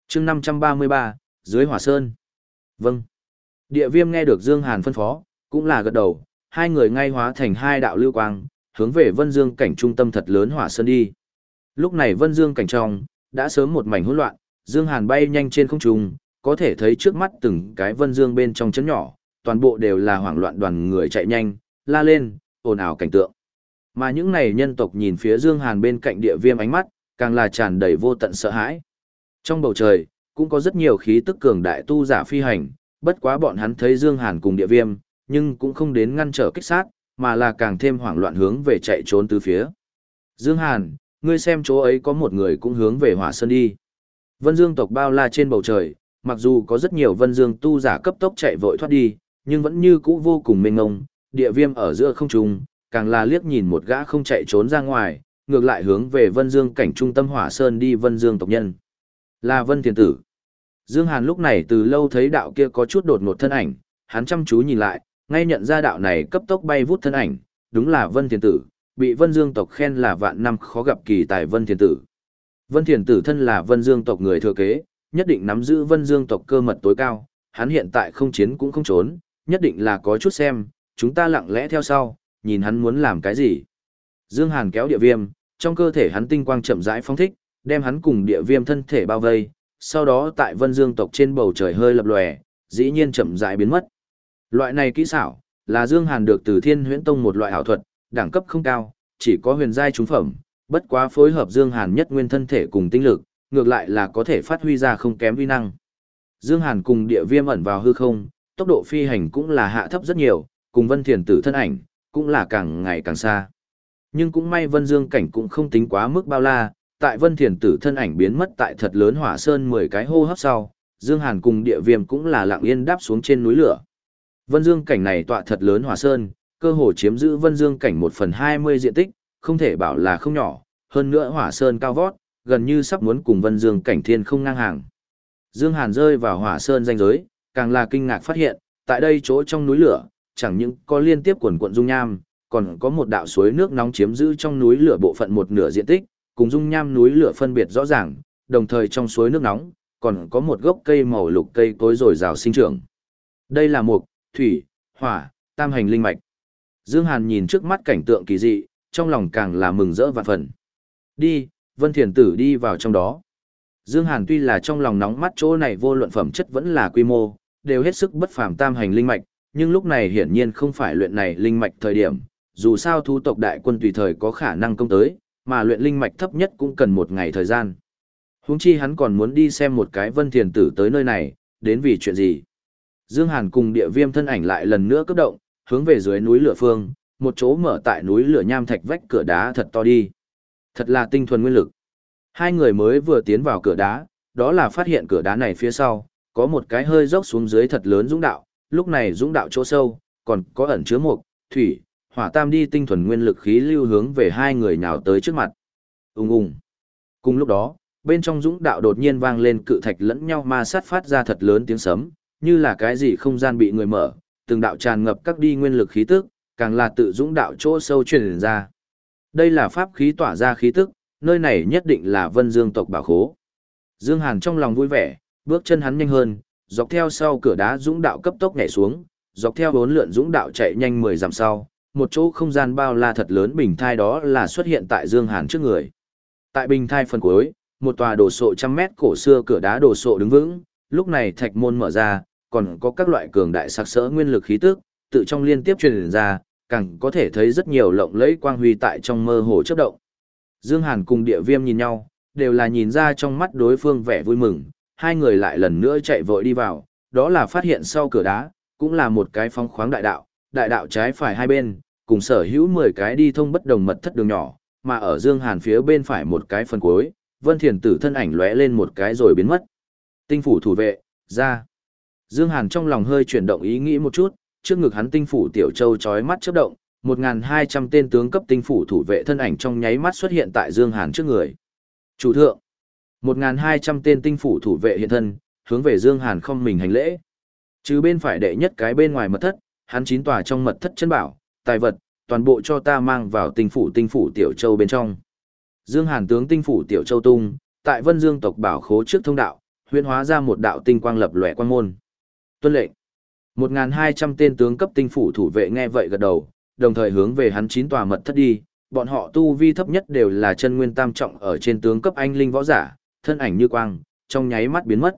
Speaker 1: chương 533, dưới Hỏa Sơn. Vâng. Địa viêm nghe được Dương Hàn phân phó, cũng là gật đầu, hai người ngay hóa thành hai đạo lưu quang, hướng về Vân Dương cảnh trung tâm thật lớn Hỏa Sơn đi. Lúc này Vân Dương cảnh trong, đã sớm một mảnh hỗn loạn, Dương Hàn bay nhanh trên không trung, có thể thấy trước mắt từng cái Vân Dương bên trong chấn nhỏ, toàn bộ đều là hoảng loạn đoàn người chạy nhanh, la lên, ồn ào cảnh tượng. Mà những này nhân tộc nhìn phía Dương Hàn bên cạnh địa viêm ánh mắt, càng là tràn đầy vô tận sợ hãi. Trong bầu trời, cũng có rất nhiều khí tức cường đại tu giả phi hành, bất quá bọn hắn thấy Dương Hàn cùng địa viêm, nhưng cũng không đến ngăn trở kích sát, mà là càng thêm hoảng loạn hướng về chạy trốn từ phía. Dương Hàn, ngươi xem chỗ ấy có một người cũng hướng về hỏa sơn đi. Vân Dương tộc bao la trên bầu trời, mặc dù có rất nhiều Vân Dương tu giả cấp tốc chạy vội thoát đi, nhưng vẫn như cũ vô cùng mênh ngông, địa viêm ở giữa không trung, càng là liếc nhìn một gã không chạy trốn ra ngoài, ngược lại hướng về Vân Dương cảnh trung tâm hỏa sơn đi Vân Dương tộc nhân. Là Vân Thiền Tử. Dương Hàn lúc này từ lâu thấy đạo kia có chút đột ngột thân ảnh, hắn chăm chú nhìn lại, ngay nhận ra đạo này cấp tốc bay vút thân ảnh, đúng là Vân Thiền Tử, bị Vân Dương tộc khen là vạn năm khó gặp kỳ tài Vân Thiền Tử. Vân Thiền Tử thân là Vân Dương tộc người thừa kế, nhất định nắm giữ Vân Dương tộc cơ mật tối cao, hắn hiện tại không chiến cũng không trốn, nhất định là có chút xem, chúng ta lặng lẽ theo sau, nhìn hắn muốn làm cái gì. Dương Hàn kéo địa viêm, trong cơ thể hắn tinh quang chậm rãi phóng thích, đem hắn cùng địa viêm thân thể bao vây, sau đó tại Vân Dương tộc trên bầu trời hơi lập lòe, dĩ nhiên chậm rãi biến mất. Loại này kỹ xảo, là Dương Hàn được từ Thiên Huyễn Tông một loại ảo thuật, đẳng cấp không cao, chỉ có huyền giai trúng phẩm, bất quá phối hợp Dương Hàn nhất nguyên thân thể cùng tinh lực, ngược lại là có thể phát huy ra không kém uy năng. Dương Hàn cùng địa viêm ẩn vào hư không, tốc độ phi hành cũng là hạ thấp rất nhiều, cùng Vân Thiền Tử thân ảnh, cũng là càng ngày càng xa. Nhưng cũng may Vân Dương cảnh cũng không tính quá mức bao la, tại Vân Thiền Tử thân ảnh biến mất tại thật lớn hỏa sơn 10 cái hô hấp sau, Dương Hàn cùng địa viêm cũng là lặng yên đáp xuống trên núi lửa. Vân Dương cảnh này tọa thật lớn Hòa sơn, cơ hồ chiếm giữ Vân Dương cảnh 1 phần 20 diện tích, không thể bảo là không nhỏ, hơn nữa hỏa sơn cao vót, gần như sắp muốn cùng Vân Dương cảnh thiên không ngang hàng. Dương Hàn rơi vào hỏa sơn danh giới, càng là kinh ngạc phát hiện, tại đây chỗ trong núi lửa, chẳng những có liên tiếp quần quận dung nham, còn có một đạo suối nước nóng chiếm giữ trong núi lửa bộ phận một nửa diện tích, cùng dung nham núi lửa phân biệt rõ ràng, đồng thời trong suối nước nóng, còn có một gốc cây màu lục cây cối rồi rào sinh trưởng. Đây là một, thủy, hỏa, tam hành linh mạch. Dương Hàn nhìn trước mắt cảnh tượng kỳ dị, trong lòng càng là mừng rỡ vạn phần. Đi, Vân Thiền Tử đi vào trong đó. Dương Hàn tuy là trong lòng nóng mắt chỗ này vô luận phẩm chất vẫn là quy mô, đều hết sức bất phàm tam hành linh mạch, nhưng lúc này hiển nhiên không phải luyện này linh mạch thời điểm, dù sao thu tộc đại quân tùy thời có khả năng công tới, mà luyện linh mạch thấp nhất cũng cần một ngày thời gian. Huống chi hắn còn muốn đi xem một cái vân thiền tử tới nơi này, đến vì chuyện gì. Dương Hàn cùng địa viêm thân ảnh lại lần nữa cấp động, hướng về dưới núi lửa phương, một chỗ mở tại núi lửa nham thạch vách cửa đá thật to đi. Thật là tinh thuần nguyên lực. Hai người mới vừa tiến vào cửa đá, đó là phát hiện cửa đá này phía sau, có một cái hơi dốc xuống dưới thật lớn dũng đạo, lúc này dũng đạo chỗ sâu, còn có ẩn chứa một, thủy, hỏa tam đi tinh thuần nguyên lực khí lưu hướng về hai người nào tới trước mặt. Ùng ùng. Cùng lúc đó, bên trong dũng đạo đột nhiên vang lên cự thạch lẫn nhau ma sát phát ra thật lớn tiếng sấm, như là cái gì không gian bị người mở, từng đạo tràn ngập các đi nguyên lực khí tức, càng là tự dũng đạo chỗ sâu truyền ra. Đây là pháp khí tỏa ra khí tức, nơi này nhất định là Vân Dương tộc bảo khố. Dương Hàn trong lòng vui vẻ, bước chân hắn nhanh hơn, dọc theo sau cửa đá dũng đạo cấp tốc nhảy xuống, dọc theo bốn lượn dũng đạo chạy nhanh 10 dặm sau, một chỗ không gian bao la thật lớn bình thai đó là xuất hiện tại Dương Hàn trước người. Tại bình thai phần cuối, một tòa đồ sộ trăm mét cổ xưa cửa đá đồ sộ đứng vững, lúc này thạch môn mở ra, còn có các loại cường đại sắc sỡ nguyên lực khí tức, tự trong liên tiếp truyền ra, càng có thể thấy rất nhiều lộng lẫy quang huy tại trong mơ hồ chớp động. Dương Hàn cùng địa viêm nhìn nhau, đều là nhìn ra trong mắt đối phương vẻ vui mừng, hai người lại lần nữa chạy vội đi vào, đó là phát hiện sau cửa đá, cũng là một cái phong khoáng đại đạo, đại đạo trái phải hai bên, cùng sở hữu 10 cái đi thông bất đồng mật thất đường nhỏ, mà ở Dương Hàn phía bên phải một cái phần cuối, Vân Thiền Tử thân ảnh lóe lên một cái rồi biến mất. Tinh phủ thủ vệ, ra. Dương Hàn trong lòng hơi chuyển động ý nghĩ một chút, trước ngực hắn tinh phủ tiểu châu chói mắt chớp động, 1200 tên tướng cấp tinh phủ thủ vệ thân ảnh trong nháy mắt xuất hiện tại Dương Hàn trước người. Chủ thượng, 1200 tên tinh phủ thủ vệ hiện thân, hướng về Dương Hàn không mình hành lễ. Chứ bên phải đệ nhất cái bên ngoài mật thất, hắn chín tòa trong mật thất chân bảo, tài vật, toàn bộ cho ta mang vào tinh phủ tinh phủ tiểu châu bên trong. Dương Hàn tướng tinh phủ tiểu châu tung, tại Vân Dương tộc bảo khố trước thông đạo, huyễn hóa ra một đạo tinh quang lập lòe quan môn. Tuân lệnh. 1200 tên tướng cấp tinh phủ thủ vệ nghe vậy gật đầu, đồng thời hướng về hắn chín tòa mật thất đi, bọn họ tu vi thấp nhất đều là chân nguyên tam trọng ở trên tướng cấp anh linh võ giả, thân ảnh như quang, trong nháy mắt biến mất.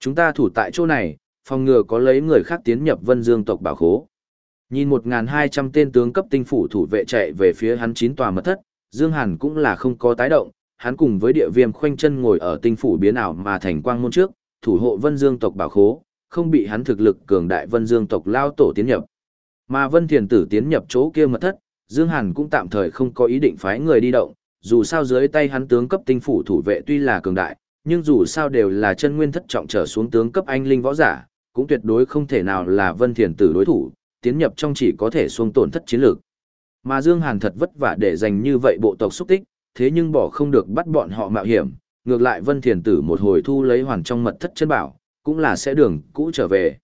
Speaker 1: Chúng ta thủ tại chỗ này, phòng ngừa có lấy người khác tiến nhập Vân Dương tộc bảo khố. Nhìn 1200 tên tướng cấp tinh phủ thủ vệ chạy về phía hắn chín tòa mật thất, Dương Hàn cũng là không có tái động, hắn cùng với địa viêm khoanh chân ngồi ở tinh phủ biến ảo mà thành quang môn trước, thủ hộ Vân Dương tộc bảo khố, không bị hắn thực lực cường đại Vân Dương tộc lao tổ tiến nhập. Mà Vân Thiền Tử tiến nhập chỗ kia mật thất, Dương Hàn cũng tạm thời không có ý định phái người đi động, dù sao dưới tay hắn tướng cấp tinh phủ thủ vệ tuy là cường đại, nhưng dù sao đều là chân nguyên thất trọng trở xuống tướng cấp anh linh võ giả, cũng tuyệt đối không thể nào là Vân Thiền Tử đối thủ, tiến nhập trong chỉ có thể xuống tổn thất chiến lược. Mà Dương Hàn thật vất vả để dành như vậy bộ tộc xúc tích, thế nhưng bỏ không được bắt bọn họ mạo hiểm, ngược lại Vân Thiền Tử một hồi thu lấy hoàn trong mật thất chân bảo, cũng là sẽ đường cũ trở về.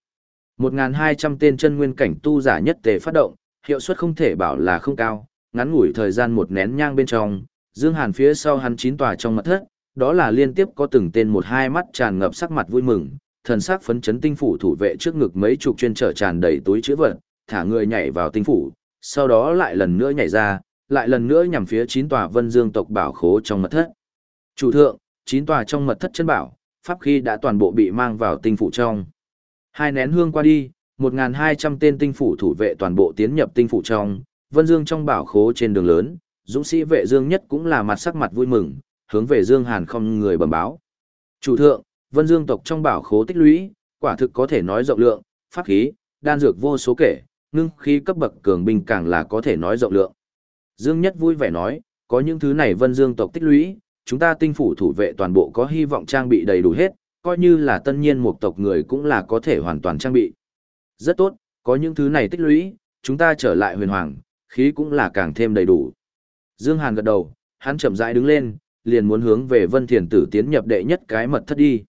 Speaker 1: 1.200 tên chân nguyên cảnh tu giả nhất tề phát động, hiệu suất không thể bảo là không cao, ngắn ngủi thời gian một nén nhang bên trong, Dương Hàn phía sau hắn chín tòa trong mật thất, đó là liên tiếp có từng tên một hai mắt tràn ngập sắc mặt vui mừng, thần sắc phấn chấn tinh phủ thủ vệ trước ngực mấy chục chuyên trở tràn đầy túi chứa vật, thả người nhảy vào tinh phủ, sau đó lại lần nữa nhảy ra, lại lần nữa nhằm phía chín tòa Vân Dương tộc bảo khố trong mật thất. Chủ thượng, chín tòa trong mật thất chân bảo, pháp khi đã toàn bộ bị mang vào tinh phủ trong. Hai nén hương qua đi, 1.200 tên tinh phủ thủ vệ toàn bộ tiến nhập tinh phủ trong, Vân Dương trong bảo khố trên đường lớn, dũng sĩ vệ Dương nhất cũng là mặt sắc mặt vui mừng, hướng về Dương Hàn không người bẩm báo. Chủ thượng, Vân Dương tộc trong bảo khố tích lũy, quả thực có thể nói rộng lượng, pháp khí, đan dược vô số kể, ngưng khí cấp bậc cường binh càng là có thể nói rộng lượng. Dương Nhất vui vẻ nói, có những thứ này Vân Dương tộc tích lũy, chúng ta tinh phủ thủ vệ toàn bộ có hy vọng trang bị đầy đủ hết, coi như là tân nhiên một tộc người cũng là có thể hoàn toàn trang bị. Rất tốt, có những thứ này tích lũy, chúng ta trở lại huyền hoàng, khí cũng là càng thêm đầy đủ. Dương Hàn gật đầu, hắn chậm rãi đứng lên, liền muốn hướng về Vân Thiền Tử tiến nhập đệ nhất cái mật thất đi.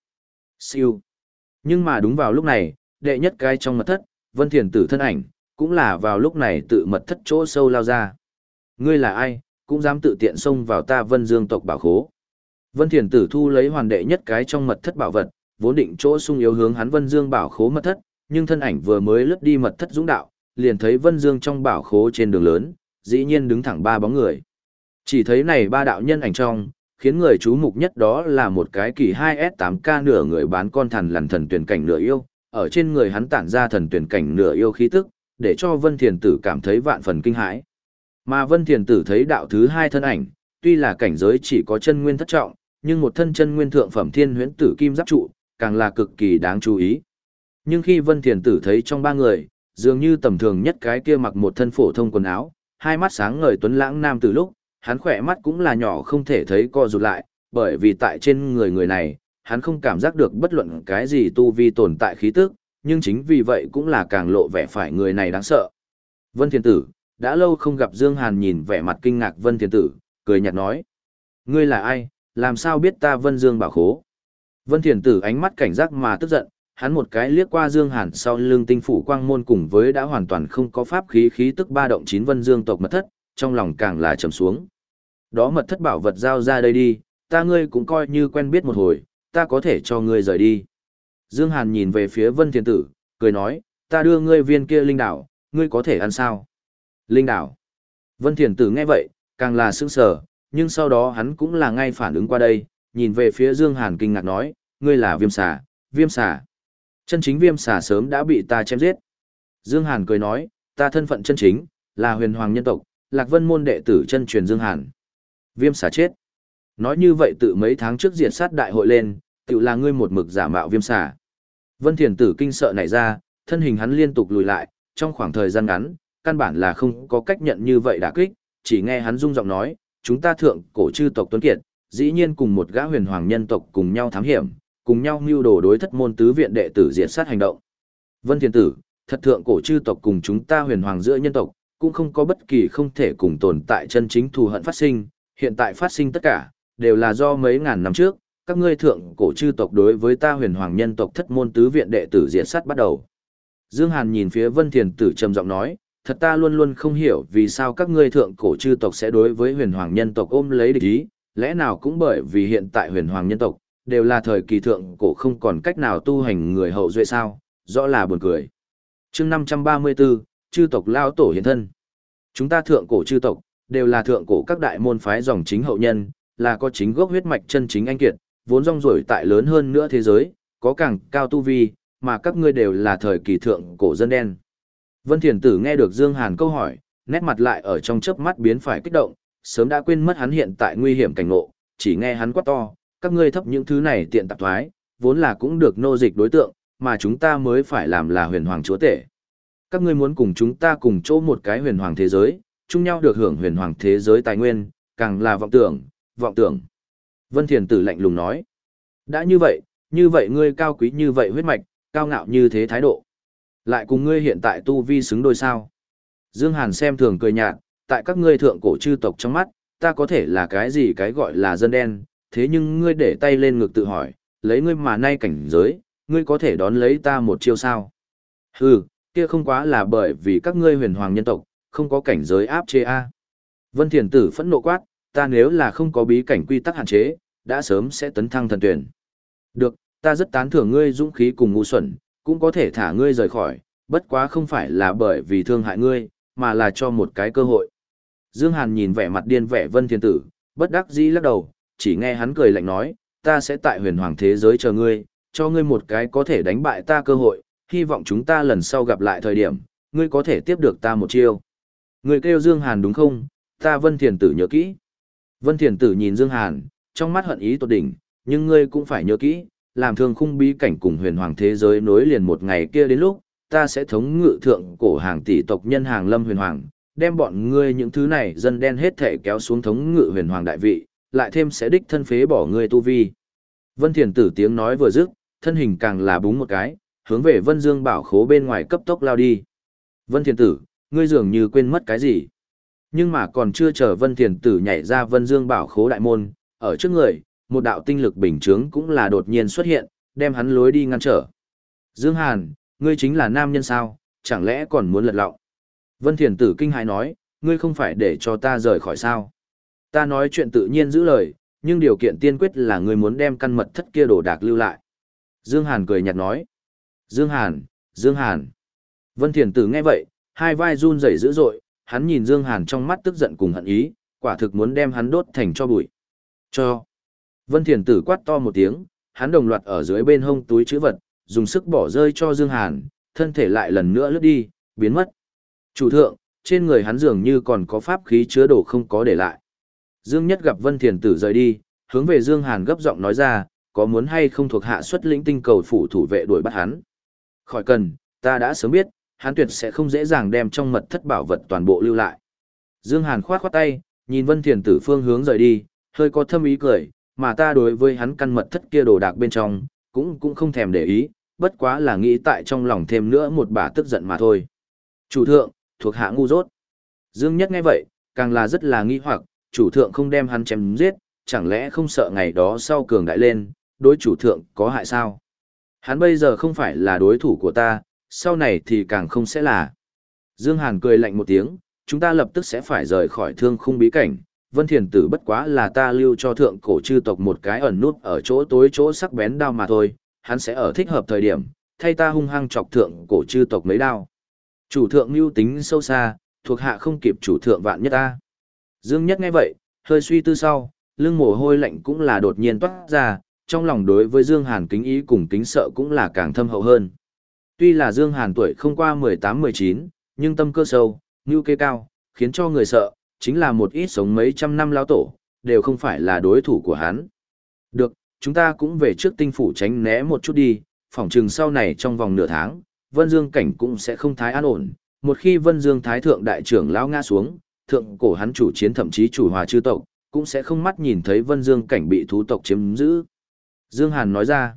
Speaker 1: Siêu. Nhưng mà đúng vào lúc này, đệ nhất cái trong mật thất, Vân Thiền Tử thân ảnh, cũng là vào lúc này tự mật thất chỗ sâu lao ra. Ngươi là ai, cũng dám tự tiện xông vào ta Vân Dương tộc bảo khố. Vân Thiền Tử thu lấy hoàn đệ nhất cái trong mật thất bảo vật, vốn định chỗ sung yếu hướng hắn Vân Dương bảo khố mật thất, nhưng thân ảnh vừa mới lướt đi mật thất dũng đạo, liền thấy Vân Dương trong bảo khố trên đường lớn, dĩ nhiên đứng thẳng ba bóng người. Chỉ thấy này ba đạo nhân ảnh trong, khiến người chú mục nhất đó là một cái kỳ 2S8K nửa người bán con thần lằn thần tuyển cảnh nửa yêu, ở trên người hắn tản ra thần tuyển cảnh nửa yêu khí tức, để cho Vân Thiền Tử cảm thấy vạn phần kinh hãi. Mà Vân Thiền Tử thấy đạo thứ hai thân ảnh, tuy là cảnh giới chỉ có chân nguyên thất trọng, nhưng một thân chân nguyên thượng phẩm thiên huyễn tử kim giáp trụ, càng là cực kỳ đáng chú ý. Nhưng khi Vân Thiền Tử thấy trong ba người, dường như tầm thường nhất cái kia mặc một thân phổ thông quần áo, hai mắt sáng ngời tuấn lãng nam từ lúc, hắn khỏe mắt cũng là nhỏ không thể thấy co rụt lại, bởi vì tại trên người người này, hắn không cảm giác được bất luận cái gì tu vi tồn tại khí tức, nhưng chính vì vậy cũng là càng lộ vẻ phải người này đáng sợ. Vân Thiền Tử, đã lâu không gặp Dương Hàn nhìn vẻ mặt kinh ngạc Vân Thiền Tử, cười nhạt nói. Ngươi là ai, làm sao biết ta Vân Dương bảo khố? Vân Thiền Tử ánh mắt cảnh giác mà tức giận, hắn một cái liếc qua Dương Hàn sau lưng tinh phủ quang môn cùng với đã hoàn toàn không có pháp khí khí tức ba động chín Vân Dương tộc mật thất, trong lòng càng là trầm xuống. Đó mật thất bảo vật giao ra đây đi, ta ngươi cũng coi như quen biết một hồi, ta có thể cho ngươi rời đi. Dương Hàn nhìn về phía Vân Thiền Tử, cười nói, ta đưa ngươi viên kia linh đảo, ngươi có thể ăn sao? Linh đảo. Vân Thiền Tử nghe vậy, càng là sững sờ, nhưng sau đó hắn cũng là ngay phản ứng qua đây, nhìn về phía Dương Hàn kinh ngạc nói, ngươi là viêm xà, viêm xà. Chân chính viêm xà sớm đã bị ta chém giết. Dương Hàn cười nói, ta thân phận chân chính, là huyền hoàng nhân tộc, Lạc Vân môn đệ tử chân truyền Dương Hàn. Viêm xà chết. Nói như vậy tự mấy tháng trước diệt sát đại hội lên, tự là ngươi một mực giả mạo viêm xà. Vân Thiền Tử kinh sợ nảy ra, thân hình hắn liên tục lùi lại, trong khoảng thời gian ngắn, căn bản là không có cách nhận như vậy đả kích, chỉ nghe hắn rung giọng nói, chúng ta thượng cổ chư tộc tuấn kiệt, dĩ nhiên cùng một gã huyền hoàng nhân tộc cùng nhau thám hiểm, cùng nhau mưu đồ đối thất môn tứ viện đệ tử diệt sát hành động. Vân thiên Tử, thật thượng cổ chư tộc cùng chúng ta huyền hoàng giữa nhân tộc, cũng không có bất kỳ không thể cùng tồn tại chân chính thù hận phát sinh, hiện tại phát sinh tất cả, đều là do mấy ngàn năm trước, các ngươi thượng cổ chư tộc đối với ta huyền hoàng nhân tộc thất môn tứ viện đệ tử diệt sát bắt đầu. Dương Hàn nhìn phía Vân Thiền Tử trầm giọng nói, thật ta luôn luôn không hiểu vì sao các ngươi thượng cổ chư tộc sẽ đối với huyền hoàng nhân tộc ôm lấy địch ý, lẽ nào cũng bởi vì hiện tại huyền hoàng nhân tộc, đều là thời kỳ thượng cổ không còn cách nào tu hành người hậu duệ sao, rõ là buồn cười. chương 534, chư tộc lao tổ hiện thân. Chúng ta thượng cổ chư tộc, đều là thượng cổ các đại môn phái dòng chính hậu nhân, là có chính gốc huyết mạch chân chính anh kiệt, vốn rong rổi tại lớn hơn nữa thế giới, có càng cao tu vi, mà các ngươi đều là thời kỳ thượng cổ dân đen. Vân Thiền Tử nghe được Dương Hàn câu hỏi, nét mặt lại ở trong chớp mắt biến phải kích động, sớm đã quên mất hắn hiện tại nguy hiểm cảnh ngộ, chỉ nghe hắn quát to, các ngươi thấp những thứ này tiện tạp thoái, vốn là cũng được nô dịch đối tượng, mà chúng ta mới phải làm là huyền hoàng chúa tể. Các ngươi muốn cùng chúng ta cùng chỗ một cái huyền hoàng thế giới, chung nhau được hưởng huyền hoàng thế giới tài nguyên, càng là vọng tưởng, vọng tưởng. Vân Thiền Tử lạnh lùng nói, đã như vậy, như vậy ngươi cao quý như vậy huyết mạch, cao ngạo như thế thái độ. Lại cùng ngươi hiện tại tu vi xứng đôi sao. Dương Hàn xem thường cười nhạt, tại các ngươi thượng cổ chư tộc trong mắt, ta có thể là cái gì cái gọi là dân đen, thế nhưng ngươi để tay lên ngực tự hỏi, lấy ngươi mà nay cảnh giới, ngươi có thể đón lấy ta một chiêu sao? Hừ, kia không quá là bởi vì các ngươi huyền hoàng nhân tộc, không có cảnh giới áp chế a. Vân Thiền Tử phẫn nộ quát, ta nếu là không có bí cảnh quy tắc hạn chế, đã sớm sẽ tấn thăng thần tuyển. Được, ta rất tán thưởng ngươi dũng khí cùng ngu xuẩn, cũng có thể thả ngươi rời khỏi, bất quá không phải là bởi vì thương hại ngươi, mà là cho một cái cơ hội. Dương Hàn nhìn vẻ mặt điên vẻ Vân Thiên Tử, bất đắc dĩ lắc đầu, chỉ nghe hắn cười lạnh nói, ta sẽ tại huyền hoàng thế giới chờ ngươi, cho ngươi một cái có thể đánh bại ta cơ hội, hy vọng chúng ta lần sau gặp lại thời điểm, ngươi có thể tiếp được ta một chiêu. Ngươi kêu Dương Hàn đúng không? Ta Vân Thiên Tử nhớ kỹ. Vân Thiên Tử nhìn Dương Hàn, trong mắt hận ý tột đỉnh, nhưng ngươi cũng phải nhớ kỹ, làm thương khung bí cảnh cùng huyền hoàng thế giới nối liền một ngày kia đến lúc, ta sẽ thống ngự thượng cổ hàng tỷ tộc nhân hàng lâm huyền hoàng, đem bọn ngươi những thứ này dân đen hết thể kéo xuống thống ngự huyền hoàng đại vị, lại thêm sẽ đích thân phế bỏ ngươi tu vi. Vân Thiền Tử tiếng nói vừa dứt, thân hình càng là búng một cái, hướng về Vân Dương bảo khố bên ngoài cấp tốc lao đi. Vân Thiền Tử, ngươi dường như quên mất cái gì. Nhưng mà còn chưa chờ Vân Thiền Tử nhảy ra Vân Dương bảo khố đại môn, ở trước người, một đạo tinh lực bình chướng cũng là đột nhiên xuất hiện, đem hắn lối đi ngăn trở. Dương Hàn, ngươi chính là nam nhân sao, chẳng lẽ còn muốn lật lọng? Vân Thiền Tử kinh hãi nói, ngươi không phải để cho ta rời khỏi sao? Ta nói chuyện tự nhiên giữ lời, nhưng điều kiện tiên quyết là ngươi muốn đem căn mật thất kia đồ đạc lưu lại. Dương Hàn cười nhạt nói. Dương Hàn, Dương Hàn. Vân Thiền Tử nghe vậy, hai vai run rẩy dữ dội, hắn nhìn Dương Hàn trong mắt tức giận cùng hận ý, quả thực muốn đem hắn đốt thành cho bụi. Cho. Vân Thiền Tử quát to một tiếng, hắn đồng loạt ở dưới bên hông túi chữ vật, dùng sức bỏ rơi cho Dương Hàn, thân thể lại lần nữa lướt đi, biến mất. Chủ thượng, trên người hắn dường như còn có pháp khí chứa đồ không có để lại. Dương Nhất gặp Vân Thiền Tử rời đi, hướng về Dương Hàn gấp giọng nói ra, có muốn hay không thuộc hạ xuất lĩnh tinh cầu phủ thủ vệ đuổi bắt hắn. Khỏi cần, ta đã sớm biết, hắn tuyệt sẽ không dễ dàng đem trong mật thất bảo vật toàn bộ lưu lại. Dương Hàn khoát khoát tay, nhìn Vân Thiền Tử phương hướng rời đi, hơi có thâm ý cười, mà ta đối với hắn căn mật thất kia đồ đạc bên trong, cũng cũng không thèm để ý, bất quá là nghĩ tại trong lòng thêm nữa một bà tức giận mà thôi. Chủ thượng, thuộc hạ ngu dốt. Dương Nhất nghe vậy, càng là rất là nghi hoặc, chủ thượng không đem hắn chém giết, chẳng lẽ không sợ ngày đó sau cường đại lên, đối chủ thượng có hại sao? Hắn bây giờ không phải là đối thủ của ta, sau này thì càng không sẽ là. Dương Hàn cười lạnh một tiếng, chúng ta lập tức sẽ phải rời khỏi thương khung bí cảnh. Vân Thiền Tử bất quá là ta lưu cho thượng cổ chư tộc một cái ẩn nút ở chỗ tối chỗ sắc bén đao mà thôi, hắn sẽ ở thích hợp thời điểm, thay ta hung hăng chọc thượng cổ chư tộc mấy đao. Chủ thượng lưu tính sâu xa, thuộc hạ không kịp chủ thượng vạn nhất ta. Dương Nhất nghe vậy, hơi suy tư sau, lưng mồ hôi lạnh cũng là đột nhiên toát ra, trong lòng đối với Dương Hàn kính ý cùng kính sợ cũng là càng thâm hậu hơn. Tuy là Dương Hàn tuổi không qua 18-19, nhưng tâm cơ sâu, ngưu kê cao, khiến cho người sợ, chính là một ít sống mấy trăm năm lao tổ, đều không phải là đối thủ của hắn. Được, chúng ta cũng về trước tinh phủ tránh né một chút đi, phỏng chừng sau này trong vòng nửa tháng, Vân Dương cảnh cũng sẽ không thái an ổn. Một khi Vân Dương thái thượng đại trưởng lao ngã xuống, thượng cổ hắn chủ chiến thậm chí chủ hòa chư tộc, cũng sẽ không mắt nhìn thấy Vân Dương cảnh bị thú tộc chiếm giữ. Dương Hàn nói ra,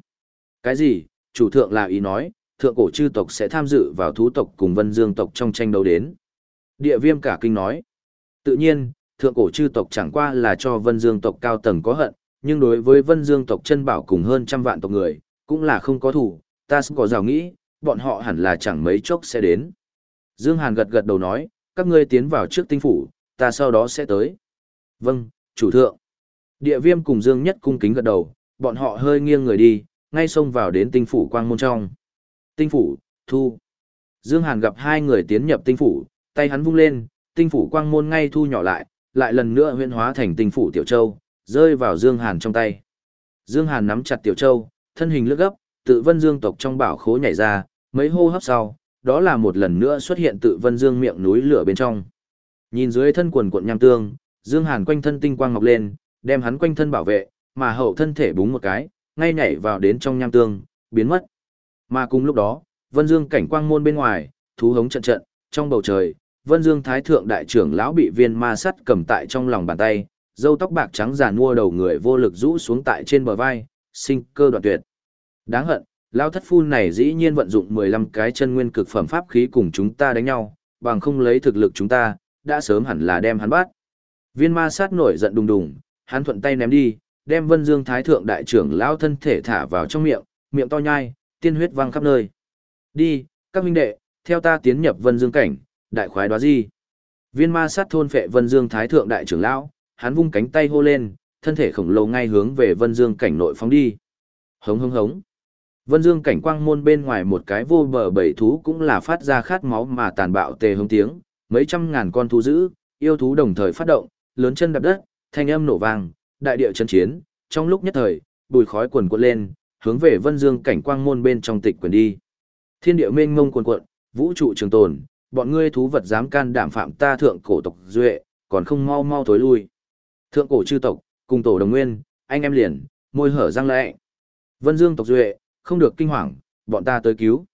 Speaker 1: cái gì, chủ thượng là ý nói, thượng cổ chư tộc sẽ tham dự vào thú tộc cùng Vân Dương tộc trong tranh đấu đến. Địa viêm cả kinh nói, tự nhiên, thượng cổ chư tộc chẳng qua là cho Vân Dương tộc cao tầng có hận, nhưng đối với Vân Dương tộc chân bảo cùng hơn trăm vạn tộc người, cũng là không có thủ, ta có rào nghĩ, bọn họ hẳn là chẳng mấy chốc sẽ đến. Dương Hàn gật gật đầu nói, các ngươi tiến vào trước tinh phủ, ta sau đó sẽ tới. Vâng, chủ thượng. Địa viêm cùng Dương Nhất cung kính gật đầu, bọn họ hơi nghiêng người đi, ngay xông vào đến tinh phủ quang môn trong. Tinh phủ, thu. Dương Hàn gặp hai người tiến nhập tinh phủ, tay hắn vung lên, tinh phủ quang môn ngay thu nhỏ lại, lại lần nữa huyễn hóa thành tinh phủ tiểu châu, rơi vào Dương Hàn trong tay. Dương Hàn nắm chặt tiểu châu, thân hình lướt gấp, tự vân dương tộc trong bảo khố nhảy ra, mấy hô hấp sau, đó là một lần nữa xuất hiện tự vân dương miệng núi lửa bên trong. Nhìn dưới thân quần cuộn nham tương, Dương Hàn quanh thân tinh quang ngọc lên, đem hắn quanh thân bảo vệ, mà hậu thân thể búng một cái, ngay nhảy vào đến trong nham tương, biến mất. Mà cùng lúc đó, Vân Dương cảnh quang môn bên ngoài, thú hống trận trận, trong bầu trời, Vân Dương Thái Thượng Đại trưởng lão bị viên ma sắt cầm tại trong lòng bàn tay, dâu tóc bạc trắng giàn mua đầu người vô lực rũ xuống tại trên bờ vai, sinh cơ đoạn tuyệt. Đáng hận, lão thất phu này dĩ nhiên vận dụng 15 cái chân nguyên cực phẩm pháp khí cùng chúng ta đánh nhau, bằng không lấy thực lực chúng ta, đã sớm hẳn là đem hắn bắt. Viên ma sát nổi giận đùng đùng, hắn thuận tay ném đi, đem Vân Dương Thái Thượng Đại trưởng lão thân thể thả vào trong miệng, miệng to nhai, tiên huyết văng khắp nơi. Đi, các huynh đệ, theo ta tiến nhập Vân Dương cảnh, đại khoái đoá gì? Viên ma sát thôn phệ Vân Dương Thái Thượng Đại trưởng lão, hắn vung cánh tay hô lên, thân thể khổng lồ ngay hướng về Vân Dương cảnh nội phóng đi. Hống hống hống. Vân Dương cảnh quang môn bên ngoài một cái vô bờ bảy thú cũng là phát ra khát máu mà tàn bạo tề hống tiếng, mấy trăm ngàn con thú dữ, yêu thú đồng thời phát động, lớn chân đạp đất, thanh âm nổ vang, đại địa chấn chiến, trong lúc nhất thời, bùi khói quần cuộn lên, hướng về Vân Dương cảnh quang môn bên trong tịch quyền đi. Thiên địa mênh mông cuồn cuộn, vũ trụ trường tồn, bọn ngươi thú vật dám can đảm phạm ta thượng cổ tộc duệ, còn không mau mau thối lui. Thượng cổ chư tộc, cùng tổ đồng nguyên, anh em liền, môi hở răng lệ. Vân Dương tộc duệ, không được kinh hoàng, bọn ta tới cứu.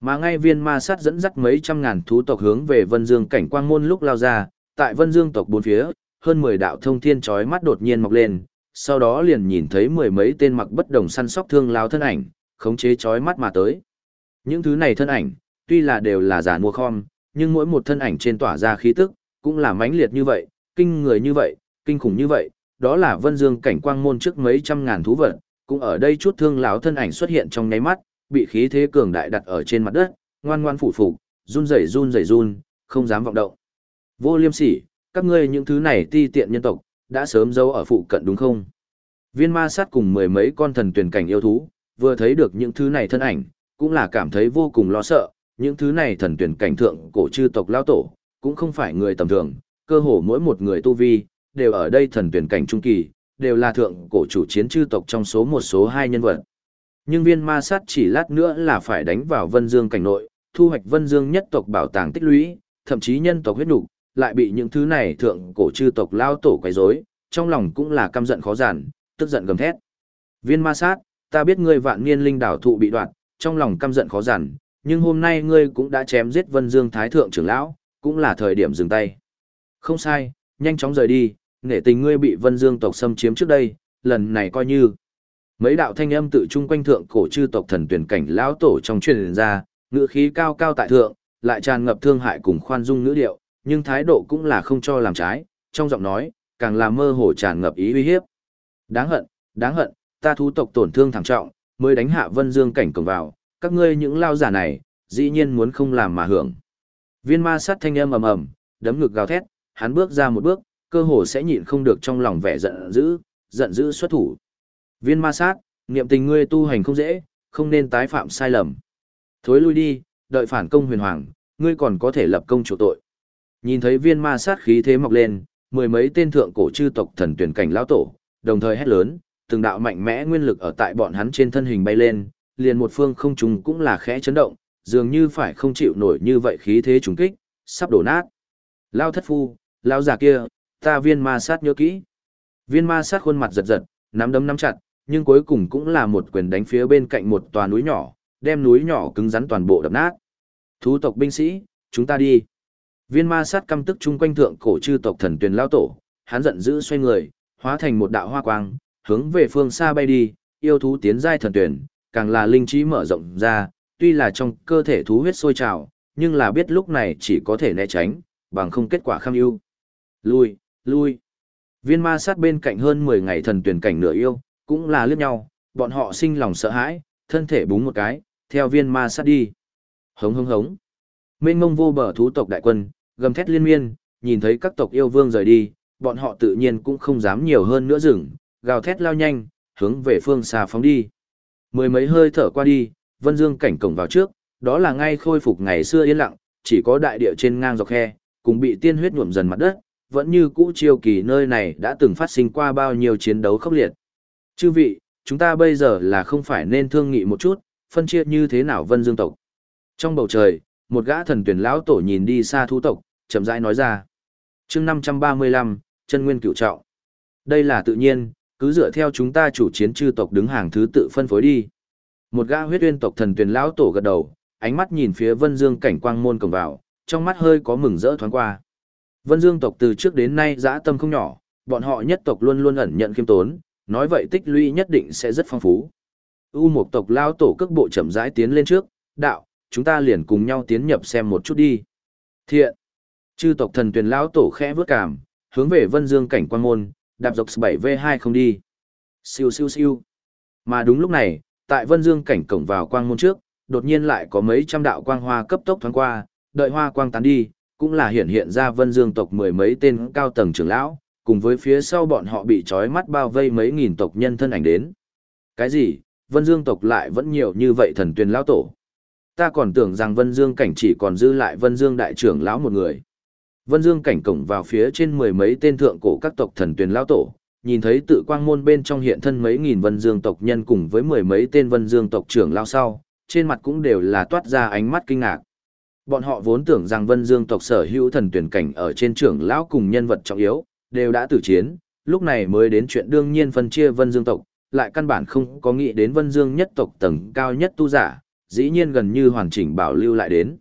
Speaker 1: Mà ngay viên ma sát dẫn dắt mấy trăm ngàn thú tộc hướng về Vân Dương cảnh quang môn lúc lao ra, tại Vân Dương tộc bốn phía, hơn 10 đạo thông thiên chói mắt đột nhiên mọc lên, sau đó liền nhìn thấy mười mấy tên mặc bất đồng săn sóc thương lao thân ảnh, khống chế chói mắt mà tới. Những thứ này thân ảnh, tuy là đều là giả mua khom, nhưng mỗi một thân ảnh trên tỏa ra khí tức, cũng là mãnh liệt như vậy, kinh người như vậy, kinh khủng như vậy, đó là Vân Dương cảnh quang môn trước mấy trăm ngàn thú vật, cũng ở đây chút thương lão thân ảnh xuất hiện trong nháy mắt, bị khí thế cường đại đặt ở trên mặt đất, ngoan ngoan phủ phục, run rẩy run rẩy run, không dám vọng động. Vô Liêm Sỉ, các ngươi những thứ này ti tiện nhân tộc, đã sớm giấu ở phụ cận đúng không? Viên ma sát cùng mười mấy con thần tuyển cảnh yêu thú, vừa thấy được những thứ này thân ảnh, cũng là cảm thấy vô cùng lo sợ, những thứ này thần tuyển cảnh thượng cổ chư tộc lao tổ, cũng không phải người tầm thường, cơ hồ mỗi một người tu vi, đều ở đây thần tuyển cảnh trung kỳ, đều là thượng cổ chủ chiến chư tộc trong số một số hai nhân vật. Nhưng viên ma sát chỉ lát nữa là phải đánh vào Vân Dương cảnh nội, thu hoạch Vân Dương nhất tộc bảo tàng tích lũy, thậm chí nhân tộc huyết nục, lại bị những thứ này thượng cổ chư tộc lao tổ quấy rối, trong lòng cũng là căm giận khó giản, tức giận gầm thét. Viên ma sát, ta biết ngươi vạn niên linh đảo thụ bị đoạn, trong lòng căm giận khó giản, nhưng hôm nay ngươi cũng đã chém giết Vân Dương Thái Thượng trưởng lão, cũng là thời điểm dừng tay. Không sai, nhanh chóng rời đi, nể tình ngươi bị Vân Dương tộc xâm chiếm trước đây, lần này coi như. Mấy đạo thanh âm tự trung quanh thượng cổ chư tộc thần tuyển cảnh lão tổ trong truyền ra, ngữ khí cao cao tại thượng, lại tràn ngập thương hại cùng khoan dung ngữ điệu, nhưng thái độ cũng là không cho làm trái, trong giọng nói, càng là mơ hồ tràn ngập ý uy hiếp. Đáng hận, đáng hận, ta thú tộc tổn thương thảm trọng, mới đánh hạ Vân Dương cảnh cổng vào, các ngươi những lao giả này, dĩ nhiên muốn không làm mà hưởng. Viên ma sát thanh âm ầm ầm, đấm ngực gào thét, hắn bước ra một bước, cơ hồ sẽ nhịn không được trong lòng vẻ giận dữ, giận dữ xuất thủ. Viên ma sát, niệm tình ngươi tu hành không dễ, không nên tái phạm sai lầm. Thối lui đi, đợi phản công huyền hoàng, ngươi còn có thể lập công chủ tội. Nhìn thấy viên ma sát khí thế mọc lên, mười mấy tên thượng cổ chư tộc thần tuyển cảnh lão tổ, đồng thời hét lớn, từng đạo mạnh mẽ nguyên lực ở tại bọn hắn trên thân hình bay lên, liền một phương không trùng cũng là khẽ chấn động, dường như phải không chịu nổi như vậy khí thế trùng kích, sắp đổ nát. Lao thất phu, lao già kia, ta viên ma sát nhớ kỹ. Viên ma sát khuôn mặt giật giật, nắm đấm nắm chặt, nhưng cuối cùng cũng là một quyền đánh phía bên cạnh một tòa núi nhỏ, đem núi nhỏ cứng rắn toàn bộ đập nát. Thú tộc binh sĩ, chúng ta đi. Viên ma sát căm tức chung quanh thượng cổ chư tộc thần tuyển lao tổ, hắn giận dữ xoay người, hóa thành một đạo hoa quang, hướng về phương xa bay đi, yêu thú tiến giai thần tuyển, càng là linh trí mở rộng ra, tuy là trong cơ thể thú huyết sôi trào, nhưng là biết lúc này chỉ có thể né tránh, bằng không kết quả kham ưu. Lui, lui. Viên ma sát bên cạnh hơn 10 ngày thần tuyển cảnh nửa yêu, cũng là liếc nhau, bọn họ sinh lòng sợ hãi, thân thể búng một cái, theo viên ma sát đi. Hống hống hống. Mênh mông vô bờ thú tộc đại quân, gầm thét liên miên, nhìn thấy các tộc yêu vương rời đi, bọn họ tự nhiên cũng không dám nhiều hơn nữa rừng, gào thét lao nhanh, hướng về phương xa phóng đi. Mười mấy hơi thở qua đi, Vân Dương cảnh cổng vào trước, đó là ngay khôi phục ngày xưa yên lặng, chỉ có đại địa trên ngang dọc khe, cùng bị tiên huyết nhuộm dần mặt đất, vẫn như cũ chiêu kỳ nơi này đã từng phát sinh qua bao nhiêu chiến đấu khốc liệt. Chư vị, chúng ta bây giờ là không phải nên thương nghị một chút, phân chia như thế nào Vân Dương tộc. Trong bầu trời, một gã thần tuyển lão tổ nhìn đi xa thú tộc, chậm rãi nói ra. chương 535, chân nguyên cựu trọng. Đây là tự nhiên, cứ dựa theo chúng ta chủ chiến chư tộc đứng hàng thứ tự phân phối đi. Một gã huyết uyên tộc thần tuyển lão tổ gật đầu, ánh mắt nhìn phía Vân Dương cảnh quang môn cổng vào, trong mắt hơi có mừng rỡ thoáng qua. Vân Dương tộc từ trước đến nay dã tâm không nhỏ, bọn họ nhất tộc luôn luôn ẩn nhận khiêm tốn, nói vậy tích lũy nhất định sẽ rất phong phú. U một tộc lão tổ cước bộ chậm rãi tiến lên trước, đạo, chúng ta liền cùng nhau tiến nhập xem một chút đi. Thiện. Chư tộc thần tuyển lão tổ khẽ vước cảm, hướng về Vân Dương cảnh quan môn, đạp dọc 7V2 không đi. Siêu siêu siêu. Mà đúng lúc này, tại Vân Dương cảnh cổng vào quang môn trước, đột nhiên lại có mấy trăm đạo quang hoa cấp tốc thoáng qua, đợi hoa quang tán đi, cũng là hiện hiện ra Vân Dương tộc mười mấy tên cao tầng trưởng lão, cùng với phía sau bọn họ bị trói mắt bao vây mấy nghìn tộc nhân thân ảnh đến. Cái gì? Vân Dương tộc lại vẫn nhiều như vậy thần tuyên lão tổ. Ta còn tưởng rằng Vân Dương cảnh chỉ còn dư lại Vân Dương đại trưởng lão một người. Vân Dương cảnh cổng vào phía trên mười mấy tên thượng cổ các tộc thần tuyển lão tổ, nhìn thấy tự quang môn bên trong hiện thân mấy nghìn Vân Dương tộc nhân cùng với mười mấy tên Vân Dương tộc trưởng lão sau, trên mặt cũng đều là toát ra ánh mắt kinh ngạc. Bọn họ vốn tưởng rằng Vân Dương tộc sở hữu thần tuyển cảnh ở trên trưởng lão cùng nhân vật trọng yếu, đều đã tử chiến, lúc này mới đến chuyện đương nhiên phân chia Vân Dương tộc, lại căn bản không có nghĩ đến Vân Dương nhất tộc tầng cao nhất tu giả, dĩ nhiên gần như hoàn chỉnh bảo lưu lại đến.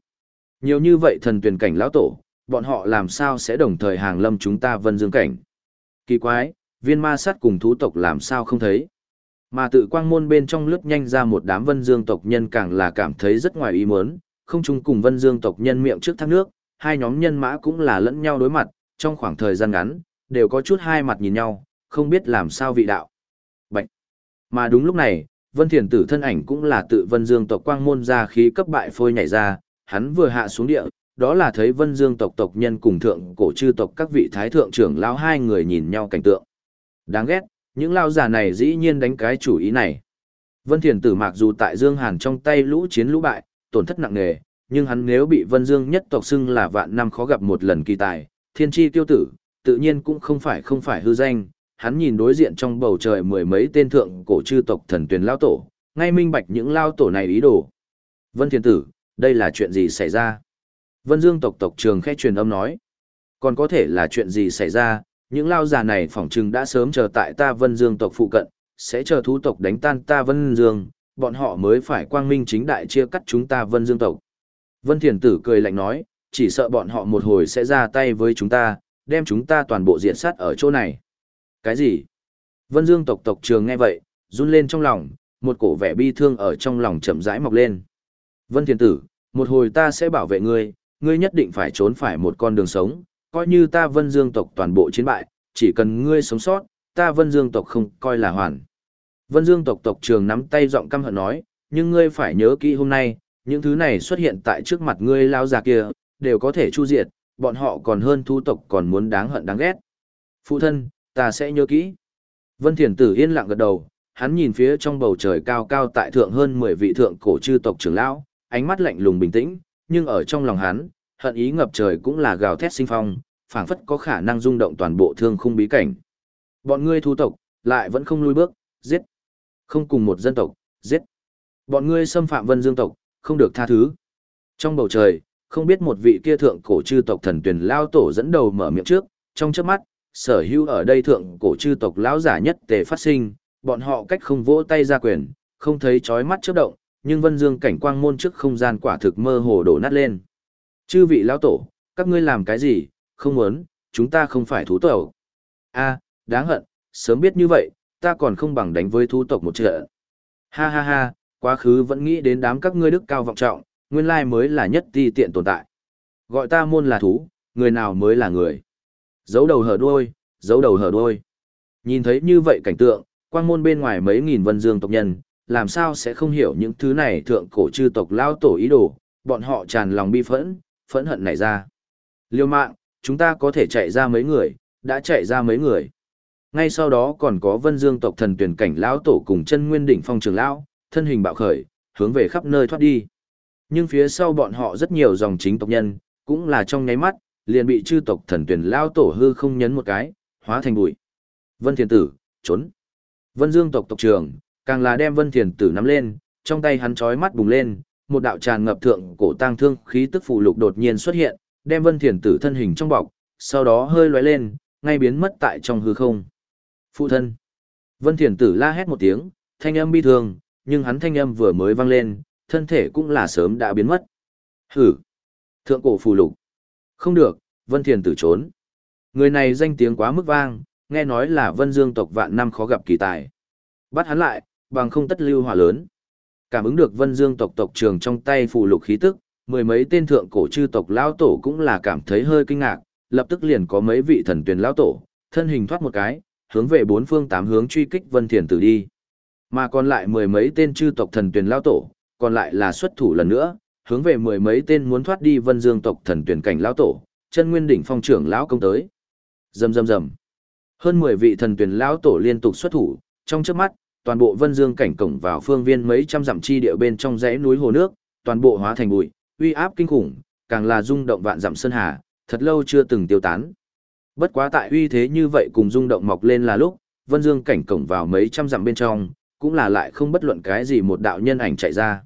Speaker 1: Nhiều như vậy thần tuyển cảnh lão tổ, bọn họ làm sao sẽ đồng thời hàng lâm chúng ta Vân Dương cảnh. Kỳ quái, viên ma sát cùng thú tộc làm sao không thấy. Mà tự quang môn bên trong lướt nhanh ra một đám Vân Dương tộc nhân càng là cảm thấy rất ngoài ý muốn, không chung cùng Vân Dương tộc nhân miệng trước thác nước, hai nhóm nhân mã cũng là lẫn nhau đối mặt, trong khoảng thời gian ngắn, đều có chút hai mặt nhìn nhau, không biết làm sao vị đạo. Bạch. Mà đúng lúc này, Vân Thiền Tử thân ảnh cũng là tự Vân Dương tộc quang môn ra khí cấp bại phôi nhảy ra, hắn vừa hạ xuống địa, đó là thấy Vân Dương tộc tộc nhân cùng thượng cổ chư tộc các vị thái thượng trưởng lão hai người nhìn nhau cảnh tượng. Đáng ghét, những lao giả này dĩ nhiên đánh cái chủ ý này. Vân Thiền Tử mặc dù tại Dương Hàn trong tay lũ chiến lũ bại, tổn thất nặng nề, nhưng hắn nếu bị Vân Dương nhất tộc xưng là vạn năm khó gặp một lần kỳ tài, thiên chi tiêu tử, tự nhiên cũng không phải không phải hư danh. Hắn nhìn đối diện trong bầu trời mười mấy tên thượng cổ chư tộc thần tuyển lao tổ, ngay minh bạch những lao tổ này ý đồ. Vân Thiền Tử, đây là chuyện gì xảy ra? Vân Dương tộc tộc trường khẽ truyền âm nói. Còn có thể là chuyện gì xảy ra, những lao già này phỏng chừng đã sớm chờ tại ta Vân Dương tộc phụ cận, sẽ chờ thú tộc đánh tan ta Vân Dương, bọn họ mới phải quang minh chính đại chia cắt chúng ta Vân Dương tộc. Vân Thiền Tử cười lạnh nói, chỉ sợ bọn họ một hồi sẽ ra tay với chúng ta, đem chúng ta toàn bộ diện sát ở chỗ này. Cái gì? Vân Dương tộc tộc trường nghe vậy, run lên trong lòng, một cổ vẻ bi thương ở trong lòng chậm rãi mọc lên. Vân Thiền Tử, một hồi ta sẽ bảo vệ ngươi, ngươi nhất định phải trốn phải một con đường sống, coi như ta Vân Dương tộc toàn bộ chiến bại, chỉ cần ngươi sống sót, ta Vân Dương tộc không coi là hoàn. Vân Dương tộc tộc trường nắm tay giọng căm hận nói, nhưng ngươi phải nhớ kỹ hôm nay, những thứ này xuất hiện tại trước mặt ngươi lao già kia, đều có thể chu diệt, bọn họ còn hơn thu tộc còn muốn đáng hận đáng ghét. Phụ thân, ta sẽ nhớ kỹ. Vân Thiền Tử yên lặng gật đầu, hắn nhìn phía trong bầu trời cao cao tại thượng hơn 10 vị thượng cổ chư tộc trưởng lão, ánh mắt lạnh lùng bình tĩnh, nhưng ở trong lòng hắn, hận ý ngập trời cũng là gào thét sinh phong, phảng phất có khả năng rung động toàn bộ thương khung bí cảnh. Bọn ngươi thu tộc, lại vẫn không lùi bước, giết. Không cùng một dân tộc, giết. Bọn ngươi xâm phạm vân dương tộc, không được tha thứ. Trong bầu trời, không biết một vị kia thượng cổ chư tộc thần tuyển lao tổ dẫn đầu mở miệng trước, trong chớp mắt, sở hữu ở đây thượng cổ chư tộc lão giả nhất tề phát sinh, bọn họ cách không vỗ tay ra quyền, không thấy chói mắt chớp động, nhưng vân dương cảnh quang môn trước không gian quả thực mơ hồ đổ nát lên. Chư vị lão tổ, các ngươi làm cái gì, không muốn, chúng ta không phải thú tộc. a đáng hận, sớm biết như vậy, ta còn không bằng đánh với thú tộc một trận. Ha ha ha, quá khứ vẫn nghĩ đến đám các ngươi đức cao vọng trọng, nguyên lai mới là nhất ti tiện tồn tại. Gọi ta môn là thú, người nào mới là người. Giấu đầu hở đuôi, giấu đầu hở đuôi. Nhìn thấy như vậy cảnh tượng, quang môn bên ngoài mấy nghìn vân dương tộc nhân, làm sao sẽ không hiểu những thứ này thượng cổ chư tộc lao tổ ý đồ, bọn họ tràn lòng bi phẫn, phẫn hận này ra. Liêu mạng, chúng ta có thể chạy ra mấy người, đã chạy ra mấy người. Ngay sau đó còn có vân dương tộc thần tuyển cảnh lão tổ cùng chân nguyên đỉnh phong trường lão, thân hình bạo khởi, hướng về khắp nơi thoát đi. Nhưng phía sau bọn họ rất nhiều dòng chính tộc nhân, cũng là trong nháy mắt, liền bị chư tộc thần tuyển lao tổ hư không nhấn một cái, hóa thành bụi. Vân Thiền Tử, trốn. Vân Dương tộc tộc trưởng, càng là đem Vân Thiền Tử nắm lên, trong tay hắn chói mắt bùng lên, một đạo tràn ngập thượng cổ tang thương khí tức phụ lục đột nhiên xuất hiện, đem Vân Thiền Tử thân hình trong bọc, sau đó hơi lóe lên, ngay biến mất tại trong hư không. Phụ thân. Vân Thiền Tử la hét một tiếng, thanh âm bi thương, nhưng hắn thanh âm vừa mới vang lên, thân thể cũng là sớm đã biến mất. Hử! Thượng cổ phù lục. Không được, Vân Thiền tử trốn. Người này danh tiếng quá mức vang, nghe nói là Vân Dương tộc vạn năm khó gặp kỳ tài. Bắt hắn lại, bằng không tất lưu hỏa lớn. Cảm ứng được Vân Dương tộc tộc trường trong tay phù lục khí tức, mười mấy tên thượng cổ chư tộc lão tổ cũng là cảm thấy hơi kinh ngạc, lập tức liền có mấy vị thần tuyển lão tổ, thân hình thoát một cái, hướng về bốn phương tám hướng truy kích Vân Thiền tử đi. Mà còn lại mười mấy tên chư tộc thần tuyển lão tổ, còn lại là xuất thủ lần nữa, hướng về mười mấy tên muốn thoát đi Vân Dương tộc thần tuyển cảnh lão tổ, chân nguyên đỉnh phong trưởng lão công tới. Rầm rầm rầm. Hơn 10 vị thần tuyển lão tổ liên tục xuất thủ, trong chớp mắt, toàn bộ Vân Dương cảnh cổng vào phương viên mấy trăm dặm chi địa bên trong dãy núi hồ nước, toàn bộ hóa thành bụi, uy áp kinh khủng, càng là rung động vạn dặm sơn hà, thật lâu chưa từng tiêu tán. Bất quá tại uy thế như vậy cùng rung động mọc lên là lúc, Vân Dương cảnh cổng vào mấy trăm dặm bên trong, cũng là lại không bất luận cái gì một đạo nhân ảnh chạy ra.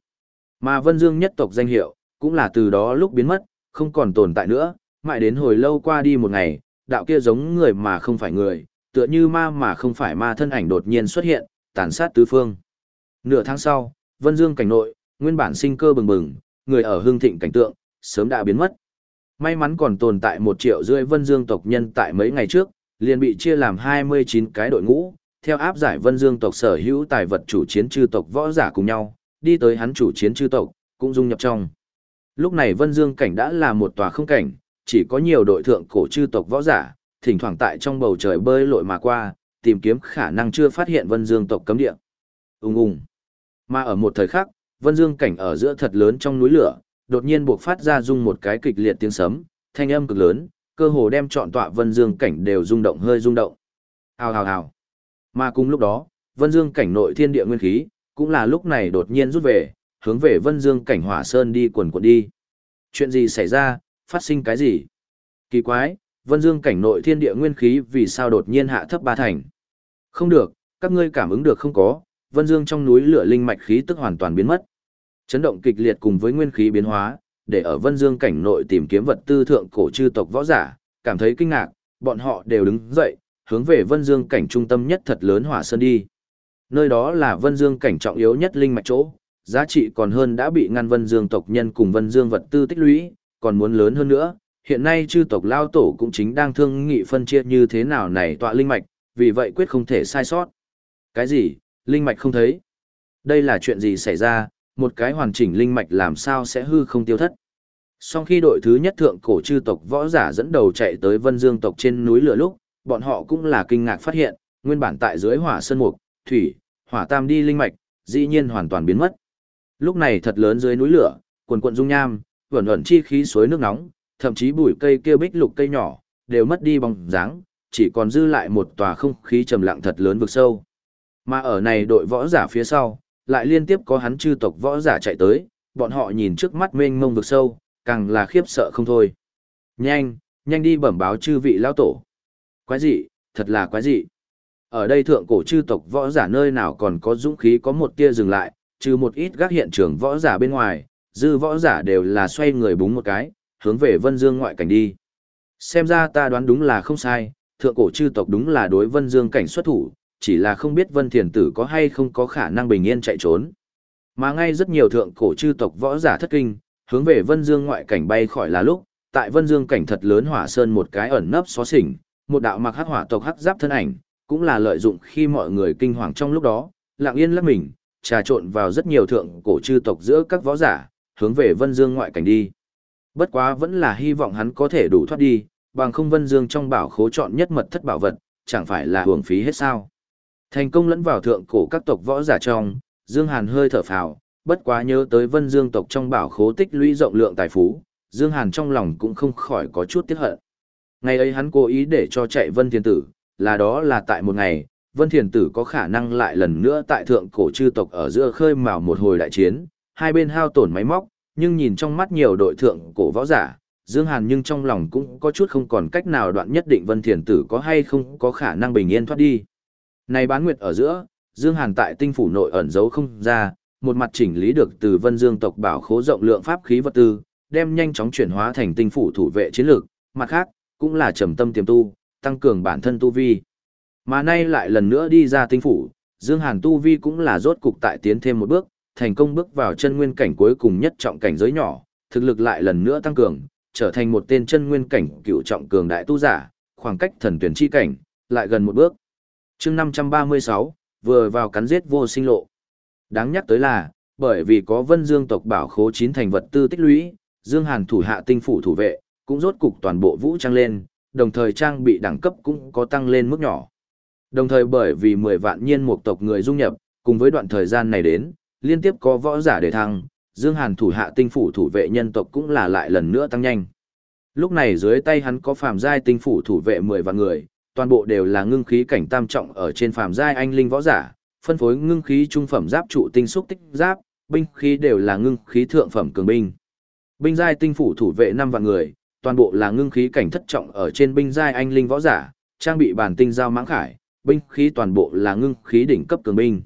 Speaker 1: Mà Vân Dương nhất tộc danh hiệu, cũng là từ đó lúc biến mất, không còn tồn tại nữa, mãi đến hồi lâu qua đi một ngày, đạo kia giống người mà không phải người, tựa như ma mà không phải ma thân ảnh đột nhiên xuất hiện, tàn sát tứ phương. Nửa tháng sau, Vân Dương cảnh nội, nguyên bản sinh cơ bừng bừng, người ở hương thịnh cảnh tượng, sớm đã biến mất. May mắn còn tồn tại một triệu rưỡi Vân Dương tộc nhân tại mấy ngày trước, liền bị chia làm 29 cái đội ngũ, theo áp giải Vân Dương tộc sở hữu tài vật chủ chiến chư tộc võ giả cùng nhau, đi tới hắn chủ chiến chư tộc, cũng dung nhập trong. Lúc này Vân Dương cảnh đã là một tòa không cảnh, chỉ có nhiều đội thượng cổ chư tộc võ giả, thỉnh thoảng tại trong bầu trời bơi lội mà qua, tìm kiếm khả năng chưa phát hiện Vân Dương tộc cấm địa. Ùng ùng. Mà ở một thời khắc, Vân Dương cảnh ở giữa thật lớn trong núi lửa, đột nhiên buộc phát ra rung một cái kịch liệt tiếng sấm, thanh âm cực lớn, cơ hồ đem trọn tọa Vân Dương cảnh đều rung động hơi rung động. Hào hào hào. Mà cùng lúc đó, Vân Dương cảnh nội thiên địa nguyên khí, cũng là lúc này đột nhiên rút về, hướng về Vân Dương cảnh hỏa sơn đi quần quần đi. Chuyện gì xảy ra, phát sinh cái gì? Kỳ quái, Vân Dương cảnh nội thiên địa nguyên khí vì sao đột nhiên hạ thấp ba thành? Không được, các ngươi cảm ứng được không có, Vân Dương trong núi lửa linh mạch khí tức hoàn toàn biến mất. Chấn động kịch liệt cùng với nguyên khí biến hóa, để ở Vân Dương cảnh nội tìm kiếm vật tư thượng cổ chư tộc võ giả, cảm thấy kinh ngạc, bọn họ đều đứng dậy, hướng về Vân Dương cảnh trung tâm nhất thật lớn hỏa sơn đi. Nơi đó là Vân Dương cảnh trọng yếu nhất linh mạch chỗ, giá trị còn hơn đã bị ngăn Vân Dương tộc nhân cùng Vân Dương vật tư tích lũy, còn muốn lớn hơn nữa. Hiện nay chư tộc lao tổ cũng chính đang thương nghị phân chia như thế nào này tọa linh mạch, vì vậy quyết không thể sai sót. Cái gì? Linh mạch không thấy? Đây là chuyện gì xảy ra? Một cái hoàn chỉnh linh mạch làm sao sẽ hư không tiêu thất? Sau khi đội thứ nhất thượng cổ chư tộc võ giả dẫn đầu chạy tới Vân Dương tộc trên núi lửa lúc, bọn họ cũng là kinh ngạc phát hiện, nguyên bản tại dưới hỏa sơn mục, thủy, hỏa tam đi linh mạch, dĩ nhiên hoàn toàn biến mất. Lúc này thật lớn dưới núi lửa, quần quận dung nham, vẩn vẩn chi khí suối nước nóng, thậm chí bụi cây kia bích lục cây nhỏ, đều mất đi bóng dáng, chỉ còn dư lại một tòa không khí trầm lặng thật lớn vực sâu. Mà ở này đội võ giả phía sau, lại liên tiếp có hắn chư tộc võ giả chạy tới, bọn họ nhìn trước mắt mênh mông vực sâu, càng là khiếp sợ không thôi. Nhanh, nhanh đi bẩm báo chư vị lão tổ. Quái dị, thật là quái dị. Ở đây thượng cổ chư tộc võ giả nơi nào còn có dũng khí có một tia dừng lại, trừ một ít gác hiện trường võ giả bên ngoài, dư võ giả đều là xoay người búng một cái, hướng về Vân Dương ngoại cảnh đi. Xem ra ta đoán đúng là không sai, thượng cổ chư tộc đúng là đối Vân Dương cảnh xuất thủ, chỉ là không biết Vân Thiền Tử có hay không có khả năng bình yên chạy trốn. Mà ngay rất nhiều thượng cổ chư tộc võ giả thất kinh, hướng về Vân Dương ngoại cảnh bay khỏi là lúc, tại Vân Dương cảnh thật lớn hỏa sơn một cái ẩn nấp xóa xỉnh, một đạo mặc hắc hỏa tộc hắc giáp thân ảnh, cũng là lợi dụng khi mọi người kinh hoàng trong lúc đó, lặng yên lắc mình, trà trộn vào rất nhiều thượng cổ chư tộc giữa các võ giả, hướng về Vân Dương ngoại cảnh đi. Bất quá vẫn là hy vọng hắn có thể đủ thoát đi, bằng không Vân Dương trong bảo khố chọn nhất mật thất bảo vật, chẳng phải là hưởng phí hết sao. Thành công lẫn vào thượng cổ các tộc võ giả trong, Dương Hàn hơi thở phào, bất quá nhớ tới Vân Dương tộc trong bảo khố tích lũy rộng lượng tài phú, Dương Hàn trong lòng cũng không khỏi có chút tiếc hận. Ngày ấy hắn cố ý để cho chạy Vân Thiên Tử, là đó là tại một ngày, Vân Thiền Tử có khả năng lại lần nữa tại thượng cổ chư tộc ở giữa khơi mào một hồi đại chiến, hai bên hao tổn máy móc, nhưng nhìn trong mắt nhiều đội thượng cổ võ giả, Dương Hàn nhưng trong lòng cũng có chút không còn cách nào đoạn nhất định Vân Thiền Tử có hay không có khả năng bình yên thoát đi. Này bán nguyệt ở giữa, Dương Hàn tại tinh phủ nội ẩn giấu không ra, một mặt chỉnh lý được từ Vân Dương tộc bảo khố rộng lượng pháp khí vật tư, đem nhanh chóng chuyển hóa thành tinh phủ thủ vệ chiến lược, mặt khác, cũng là trầm tâm tiềm tu, tăng cường bản thân tu vi. Mà nay lại lần nữa đi ra tinh phủ, Dương Hàn tu vi cũng là rốt cục tại tiến thêm một bước, thành công bước vào chân nguyên cảnh cuối cùng nhất trọng cảnh giới nhỏ, thực lực lại lần nữa tăng cường, trở thành một tên chân nguyên cảnh cựu trọng cường đại tu giả, khoảng cách thần tuyển chi cảnh, lại gần một bước. Chương 536, vừa vào cắn giết vô sinh lộ. Đáng nhắc tới là, bởi vì có Vân Dương tộc bảo khố chín thành vật tư tích lũy, Dương Hàn thủ hạ tinh phủ thủ vệ, cũng rốt cục toàn bộ vũ trang lên, đồng thời trang bị đẳng cấp cũng có tăng lên mức nhỏ. Đồng thời bởi vì 10 vạn nhiên một tộc người dung nhập, cùng với đoạn thời gian này đến, liên tiếp có võ giả để thăng, Dương Hàn thủ hạ tinh phủ thủ vệ nhân tộc cũng là lại lần nữa tăng nhanh. Lúc này dưới tay hắn có phàm giai tinh phủ thủ vệ 10 vạn người, toàn bộ đều là ngưng khí cảnh tam trọng ở trên phàm giai anh linh võ giả, phân phối ngưng khí trung phẩm giáp trụ tinh xúc tích giáp, binh khí đều là ngưng khí thượng phẩm cường binh. Binh giai tinh phủ thủ vệ 5 vạn người, toàn bộ là ngưng khí cảnh thất trọng ở trên binh giai anh linh võ giả, trang bị bản tinh giao mãng khải, binh khí toàn bộ là ngưng khí đỉnh cấp cường binh.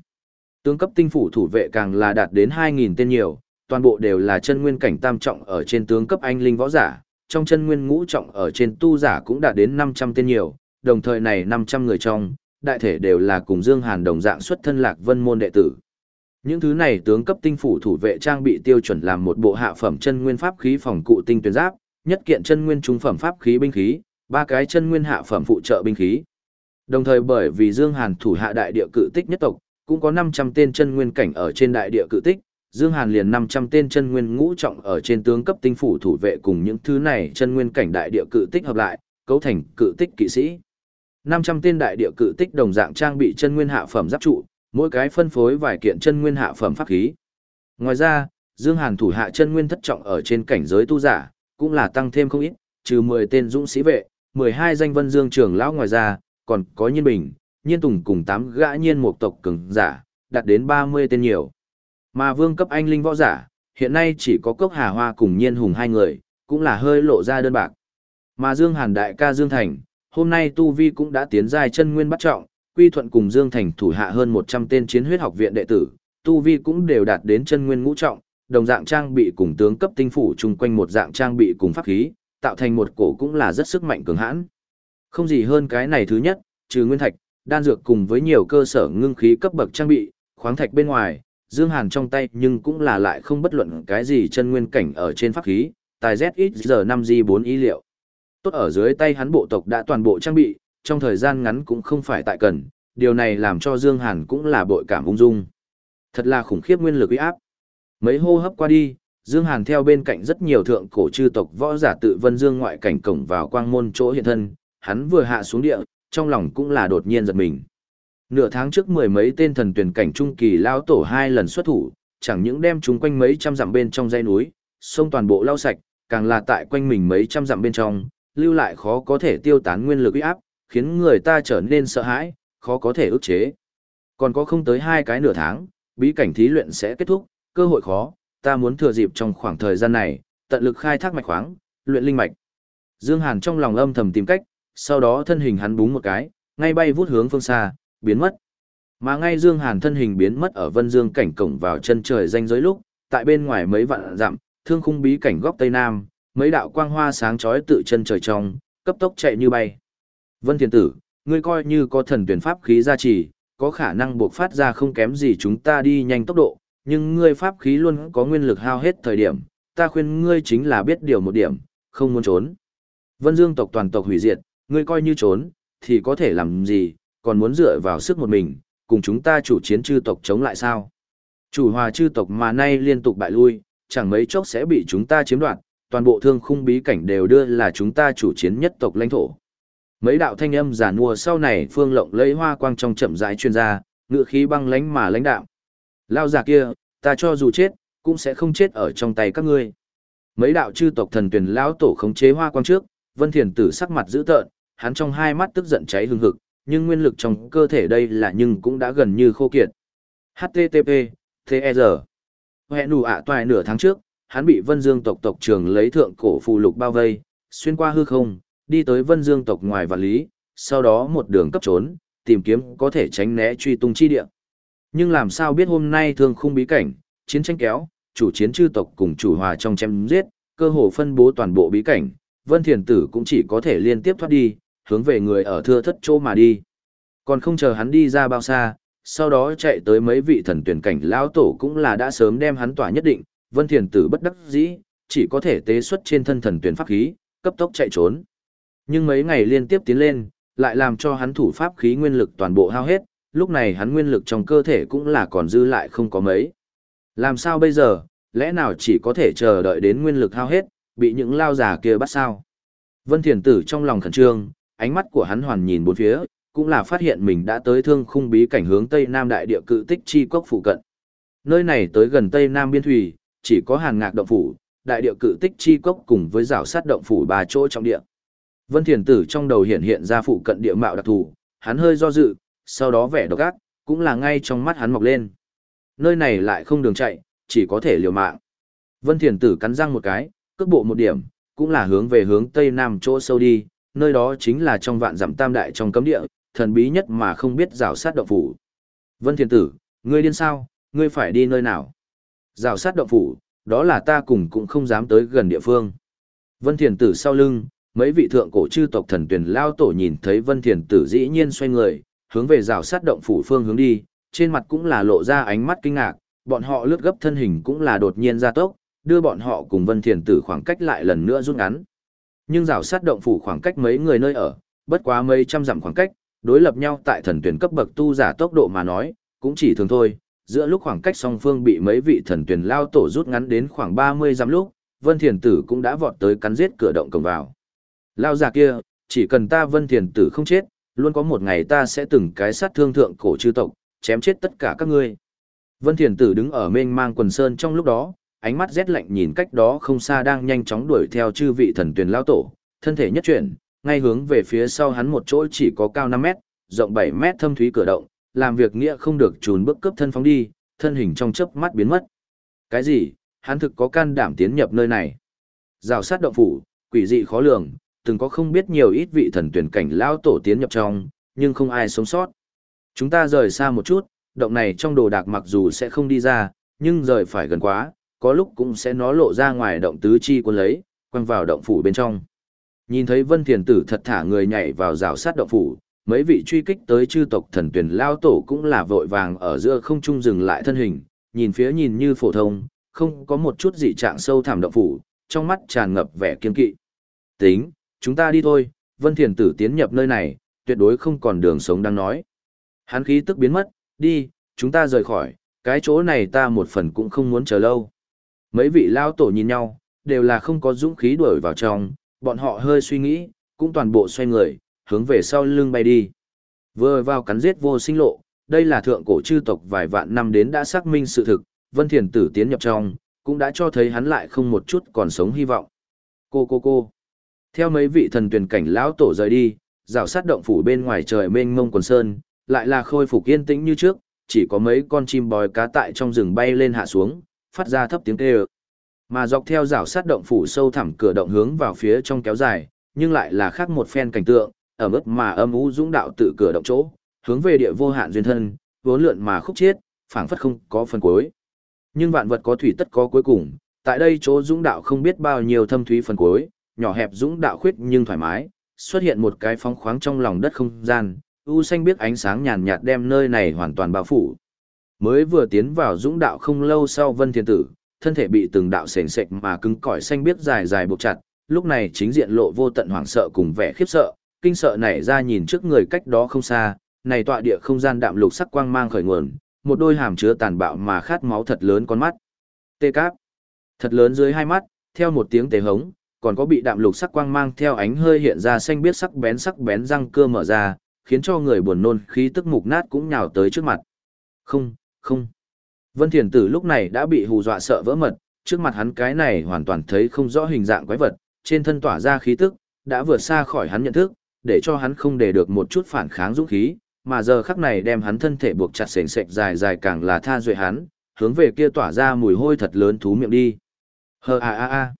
Speaker 1: Tướng cấp tinh phủ thủ vệ càng là đạt đến 2000 tên nhiều, toàn bộ đều là chân nguyên cảnh tam trọng ở trên tướng cấp anh linh võ giả, trong chân nguyên ngũ trọng ở trên tu giả cũng đạt đến 500 tên nhiều, đồng thời này 500 người trong, đại thể đều là cùng Dương Hàn đồng dạng xuất thân lạc vân môn đệ tử. Những thứ này tướng cấp tinh phủ thủ vệ trang bị tiêu chuẩn làm một bộ hạ phẩm chân nguyên pháp khí phòng cụ tinh tuyến giáp, nhất kiện chân nguyên trung phẩm pháp khí binh khí, ba cái chân nguyên hạ phẩm phụ trợ binh khí. Đồng thời bởi vì Dương Hàn thủ hạ đại địa cự tích nhất tộc, cũng có 500 tên chân nguyên cảnh ở trên đại địa cự tích, Dương Hàn liền 500 tên chân nguyên ngũ trọng ở trên tướng cấp tinh phủ thủ vệ cùng những thứ này chân nguyên cảnh đại địa cự tích hợp lại, cấu thành cự tích kỵ sĩ. 500 tên đại địa cự tích đồng dạng trang bị chân nguyên hạ phẩm giáp trụ, mỗi cái phân phối vài kiện chân nguyên hạ phẩm pháp khí. Ngoài ra, Dương Hàn thủ hạ chân nguyên thất trọng ở trên cảnh giới tu giả, cũng là tăng thêm không ít, trừ 10 tên dũng sĩ vệ, 12 danh vân dương trưởng lão ngoài ra, còn có nhân bình, nhiên tùng cùng tám gã nhiên một tộc cường giả, đạt đến 30 tên nhiều. Mà vương cấp anh linh võ giả, hiện nay chỉ có cốc hà hoa cùng nhiên hùng hai người, cũng là hơi lộ ra đơn bạc. Mà Dương Hàn đại ca Dương Thành, hôm nay Tu Vi cũng đã tiến giai chân nguyên bắt trọng, quy thuận cùng Dương Thành thủ hạ hơn 100 tên chiến huyết học viện đệ tử, Tu Vi cũng đều đạt đến chân nguyên ngũ trọng, đồng dạng trang bị cùng tướng cấp tinh phủ chung quanh một dạng trang bị cùng pháp khí, tạo thành một cổ cũng là rất sức mạnh cường hãn. Không gì hơn cái này thứ nhất, trừ nguyên thạch, đan dược cùng với nhiều cơ sở ngưng khí cấp bậc trang bị, khoáng thạch bên ngoài, Dương Hàn trong tay nhưng cũng là lại không bất luận cái gì chân nguyên cảnh ở trên pháp khí, tài ZXG5G4 y liệu. Tốt ở dưới tay hắn bộ tộc đã toàn bộ trang bị, trong thời gian ngắn cũng không phải tại cần, điều này làm cho Dương Hàn cũng là bội cảm ung dung. Thật là khủng khiếp nguyên lực uy áp. Mấy hô hấp qua đi, Dương Hàn theo bên cạnh rất nhiều thượng cổ chư tộc võ giả tự vân dương ngoại cảnh cổng vào quang môn chỗ hiện thân, hắn vừa hạ xuống địa, trong lòng cũng là đột nhiên giật mình. Nửa tháng trước mười mấy tên thần tuyển cảnh trung kỳ lao tổ hai lần xuất thủ, chẳng những đem chúng quanh mấy trăm dặm bên trong dãy núi, sông toàn bộ lao sạch, càng là tại quanh mình mấy trăm dặm bên trong, lưu lại khó có thể tiêu tán nguyên lực uy áp, khiến người ta trở nên sợ hãi, khó có thể ức chế. Còn có không tới hai cái nửa tháng, bí cảnh thí luyện sẽ kết thúc, cơ hội khó, ta muốn thừa dịp trong khoảng thời gian này, tận lực khai thác mạch khoáng, luyện linh mạch. Dương Hàn trong lòng âm thầm tìm cách, sau đó thân hình hắn búng một cái, ngay bay vút hướng phương xa, biến mất. Mà ngay Dương Hàn thân hình biến mất ở Vân Dương cảnh cổng vào chân trời danh giới lúc, tại bên ngoài mấy vạn dặm, thương khung bí cảnh góc tây nam, mấy đạo quang hoa sáng chói tự chân trời trong, cấp tốc chạy như bay. Vân Thiên Tử, ngươi coi như có thần tuyển pháp khí gia trì, có khả năng buộc phát ra không kém gì chúng ta đi nhanh tốc độ, nhưng ngươi pháp khí luôn có nguyên lực hao hết thời điểm, ta khuyên ngươi chính là biết điều một điểm, không muốn trốn. Vân Dương tộc toàn tộc hủy diệt, ngươi coi như trốn, thì có thể làm gì, còn muốn dựa vào sức một mình, cùng chúng ta chủ chiến chư tộc chống lại sao? Chủ hòa chư tộc mà nay liên tục bại lui, chẳng mấy chốc sẽ bị chúng ta chiếm đoạt, toàn bộ thương khung bí cảnh đều đưa là chúng ta chủ chiến nhất tộc lãnh thổ. Mấy đạo thanh âm giả mùa sau này phương lộng lấy hoa quang trong chậm rãi chuyên gia, ngựa khí băng lánh mà lãnh đạo. Lao giả kia, ta cho dù chết, cũng sẽ không chết ở trong tay các ngươi. Mấy đạo chư tộc thần tuyển lão tổ khống chế hoa quang trước, Vân Thiền Tử sắc mặt dữ tợn, hắn trong hai mắt tức giận cháy hừng hực, nhưng nguyên lực trong cơ thể đây là nhưng cũng đã gần như khô kiệt. HTTP, TR. Hẹn đủ ạ toài nửa tháng trước, hắn bị Vân Dương tộc tộc trưởng lấy thượng cổ phù lục bao vây, xuyên qua hư không, đi tới Vân Dương tộc ngoài và lý, sau đó một đường cấp trốn, tìm kiếm có thể tránh né truy tung chi địa. Nhưng làm sao biết hôm nay thường khung bí cảnh, chiến tranh kéo, chủ chiến chư tộc cùng chủ hòa trong chém giết, cơ hồ phân bố toàn bộ bí cảnh, Vân Thiền Tử cũng chỉ có thể liên tiếp thoát đi, hướng về người ở thưa thất chỗ mà đi. Còn không chờ hắn đi ra bao xa, sau đó chạy tới mấy vị thần tuyển cảnh lão tổ cũng là đã sớm đem hắn tỏa nhất định, Vân Thiền Tử bất đắc dĩ, chỉ có thể tế xuất trên thân thần tuyển pháp khí, cấp tốc chạy trốn. Nhưng mấy ngày liên tiếp tiến lên, lại làm cho hắn thủ pháp khí nguyên lực toàn bộ hao hết, lúc này hắn nguyên lực trong cơ thể cũng là còn dư lại không có mấy. Làm sao bây giờ, lẽ nào chỉ có thể chờ đợi đến nguyên lực hao hết, bị những lao giả kia bắt sao? Vân Thiền Tử trong lòng khẩn trương, ánh mắt của hắn hoàn nhìn bốn phía, cũng là phát hiện mình đã tới thương khung bí cảnh hướng Tây Nam đại địa cự tích chi cốc phụ cận. Nơi này tới gần Tây Nam biên thủy, chỉ có hàng ngạc động phủ, đại địa cự tích chi cốc cùng với rào sát động phủ ba chỗ trong địa. Vân Thiền Tử trong đầu hiện hiện ra phụ cận địa mạo đặc thù, hắn hơi do dự, sau đó vẻ độc ác, cũng là ngay trong mắt hắn mọc lên. Nơi này lại không đường chạy, chỉ có thể liều mạng. Vân Thiền Tử cắn răng một cái, cước bộ một điểm, cũng là hướng về hướng tây nam chỗ sâu đi, nơi đó chính là trong vạn dặm tam đại trong cấm địa, thần bí nhất mà không biết rào sát động phủ. Vân Thiền Tử, ngươi điên sao, ngươi phải đi nơi nào? Rào sát động phủ, đó là ta cùng cũng không dám tới gần địa phương. Vân Thiền Tử sau lưng, mấy vị thượng cổ chư tộc thần tuyển lao tổ nhìn thấy Vân Thiền Tử dĩ nhiên xoay người, hướng về rào sát động phủ phương hướng đi, trên mặt cũng là lộ ra ánh mắt kinh ngạc, bọn họ lướt gấp thân hình cũng là đột nhiên ra tốc, đưa bọn họ cùng Vân Thiền Tử khoảng cách lại lần nữa rút ngắn. Nhưng rào sát động phủ khoảng cách mấy người nơi ở, bất quá mấy trăm dặm khoảng cách, đối lập nhau tại thần tuyển cấp bậc tu giả tốc độ mà nói, cũng chỉ thường thôi. Giữa lúc khoảng cách song phương bị mấy vị thần tuyển lao tổ rút ngắn đến khoảng 30 dặm lúc, Vân Thiền Tử cũng đã vọt tới cắn giết cửa động cổng vào. Lao già kia, chỉ cần ta Vân Thiền Tử không chết, luôn có một ngày ta sẽ từng cái sát thương thượng cổ chư tộc, chém chết tất cả các ngươi. Vân Thiền Tử đứng ở mênh mang quần sơn trong lúc đó, ánh mắt rét lạnh nhìn cách đó không xa đang nhanh chóng đuổi theo chư vị thần tuyển lao tổ, thân thể nhất chuyển, ngay hướng về phía sau hắn một chỗ chỉ có cao 5 mét, rộng 7 mét thâm thúy cửa động, làm việc nghĩa không được trùn bước cướp thân phóng đi, thân hình trong chớp mắt biến mất. Cái gì? Hắn thực có can đảm tiến nhập nơi này. Rào sát động phủ, quỷ dị khó lường, từng có không biết nhiều ít vị thần tuyển cảnh lao tổ tiến nhập trong, nhưng không ai sống sót. Chúng ta rời xa một chút, động này trong đồ đạc mặc dù sẽ không đi ra, nhưng rời phải gần quá, có lúc cũng sẽ nó lộ ra ngoài động tứ chi quân lấy, quăng vào động phủ bên trong. Nhìn thấy Vân Thiền Tử thật thả người nhảy vào rào sát động phủ, mấy vị truy kích tới chư tộc thần tuyển lao tổ cũng là vội vàng ở giữa không trung dừng lại thân hình, nhìn phía nhìn như phổ thông, không có một chút dị trạng sâu thẳm động phủ, trong mắt tràn ngập vẻ kiên kỵ. Tính, chúng ta đi thôi, Vân Thiền Tử tiến nhập nơi này, tuyệt đối không còn đường sống đang nói. Hắn khí tức biến mất, đi, chúng ta rời khỏi, cái chỗ này ta một phần cũng không muốn chờ lâu. Mấy vị lao tổ nhìn nhau, đều là không có dũng khí đuổi vào trong, bọn họ hơi suy nghĩ, cũng toàn bộ xoay người, hướng về sau lưng bay đi. Vừa vào cắn giết vô sinh lộ, đây là thượng cổ chư tộc vài vạn năm đến đã xác minh sự thực, Vân Thiền Tử tiến nhập trong, cũng đã cho thấy hắn lại không một chút còn sống hy vọng. Cô cô cô. Theo mấy vị thần tuyển cảnh lão tổ rời đi, rào sát động phủ bên ngoài trời mênh mông quần sơn, lại là khôi phục yên tĩnh như trước, chỉ có mấy con chim bòi cá tại trong rừng bay lên hạ xuống, phát ra thấp tiếng kêu. Mà dọc theo rào sát động phủ sâu thẳm cửa động hướng vào phía trong kéo dài, nhưng lại là khác một phen cảnh tượng, ở mức mà âm u dũng đạo tự cửa động chỗ, hướng về địa vô hạn duyên thân, vốn lượn mà khúc chiết, phảng phất không có phần cuối. Nhưng vạn vật có thủy tất có cuối cùng, tại đây chỗ dũng đạo không biết bao nhiêu thâm thúy phần cuối, nhỏ hẹp dũng đạo khuyết nhưng thoải mái, xuất hiện một cái phóng khoáng trong lòng đất không gian, u xanh biết ánh sáng nhàn nhạt đem nơi này hoàn toàn bao phủ. Mới vừa tiến vào dũng đạo không lâu sau Vân Thiên Tử, thân thể bị từng đạo sền sệt mà cứng cỏi xanh biết dài dài buộc chặt, lúc này chính diện lộ vô tận hoảng sợ cùng vẻ khiếp sợ, kinh sợ nảy ra nhìn trước người cách đó không xa, này tọa địa không gian đạm lục sắc quang mang khởi nguồn, một đôi hàm chứa tàn bạo mà khát máu thật lớn con mắt. Tê cáp. Thật lớn dưới hai mắt, theo một tiếng tề hống, còn có bị đạm lục sắc quang mang theo ánh hơi hiện ra xanh biết sắc bén sắc bén răng cưa mở ra, khiến cho người buồn nôn khí tức mục nát cũng nhào tới trước mặt. Không, không. Vân Thiền Tử lúc này đã bị hù dọa sợ vỡ mật, trước mặt hắn cái này hoàn toàn thấy không rõ hình dạng quái vật, trên thân tỏa ra khí tức, đã vượt xa khỏi hắn nhận thức, để cho hắn không để được một chút phản kháng dũng khí, mà giờ khắc này đem hắn thân thể buộc chặt sền sệt dài dài càng là tha duệ hắn, hướng về kia tỏa ra mùi hôi thật lớn thú miệng đi. Hờ a a a.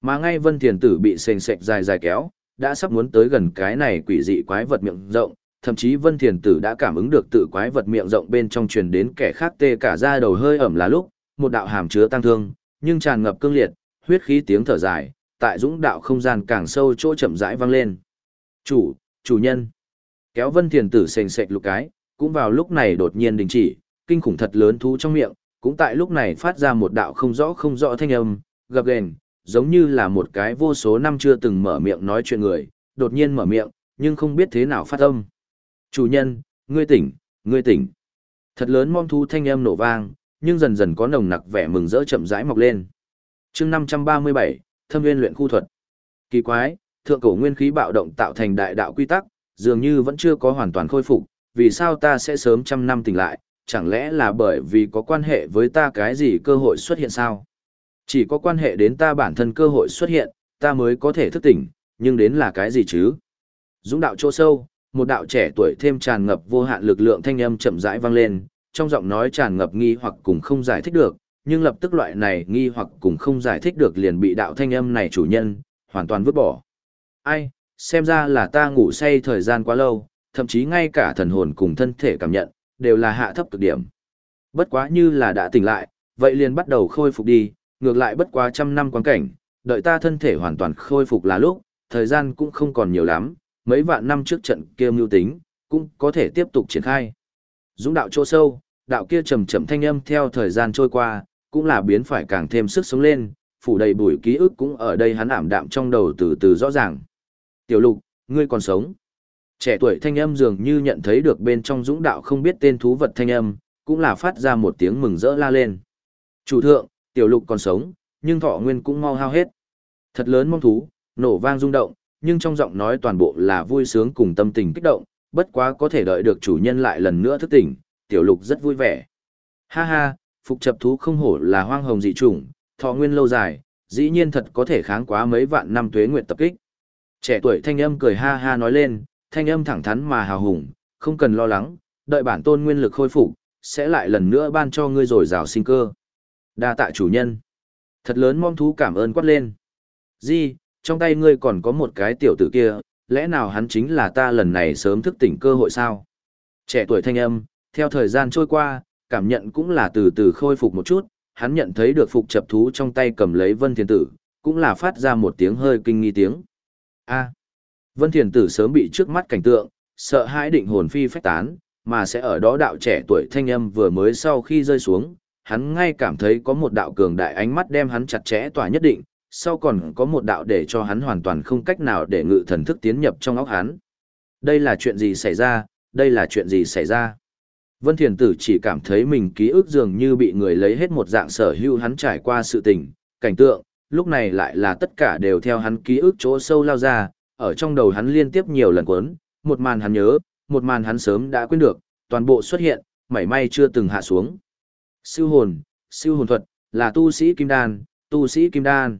Speaker 1: Mà ngay Vân Thiền Tử bị sền sệt dài dài kéo, đã sắp muốn tới gần cái này quỷ dị quái vật miệng rộng, thậm chí Vân Thiền Tử đã cảm ứng được tự quái vật miệng rộng bên trong truyền đến kẻ khác tê cả da đầu hơi ẩm là lúc, một đạo hàm chứa tăng thương, nhưng tràn ngập cương liệt, huyết khí tiếng thở dài, tại dũng đạo không gian càng sâu chỗ chậm rãi vang lên. Chủ, chủ nhân. Kéo Vân Thiền Tử sền sệt lục cái, cũng vào lúc này đột nhiên đình chỉ, kinh khủng thật lớn thú trong miệng, cũng tại lúc này phát ra một đạo không rõ không rõ thanh âm, gập ghềnh, giống như là một cái vô số năm chưa từng mở miệng nói chuyện người, đột nhiên mở miệng, nhưng không biết thế nào phát âm. Chủ nhân, ngươi tỉnh, ngươi tỉnh. Thật lớn mong thú thanh âm nổ vang, nhưng dần dần có nồng nặc vẻ mừng rỡ chậm rãi mọc lên. chương 537, Thâm viên luyện khu thuật. Kỳ quái, thượng cổ nguyên khí bạo động tạo thành đại đạo quy tắc, dường như vẫn chưa có hoàn toàn khôi phục, vì sao ta sẽ sớm trăm năm tỉnh lại, chẳng lẽ là bởi vì có quan hệ với ta cái gì cơ hội xuất hiện sao? Chỉ có quan hệ đến ta bản thân cơ hội xuất hiện, ta mới có thể thức tỉnh, nhưng đến là cái gì chứ? Dũng đạo chỗ sâu, một đạo trẻ tuổi thêm tràn ngập vô hạn lực lượng thanh âm chậm rãi vang lên, trong giọng nói tràn ngập nghi hoặc cùng không giải thích được, nhưng lập tức loại này nghi hoặc cùng không giải thích được liền bị đạo thanh âm này chủ nhân, hoàn toàn vứt bỏ. Ai, xem ra là ta ngủ say thời gian quá lâu, thậm chí ngay cả thần hồn cùng thân thể cảm nhận, đều là hạ thấp cực điểm. Bất quá như là đã tỉnh lại, vậy liền bắt đầu khôi phục đi, ngược lại bất quá trăm năm quan cảnh, đợi ta thân thể hoàn toàn khôi phục là lúc, thời gian cũng không còn nhiều lắm, mấy vạn năm trước trận kia mưu tính, cũng có thể tiếp tục triển khai. Dũng đạo chỗ sâu, đạo kia trầm trầm thanh âm theo thời gian trôi qua, cũng là biến phải càng thêm sức sống lên, phủ đầy bụi ký ức cũng ở đây hắn ảm đạm trong đầu từ từ rõ ràng. Tiểu lục, ngươi còn sống. Trẻ tuổi thanh âm dường như nhận thấy được bên trong dũng đạo không biết tên thú vật thanh âm, cũng là phát ra một tiếng mừng rỡ la lên. Chủ thượng, tiểu lục còn sống, nhưng thọ nguyên cũng mau hao hết. Thật lớn mong thú, nổ vang rung động, nhưng trong giọng nói toàn bộ là vui sướng cùng tâm tình kích động, bất quá có thể đợi được chủ nhân lại lần nữa thức tỉnh, tiểu lục rất vui vẻ. Ha ha, phục chập thú không hổ là hoang hồng dị chủng, thọ nguyên lâu dài, dĩ nhiên thật có thể kháng quá mấy vạn năm tuế nguyệt tập kích. Trẻ tuổi thanh âm cười ha ha nói lên, thanh âm thẳng thắn mà hào hùng, không cần lo lắng, đợi bản tôn nguyên lực khôi phục, sẽ lại lần nữa ban cho ngươi rồi rào sinh cơ. Đa tạ chủ nhân. Thật lớn mong thú cảm ơn quát lên. Di, trong tay ngươi còn có một cái tiểu tử kia, lẽ nào hắn chính là ta lần này sớm thức tỉnh cơ hội sao? Trẻ tuổi thanh âm, theo thời gian trôi qua, cảm nhận cũng là từ từ khôi phục một chút, hắn nhận thấy được phục chập thú trong tay cầm lấy vân thiên tử, cũng là phát ra một tiếng hơi kinh nghi tiếng. A. Vân Thiền Tử sớm bị trước mắt cảnh tượng, sợ hãi định hồn phi phách tán, mà sẽ ở đó đạo trẻ tuổi thanh âm vừa mới sau khi rơi xuống, hắn ngay cảm thấy có một đạo cường đại ánh mắt đem hắn chặt chẽ tỏa nhất định, sau còn có một đạo để cho hắn hoàn toàn không cách nào để ngự thần thức tiến nhập trong óc hắn. Đây là chuyện gì xảy ra, đây là chuyện gì xảy ra. Vân Thiền Tử chỉ cảm thấy mình ký ức dường như bị người lấy hết một dạng sở hữu hắn trải qua sự tình, cảnh tượng, lúc này lại là tất cả đều theo hắn ký ức chỗ sâu lao ra, ở trong đầu hắn liên tiếp nhiều lần cuốn, một màn hắn nhớ, một màn hắn sớm đã quên được, toàn bộ xuất hiện, mảy may chưa từng hạ xuống. Siêu hồn, siêu hồn thuật, là tu sĩ kim đan, tu sĩ kim đan.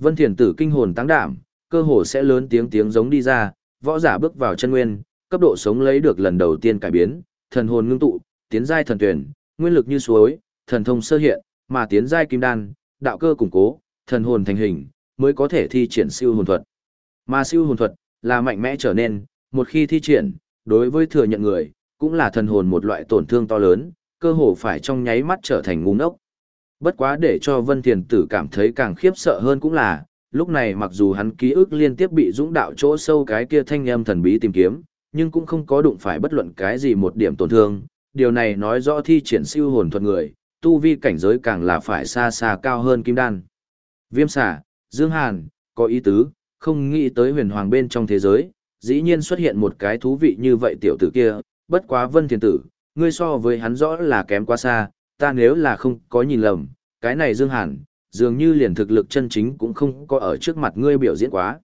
Speaker 1: Vân Thiền Tử kinh hồn tăng đảm, cơ hồ sẽ lớn tiếng tiếng giống đi ra, võ giả bước vào chân nguyên, cấp độ sống lấy được lần đầu tiên cải biến, thần hồn ngưng tụ, tiến giai thần tuyển, nguyên lực như suối, thần thông sơ hiện, mà tiến giai kim đan, đạo cơ củng cố, thần hồn thành hình, mới có thể thi triển siêu hồn thuật. Mà siêu hồn thuật là mạnh mẽ trở nên, một khi thi triển, đối với thừa nhận người, cũng là thần hồn một loại tổn thương to lớn, cơ hồ phải trong nháy mắt trở thành ngu ngốc. Bất quá để cho Vân Thiền Tử cảm thấy càng khiếp sợ hơn cũng là, lúc này mặc dù hắn ký ức liên tiếp bị dũng đạo chỗ sâu cái kia thanh âm thần bí tìm kiếm, nhưng cũng không có đụng phải bất luận cái gì một điểm tổn thương. Điều này nói rõ thi triển siêu hồn thuật người, tu vi cảnh giới càng là phải xa xa cao hơn kim đan. Viêm xả, Dương Hàn, có ý tứ, không nghĩ tới huyền hoàng bên trong thế giới, dĩ nhiên xuất hiện một cái thú vị như vậy tiểu tử kia, bất quá vân thiền tử, ngươi so với hắn rõ là kém quá xa, ta nếu là không có nhìn lầm, cái này Dương Hàn, dường như liền thực lực chân chính cũng không có ở trước mặt ngươi biểu diễn quá.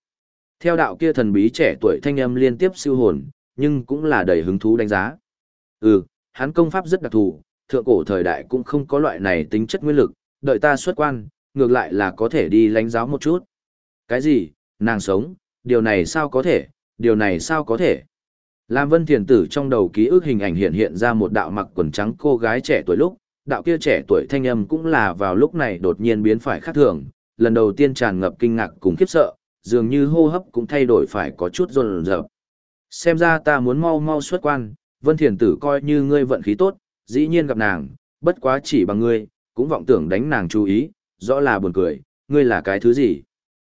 Speaker 1: Theo đạo kia thần bí trẻ tuổi thanh âm liên tiếp siêu hồn, nhưng cũng là đầy hứng thú đánh giá. Ừ, hắn công pháp rất đặc thù, thượng cổ thời đại cũng không có loại này tính chất nguyên lực, đợi ta xuất quan, ngược lại là có thể đi lánh giáo một chút. Cái gì, nàng sống, điều này sao có thể, điều này sao có thể. Lam Vân Thiền Tử trong đầu ký ức hình ảnh hiện hiện ra một đạo mặc quần trắng cô gái trẻ tuổi lúc, đạo kia trẻ tuổi thanh âm cũng là vào lúc này đột nhiên biến phải khác thường, lần đầu tiên tràn ngập kinh ngạc cùng khiếp sợ, dường như hô hấp cũng thay đổi phải có chút run rợp. Xem ra ta muốn mau mau xuất quan, Vân Thiền Tử coi như ngươi vận khí tốt, dĩ nhiên gặp nàng, bất quá chỉ bằng ngươi, cũng vọng tưởng đánh nàng chú ý, rõ là buồn cười, ngươi là cái thứ gì?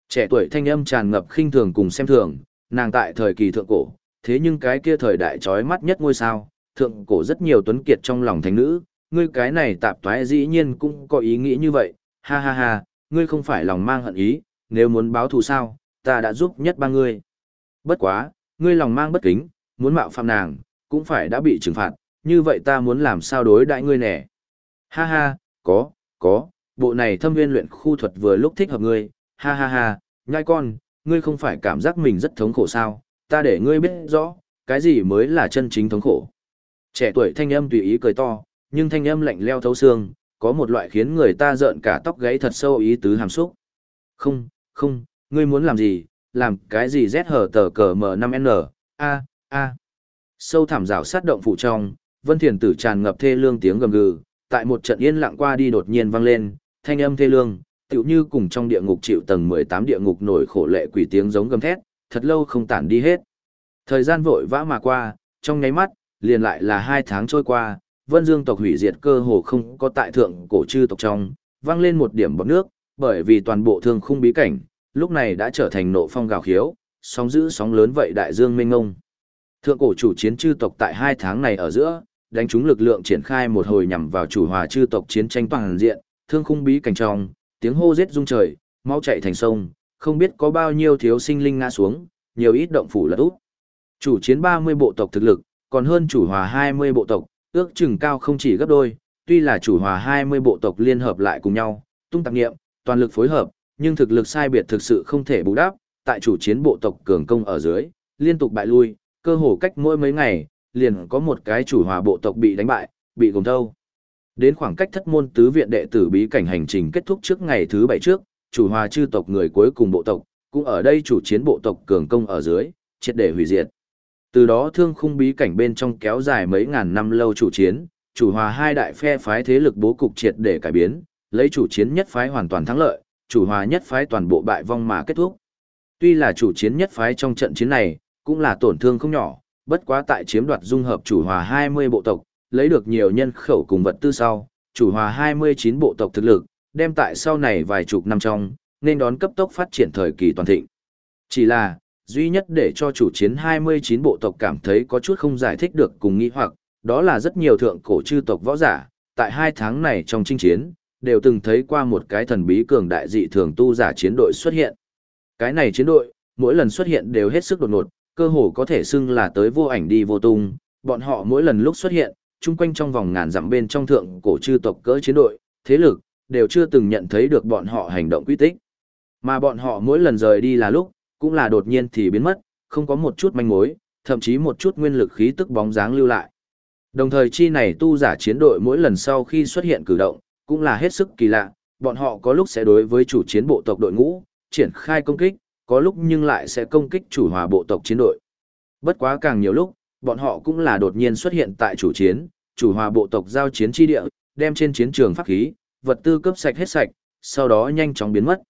Speaker 1: Trẻ tuổi thanh âm tràn ngập khinh thường cùng xem thường, nàng tại thời kỳ thượng cổ, thế nhưng cái kia thời đại trói mắt nhất ngôi sao, thượng cổ rất nhiều tuấn kiệt trong lòng thánh nữ, ngươi cái này tạp toái dĩ nhiên cũng có ý nghĩ như vậy, ha ha ha, ngươi không phải lòng mang hận ý, nếu muốn báo thù sao, ta đã giúp nhất ba ngươi. Bất quá, ngươi lòng mang bất kính, muốn mạo phạm nàng, cũng phải đã bị trừng phạt, như vậy ta muốn làm sao đối đại ngươi nè. Ha ha, có, có, bộ này thâm viên luyện khu thuật vừa lúc thích hợp ngươi, ha ha ha, nhai con, ngươi không phải cảm giác mình rất thống khổ sao, ta để ngươi biết rõ, cái gì mới là chân chính thống khổ. Trẻ tuổi thanh âm tùy ý cười to, nhưng thanh âm lạnh leo thấu xương, có một loại khiến người ta rợn cả tóc gáy thật sâu ý tứ hàm xúc. Không, không, ngươi muốn làm gì, làm cái gì rét hở tờ cờ M5N, a, a. Sâu thảm rào sát động phụ trong, vân thiền tử tràn ngập thê lương tiếng gầm gừ, tại một trận yên lặng qua đi đột nhiên vang lên, thanh âm thê lương, tựu như cùng trong địa ngục chịu tầng 18 địa ngục nổi khổ lệ quỷ tiếng giống gầm thét, thật lâu không tản đi hết. Thời gian vội vã mà qua, trong nháy mắt, liền lại là hai tháng trôi qua, Vân Dương tộc hủy diệt cơ hồ không có tại thượng cổ chư tộc trong, vang lên một điểm bọt nước, bởi vì toàn bộ thương khung bí cảnh, lúc này đã trở thành nộ phong gào khiếu, sóng dữ sóng lớn vậy đại dương mênh ngông. Thượng cổ chủ chiến chư tộc tại hai tháng này ở giữa, đánh trúng lực lượng triển khai một hồi nhằm vào chủ hòa chư tộc chiến tranh toàn diện, thương khung bí cảnh trong, tiếng hô giết rung trời, máu chạy thành sông, không biết có bao nhiêu thiếu sinh linh ngã xuống, nhiều ít động phủ lật úp. Chủ chiến 30 bộ tộc thực lực, còn hơn chủ hòa 20 bộ tộc, ước chừng cao không chỉ gấp đôi, tuy là chủ hòa 20 bộ tộc liên hợp lại cùng nhau, tung tạp nghiệm, toàn lực phối hợp, nhưng thực lực sai biệt thực sự không thể bù đắp, tại chủ chiến bộ tộc cường công ở dưới, liên tục bại lui, cơ hồ cách mỗi mấy ngày, liền có một cái chủ hòa bộ tộc bị đánh bại, bị gồm thâu. Đến khoảng cách thất môn tứ viện đệ tử bí cảnh hành trình kết thúc trước ngày thứ bảy trước, chủ hòa chư tộc người cuối cùng bộ tộc, cũng ở đây chủ chiến bộ tộc cường công ở dưới, triệt để hủy diệt. Từ đó thương khung bí cảnh bên trong kéo dài mấy ngàn năm lâu chủ chiến, chủ hòa hai đại phe phái thế lực bố cục triệt để cải biến, lấy chủ chiến nhất phái hoàn toàn thắng lợi, chủ hòa nhất phái toàn bộ bại vong mà kết thúc. Tuy là chủ chiến nhất phái trong trận chiến này, cũng là tổn thương không nhỏ, bất quá tại chiếm đoạt dung hợp chủ hòa 20 bộ tộc, lấy được nhiều nhân khẩu cùng vật tư sau, chủ hòa 29 bộ tộc thực lực, đem tại sau này vài chục năm trong, nên đón cấp tốc phát triển thời kỳ toàn thịnh. Chỉ là, duy nhất để cho chủ chiến 29 bộ tộc cảm thấy có chút không giải thích được cùng nghĩ hoặc, đó là rất nhiều thượng cổ chư tộc võ giả, tại hai tháng này trong chinh chiến, đều từng thấy qua một cái thần bí cường đại dị thường tu giả chiến đội xuất hiện. Cái này chiến đội, mỗi lần xuất hiện đều hết sức đột ngột, cơ hồ có thể xưng là tới vô ảnh đi vô tung, bọn họ mỗi lần lúc xuất hiện, chung quanh trong vòng ngàn dặm bên trong thượng cổ chư tộc cỡ chiến đội, thế lực, đều chưa từng nhận thấy được bọn họ hành động quy tích. Mà bọn họ mỗi lần rời đi là lúc, cũng là đột nhiên thì biến mất, không có một chút manh mối, thậm chí một chút nguyên lực khí tức bóng dáng lưu lại. Đồng thời chi này tu giả chiến đội mỗi lần sau khi xuất hiện cử động, cũng là hết sức kỳ lạ, bọn họ có lúc sẽ đối với chủ chiến bộ tộc đội ngũ, triển khai công kích, có lúc nhưng lại sẽ công kích chủ hòa bộ tộc chiến đội. Bất quá càng nhiều lúc, bọn họ cũng là đột nhiên xuất hiện tại chủ chiến, chủ hòa bộ tộc giao chiến chi địa, đem trên chiến trường pháp khí, vật tư cướp sạch hết sạch, sau đó nhanh chóng biến mất.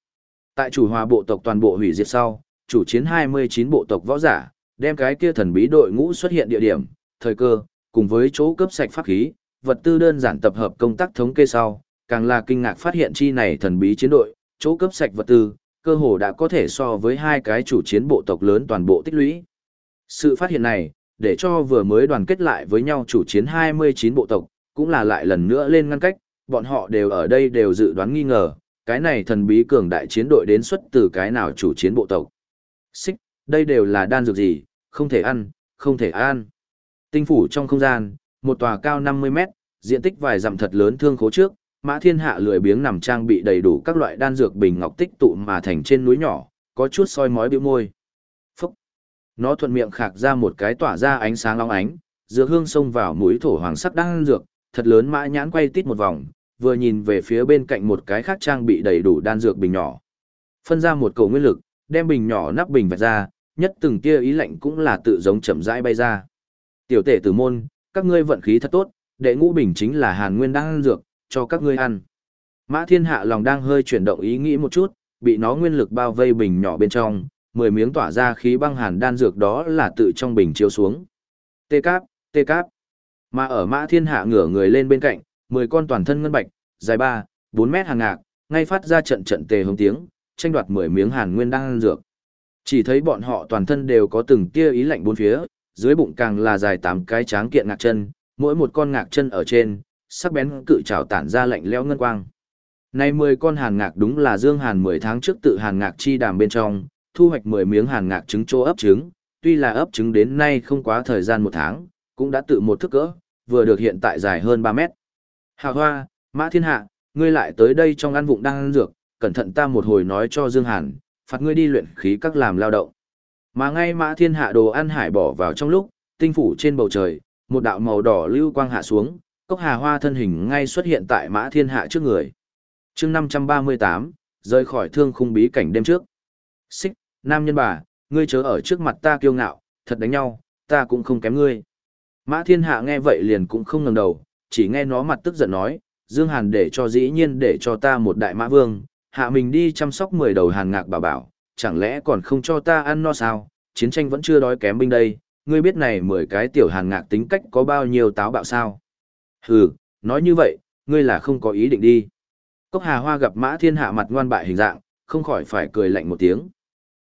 Speaker 1: Tại chủ hòa bộ tộc toàn bộ hủy diệt sau, chủ chiến 29 bộ tộc võ giả, đem cái kia thần bí đội ngũ xuất hiện địa điểm, thời cơ, cùng với chỗ cướp sạch pháp khí, vật tư đơn giản tập hợp công tác thống kê sau, càng là kinh ngạc phát hiện chi này thần bí chiến đội, chỗ cướp sạch vật tư, cơ hồ đã có thể so với hai cái chủ chiến bộ tộc lớn toàn bộ tích lũy. Sự phát hiện này, để cho vừa mới đoàn kết lại với nhau chủ chiến 29 bộ tộc, cũng là lại lần nữa lên ngăn cách, bọn họ đều ở đây đều dự đoán nghi ngờ, cái này thần bí cường đại chiến đội đến xuất từ cái nào chủ chiến bộ tộc. Xích, đây đều là đan dược gì, không thể ăn, không thể ăn. Tinh phủ trong không gian, một tòa cao 50 mét, diện tích vài dặm thật lớn thương khố trước, Mã Thiên Hạ lười biếng nằm trang bị đầy đủ các loại đan dược bình ngọc tích tụ mà thành trên núi nhỏ, có chút soi mói bĩu môi. Phúc! Nó thuận miệng khạc ra một cái tỏa ra ánh sáng long ánh, dược hương xông vào mũi thổ hoàng sắc đan dược, thật lớn mã nhãn quay tít một vòng, vừa nhìn về phía bên cạnh một cái khác trang bị đầy đủ đan dược bình nhỏ. Phân ra một cầu nguyên lực, đem bình nhỏ nắp bình vạch ra, nhất từng tia ý lạnh cũng là tự giống chậm rãi bay ra. Tiểu tể tử môn, các ngươi vận khí thật tốt, đệ ngũ bình chính là hàn nguyên đan dược, cho các ngươi ăn. Mã thiên hạ lòng đang hơi chuyển động ý nghĩ một chút, bị nó nguyên lực bao vây bình nhỏ bên trong, mười miếng tỏa ra khí băng hàn đan dược đó là tự trong bình chiếu xuống. Tê cáp, tê cáp. Mà ở mã thiên hạ ngửa người lên bên cạnh, mười con toàn thân ngân bạch, dài ba, bốn mét hàng ngạc, ngay phát ra trận trận tề hồng tiếng, tranh đoạt mười miếng hàn nguyên đan dược. Chỉ thấy bọn họ toàn thân đều có từng tia ý lạnh bốn phía, dưới bụng càng là dài tám cái tráng kiện ngạc chân, mỗi một con ngạc chân ở trên, sắc bén cự trảo tản ra lạnh lẽo ngân quang. Nay 10 con hàn ngạc đúng là Dương Hàn 10 tháng trước tự hàn ngạc chi đàm bên trong, thu hoạch 10 miếng hàn ngạc trứng chỗ ấp trứng, tuy là ấp trứng đến nay không quá thời gian một tháng, cũng đã tự một thức cỡ, vừa được hiện tại dài hơn 3 mét. Hà Hoa, Mã Thiên Hạ, ngươi lại tới đây trong ăn vụng đang ăn dược, cẩn thận ta một hồi nói cho Dương Hàn, phạt ngươi đi luyện khí các làm lao động. Mà ngay Mã Thiên Hạ đồ ăn hải bỏ vào trong lúc, tinh phủ trên bầu trời, một đạo màu đỏ lưu quang hạ xuống, cốc hà hoa thân hình ngay xuất hiện tại Mã Thiên Hạ trước người. chương 538, rời khỏi thương khung bí cảnh đêm trước. Xích, nam nhân bà, ngươi chớ ở trước mặt ta kiêu ngạo, thật đánh nhau, ta cũng không kém ngươi. Mã Thiên Hạ nghe vậy liền cũng không ngẩng đầu, chỉ nghe nó mặt tức giận nói, Dương Hàn để cho dĩ nhiên để cho ta một đại mã vương, hạ mình đi chăm sóc 10 đầu hàn ngạc bảo bảo, chẳng lẽ còn không cho ta ăn no sao, chiến tranh vẫn chưa đói kém binh đây, ngươi biết này 10 cái tiểu hàn ngạc tính cách có bao nhiêu táo bạo sao? Hừ, nói như vậy, ngươi là không có ý định đi. Cốc Hà Hoa gặp Mã Thiên Hạ mặt ngoan bại hình dạng, không khỏi phải cười lạnh một tiếng.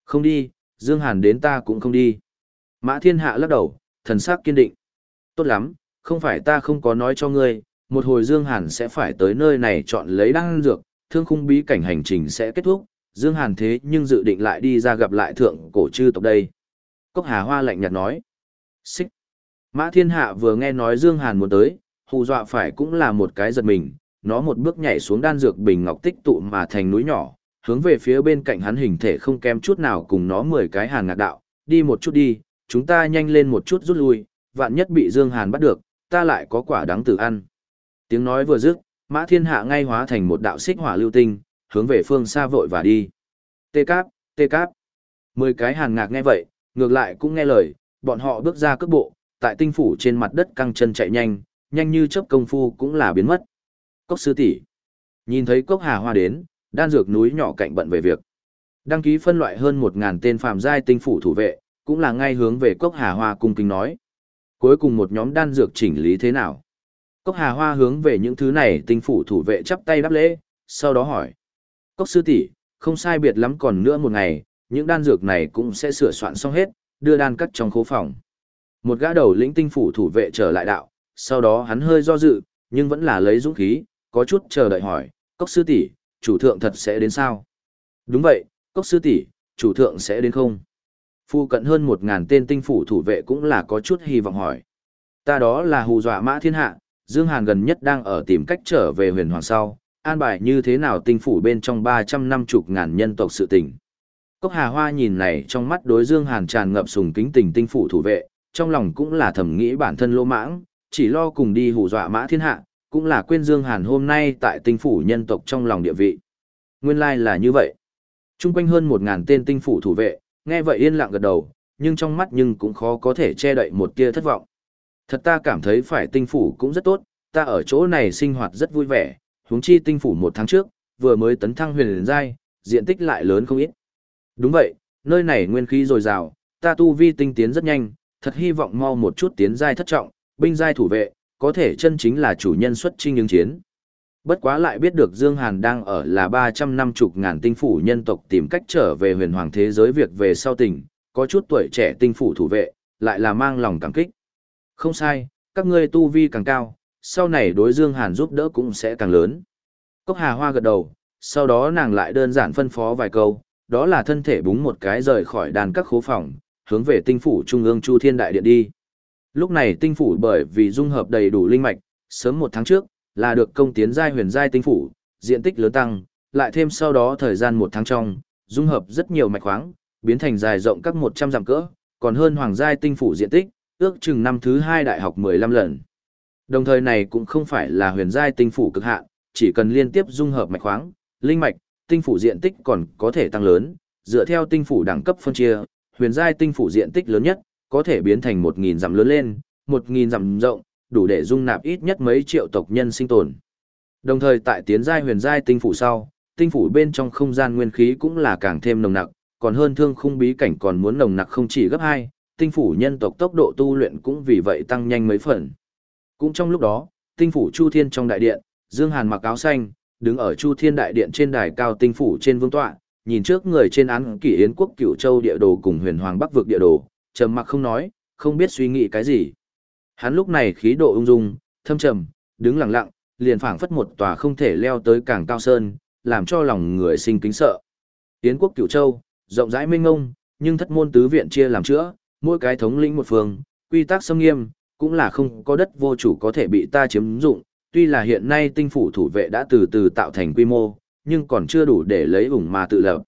Speaker 1: Không đi, Dương Hàn đến ta cũng không đi. Mã Thiên Hạ lắc đầu, thần sắc kiên định. Tốt lắm, không phải ta không có nói cho ngươi, một hồi Dương Hàn sẽ phải tới nơi này chọn lấy đan dược, thương khung bí cảnh hành trình sẽ kết thúc, Dương Hàn thế nhưng dự định lại đi ra gặp lại thượng cổ chư tộc đây. Cốc Hà Hoa lạnh nhạt nói. Xích. Mã Thiên Hạ vừa nghe nói Dương Hàn muốn tới, hù dọa phải cũng là một cái giật mình, nó một bước nhảy xuống đan dược bình ngọc tích tụ mà thành núi nhỏ, hướng về phía bên cạnh hắn hình thể không kém chút nào cùng nó mười cái hàn ngạc đạo, đi một chút đi, chúng ta nhanh lên một chút rút lui, vạn nhất bị Dương Hàn bắt được, ta lại có quả đáng tử ăn. Tiếng nói vừa dứt, Mã Thiên Hạ ngay hóa thành một đạo xích hỏa lưu tinh, hướng về phương xa vội và đi. Tê cáp, tê cáp. Mười cái hàn ngạc nghe vậy, ngược lại cũng nghe lời, bọn họ bước ra cước bộ, tại tinh phủ trên mặt đất căng chân chạy nhanh, nhanh như chớp công phu cũng là biến mất. Cốc sư tỷ Nhìn thấy cốc hà hoa đến, đan dược núi nhỏ cạnh bận về việc. Đăng ký phân loại hơn 1.000 tên phàm giai tinh phủ thủ vệ, cũng là ngay hướng về cốc hà hoa cung kính nói. Cuối cùng một nhóm đan dược chỉnh lý thế nào? Cốc hà hoa hướng về những thứ này tinh phủ thủ vệ chắp tay đáp lễ, sau đó hỏi. Cốc sư tỷ không sai biệt lắm còn nữa một ngày, những đan dược này cũng sẽ sửa soạn xong hết, đưa đan cắt trong khố phòng. Một gã đầu lĩnh tinh phủ thủ vệ trở lại đạo, sau đó hắn hơi do dự, nhưng vẫn là lấy dũng khí, có chút chờ đợi hỏi, cốc sư tỷ, chủ thượng thật sẽ đến sao? Đúng vậy, cốc sư tỷ, chủ thượng sẽ đến không? Phu cận hơn một ngàn tên tinh phủ thủ vệ cũng là có chút hy vọng hỏi. Ta đó là hù dọa mã thiên hạ, Dương Hàn gần nhất đang ở tìm cách trở về huyền hoàng sau, an bài như thế nào tinh phủ bên trong ba trăm năm chục ngàn nhân tộc sự tình. Cốc Hà Hoa nhìn này trong mắt đối Dương Hàn tràn ngập sùng kính tình tinh phủ thủ vệ, trong lòng cũng là thầm nghĩ bản thân lỗ mãng, chỉ lo cùng đi hù dọa mã thiên hạ, cũng là quên Dương Hàn hôm nay tại tinh phủ nhân tộc trong lòng địa vị. Nguyên lai like là như vậy. Trung quanh hơn một ngàn tên tinh phủ thủ vệ, nghe vậy yên lặng gật đầu, nhưng trong mắt nhưng cũng khó có thể che đậy một tia thất vọng. Thật ta cảm thấy phải tinh phủ cũng rất tốt, ta ở chỗ này sinh hoạt rất vui vẻ, huống chi tinh phủ một tháng trước, vừa mới tấn thăng huyền giai, diện tích lại lớn không ít. Đúng vậy, nơi này nguyên khí dồi dào, ta tu vi tinh tiến rất nhanh, thật hy vọng mau một chút tiến giai thất trọng, binh giai thủ vệ, có thể chân chính là chủ nhân xuất chinh ứng chiến. Bất quá lại biết được Dương Hàn đang ở là 350 ngàn tinh phủ nhân tộc tìm cách trở về huyền hoàng thế giới việc về sau tình, có chút tuổi trẻ tinh phủ thủ vệ, lại là mang lòng cảm kích. Không sai, các ngươi tu vi càng cao, sau này đối Dương Hàn giúp đỡ cũng sẽ càng lớn. Cốc Hà Hoa gật đầu, sau đó nàng lại đơn giản phân phó vài câu, đó là thân thể búng một cái rời khỏi đàn các khố phòng, hướng về tinh phủ trung ương Chu Thiên Đại Điện đi. Lúc này tinh phủ bởi vì dung hợp đầy đủ linh mạch, sớm một tháng trước, là được công tiến giai huyền giai tinh phủ, diện tích lớn tăng, lại thêm sau đó thời gian một tháng trong, dung hợp rất nhiều mạch khoáng, biến thành dài rộng các 100 dặm cỡ, còn hơn hoàng giai tinh phủ diện tích, ước chừng năm thứ hai đại học 15 lần. Đồng thời này cũng không phải là huyền giai tinh phủ cực hạn, chỉ cần liên tiếp dung hợp mạch khoáng, linh mạch, tinh phủ diện tích còn có thể tăng lớn, dựa theo tinh phủ đẳng cấp phân chia, huyền giai tinh phủ diện tích lớn nhất, có thể biến thành 1000 dặm lớn lên, 1000 dặm rộng, đủ để dung nạp ít nhất mấy triệu tộc nhân sinh tồn. Đồng thời tại tiến giai huyền giai tinh phủ sau, tinh phủ bên trong không gian nguyên khí cũng là càng thêm nồng nặc, còn hơn thương khung bí cảnh còn muốn nồng nặc không chỉ gấp 2, tinh phủ nhân tộc tốc độ tu luyện cũng vì vậy tăng nhanh mấy phần. Cũng trong lúc đó, tinh phủ Chu Thiên trong đại điện, Dương Hàn mặc áo xanh, đứng ở Chu Thiên đại điện trên đài cao tinh phủ trên vương tọa, nhìn trước người trên án kỷ yến quốc cửu châu địa đồ cùng huyền hoàng bắc vực địa đồ, trầm mặc không nói, không biết suy nghĩ cái gì. Hắn lúc này khí độ ung dung, thâm trầm, đứng lặng lặng, liền phảng phất một tòa không thể leo tới càng cao sơn, làm cho lòng người sinh kính sợ. Yến quốc cửu châu, rộng rãi mênh mông, nhưng thất môn tứ viện chia làm chữa, mỗi cái thống lĩnh một phương, quy tắc xâm nghiêm, cũng là không có đất vô chủ có thể bị ta chiếm dụng, tuy là hiện nay tinh phủ thủ vệ đã từ từ tạo thành quy mô, nhưng còn chưa đủ để lấy ủng mà tự lập.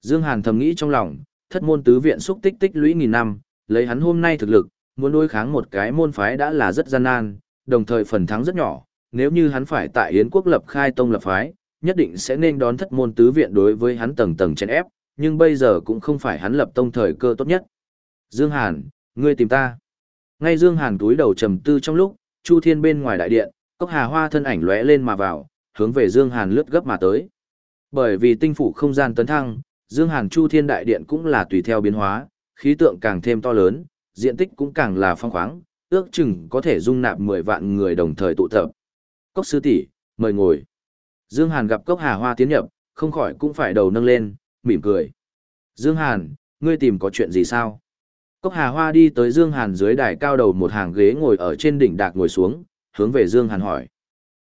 Speaker 1: Dương Hàn thầm nghĩ trong lòng, thất môn tứ viện xúc tích tích lũy nghìn năm, lấy hắn hôm nay thực lực, muốn đối kháng một cái môn phái đã là rất gian nan, đồng thời phần thắng rất nhỏ, nếu như hắn phải tại Yến quốc lập khai tông lập phái, nhất định sẽ nên đón thất môn tứ viện đối với hắn tầng tầng chèn ép, nhưng bây giờ cũng không phải hắn lập tông thời cơ tốt nhất. Dương Hàn, ngươi tìm ta. Ngay Dương Hàn túi đầu trầm tư trong lúc, Chu Thiên bên ngoài đại điện, cốc hà hoa thân ảnh lóe lên mà vào, hướng về Dương Hàn lướt gấp mà tới. Bởi vì tinh phủ không gian tấn thăng, Dương Hàn Chu Thiên đại điện cũng là tùy theo biến hóa, khí tượng càng thêm to lớn, diện tích cũng càng là phong khoáng, ước chừng có thể dung nạp 10 vạn người đồng thời tụ tập. Cốc sư tỷ, mời ngồi. Dương Hàn gặp Cốc Hà Hoa tiến nhập, không khỏi cũng phải đầu nâng lên, mỉm cười. Dương Hàn, ngươi tìm có chuyện gì sao? Cốc Hà Hoa đi tới Dương Hàn dưới đài cao đầu một hàng ghế ngồi ở trên đỉnh đạc ngồi xuống, hướng về Dương Hàn hỏi.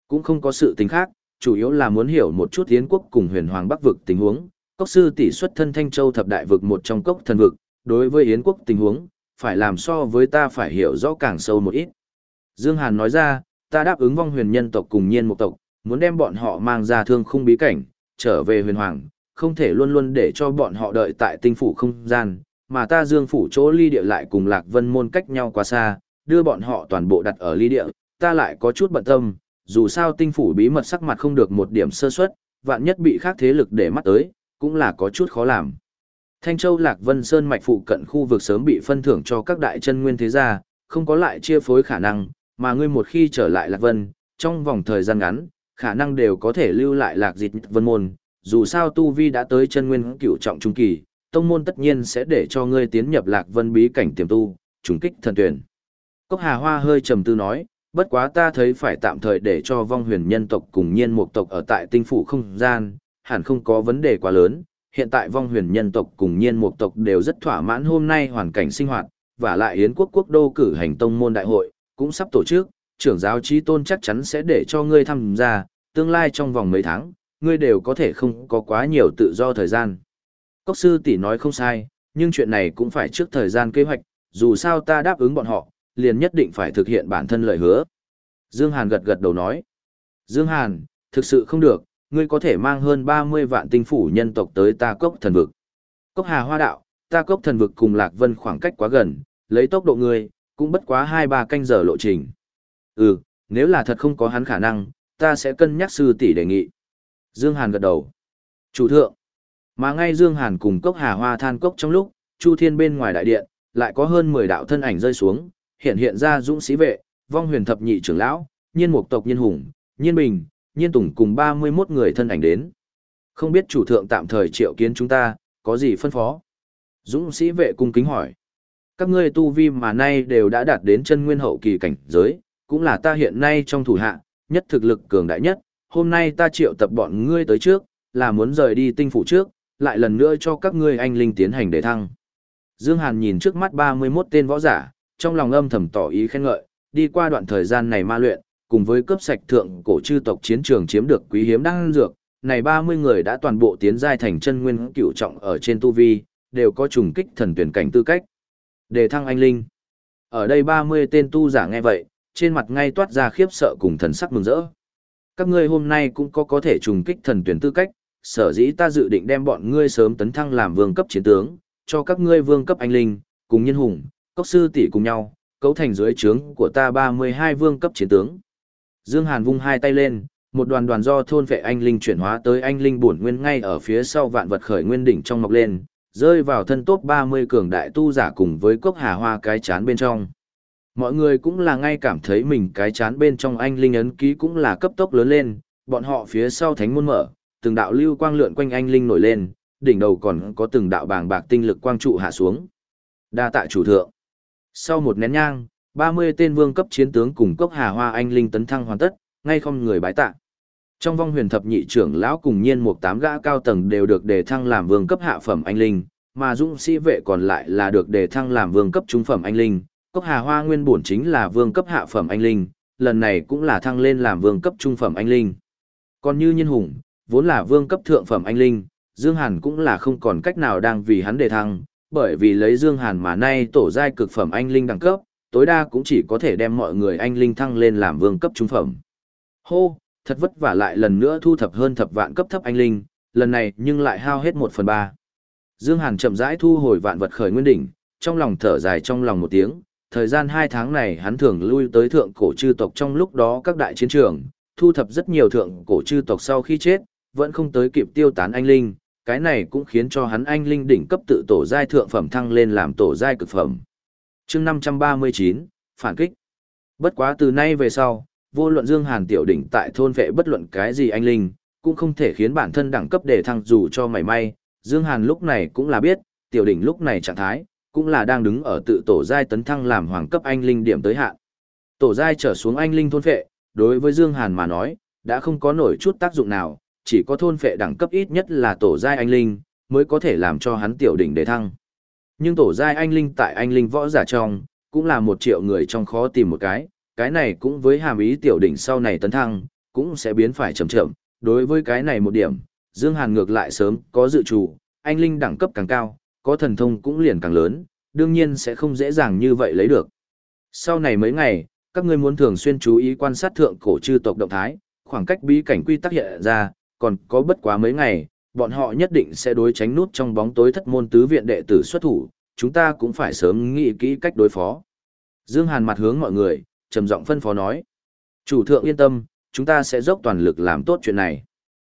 Speaker 1: Cũng không có sự tình khác, chủ yếu là muốn hiểu một chút Yến quốc cùng huyền hoàng bắc vực tình huống. Cốc sư tỷ xuất thân Thanh Châu thập đại vực một trong cốc thần vực, đối với Yến quốc tình huống, phải làm so với ta phải hiểu rõ càng sâu một ít. Dương Hàn nói ra, ta đáp ứng vong huyền nhân tộc cùng nhiên một tộc, muốn đem bọn họ mang ra thương khung bí cảnh, trở về huyền hoàng, không thể luôn luôn để cho bọn họ đợi tại tinh phủ không gian, mà ta dương phủ chỗ ly địa lại cùng lạc vân môn cách nhau quá xa, đưa bọn họ toàn bộ đặt ở ly địa, ta lại có chút bận tâm, dù sao tinh phủ bí mật sắc mặt không được một điểm sơ suất, vạn nhất bị khác thế lực để mắt tới, cũng là có chút khó làm. Thanh Châu Lạc Vân Sơn mạch phụ cận khu vực sớm bị phân thưởng cho các đại chân nguyên thế gia, không có lại chia phối khả năng, mà ngươi một khi trở lại Lạc Vân, trong vòng thời gian ngắn, khả năng đều có thể lưu lại Lạc Dịch Vân môn, dù sao tu vi đã tới chân nguyên cửu trọng trung kỳ, tông môn tất nhiên sẽ để cho ngươi tiến nhập Lạc Vân bí cảnh tiềm tu, trùng kích thần tuyển. Cốc Hà Hoa hơi trầm tư nói, bất quá ta thấy phải tạm thời để cho vong huyền nhân tộc cùng nhiên mục tộc ở tại tinh phủ không gian, hẳn không có vấn đề quá lớn. Hiện tại vong huyền nhân tộc cùng nhiên mục tộc đều rất thỏa mãn hôm nay hoàn cảnh sinh hoạt, và lại Yến quốc quốc đô cử hành tông môn đại hội, cũng sắp tổ chức, trưởng giáo trí tôn chắc chắn sẽ để cho ngươi tham gia, tương lai trong vòng mấy tháng, ngươi đều có thể không có quá nhiều tự do thời gian. Cốc sư tỷ nói không sai, nhưng chuyện này cũng phải trước thời gian kế hoạch, dù sao ta đáp ứng bọn họ, liền nhất định phải thực hiện bản thân lời hứa. Dương Hàn gật gật đầu nói. Dương Hàn, thực sự không được, ngươi có thể mang hơn 30 vạn tinh phủ nhân tộc tới ta cốc thần vực. Cốc hà hoa đạo, ta cốc thần vực cùng Lạc Vân khoảng cách quá gần, lấy tốc độ ngươi, cũng bất quá 2-3 canh giờ lộ trình. Ừ, nếu là thật không có hắn khả năng, ta sẽ cân nhắc sư tỷ đề nghị. Dương Hàn gật đầu. Chủ thượng. Mà ngay Dương Hàn cùng cốc hà hoa than cốc trong lúc, Chu Thiên bên ngoài đại điện, lại có hơn 10 đạo thân ảnh rơi xuống, hiện hiện ra dũng sĩ vệ, vong huyền thập nhị trưởng lão, nhiên mục tộc nhiên hùng, nhiên bình, nhiên tùng cùng 31 người thân ảnh đến. Không biết chủ thượng tạm thời triệu kiến chúng ta, có gì phân phó? Dũng sĩ vệ cung kính hỏi. Các ngươi tu vi mà nay đều đã đạt đến chân nguyên hậu kỳ cảnh giới, cũng là ta hiện nay trong thủ hạ, nhất thực lực cường đại nhất. Hôm nay ta triệu tập bọn ngươi tới trước, là muốn rời đi tinh phủ trước, lại lần nữa cho các ngươi anh linh tiến hành để thăng. Dương Hàn nhìn trước mắt 31 tên võ giả, trong lòng âm thầm tỏ ý khen ngợi, đi qua đoạn thời gian này ma luyện, cùng với cướp sạch thượng cổ chư tộc chiến trường chiếm được quý hiếm đan dược, này 30 người đã toàn bộ tiến giai thành chân nguyên cửu trọng ở trên tu vi, đều có trùng kích thần tuyển cảnh tư cách. Đề thăng anh linh. Ở đây 30 tên tu giả nghe vậy, trên mặt ngay toát ra khiếp sợ cùng thần sắc mừng rỡ. Các ngươi hôm nay cũng có có thể trùng kích thần tuyển tư cách, sở dĩ ta dự định đem bọn ngươi sớm tấn thăng làm vương cấp chiến tướng, cho các ngươi vương cấp anh linh, cùng nhân hùng, cốc sư tỷ cùng nhau, cấu thành dưới trướng của ta 32 vương cấp chiến tướng. Dương Hàn vung hai tay lên, một đoàn đoàn do thôn vệ anh linh chuyển hóa tới anh linh bổn nguyên ngay ở phía sau vạn vật khởi nguyên đỉnh trong mọc lên, rơi vào thân top 30 cường đại tu giả cùng với cốc hà hoa cái chán bên trong. Mọi người cũng là ngay cảm thấy mình cái chán bên trong anh linh ấn ký cũng là cấp tốc lớn lên, bọn họ phía sau thánh môn mở, từng đạo lưu quang lượn quanh anh linh nổi lên, đỉnh đầu còn có từng đạo bàng bạc tinh lực quang trụ hạ xuống. Đa tạ chủ thượng. Sau một nén nhang, 30 tên vương cấp chiến tướng cùng cốc hà hoa anh linh tấn thăng hoàn tất, ngay không người bái tạ. Trong vong huyền thập nhị trưởng lão cùng nhiên một tám gã cao tầng đều được đề thăng làm vương cấp hạ phẩm anh linh, mà dũng sĩ vệ còn lại là được đề thăng làm vương cấp trung phẩm anh linh. Cốc Hà Hoa nguyên bổn chính là vương cấp hạ phẩm anh linh, lần này cũng là thăng lên làm vương cấp trung phẩm anh linh. Còn như Nhân Hùng, vốn là vương cấp thượng phẩm anh linh, Dương Hàn cũng là không còn cách nào đang vì hắn đề thăng, bởi vì lấy Dương Hàn mà nay tổ giai cực phẩm anh linh đẳng cấp, tối đa cũng chỉ có thể đem mọi người anh linh thăng lên làm vương cấp trung phẩm. Hô, thật vất vả lại lần nữa thu thập hơn thập vạn cấp thấp anh linh, lần này nhưng lại hao hết một phần ba. Dương Hàn chậm rãi thu hồi vạn vật khởi nguyên đỉnh, trong lòng thở dài trong lòng một tiếng, thời gian hai tháng này hắn thường lui tới thượng cổ chư tộc trong lúc đó các đại chiến trường, thu thập rất nhiều thượng cổ chư tộc sau khi chết, vẫn không tới kịp tiêu tán anh linh, cái này cũng khiến cho hắn anh linh đỉnh cấp tự tổ giai thượng phẩm thăng lên làm tổ giai cực phẩm. Chương 539, phản kích. Bất quá từ nay về sau, vô luận Dương Hàn tiểu đỉnh tại thôn vệ bất luận cái gì anh linh, cũng không thể khiến bản thân đẳng cấp để thăng dù cho mảy may. Dương Hàn lúc này cũng là biết, tiểu đỉnh lúc này trạng thái, cũng là đang đứng ở tự tổ giai tấn thăng làm hoàng cấp anh linh điểm tới hạn. Tổ giai trở xuống anh linh thôn vệ, đối với Dương Hàn mà nói, đã không có nổi chút tác dụng nào, chỉ có thôn phệ đẳng cấp ít nhất là tổ giai anh linh, mới có thể làm cho hắn tiểu đỉnh để thăng. Nhưng tổ giai anh linh tại anh linh võ giả trong, cũng là một triệu người trong khó tìm một cái, cái này cũng với hàm ý tiểu đỉnh sau này tấn thăng, cũng sẽ biến phải chậm chậm. Đối với cái này một điểm, Dương Hàn ngược lại sớm có dự chủ anh linh đẳng cấp càng cao, có thần thông cũng liền càng lớn, đương nhiên sẽ không dễ dàng như vậy lấy được. Sau này mấy ngày, các ngươi muốn thường xuyên chú ý quan sát thượng cổ chư tộc động thái, khoảng cách bí cảnh quy tắc hiện ra, còn có bất quá mấy ngày, bọn họ nhất định sẽ đối tránh nút trong bóng tối thất môn tứ viện đệ tử xuất thủ, chúng ta cũng phải sớm nghĩ kỹ cách đối phó. Dương Hàn mặt hướng mọi người, trầm giọng phân phó nói. Chủ thượng yên tâm, chúng ta sẽ dốc toàn lực làm tốt chuyện này.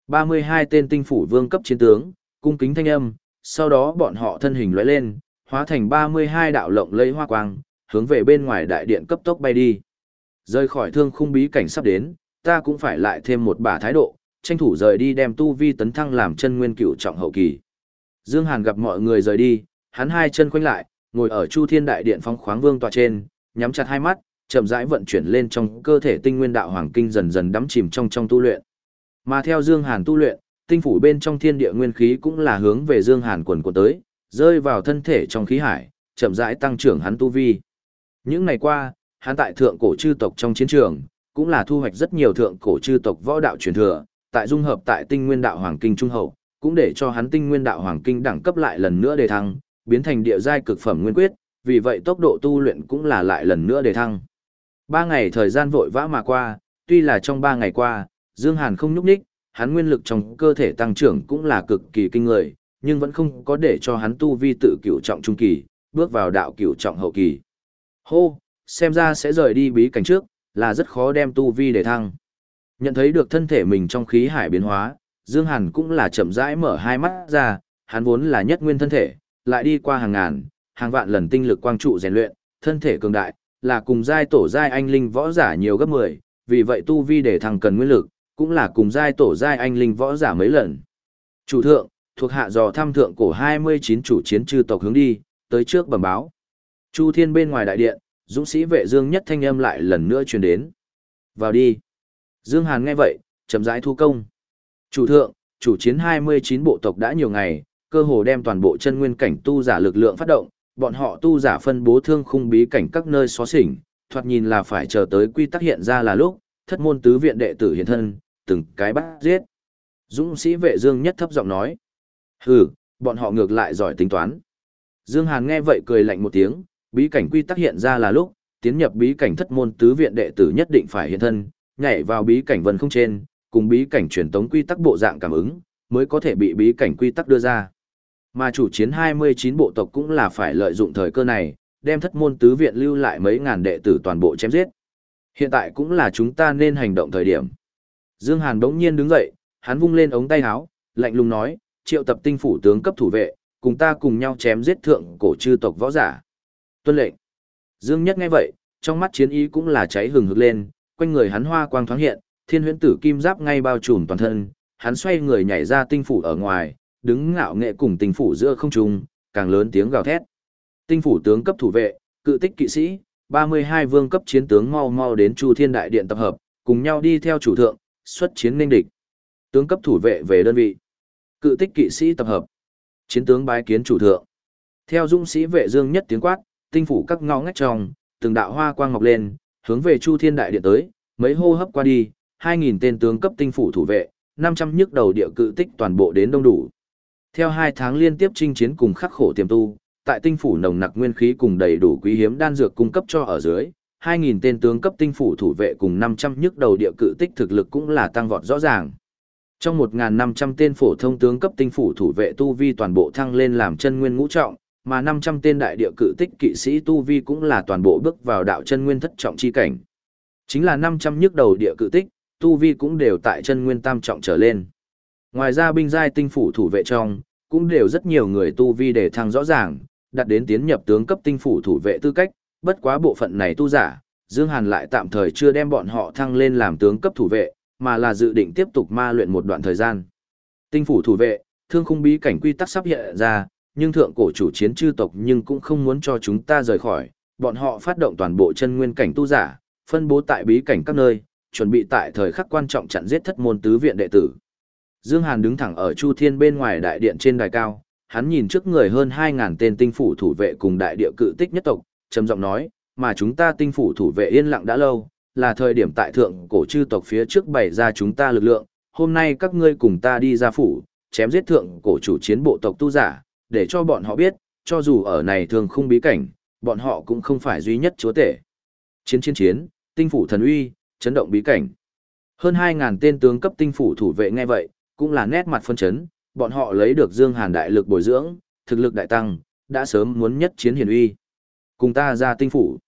Speaker 1: 32 tên tinh phủ vương cấp chiến tướng, cung kính thanh âm, sau đó bọn họ thân hình lóe lên, hóa thành 32 đạo lộng lẫy hoa quang, hướng về bên ngoài đại điện cấp tốc bay đi. Rời khỏi thương khung bí cảnh sắp đến, ta cũng phải lại thêm một bả thái độ, tranh thủ rời đi đem tu vi tấn thăng làm chân nguyên cựu trọng hậu kỳ. Dương Hàn gặp mọi người rời đi, hắn hai chân khoanh lại, ngồi ở Chu Thiên Đại Điện phong khoáng vương tòa trên, nhắm chặt hai mắt, chậm rãi vận chuyển lên trong cơ thể tinh nguyên đạo hoàng kinh dần dần đắm chìm trong trong tu luyện. Mà theo Dương Hàn tu luyện, tinh phủ bên trong thiên địa nguyên khí cũng là hướng về Dương Hàn quần của tới, rơi vào thân thể trong khí hải, chậm rãi tăng trưởng hắn tu vi. Những ngày qua, hắn tại thượng cổ chư tộc trong chiến trường, cũng là thu hoạch rất nhiều thượng cổ chư tộc võ đạo truyền thừa, tại dung hợp tại tinh nguyên đạo hoàng kinh trung hậu, cũng để cho hắn tinh nguyên đạo hoàng kinh đẳng cấp lại lần nữa đề thăng, biến thành địa giai cực phẩm nguyên quyết, vì vậy tốc độ tu luyện cũng là lại lần nữa đề thăng. Ba ngày thời gian vội vã mà qua, tuy là trong ba ngày qua, Dương Hàn không nhúc nhích, hắn nguyên lực trong cơ thể tăng trưởng cũng là cực kỳ kinh người, nhưng vẫn không có để cho hắn tu vi tự cửu trọng trung kỳ, bước vào đạo cửu trọng hậu kỳ. Hô, xem ra sẽ rời đi bí cảnh trước, là rất khó đem tu vi để thăng. Nhận thấy được thân thể mình trong khí hải biến hóa, Dương Hàn cũng là chậm rãi mở hai mắt ra, hắn vốn là nhất nguyên thân thể, lại đi qua hàng ngàn, hàng vạn lần tinh lực quang trụ rèn luyện, thân thể cường đại, là cùng giai tổ giai anh linh võ giả nhiều gấp 10, vì vậy tu vi để thăng cần nguyên lực, cũng là cùng giai tổ giai anh linh võ giả mấy lần. Chủ thượng, thuộc hạ dò thăm thượng cổ 29 chủ chiến chư tộc hướng đi, tới trước bẩm báo. Chu Thiên bên ngoài đại điện, dũng sĩ vệ Dương nhất thanh âm lại lần nữa truyền đến. Vào đi. Dương Hàn nghe vậy, chậm rãi thu công. Chủ thượng, chủ chiến 29 bộ tộc đã nhiều ngày, cơ hồ đem toàn bộ chân nguyên cảnh tu giả lực lượng phát động, bọn họ tu giả phân bố thương khung bí cảnh các nơi xóa xỉnh, thoạt nhìn là phải chờ tới quy tắc hiện ra là lúc, thất môn tứ viện đệ tử hiện thân, từng cái bắt giết. Dũng sĩ vệ Dương nhất thấp giọng nói. Hừ, bọn họ ngược lại giỏi tính toán. Dương Hàn nghe vậy cười lạnh một tiếng, bí cảnh quy tắc hiện ra là lúc, tiến nhập bí cảnh thất môn tứ viện đệ tử nhất định phải hiện thân, nhảy vào bí cảnh vân không trên, cùng bí cảnh truyền tống quy tắc bộ dạng cảm ứng, mới có thể bị bí cảnh quy tắc đưa ra. Mà chủ chiến 29 bộ tộc cũng là phải lợi dụng thời cơ này, đem thất môn tứ viện lưu lại mấy ngàn đệ tử toàn bộ chém giết. Hiện tại cũng là chúng ta nên hành động thời điểm. Dương Hàn đống nhiên đứng dậy, hắn vung lên ống tay áo, lạnh lùng nói, triệu tập tinh phủ tướng cấp thủ vệ, cùng ta cùng nhau chém giết thượng cổ chư tộc võ giả. Tuân lệnh. Dương Nhất nghe vậy, trong mắt chiến ý cũng là cháy hừng hực lên, quanh người hắn hoa quang thoáng hiện, thiên huyễn tử kim giáp ngay bao trùm toàn thân, hắn xoay người nhảy ra tinh phủ ở ngoài, đứng ngạo nghệ cùng tinh phủ giữa không trung, càng lớn tiếng gào thét. Tinh phủ tướng cấp thủ vệ, cự tích kỵ sĩ, 32 vương cấp chiến tướng mau mau đến Chu Thiên Đại Điện tập hợp, cùng nhau đi theo chủ thượng, xuất chiến ninh địch. Tướng cấp thủ vệ về đơn vị. Cự tích kỵ sĩ tập hợp. Chiến tướng bái kiến chủ thượng. Theo dũng sĩ vệ dương nhất tiếng quát, tinh phủ các ngõ ngách trong, từng đạo hoa quang ngọc lên, hướng về Chu Thiên Đại Điện tới, mấy hô hấp qua đi, 2.000 tên tướng cấp tinh phủ thủ vệ, 500 nhức đầu địa cự tích toàn bộ đến đông đủ. Theo hai tháng liên tiếp chinh chiến cùng khắc khổ tiềm tu, tại tinh phủ nồng nặc nguyên khí cùng đầy đủ quý hiếm đan dược cung cấp cho ở dưới, 2.000 tên tướng cấp tinh phủ thủ vệ cùng 500 nhức đầu địa cự tích thực lực cũng là tăng vọt rõ ràng. Trong 1.500 tên phổ thông tướng cấp tinh phủ thủ vệ tu vi toàn bộ thăng lên làm chân nguyên ngũ trọng, mà 500 tên đại địa cự tích kỵ sĩ tu vi cũng là toàn bộ bước vào đạo chân nguyên thất trọng chi cảnh. Chính là 500 nhức đầu địa cự tích, tu vi cũng đều tại chân nguyên tam trọng trở lên. Ngoài ra binh giai tinh phủ thủ vệ trong, cũng đều rất nhiều người tu vi để thăng rõ ràng, đặt đến tiến nhập tướng cấp tinh phủ thủ vệ tư cách, bất quá bộ phận này tu giả, Dương Hàn lại tạm thời chưa đem bọn họ thăng lên làm tướng cấp thủ vệ, mà là dự định tiếp tục ma luyện một đoạn thời gian. Tinh phủ thủ vệ, thương khung bí cảnh quy tắc sắp hiện ra, nhưng thượng cổ chủ chiến chư tộc nhưng cũng không muốn cho chúng ta rời khỏi, bọn họ phát động toàn bộ chân nguyên cảnh tu giả, phân bố tại bí cảnh các nơi, chuẩn bị tại thời khắc quan trọng chặn giết thất môn tứ viện đệ tử. Dương Hàn đứng thẳng ở Chu Thiên bên ngoài đại điện trên đài cao, hắn nhìn trước người hơn 2000 tên tinh phủ thủ vệ cùng đại địa cự tích nhất tộc, trầm giọng nói, mà chúng ta tinh phủ thủ vệ yên lặng đã lâu, là thời điểm tại thượng cổ chư tộc phía trước bày ra chúng ta lực lượng, hôm nay các ngươi cùng ta đi ra phủ, chém giết thượng cổ chủ chiến bộ tộc tu giả, để cho bọn họ biết, cho dù ở này thường không bí cảnh, bọn họ cũng không phải duy nhất chúa tể. Chiến chiến chiến, tinh phủ thần uy, chấn động bí cảnh. Hơn 2.000 tên tướng cấp tinh phủ thủ vệ nghe vậy, cũng là nét mặt phân chấn, bọn họ lấy được Dương Hàn đại lực bồi dưỡng, thực lực đại tăng, đã sớm muốn nhất chiến hiển uy. Cùng ta ra tinh phủ.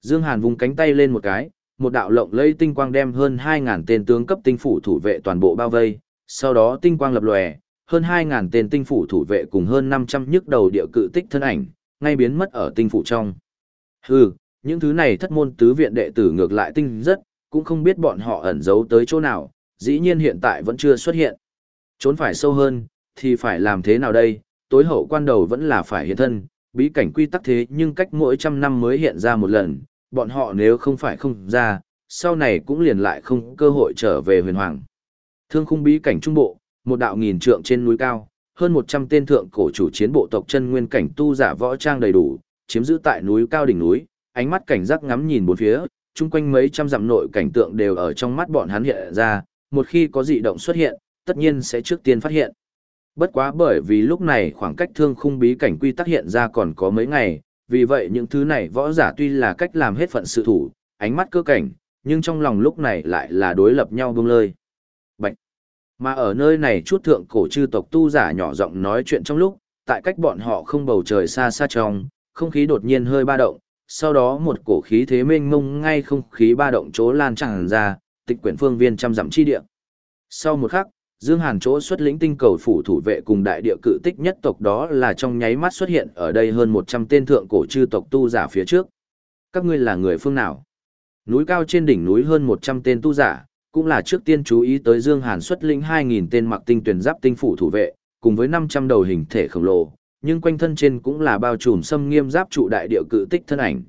Speaker 1: Dương Hàn vùng cánh tay lên một cái, một đạo lộng lây tinh quang đem hơn 2.000 tên tướng cấp tinh phủ thủ vệ toàn bộ bao vây, sau đó tinh quang lập lòe, hơn 2000 tên tinh phủ thủ vệ cùng hơn 500 nhức đầu địa cự tích thân ảnh, ngay biến mất ở tinh phủ trong. Hừ, những thứ này thất môn tứ viện đệ tử ngược lại tinh rất, cũng không biết bọn họ ẩn giấu tới chỗ nào, dĩ nhiên hiện tại vẫn chưa xuất hiện. Trốn phải sâu hơn, thì phải làm thế nào đây, tối hậu quan đầu vẫn là phải hiện thân, bí cảnh quy tắc thế nhưng cách mỗi trăm năm mới hiện ra một lần, bọn họ nếu không phải không ra, sau này cũng liền lại không cơ hội trở về huyền hoàng. Thương khung bí cảnh trung bộ, một đạo nghìn trượng trên núi cao, hơn 100 tên thượng cổ chủ chiến bộ tộc chân nguyên cảnh tu giả võ trang đầy đủ, chiếm giữ tại núi cao đỉnh núi, ánh mắt cảnh giác ngắm nhìn bốn phía, chung quanh mấy trăm dặm nội cảnh tượng đều ở trong mắt bọn hắn hiện ra, một khi có dị động xuất hiện, tất nhiên sẽ trước tiên phát hiện. Bất quá bởi vì lúc này khoảng cách thương khung bí cảnh quy tắc hiện ra còn có mấy ngày, vì vậy những thứ này võ giả tuy là cách làm hết phận sự thủ, ánh mắt cơ cảnh, nhưng trong lòng lúc này lại là đối lập nhau bông lơi. Mà ở nơi này chút thượng cổ chư tộc tu giả nhỏ giọng nói chuyện trong lúc, tại cách bọn họ không bầu trời xa xa trong, không khí đột nhiên hơi ba động, sau đó một cổ khí thế mênh mông ngay không khí ba động chỗ lan tràn ra, tịch quyển phương viên trăm dặm chi địa. Sau một khắc, Dương Hàn chỗ xuất lĩnh tinh cầu phủ thủ vệ cùng đại địa cự tích nhất tộc đó là trong nháy mắt xuất hiện ở đây hơn 100 tên thượng cổ chư tộc tu giả phía trước. Các ngươi là người phương nào? Núi cao trên đỉnh núi hơn 100 tên tu giả, cũng là trước tiên chú ý tới Dương Hàn xuất lĩnh 2.000 tên mặc tinh tuyển giáp tinh phủ thủ vệ, cùng với 500 đầu hình thể khổng lồ, nhưng quanh thân trên cũng là bao trùm xâm nghiêm giáp trụ đại địa cự tích thân ảnh.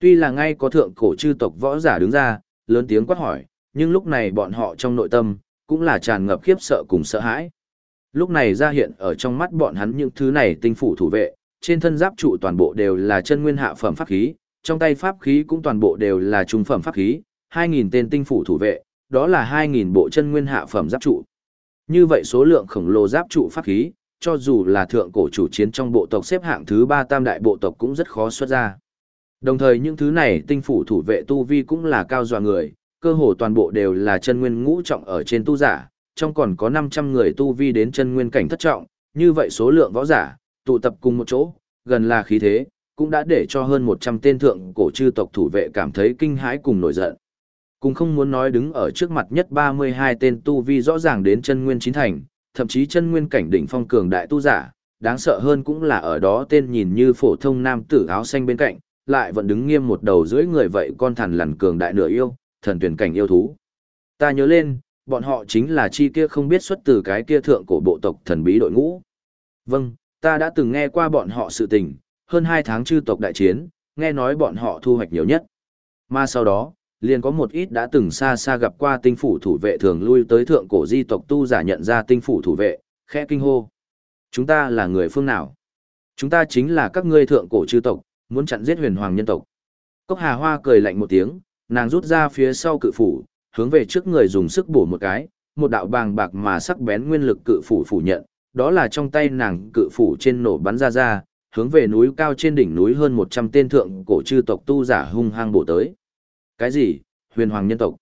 Speaker 1: Tuy là ngay có thượng cổ chư tộc võ giả đứng ra, lớn tiếng quát hỏi, nhưng lúc này bọn họ trong nội tâm, cũng là tràn ngập khiếp sợ cùng sợ hãi. Lúc này ra hiện ở trong mắt bọn hắn những thứ này tinh phủ thủ vệ, trên thân giáp trụ toàn bộ đều là chân nguyên hạ phẩm pháp khí, trong tay pháp khí cũng toàn bộ đều là trung phẩm pháp khí, 2.000 tên tinh phủ thủ vệ, đó là 2.000 bộ chân nguyên hạ phẩm giáp trụ. Như vậy số lượng khổng lồ giáp trụ pháp khí, cho dù là thượng cổ chủ chiến trong bộ tộc xếp hạng thứ 3 tam đại bộ tộc cũng rất khó xuất ra. Đồng thời những thứ này tinh phủ thủ vệ tu vi cũng là cao dọa người, cơ hồ toàn bộ đều là chân nguyên ngũ trọng ở trên tu giả, trong còn có 500 người tu vi đến chân nguyên cảnh thất trọng, như vậy số lượng võ giả, tụ tập cùng một chỗ, gần là khí thế, cũng đã để cho hơn 100 tên thượng cổ chư tộc thủ vệ cảm thấy kinh hãi cùng nổi giận. Cùng không muốn nói đứng ở trước mặt nhất 32 tên tu vi rõ ràng đến chân nguyên chín thành, thậm chí chân nguyên cảnh đỉnh phong cường đại tu giả, đáng sợ hơn cũng là ở đó tên nhìn như phổ thông nam tử áo xanh bên cạnh, lại vẫn đứng nghiêm một đầu dưới người vậy con thằn lằn cường đại nửa yêu, thần tuyển cảnh yêu thú. Ta nhớ lên, bọn họ chính là chi kia không biết xuất từ cái kia thượng cổ bộ tộc thần bí đội ngũ. Vâng, ta đã từng nghe qua bọn họ sự tình, hơn 2 tháng chư tộc đại chiến, nghe nói bọn họ thu hoạch nhiều nhất. Mà sau đó, liền có một ít đã từng xa xa gặp qua tinh phủ thủ vệ thường lui tới thượng cổ di tộc tu giả nhận ra tinh phủ thủ vệ, khẽ kinh hô. Chúng ta là người phương nào? Chúng ta chính là các ngươi thượng cổ chư tộc, muốn chặn giết huyền hoàng nhân tộc. Cốc Hà Hoa cười lạnh một tiếng, nàng rút ra phía sau cự phủ, hướng về trước người dùng sức bổ một cái, một đạo bàng bạc mà sắc bén nguyên lực cự phủ phủ nhận, đó là trong tay nàng cự phủ trên nổ bắn ra ra, hướng về núi cao trên đỉnh núi hơn 100 tên thượng cổ chư tộc tu giả hung hăng bổ tới. Cái gì? Huyền hoàng nhân tộc?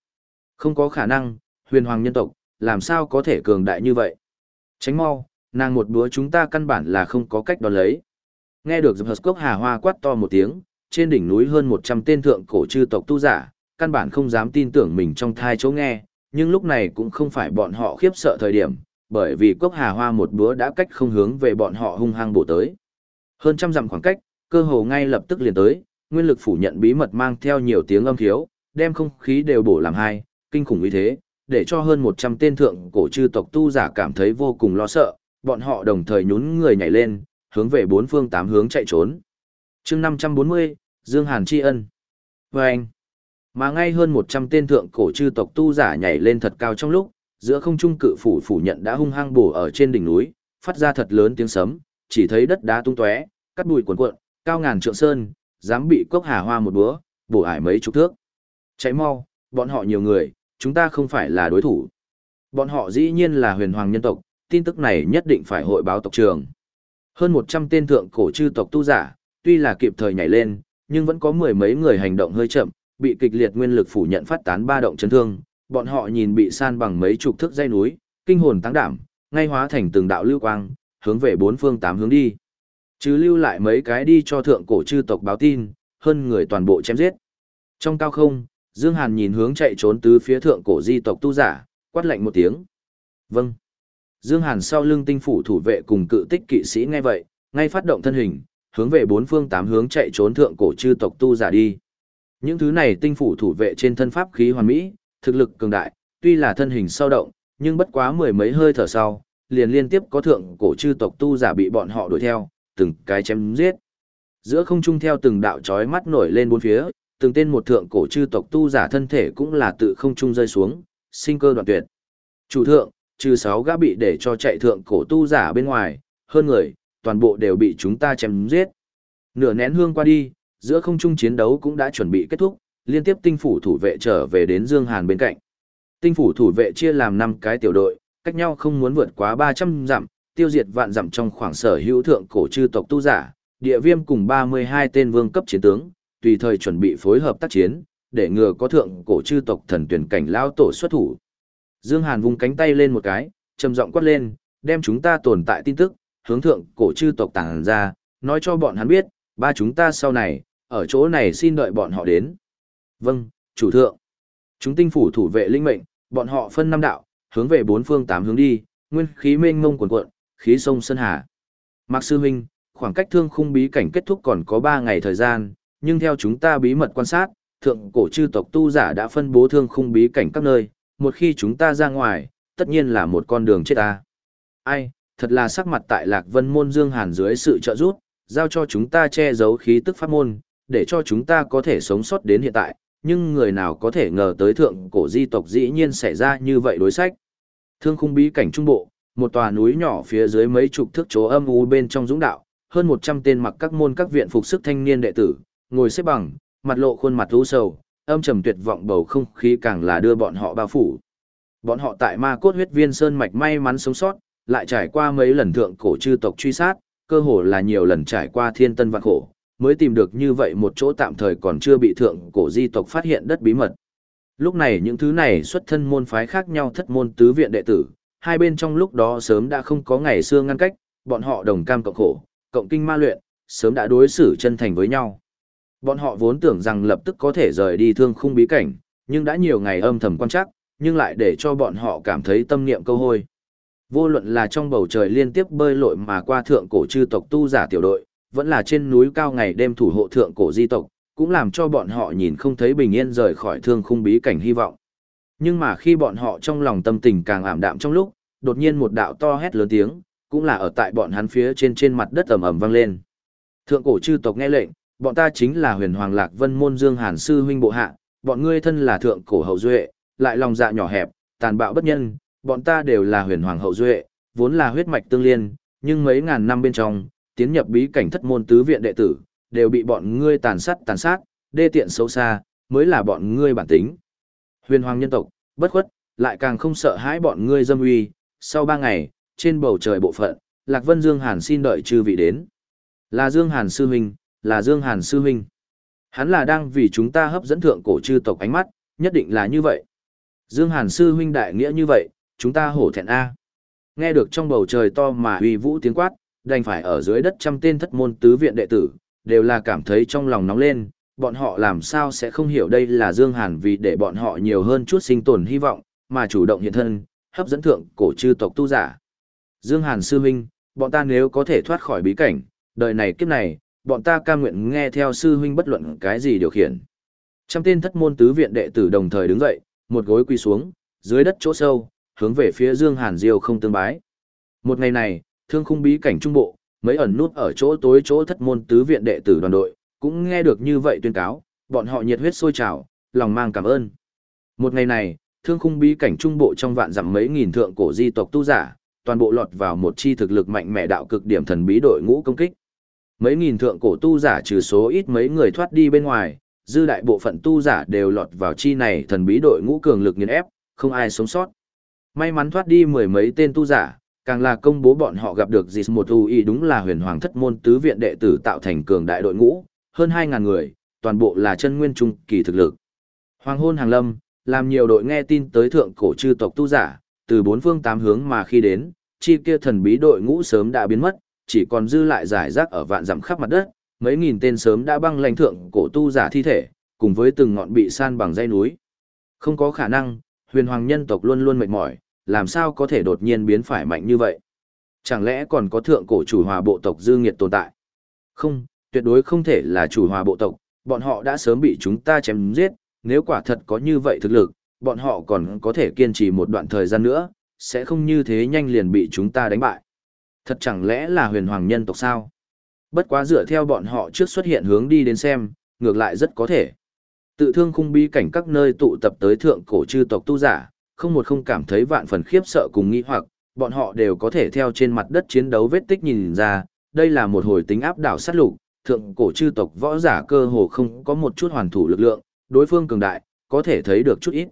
Speaker 1: Không có khả năng, huyền hoàng nhân tộc, làm sao có thể cường đại như vậy? Tránh mau, nàng một búa chúng ta căn bản là không có cách đón lấy. Nghe được dập hợp cốc hà hoa quát to một tiếng, trên đỉnh núi hơn 100 tên thượng cổ chư tộc tu giả, căn bản không dám tin tưởng mình trong thai chỗ nghe, nhưng lúc này cũng không phải bọn họ khiếp sợ thời điểm, bởi vì cốc hà hoa một búa đã cách không hướng về bọn họ hung hăng bổ tới. Hơn trăm dặm khoảng cách, cơ hồ ngay lập tức liền tới, nguyên lực phủ nhận bí mật mang theo nhiều tiếng âm thiếu, đem không khí đều bổ làm hai, kinh khủng như thế, để cho hơn 100 tên thượng cổ chư tộc tu giả cảm thấy vô cùng lo sợ, bọn họ đồng thời nhún người nhảy lên, hướng về bốn phương tám hướng chạy trốn. chương 540, Dương Hàn Tri Ân. Và anh, mà ngay hơn 100 tên thượng cổ chư tộc tu giả nhảy lên thật cao trong lúc, giữa không trung cự phủ phủ nhận đã hung hăng bổ ở trên đỉnh núi, phát ra thật lớn tiếng sấm, chỉ thấy đất đá tung tóe, cắt bụi cuộn cuộn, cao ngàn trượng sơn, dám bị cốc hà hoa một búa, bổ ải mấy chục thước. Cháy mau, bọn họ nhiều người, chúng ta không phải là đối thủ. Bọn họ dĩ nhiên là huyền hoàng nhân tộc, tin tức này nhất định phải hội báo tộc trường. Hơn 100 tên thượng cổ chư tộc tu giả, tuy là kịp thời nhảy lên, nhưng vẫn có mười mấy người hành động hơi chậm, bị kịch liệt nguyên lực phủ nhận phát tán ba động chấn thương, bọn họ nhìn bị san bằng mấy chục thước dây núi, kinh hồn tăng đảm, ngay hóa thành từng đạo lưu quang, hướng về bốn phương tám hướng đi. Chứ lưu lại mấy cái đi cho thượng cổ chư tộc báo tin, hơn người toàn bộ chém giết. Trong cao không, Dương Hàn nhìn hướng chạy trốn tứ phía thượng cổ di tộc tu giả, quát lạnh một tiếng. Vâng. Dương Hàn sau lưng tinh phủ thủ vệ cùng cự tích kỵ sĩ nghe vậy, ngay phát động thân hình, hướng về bốn phương tám hướng chạy trốn thượng cổ chư tộc tu giả đi. Những thứ này tinh phủ thủ vệ trên thân pháp khí hoàn mỹ, thực lực cường đại, tuy là thân hình sao động, nhưng bất quá mười mấy hơi thở sau, liền liên tiếp có thượng cổ chư tộc tu giả bị bọn họ đuổi theo, từng cái chém giết. Giữa không trung theo từng đạo chói mắt nổi lên bốn phía, từng tên một thượng cổ chư tộc tu giả thân thể cũng là tự không trung rơi xuống, sinh cơ đoạn tuyệt. Chủ thượng, trừ sáu gã bị để cho chạy thượng cổ tu giả bên ngoài, hơn người, toàn bộ đều bị chúng ta chém giết. Nửa nén hương qua đi, giữa không trung chiến đấu cũng đã chuẩn bị kết thúc, liên tiếp tinh phủ thủ vệ trở về đến Dương Hàn bên cạnh. Tinh phủ thủ vệ chia làm 5 cái tiểu đội, cách nhau không muốn vượt quá 300 dặm, tiêu diệt vạn dặm trong khoảng sở hữu thượng cổ chư tộc tu giả, địa viêm cùng 32 tên vương cấp chiến tướng, tùy thời chuẩn bị phối hợp tác chiến, để ngừa có thượng cổ chư tộc thần tuyển cảnh lao tổ xuất thủ. Dương Hàn vung cánh tay lên một cái, trầm giọng quát lên, đem chúng ta tồn tại tin tức, hướng thượng cổ chư tộc tàng ra, nói cho bọn hắn biết, ba chúng ta sau này, ở chỗ này xin đợi bọn họ đến. Vâng, chủ thượng. Chúng tinh phủ thủ vệ linh mệnh, bọn họ phân năm đạo, hướng về bốn phương tám hướng đi, nguyên khí mênh mông cuồn cuộn, khí sông sơn hà. Mạc sư Minh, khoảng cách thương khung bí cảnh kết thúc còn có 3 ngày thời gian, nhưng theo chúng ta bí mật quan sát, thượng cổ chư tộc tu giả đã phân bố thương khung bí cảnh các nơi, một khi chúng ta ra ngoài, tất nhiên là một con đường chết ta. Ai, thật là sắc mặt tại Lạc Vân môn Dương Hàn dưới sự trợ giúp, giao cho chúng ta che giấu khí tức pháp môn, để cho chúng ta có thể sống sót đến hiện tại, nhưng người nào có thể ngờ tới thượng cổ di tộc dĩ nhiên xảy ra như vậy đối sách. Thương khung bí cảnh trung bộ, một tòa núi nhỏ phía dưới mấy chục thước chỗ âm u bên trong dũng đạo, hơn 100 tên mặc các môn các viện phục sức thanh niên đệ tử, ngồi xếp bằng, mặt lộ khuôn mặt u sầu, âm trầm tuyệt vọng bầu không khí càng là đưa bọn họ bao phủ. Bọn họ tại ma cốt huyết viên sơn mạch may mắn sống sót, lại trải qua mấy lần thượng cổ chư tộc truy sát, cơ hồ là nhiều lần trải qua thiên tân vạn khổ, mới tìm được như vậy một chỗ tạm thời còn chưa bị thượng cổ di tộc phát hiện đất bí mật. Lúc này những thứ này xuất thân môn phái khác nhau thất môn tứ viện đệ tử, hai bên trong lúc đó sớm đã không có ngày xưa ngăn cách, bọn họ đồng cam cộng khổ, cộng kinh ma luyện, sớm đã đối xử chân thành với nhau. Bọn họ vốn tưởng rằng lập tức có thể rời đi thương khung bí cảnh, nhưng đã nhiều ngày âm thầm quan chắc, nhưng lại để cho bọn họ cảm thấy tâm niệm câu hôi. Vô luận là trong bầu trời liên tiếp bơi lội mà qua thượng cổ chư tộc tu giả tiểu đội, vẫn là trên núi cao ngày đêm thủ hộ thượng cổ di tộc, cũng làm cho bọn họ nhìn không thấy bình yên rời khỏi thương khung bí cảnh hy vọng. Nhưng mà khi bọn họ trong lòng tâm tình càng ảm đạm trong lúc, đột nhiên một đạo to hét lớn tiếng, cũng là ở tại bọn hắn phía trên trên mặt đất ầm ầm vang lên. Thượng cổ chư tộc nghe lệnh, bọn ta chính là huyền hoàng lạc vân môn dương hàn sư huynh bộ hạ, bọn ngươi thân là thượng cổ hậu duệ, lại lòng dạ nhỏ hẹp, tàn bạo bất nhân, bọn ta đều là huyền hoàng hậu duệ, vốn là huyết mạch tương liên, nhưng mấy ngàn năm bên trong, tiến nhập bí cảnh thất môn tứ viện đệ tử, đều bị bọn ngươi tàn sát tàn sát, đê tiện xấu xa, mới là bọn ngươi bản tính. Huyền hoàng nhân tộc, bất khuất, lại càng không sợ hãi bọn ngươi dâm uy, sau ba ngày, trên bầu trời bộ phận, Lạc Vân Dương Hàn xin đợi chư vị đến. Là Dương Hàn sư huynh, là Dương Hàn sư huynh. Hắn là đang vì chúng ta hấp dẫn thượng cổ chư tộc ánh mắt, nhất định là như vậy. Dương Hàn sư huynh đại nghĩa như vậy, chúng ta hổ thẹn a. Nghe được trong bầu trời to mà uy vũ tiếng quát, đành phải ở dưới đất trăm tên thất môn tứ viện đệ tử, đều là cảm thấy trong lòng nóng lên, bọn họ làm sao sẽ không hiểu đây là Dương Hàn vì để bọn họ nhiều hơn chút sinh tồn hy vọng, mà chủ động hiện thân, hấp dẫn thượng cổ chư tộc tu giả. Dương Hàn sư huynh, bọn ta nếu có thể thoát khỏi bí cảnh, đời này kiếp này, bọn ta cam nguyện nghe theo sư huynh bất luận cái gì điều khiển. Trăm tên thất môn tứ viện đệ tử đồng thời đứng dậy, một gối quỳ xuống, dưới đất chỗ sâu, hướng về phía Dương Hàn Diêu không tương bái. Một ngày này, thương khung bí cảnh trung bộ, mấy ẩn nút ở chỗ tối chỗ thất môn tứ viện đệ tử đoàn đội, cũng nghe được như vậy tuyên cáo, bọn họ nhiệt huyết sôi trào, lòng mang cảm ơn. Một ngày này, thương khung bí cảnh trung bộ trong vạn dặm mấy nghìn thượng cổ di tộc tu giả, toàn bộ lọt vào một chi thực lực mạnh mẽ đạo cực điểm thần bí đội ngũ công kích. Mấy nghìn thượng cổ tu giả trừ số ít mấy người thoát đi bên ngoài, dư đại bộ phận tu giả đều lọt vào chi này thần bí đội ngũ cường lực nghiền ép, không ai sống sót. May mắn thoát đi mười mấy tên tu giả, càng là công bố bọn họ gặp được gì một u y đúng là huyền hoàng thất môn tứ viện đệ tử tạo thành cường đại đội ngũ, hơn 2.000 người, toàn bộ là chân nguyên trung kỳ thực lực. Hoàng hôn hàng lâm, làm nhiều đội nghe tin tới thượng cổ chư tộc tu giả, từ bốn phương tám hướng mà khi đến, chi kia thần bí đội ngũ sớm đã biến mất, chỉ còn dư lại giải rác ở vạn dặm khắp mặt đất, mấy nghìn tên sớm đã băng lãnh thượng cổ tu giả thi thể, cùng với từng ngọn bị san bằng dây núi. Không có khả năng, huyền hoàng nhân tộc luôn luôn mệt mỏi, làm sao có thể đột nhiên biến phải mạnh như vậy? Chẳng lẽ còn có thượng cổ chủ hòa bộ tộc dư nghiệt tồn tại? Không, tuyệt đối không thể là chủ hòa bộ tộc, bọn họ đã sớm bị chúng ta chém giết, nếu quả thật có như vậy thực lực, bọn họ còn có thể kiên trì một đoạn thời gian nữa, sẽ không như thế nhanh liền bị chúng ta đánh bại. Thật chẳng lẽ là huyền hoàng nhân tộc sao? Bất quá dựa theo bọn họ trước xuất hiện hướng đi đến xem, ngược lại rất có thể. Tự thương khung bi cảnh các nơi tụ tập tới thượng cổ chư tộc tu giả, không một không cảm thấy vạn phần khiếp sợ cùng nghi hoặc, bọn họ đều có thể theo trên mặt đất chiến đấu vết tích nhìn ra, đây là một hồi tính áp đảo sát lục, thượng cổ chư tộc võ giả cơ hồ không có một chút hoàn thủ lực lượng, đối phương cường đại, có thể thấy được chút ít.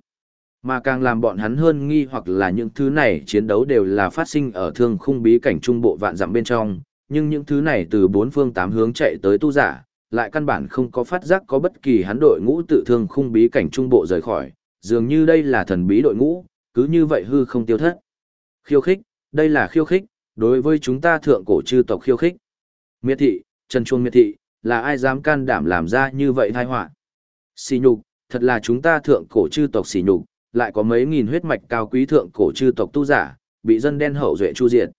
Speaker 1: Mà càng làm bọn hắn hơn nghi hoặc là những thứ này chiến đấu đều là phát sinh ở thương khung bí cảnh trung bộ vạn dặm bên trong, nhưng những thứ này từ bốn phương tám hướng chạy tới tu giả, lại căn bản không có phát giác có bất kỳ hắn đội ngũ tự thương khung bí cảnh trung bộ rời khỏi, dường như đây là thần bí đội ngũ, cứ như vậy hư không tiêu thất. Khiêu khích, đây là khiêu khích, đối với chúng ta thượng cổ chư tộc khiêu khích. Miệt thị, Trần Chuông miệt thị, là ai dám can đảm làm ra như vậy tai họa. Xỉ nhục, thật là chúng ta thượng cổ chư tộc xỉ nhục, lại có mấy nghìn huyết mạch cao quý thượng cổ chư tộc tu giả, bị dân đen hậu duệ chu diệt.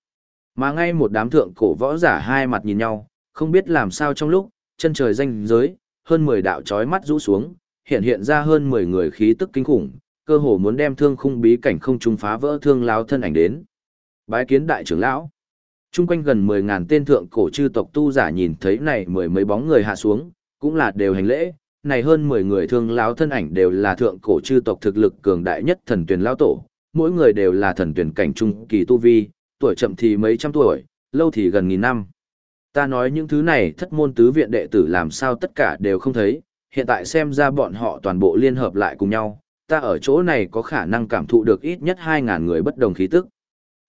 Speaker 1: Mà ngay một đám thượng cổ võ giả hai mặt nhìn nhau, không biết làm sao trong lúc, chân trời danh giới, hơn 10 đạo chói mắt rũ xuống, hiện hiện ra hơn 10 người khí tức kinh khủng, cơ hồ muốn đem thương khung bí cảnh không trung phá vỡ thương lão thân ảnh đến. Bái kiến đại trưởng lão. Chung quanh gần 10.000 tên thượng cổ chư tộc tu giả nhìn thấy này mười mấy bóng người hạ xuống, cũng là đều hành lễ, này hơn 10 người thương lão thân ảnh đều là thượng cổ chư tộc thực lực cường đại nhất thần tuyển lão tổ, mỗi người đều là thần tuyển cảnh trung kỳ tu vi, tuổi chậm thì mấy trăm tuổi, lâu thì gần nghìn năm. Ta nói những thứ này thất môn tứ viện đệ tử làm sao tất cả đều không thấy, hiện tại xem ra bọn họ toàn bộ liên hợp lại cùng nhau, ta ở chỗ này có khả năng cảm thụ được ít nhất 2.000 người bất đồng khí tức.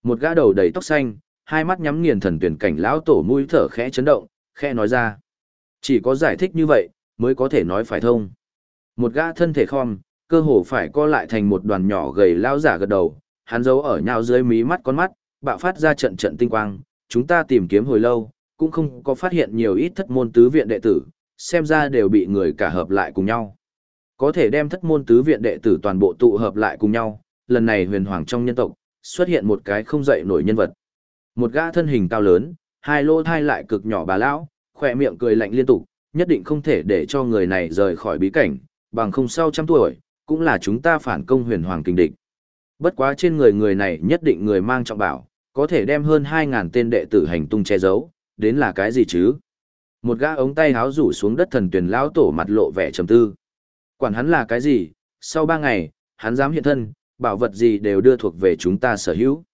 Speaker 1: Một gã đầu đầy tóc xanh, hai mắt nhắm nghiền thần tuyển cảnh lão tổ mũi thở khẽ chấn động, khẽ nói ra. Chỉ có giải thích như vậy, mới có thể nói phải thông. Một gã thân thể khom, cơ hồ phải co lại thành một đoàn nhỏ gầy lao giả gật đầu, hắn giấu ở nhau dưới mí mắt con mắt, bạo phát ra trận trận tinh quang, chúng ta tìm kiếm hồi lâu, cũng không có phát hiện nhiều ít thất môn tứ viện đệ tử, xem ra đều bị người cả hợp lại cùng nhau. Có thể đem thất môn tứ viện đệ tử toàn bộ tụ hợp lại cùng nhau, lần này huyền hoàng trong nhân tộc, xuất hiện một cái không dậy nổi nhân vật. Một gã thân hình cao lớn, hai lô thai lại cực nhỏ bà lão, khỏe miệng cười lạnh liên tục, nhất định không thể để cho người này rời khỏi bí cảnh, bằng không sau trăm tuổi, cũng là chúng ta phản công huyền hoàng kinh địch. Bất quá trên người người này nhất định người mang trọng bảo, có thể đem hơn 2.000 tên đệ tử hành tung che giấu, đến là cái gì chứ? Một gã ống tay háo rủ xuống đất thần tuyển lão tổ mặt lộ vẻ trầm tư. Quản hắn là cái gì, sau ba ngày, hắn dám hiện thân, bảo vật gì đều đưa thuộc về chúng ta sở hữu.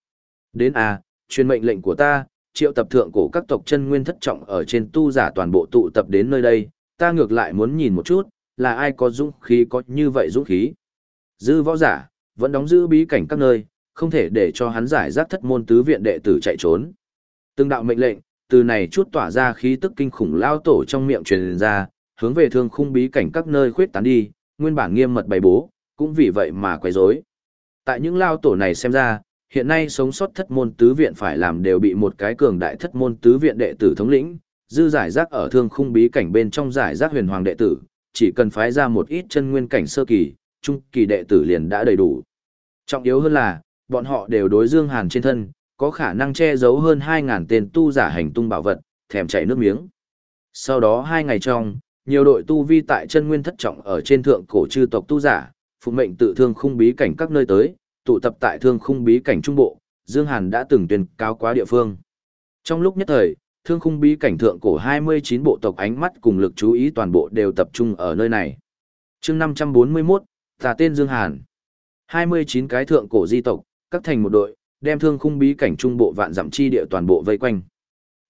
Speaker 1: Đến à, truyền mệnh lệnh của ta, triệu tập thượng cổ các tộc chân nguyên thất trọng ở trên tu giả toàn bộ tụ tập đến nơi đây, ta ngược lại muốn nhìn một chút, là ai có dũng khí có như vậy dũng khí. Dư võ giả, vẫn đóng giữ bí cảnh các nơi, không thể để cho hắn giải rác thất môn tứ viện đệ tử chạy trốn. Từng đạo mệnh lệnh, từ này chút tỏa ra khí tức kinh khủng lao tổ trong miệng truyền ra, hướng về thương khung bí cảnh các nơi khuyết tán đi, nguyên bản nghiêm mật bày bố, cũng vì vậy mà quấy rối. Tại những lao tổ này xem ra, hiện nay sống sót thất môn tứ viện phải làm đều bị một cái cường đại thất môn tứ viện đệ tử thống lĩnh, dư giải rác ở thương khung bí cảnh bên trong giải rác huyền hoàng đệ tử, chỉ cần phái ra một ít chân nguyên cảnh sơ kỳ, trung kỳ đệ tử liền đã đầy đủ. Trọng yếu hơn là, bọn họ đều đối Dương Hàn trên thân, có khả năng che giấu hơn 2.000 tên tu giả hành tung bảo vật, thèm chảy nước miếng. Sau đó hai ngày trong, nhiều đội tu vi tại chân nguyên thất trọng ở trên thượng cổ chư tộc tu giả, phụ mệnh tự thương khung bí cảnh các nơi tới, tụ tập tại thương khung bí cảnh trung bộ, Dương Hàn đã từng tuyên cáo quá địa phương. Trong lúc nhất thời, thương khung bí cảnh thượng cổ 29 bộ tộc ánh mắt cùng lực chú ý toàn bộ đều tập trung ở nơi này. Chương 541, tà tên Dương Hàn. 29 cái thượng cổ di tộc, các thành một đội, đem thương khung bí cảnh trung bộ vạn dặm chi địa toàn bộ vây quanh.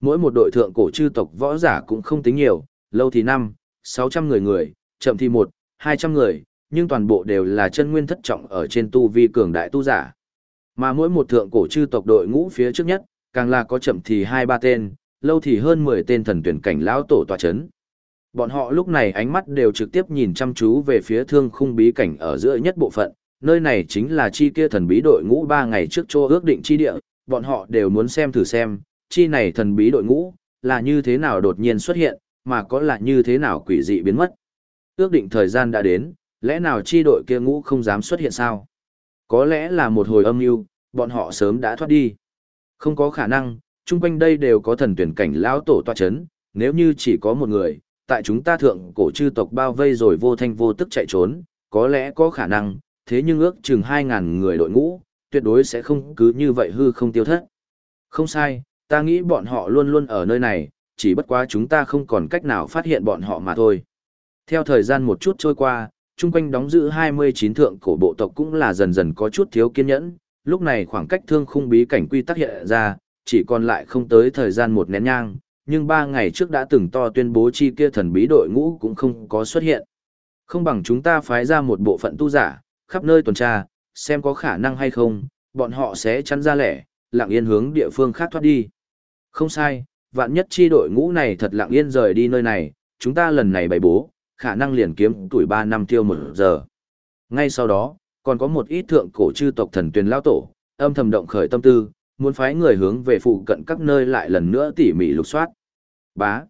Speaker 1: Mỗi một đội thượng cổ chư tộc võ giả cũng không tính nhiều, lâu thì năm, 600 người người, chậm thì một, 200 người, nhưng toàn bộ đều là chân nguyên thất trọng ở trên tu vi cường đại tu giả. Mà mỗi một thượng cổ chư tộc đội ngũ phía trước nhất, càng là có chậm thì hai ba tên, lâu thì hơn 10 tên thần tuyển cảnh lão tổ tọa chấn. Bọn họ lúc này ánh mắt đều trực tiếp nhìn chăm chú về phía thương khung bí cảnh ở giữa nhất bộ phận, nơi này chính là chi kia thần bí đội ngũ ba ngày trước cho ước định chi địa, bọn họ đều muốn xem thử xem, chi này thần bí đội ngũ, là như thế nào đột nhiên xuất hiện, mà có là như thế nào quỷ dị biến mất. Ước định thời gian đã đến, lẽ nào chi đội kia ngũ không dám xuất hiện sao? Có lẽ là một hồi âm mưu, bọn họ sớm đã thoát đi. Không có khả năng, chung quanh đây đều có thần tuyển cảnh lão tổ tọa chấn, nếu như chỉ có một người, tại chúng ta thượng cổ chư tộc bao vây rồi vô thanh vô tức chạy trốn, có lẽ có khả năng, thế nhưng ước chừng 2.000 người đội ngũ, tuyệt đối sẽ không cứ như vậy hư không tiêu thất. Không sai, ta nghĩ bọn họ luôn luôn ở nơi này, chỉ bất quá chúng ta không còn cách nào phát hiện bọn họ mà thôi. Theo thời gian một chút trôi qua, chung quanh đóng giữ 29 thượng cổ bộ tộc cũng là dần dần có chút thiếu kiên nhẫn, lúc này khoảng cách thương khung bí cảnh quy tắc hiện ra, chỉ còn lại không tới thời gian một nén nhang, nhưng ba ngày trước đã từng to tuyên bố chi kia thần bí đội ngũ cũng không có xuất hiện. Không bằng chúng ta phái ra một bộ phận tu giả, khắp nơi tuần tra, xem có khả năng hay không, bọn họ sẽ chắn ra lẻ, lặng yên hướng địa phương khác thoát đi. Không sai, vạn nhất chi đội ngũ này thật lặng yên rời đi nơi này, chúng ta lần này bày bố, khả năng liền kiếm tuổi 3 năm tiêu một giờ. Ngay sau đó, còn có một ít thượng cổ chư tộc thần tuyển lao tổ, âm thầm động khởi tâm tư, muốn phái người hướng về phụ cận các nơi lại lần nữa tỉ mỉ lục soát. Bá.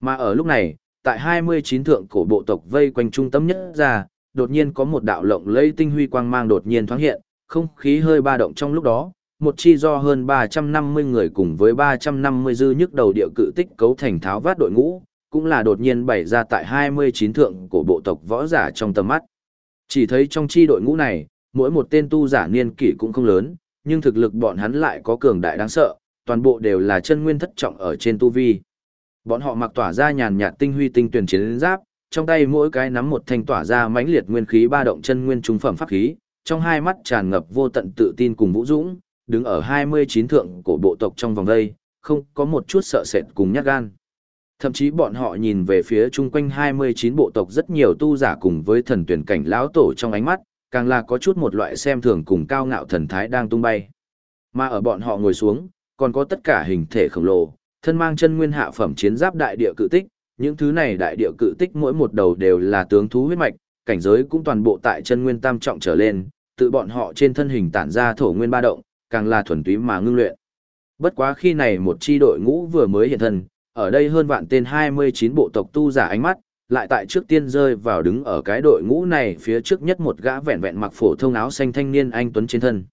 Speaker 1: Mà ở lúc này, tại 29 thượng cổ bộ tộc vây quanh trung tâm nhất ra, đột nhiên có một đạo lộng lây tinh huy quang mang đột nhiên thoáng hiện, không khí hơi ba động trong lúc đó, một chi do hơn 350 người cùng với 350 dư nhức đầu địa cự tích cấu thành tháo vát đội ngũ, cũng là đột nhiên bày ra tại 29 thượng của bộ tộc võ giả trong tầm mắt. Chỉ thấy trong chi đội ngũ này, mỗi một tên tu giả niên kỷ cũng không lớn, nhưng thực lực bọn hắn lại có cường đại đáng sợ, toàn bộ đều là chân nguyên thất trọng ở trên tu vi. Bọn họ mặc tỏa ra nhàn nhạt tinh huy tinh tuyển chiến giáp, trong tay mỗi cái nắm một thanh tỏa ra mãnh liệt nguyên khí ba động chân nguyên trung phẩm pháp khí, trong hai mắt tràn ngập vô tận tự tin cùng vũ dũng, đứng ở 29 thượng của bộ tộc trong vòng đây, không có một chút sợ sệt cùng nhát gan. Thậm chí bọn họ nhìn về phía chung quanh 29 bộ tộc rất nhiều tu giả cùng với thần tuyển cảnh lão tổ trong ánh mắt, càng là có chút một loại xem thường cùng cao ngạo thần thái đang tung bay. Mà ở bọn họ ngồi xuống, còn có tất cả hình thể khổng lồ, thân mang chân nguyên hạ phẩm chiến giáp đại địa cự tích, những thứ này đại địa cự tích mỗi một đầu đều là tướng thú huyết mạch, cảnh giới cũng toàn bộ tại chân nguyên tam trọng trở lên, tự bọn họ trên thân hình tản ra thổ nguyên ba động, càng là thuần túy mà ngưng luyện. Bất quá khi này một chi đội ngũ vừa mới hiện thân, ở đây hơn vạn tên 29 bộ tộc tu giả ánh mắt, lại tại trước tiên rơi vào đứng ở cái đội ngũ này phía trước nhất một gã vẹn vẹn mặc phổ thông áo xanh thanh niên anh tuấn trên thân.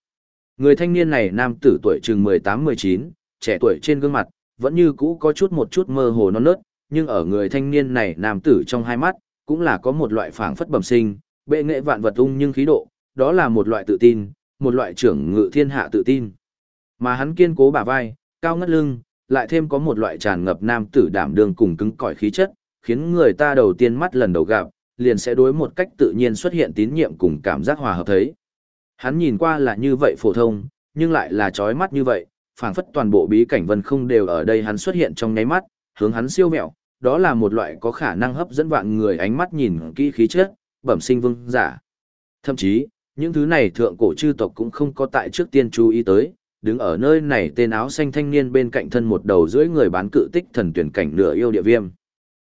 Speaker 1: Người thanh niên này nam tử tuổi chừng 18-19, trẻ tuổi trên gương mặt, vẫn như cũ có chút một chút mơ hồ non nớt, nhưng ở người thanh niên này nam tử trong hai mắt, cũng là có một loại phảng phất bẩm sinh, bệ nghệ vạn vật ung nhưng khí độ, đó là một loại tự tin, một loại trưởng ngự thiên hạ tự tin. Mà hắn kiên cố bả vai, cao ngất lưng, lại thêm có một loại tràn ngập nam tử đảm đương cùng cứng cỏi khí chất, khiến người ta đầu tiên mắt lần đầu gặp, liền sẽ đối một cách tự nhiên xuất hiện tín nhiệm cùng cảm giác hòa hợp thấy. Hắn nhìn qua là như vậy phổ thông, nhưng lại là chói mắt như vậy, phảng phất toàn bộ bí cảnh vân không đều ở đây hắn xuất hiện trong nháy mắt, hướng hắn siêu mẹo, đó là một loại có khả năng hấp dẫn vạn người ánh mắt nhìn kỹ khí chất, bẩm sinh vương giả. Thậm chí, những thứ này thượng cổ chư tộc cũng không có tại trước tiên chú ý tới, đứng ở nơi này tên áo xanh thanh niên bên cạnh thân một đầu dưới người bán cự tích thần tuyển cảnh nửa yêu địa viêm.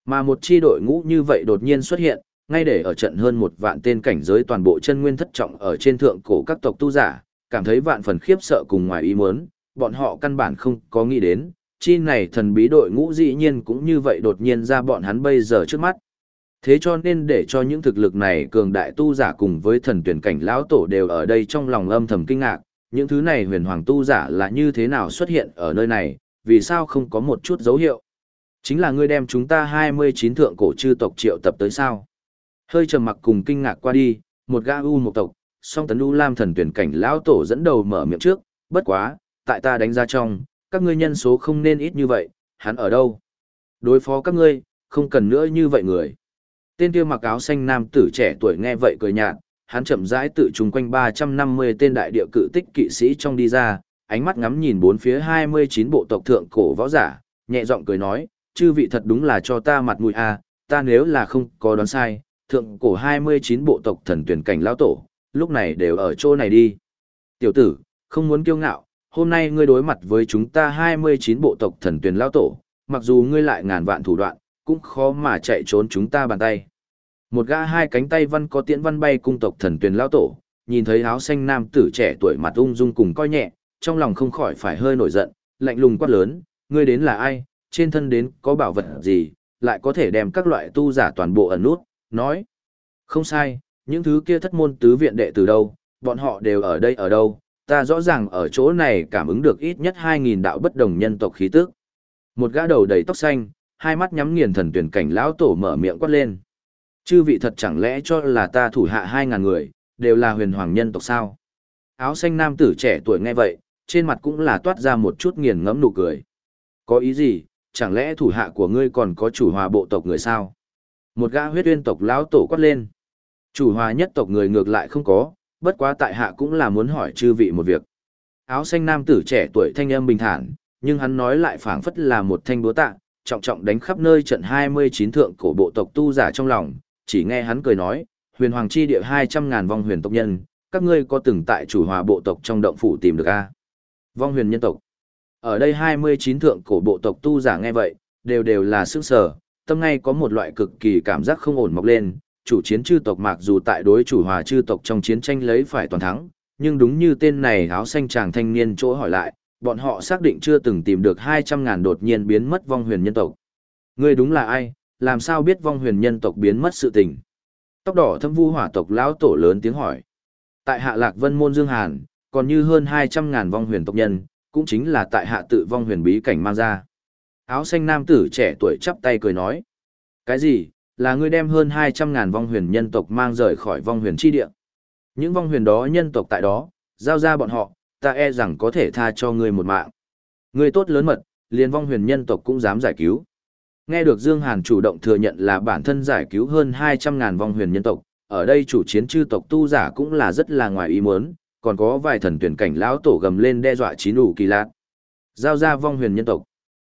Speaker 1: Mà một chi đội ngũ như vậy đột nhiên xuất hiện, ngay để ở trận hơn một vạn tên cảnh giới toàn bộ chân nguyên thất trọng ở trên thượng cổ các tộc tu giả, cảm thấy vạn phần khiếp sợ cùng ngoài ý muốn, bọn họ căn bản không có nghĩ đến, chi này thần bí đội ngũ dĩ nhiên cũng như vậy đột nhiên ra bọn hắn bây giờ trước mắt. Thế cho nên để cho những thực lực này cường đại tu giả cùng với thần tuyển cảnh lão tổ đều ở đây trong lòng âm thầm kinh ngạc, những thứ này huyền hoàng tu giả là như thế nào xuất hiện ở nơi này, vì sao không có một chút dấu hiệu. Chính là ngươi đem chúng ta 29 thượng cổ chư tộc triệu tập tới sao. Hơi trầm mặc cùng kinh ngạc qua đi, một gã u một tộc, song tấn u lam thần tuyển cảnh lão tổ dẫn đầu mở miệng trước, bất quá, tại ta đánh ra trong, các ngươi nhân số không nên ít như vậy, hắn ở đâu? Đối phó các ngươi, không cần nữa như vậy người. Tên kia mặc áo xanh nam tử trẻ tuổi nghe vậy cười nhạt, hắn chậm rãi tự trùng quanh 350 tên đại địa cự tích kỵ sĩ trong đi ra, ánh mắt ngắm nhìn bốn phía 29 bộ tộc thượng cổ võ giả, nhẹ giọng cười nói, chư vị thật đúng là cho ta mặt mũi a, à, ta nếu là không có đoán sai, thượng cổ 29 bộ tộc thần tuyển cảnh lão tổ, lúc này đều ở chỗ này đi. Tiểu tử, không muốn kiêu ngạo, hôm nay ngươi đối mặt với chúng ta 29 bộ tộc thần tuyển lão tổ, mặc dù ngươi lại ngàn vạn thủ đoạn, cũng khó mà chạy trốn chúng ta bàn tay. Một gã hai cánh tay văn có tiễn văn bay cung tộc thần tuyển lão tổ, nhìn thấy áo xanh nam tử trẻ tuổi mặt ung dung cùng coi nhẹ, trong lòng không khỏi phải hơi nổi giận, lạnh lùng quát lớn, ngươi đến là ai, trên thân đến có bảo vật gì, lại có thể đem các loại tu giả toàn bộ ẩn nút, nói. Không sai, những thứ kia thất môn tứ viện đệ từ đâu, bọn họ đều ở đây ở đâu, ta rõ ràng ở chỗ này cảm ứng được ít nhất 2.000 đạo bất đồng nhân tộc khí tức. Một gã đầu đầy tóc xanh, hai mắt nhắm nghiền thần tuyển cảnh lão tổ mở miệng quát lên. Chư vị thật chẳng lẽ cho là ta thủ hạ hai ngàn người, đều là huyền hoàng nhân tộc sao? Áo xanh nam tử trẻ tuổi nghe vậy, trên mặt cũng là toát ra một chút nghiền ngẫm nụ cười. Có ý gì, chẳng lẽ thủ hạ của ngươi còn có chủ hòa bộ tộc người sao? Một gã huyết uyên tộc lão tổ quát lên. Chủ hòa nhất tộc người ngược lại không có, bất quá tại hạ cũng là muốn hỏi chư vị một việc. Áo xanh nam tử trẻ tuổi thanh âm bình thản, nhưng hắn nói lại phảng phất là một thanh búa tạ, trọng trọng đánh khắp nơi trận 29 thượng cổ bộ tộc tu giả trong lòng, chỉ nghe hắn cười nói, huyền hoàng chi địa 200 ngàn vong huyền tộc nhân, các ngươi có từng tại chủ hòa bộ tộc trong động phủ tìm được a? Vong huyền nhân tộc. Ở đây 29 thượng cổ bộ tộc tu giả nghe vậy, đều đều là sức sở, tâm ngay có một loại cực kỳ cảm giác không ổn mọc lên, chủ chiến chư tộc mặc dù tại đối chủ hòa chư tộc trong chiến tranh lấy phải toàn thắng, nhưng đúng như tên này áo xanh chàng thanh niên chỗ hỏi lại, bọn họ xác định chưa từng tìm được 200 ngàn đột nhiên biến mất vong huyền nhân tộc. Ngươi đúng là ai, làm sao biết vong huyền nhân tộc biến mất sự tình? Tóc đỏ thâm vu hỏa tộc lão tổ lớn tiếng hỏi. Tại hạ lạc vân môn Dương Hàn, còn như hơn 200 ngàn vong huyền tộc nhân, cũng chính là tại hạ tự vong huyền bí cảnh mang ra. Áo xanh nam tử trẻ tuổi chắp tay cười nói. Cái gì, là ngươi đem hơn 200 ngàn vong huyền nhân tộc mang rời khỏi vong huyền chi địa. Những vong huyền đó nhân tộc tại đó, giao ra bọn họ, ta e rằng có thể tha cho ngươi một mạng. Ngươi tốt lớn mật, liền vong huyền nhân tộc cũng dám giải cứu. Nghe được Dương Hàn chủ động thừa nhận là bản thân giải cứu hơn 200 ngàn vong huyền nhân tộc, ở đây chủ chiến chư tộc tu giả cũng là rất là ngoài ý muốn, còn có vài thần tuyển cảnh lão tổ gầm lên đe dọa chín đủ kỳ lạ. Giao ra vong huyền nhân tộc.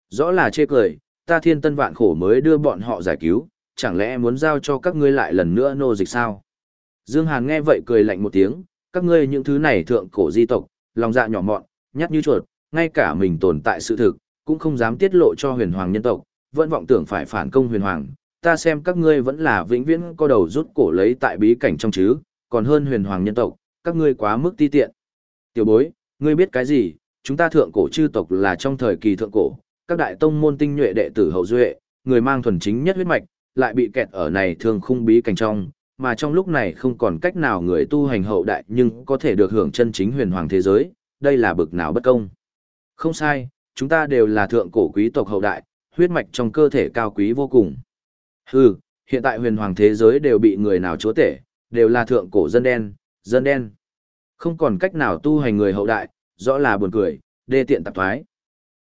Speaker 1: Rõ là chê cười, ta thiên tân vạn khổ mới đưa bọn họ giải cứu, chẳng lẽ muốn giao cho các ngươi lại lần nữa nô dịch sao? Dương Hàn nghe vậy cười lạnh một tiếng, các ngươi những thứ này thượng cổ di tộc, lòng dạ nhỏ mọn, nhát như chuột, ngay cả mình tồn tại sự thực, cũng không dám tiết lộ cho huyền hoàng nhân tộc, vẫn vọng tưởng phải phản công huyền hoàng. Ta xem các ngươi vẫn là vĩnh viễn có đầu rút cổ lấy tại bí cảnh trong chứ, còn hơn huyền hoàng nhân tộc, các ngươi quá mức ti tiện. Tiểu bối, ngươi biết cái gì, chúng ta thượng cổ chư tộc là trong thời kỳ thượng cổ, các đại tông môn tinh nhuệ đệ tử hậu duệ, người mang thuần chính nhất huyết mạch, lại bị kẹt ở này thường khung bí cảnh trong, mà trong lúc này không còn cách nào người tu hành hậu đại nhưng có thể được hưởng chân chính huyền hoàng thế giới, đây là bực nào bất công. Không sai, chúng ta đều là thượng cổ quý tộc hậu đại, huyết mạch trong cơ thể cao quý vô cùng. Hừ, hiện tại huyền hoàng thế giới đều bị người nào chúa tể, đều là thượng cổ dân đen, dân đen. Không còn cách nào tu hành người hậu đại, rõ là buồn cười, đê tiện tạp thoái.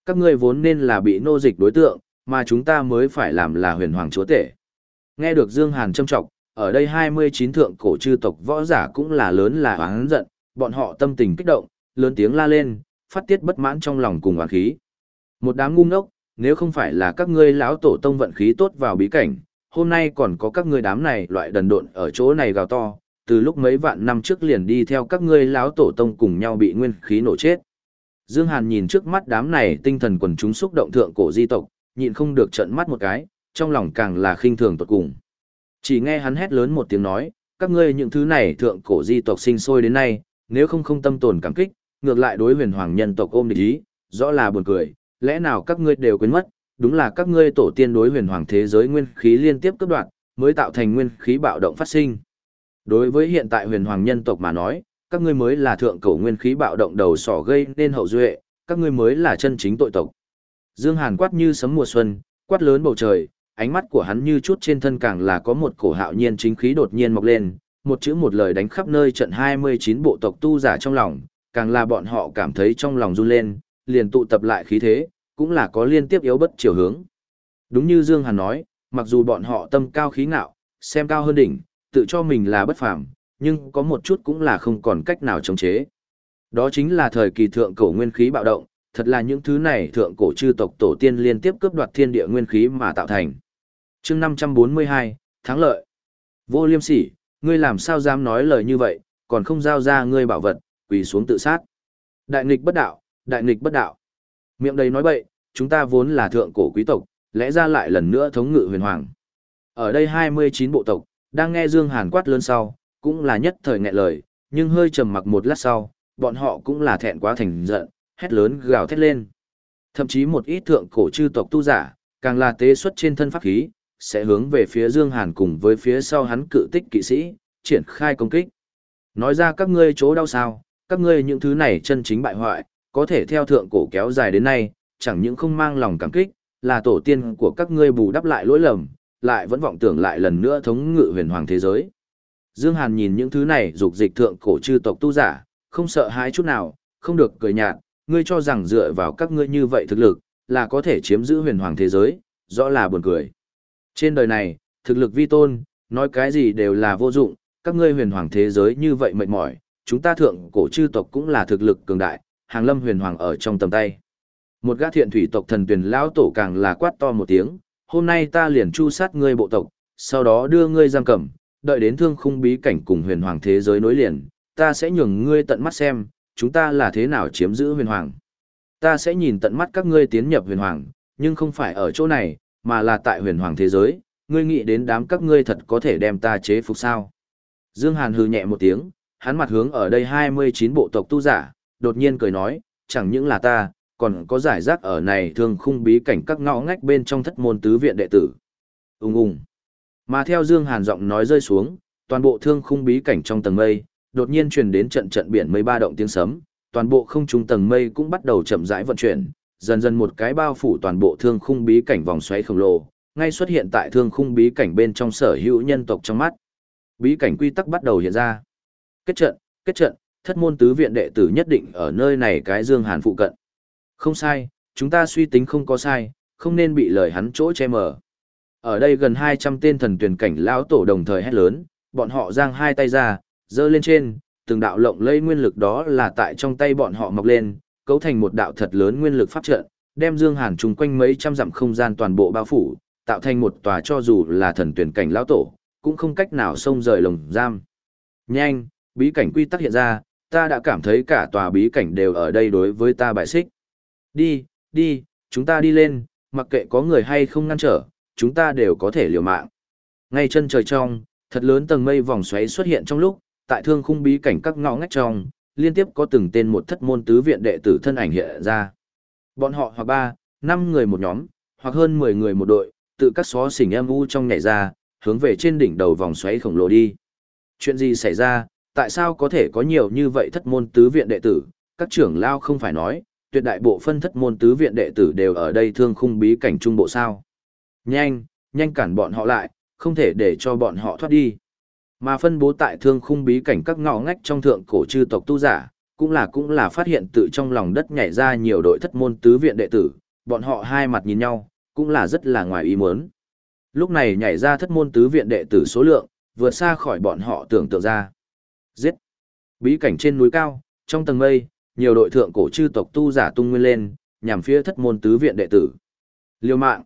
Speaker 1: Các ngươi vốn nên là bị nô dịch đối tượng, mà chúng ta mới phải làm là huyền hoàng chúa tể. Nghe được Dương Hàn châm trọng, ở đây 29 thượng cổ chư tộc võ giả cũng là lớn là oán giận, bọn họ tâm tình kích động, lớn tiếng la lên, phát tiết bất mãn trong lòng cùng oán khí. Một đám ngu ngốc, nếu không phải là các ngươi lão tổ tông vận khí tốt vào bí cảnh, hôm nay còn có các ngươi đám này loại đần độn ở chỗ này gào to, từ lúc mấy vạn năm trước liền đi theo các ngươi lão tổ tông cùng nhau bị nguyên khí nổ chết. Dương Hàn nhìn trước mắt đám này tinh thần quần chúng xúc động thượng cổ di tộc, nhịn không được trợn mắt một cái, trong lòng càng là khinh thường tột cùng. Chỉ nghe hắn hét lớn một tiếng nói, các ngươi những thứ này thượng cổ di tộc sinh sôi đến nay, nếu không không tâm tồn cảm kích, ngược lại đối huyền hoàng nhân tộc ôm địch ý, rõ là buồn cười, lẽ nào các ngươi đều quên mất, đúng là các ngươi tổ tiên đối huyền hoàng thế giới nguyên khí liên tiếp cấp đoạn, mới tạo thành nguyên khí bạo động phát sinh. Đối với hiện tại huyền hoàng nhân tộc mà nói, các ngươi mới là thượng cổ nguyên khí bạo động đầu sỏ gây nên hậu duệ, các ngươi mới là chân chính tội tộc. Dương Hàn quát như sấm mùa xuân, quát lớn bầu trời, ánh mắt của hắn như chút trên thân càng là có một cổ hạo nhiên chính khí đột nhiên mọc lên, một chữ một lời đánh khắp nơi trận 29 bộ tộc tu giả trong lòng, càng là bọn họ cảm thấy trong lòng run lên, liền tụ tập lại khí thế, cũng là có liên tiếp yếu bất chiều hướng. Đúng như Dương Hàn nói, mặc dù bọn họ tâm cao khí ngạo, xem cao hơn đỉnh, tự cho mình là bất phàm, nhưng có một chút cũng là không còn cách nào chống chế. Đó chính là thời kỳ thượng cổ nguyên khí bạo động, thật là những thứ này thượng cổ chư tộc tổ tiên liên tiếp cướp đoạt thiên địa nguyên khí mà tạo thành. Chương 542, thắng lợi. Vô Liêm Sỉ, ngươi làm sao dám nói lời như vậy, còn không giao ra ngươi bảo vật, quỳ xuống tự sát. Đại nghịch bất đạo, đại nghịch bất đạo. Miệng đầy nói bậy, chúng ta vốn là thượng cổ quý tộc, lẽ ra lại lần nữa thống ngự huyền hoàng. Ở đây 29 bộ tộc, đang nghe Dương Hàn quát lớn sau, cũng là nhất thời nghẹn lời, nhưng hơi trầm mặc một lát sau, bọn họ cũng là thẹn quá thành giận, hét lớn gào thét lên. Thậm chí một ít thượng cổ chư tộc tu giả, càng là tế xuất trên thân pháp khí, sẽ hướng về phía Dương Hàn cùng với phía sau hắn cự tích kỵ sĩ, triển khai công kích. Nói ra các ngươi chỗ đau sao, các ngươi những thứ này chân chính bại hoại, có thể theo thượng cổ kéo dài đến nay, chẳng những không mang lòng cảm kích, là tổ tiên của các ngươi bù đắp lại lỗi lầm, lại vẫn vọng tưởng lại lần nữa thống ngự huyền hoàng thế giới. Dương Hàn nhìn những thứ này dục dịch thượng cổ chư tộc tu giả, không sợ hãi chút nào, không được cười nhạt, ngươi cho rằng dựa vào các ngươi như vậy thực lực, là có thể chiếm giữ huyền hoàng thế giới, rõ là buồn cười. Trên đời này, thực lực vi tôn, nói cái gì đều là vô dụng, các ngươi huyền hoàng thế giới như vậy mệt mỏi, chúng ta thượng cổ chư tộc cũng là thực lực cường đại, hàng lâm huyền hoàng ở trong tầm tay. Một gã thiện thủy tộc thần tuyển lão tổ càng là quát to một tiếng, hôm nay ta liền chu sát ngươi bộ tộc, sau đó đưa ngươi giam cầm, đợi đến thương khung bí cảnh cùng huyền hoàng thế giới nối liền, ta sẽ nhường ngươi tận mắt xem, chúng ta là thế nào chiếm giữ huyền hoàng. Ta sẽ nhìn tận mắt các ngươi tiến nhập huyền hoàng, nhưng không phải ở chỗ này, mà là tại huyền hoàng thế giới, ngươi nghĩ đến đám các ngươi thật có thể đem ta chế phục sao. Dương Hàn hừ nhẹ một tiếng, hắn mặt hướng ở đây 29 bộ tộc tu giả, đột nhiên cười nói, chẳng những là ta, còn có giải rác ở này thường khung bí cảnh các ngõ ngách bên trong thất môn tứ viện đệ tử. Ung ung. Mà theo Dương Hàn giọng nói rơi xuống, toàn bộ thương khung bí cảnh trong tầng mây, đột nhiên truyền đến trận trận biển mây ba động tiếng sấm, toàn bộ không trung tầng mây cũng bắt đầu chậm rãi vận chuyển, dần dần một cái bao phủ toàn bộ thương khung bí cảnh vòng xoáy khổng lồ, ngay xuất hiện tại thương khung bí cảnh bên trong sở hữu nhân tộc trong mắt. Bí cảnh quy tắc bắt đầu hiện ra. Kết trận, kết trận, thất môn tứ viện đệ tử nhất định ở nơi này cái Dương Hàn phụ cận. Không sai, chúng ta suy tính không có sai, không nên bị lời hắn chỗ che mờ. Ở đây gần 200 tên thần tuyển cảnh lão tổ đồng thời hét lớn, bọn họ giang hai tay ra, giơ lên trên, từng đạo lộng lây nguyên lực đó là tại trong tay bọn họ mọc lên, cấu thành một đạo thật lớn nguyên lực pháp trận, đem Dương Hàn trùng quanh mấy trăm dặm không gian toàn bộ bao phủ, tạo thành một tòa cho dù là thần tuyển cảnh lão tổ, cũng không cách nào xông rời lồng giam. Nhanh, bí cảnh quy tắc hiện ra, ta đã cảm thấy cả tòa bí cảnh đều ở đây đối với ta bại xích. Đi, đi, chúng ta đi lên, mặc kệ có người hay không ngăn trở, chúng ta đều có thể liều mạng. Ngay chân trời trong, thật lớn tầng mây vòng xoáy xuất hiện trong lúc, tại thương khung bí cảnh các ngõ ngách trong, liên tiếp có từng tên một thất môn tứ viện đệ tử thân ảnh hiện ra. Bọn họ hoặc ba, năm người một nhóm, hoặc hơn 10 người một đội, tự các xó xỉnh em u trong nhảy ra, hướng về trên đỉnh đầu vòng xoáy khổng lồ đi. Chuyện gì xảy ra, tại sao có thể có nhiều như vậy thất môn tứ viện đệ tử, các trưởng lao không phải nói, tuyệt đại bộ phân thất môn tứ viện đệ tử đều ở đây thương khung bí cảnh trung bộ sao. Nhanh, nhanh cản bọn họ lại, không thể để cho bọn họ thoát đi. Mà phân bố tại thương khung bí cảnh các ngõ ngách trong thượng cổ chư tộc tu giả, cũng là cũng là phát hiện tự trong lòng đất nhảy ra nhiều đội thất môn tứ viện đệ tử, bọn họ hai mặt nhìn nhau, cũng là rất là ngoài ý muốn. Lúc này nhảy ra thất môn tứ viện đệ tử số lượng, vượt xa khỏi bọn họ tưởng tượng ra. Giết! Bí cảnh trên núi cao, trong tầng mây, nhiều đội thượng cổ chư tộc tu giả tung nguyên lên, nhằm phía thất môn tứ viện đệ tử. Liêu mạng!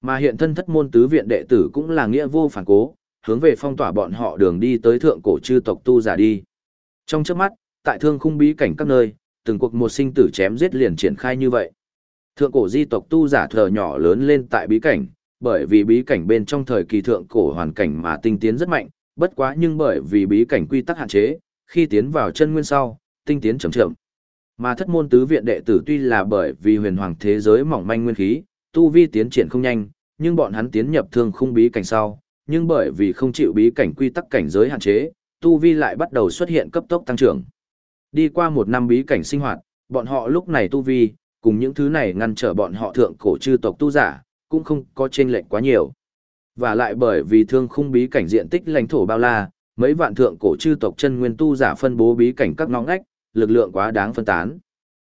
Speaker 1: Mà hiện thân thất môn tứ viện đệ tử cũng là nghĩa vô phản cố, hướng về phong tỏa bọn họ đường đi tới thượng cổ chư tộc tu giả đi. Trong chớp mắt, tại thương khung bí cảnh các nơi, từng cuộc một sinh tử chém giết liền triển khai như vậy. Thượng cổ di tộc tu giả thờ nhỏ lớn lên tại bí cảnh, bởi vì bí cảnh bên trong thời kỳ thượng cổ hoàn cảnh mà tinh tiến rất mạnh, bất quá nhưng bởi vì bí cảnh quy tắc hạn chế, khi tiến vào chân nguyên sau, tinh tiến chậm chậm. Mà thất môn tứ viện đệ tử tuy là bởi vì huyền hoàng thế giới mỏng manh nguyên khí, tu vi tiến triển không nhanh, nhưng bọn hắn tiến nhập thương khung bí cảnh sau, nhưng bởi vì không chịu bí cảnh quy tắc cảnh giới hạn chế, tu vi lại bắt đầu xuất hiện cấp tốc tăng trưởng. Đi qua một năm bí cảnh sinh hoạt, bọn họ lúc này tu vi, cùng những thứ này ngăn trở bọn họ thượng cổ chư tộc tu giả, cũng không có chênh lệch quá nhiều. Và lại bởi vì thương khung bí cảnh diện tích lãnh thổ bao la, mấy vạn thượng cổ chư tộc chân nguyên tu giả phân bố bí cảnh các ngõ ngách, lực lượng quá đáng phân tán.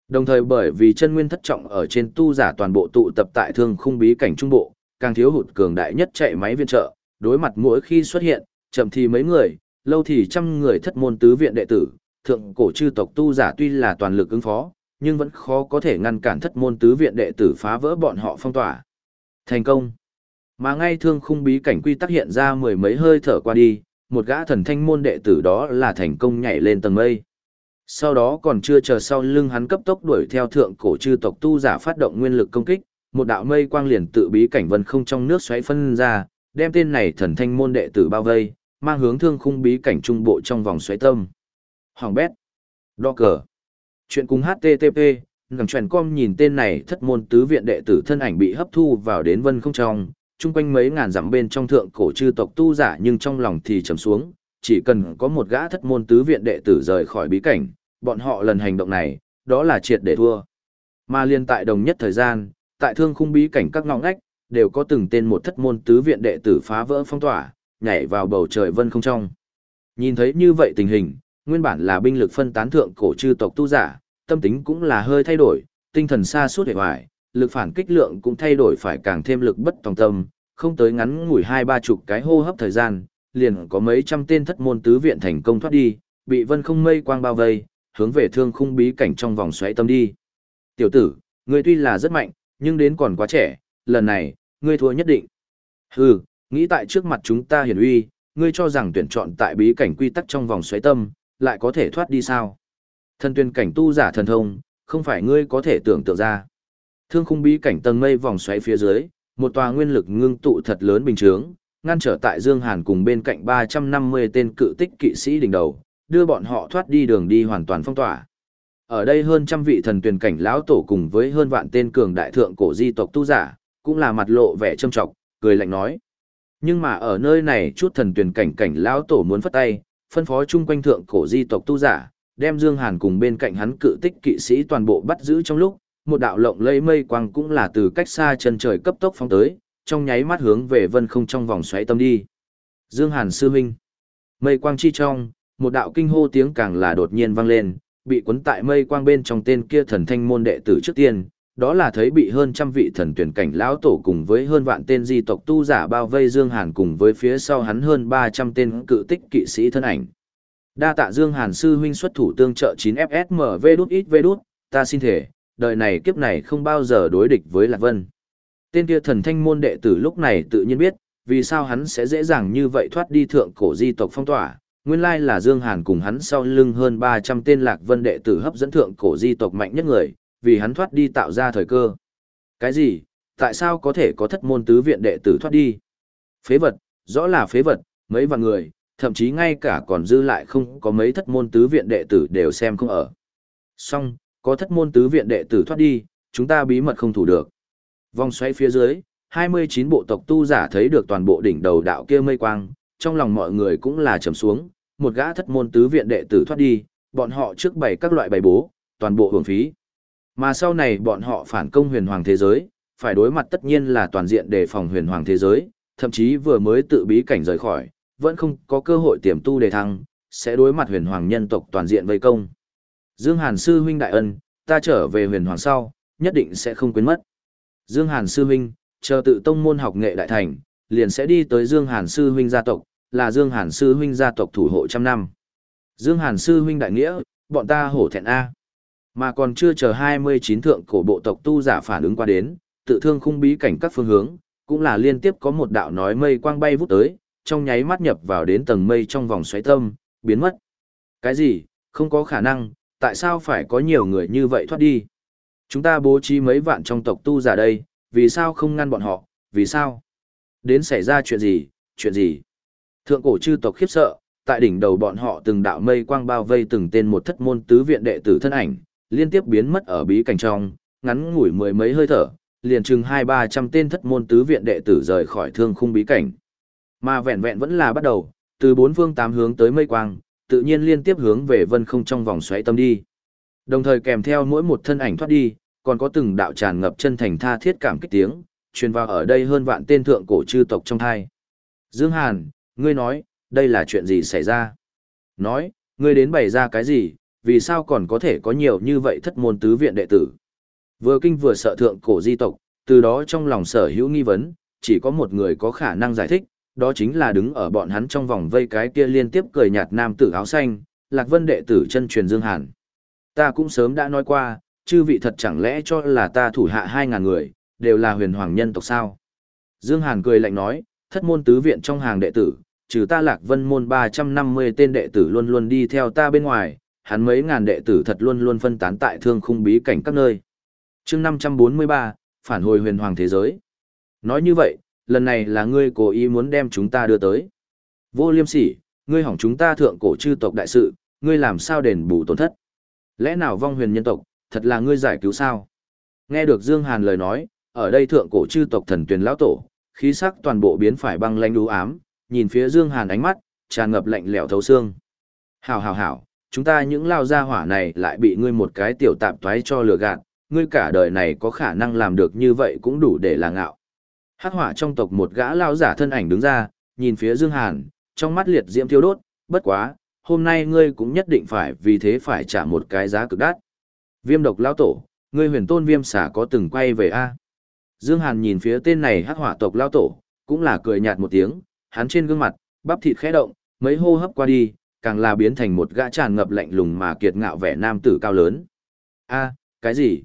Speaker 1: Đồng thời bởi vì chân nguyên thất trọng ở trên tu giả toàn bộ tụ tập tại thương khung bí cảnh trung bộ, càng thiếu hụt cường đại nhất chạy máy viên trợ, đối mặt mỗi khi xuất hiện, chậm thì mấy người, lâu thì trăm người thất môn tứ viện đệ tử, thượng cổ chư tộc tu giả tuy là toàn lực ứng phó, nhưng vẫn khó có thể ngăn cản thất môn tứ viện đệ tử phá vỡ bọn họ phong tỏa. Thành công. Mà ngay thương khung bí cảnh quy tắc hiện ra mười mấy hơi thở qua đi, một gã thần thanh môn đệ tử đó là thành công nhảy lên tầng mây. Sau đó còn chưa chờ sau lưng hắn cấp tốc đuổi theo thượng cổ chư tộc tu giả phát động nguyên lực công kích, một đạo mây quang liền tự bí cảnh vân không trong nước xoáy phân ra, đem tên này thần thanh môn đệ tử bao vây, mang hướng thương khung bí cảnh trung bộ trong vòng xoáy tâm. Hoàng bét. Đo cờ. Chuyện cùng HTTP, ngầm truyền com nhìn tên này thất môn tứ viện đệ tử thân ảnh bị hấp thu vào đến vân không trong, chung quanh mấy ngàn dặm bên trong thượng cổ chư tộc tu giả nhưng trong lòng thì trầm xuống, chỉ cần có một gã thất môn tứ viện đệ tử rời khỏi bí cảnh, bọn họ lần hành động này, đó là triệt để thua. Mà liên tại đồng nhất thời gian, tại thương khung bí cảnh các ngõ ngách, đều có từng tên một thất môn tứ viện đệ tử phá vỡ phong tỏa, nhảy vào bầu trời vân không trong. Nhìn thấy như vậy tình hình, nguyên bản là binh lực phân tán thượng cổ chư tộc tu giả, tâm tính cũng là hơi thay đổi, tinh thần xa suốt hệ hoài, lực phản kích lượng cũng thay đổi phải càng thêm lực bất tòng tâm, không tới ngắn ngủi hai ba chục cái hô hấp thời gian, liền có mấy trăm tên thất môn tứ viện thành công thoát đi, bị vân không mây quang bao vây, hướng về thương khung bí cảnh trong vòng xoáy tâm đi. Tiểu tử, ngươi tuy là rất mạnh, nhưng đến còn quá trẻ, lần này, ngươi thua nhất định. Hừ, nghĩ tại trước mặt chúng ta hiển uy, ngươi cho rằng tuyển chọn tại bí cảnh quy tắc trong vòng xoáy tâm, lại có thể thoát đi sao? Thần tuyên cảnh tu giả thần thông, không phải ngươi có thể tưởng tượng ra. Thương khung bí cảnh tầng mây vòng xoáy phía dưới, một tòa nguyên lực ngưng tụ thật lớn bình chướng, ngăn trở tại Dương Hàn cùng bên cạnh 350 tên cự tích kỵ sĩ đỉnh đầu, đưa bọn họ thoát đi đường đi hoàn toàn phong tỏa. ở đây hơn trăm vị thần tuyển cảnh lão tổ cùng với hơn vạn tên cường đại thượng cổ di tộc tu giả, cũng là mặt lộ vẻ trâm trọng, cười lạnh nói. Nhưng mà ở nơi này chút thần tuyển cảnh cảnh lão tổ muốn phất tay, phân phó chung quanh thượng cổ di tộc tu giả, đem Dương Hàn cùng bên cạnh hắn cự tích kỵ sĩ toàn bộ bắt giữ trong lúc, một đạo lộng lẫy mây quang cũng là từ cách xa chân trời cấp tốc phóng tới, trong nháy mắt hướng về vân không trong vòng xoáy tâm đi. Dương Hàn sư huynh. Mây quang chi trong, một đạo kinh hô tiếng càng là đột nhiên vang lên, bị cuốn tại mây quang bên trong tên kia thần thanh môn đệ tử trước tiên, đó là thấy bị hơn trăm vị thần tuyển cảnh lão tổ cùng với hơn vạn tên di tộc tu giả bao vây Dương Hàn cùng với phía sau hắn hơn 300 tên cự tích kỵ sĩ thân ảnh. Đa tạ Dương Hàn sư huynh xuất thủ tương trợ 9FSMV đút ít V đút, ta xin thể, đời này kiếp này không bao giờ đối địch với Lạc Vân. Tên kia thần thanh môn đệ tử lúc này tự nhiên biết, vì sao hắn sẽ dễ dàng như vậy thoát đi thượng cổ di tộc phong tỏa. Nguyên lai là Dương Hàn cùng hắn sau lưng hơn 300 tên Lạc Vân đệ tử hấp dẫn thượng cổ di tộc mạnh nhất người, vì hắn thoát đi tạo ra thời cơ. Cái gì? Tại sao có thể có thất môn tứ viện đệ tử thoát đi? Phế vật, rõ là phế vật, mấy vạn người, thậm chí ngay cả còn dư lại không có mấy thất môn tứ viện đệ tử đều xem không ở. Song, có thất môn tứ viện đệ tử thoát đi, chúng ta bí mật không thủ được. Vòng xoay phía dưới, 29 bộ tộc tu giả thấy được toàn bộ đỉnh đầu đạo kia mây quang, trong lòng mọi người cũng là trầm xuống, một gã thất môn tứ viện đệ tử thoát đi, bọn họ trước bày các loại bài bố, toàn bộ hưởng phí. Mà sau này bọn họ phản công huyền hoàng thế giới, phải đối mặt tất nhiên là toàn diện đề phòng huyền hoàng thế giới, thậm chí vừa mới tự bí cảnh rời khỏi, vẫn không có cơ hội tiềm tu đề thăng, sẽ đối mặt huyền hoàng nhân tộc toàn diện vây công. Dương Hàn sư huynh đại ân, ta trở về huyền hoàng sau, nhất định sẽ không quên mất. Dương Hàn sư huynh, chờ tự tông môn học nghệ đại thành, liền sẽ đi tới Dương Hàn sư huynh gia tộc, là Dương Hàn sư huynh gia tộc thủ hộ trăm năm. Dương Hàn sư huynh đại nghĩa, bọn ta hổ thẹn a. Mà còn chưa chờ 29 thượng cổ bộ tộc tu giả phản ứng qua đến, tự thương khung bí cảnh các phương hướng, cũng là liên tiếp có một đạo nói mây quang bay vút tới, trong nháy mắt nhập vào đến tầng mây trong vòng xoáy tâm, biến mất. Cái gì? Không có khả năng, tại sao phải có nhiều người như vậy thoát đi? Chúng ta bố trí mấy vạn trong tộc tu giả đây, vì sao không ngăn bọn họ, vì sao? Đến xảy ra chuyện gì, chuyện gì? Thượng cổ chư tộc khiếp sợ, tại đỉnh đầu bọn họ từng đạo mây quang bao vây từng tên một thất môn tứ viện đệ tử thân ảnh, liên tiếp biến mất ở bí cảnh trong, ngắn ngủi mười mấy hơi thở, liền chừng hai ba trăm tên thất môn tứ viện đệ tử rời khỏi thương khung bí cảnh. Mà vẹn vẹn vẫn là bắt đầu, từ bốn phương tám hướng tới mây quang, tự nhiên liên tiếp hướng về vân không trong vòng xoáy tâm đi. Đồng thời kèm theo mỗi một thân ảnh thoát đi, còn có từng đạo tràn ngập chân thành tha thiết cảm kích tiếng, truyền vào ở đây hơn vạn tên thượng cổ chư tộc trong thai. Dương Hàn, ngươi nói, đây là chuyện gì xảy ra? Nói, ngươi đến bày ra cái gì, vì sao còn có thể có nhiều như vậy thất môn tứ viện đệ tử? Vừa kinh vừa sợ thượng cổ di tộc, từ đó trong lòng sở hữu nghi vấn, chỉ có một người có khả năng giải thích, đó chính là đứng ở bọn hắn trong vòng vây cái kia liên tiếp cười nhạt nam tử áo xanh, Lạc Vân đệ tử chân truyền Dương Hàn. Ta cũng sớm đã nói qua, chư vị thật chẳng lẽ cho là ta thủ hạ hai ngàn người, đều là huyền hoàng nhân tộc sao? Dương Hàn cười lạnh nói, thất môn tứ viện trong hàng đệ tử, trừ ta Lạc Vân môn 350 tên đệ tử luôn luôn đi theo ta bên ngoài, hắn mấy ngàn đệ tử thật luôn luôn phân tán tại thương khung bí cảnh các nơi. Chương 543, phản hồi huyền hoàng thế giới. Nói như vậy, lần này là ngươi cố ý muốn đem chúng ta đưa tới. Vô liêm sỉ, ngươi hỏng chúng ta thượng cổ chư tộc đại sự, ngươi làm sao đền bù tổn thất. Lẽ nào vong huyền nhân tộc, thật là ngươi giải cứu sao? Nghe được Dương Hàn lời nói, ở đây thượng cổ chư tộc thần tuyển lão tổ, khí sắc toàn bộ biến phải băng lãnh đú ám, nhìn phía Dương Hàn ánh mắt, tràn ngập lạnh lẽo thấu xương. Hảo hảo hảo, chúng ta những lao gia hỏa này lại bị ngươi một cái tiểu tạp toái cho lừa gạt, ngươi cả đời này có khả năng làm được như vậy cũng đủ để là ngạo. Hắc hỏa trong tộc một gã lao giả thân ảnh đứng ra, nhìn phía Dương Hàn, trong mắt liệt diễm thiêu đốt, bất quá, hôm nay ngươi cũng nhất định phải vì thế phải trả một cái giá cực đắt. Viêm độc lao tổ, ngươi huyền tôn viêm xả có từng quay về a? Dương Hàn nhìn phía tên này hắc hỏa tộc lao tổ, cũng là cười nhạt một tiếng, hắn trên gương mặt, bắp thịt khẽ động, mấy hô hấp qua đi, càng là biến thành một gã tràn ngập lạnh lùng mà kiệt ngạo vẻ nam tử cao lớn. A, cái gì?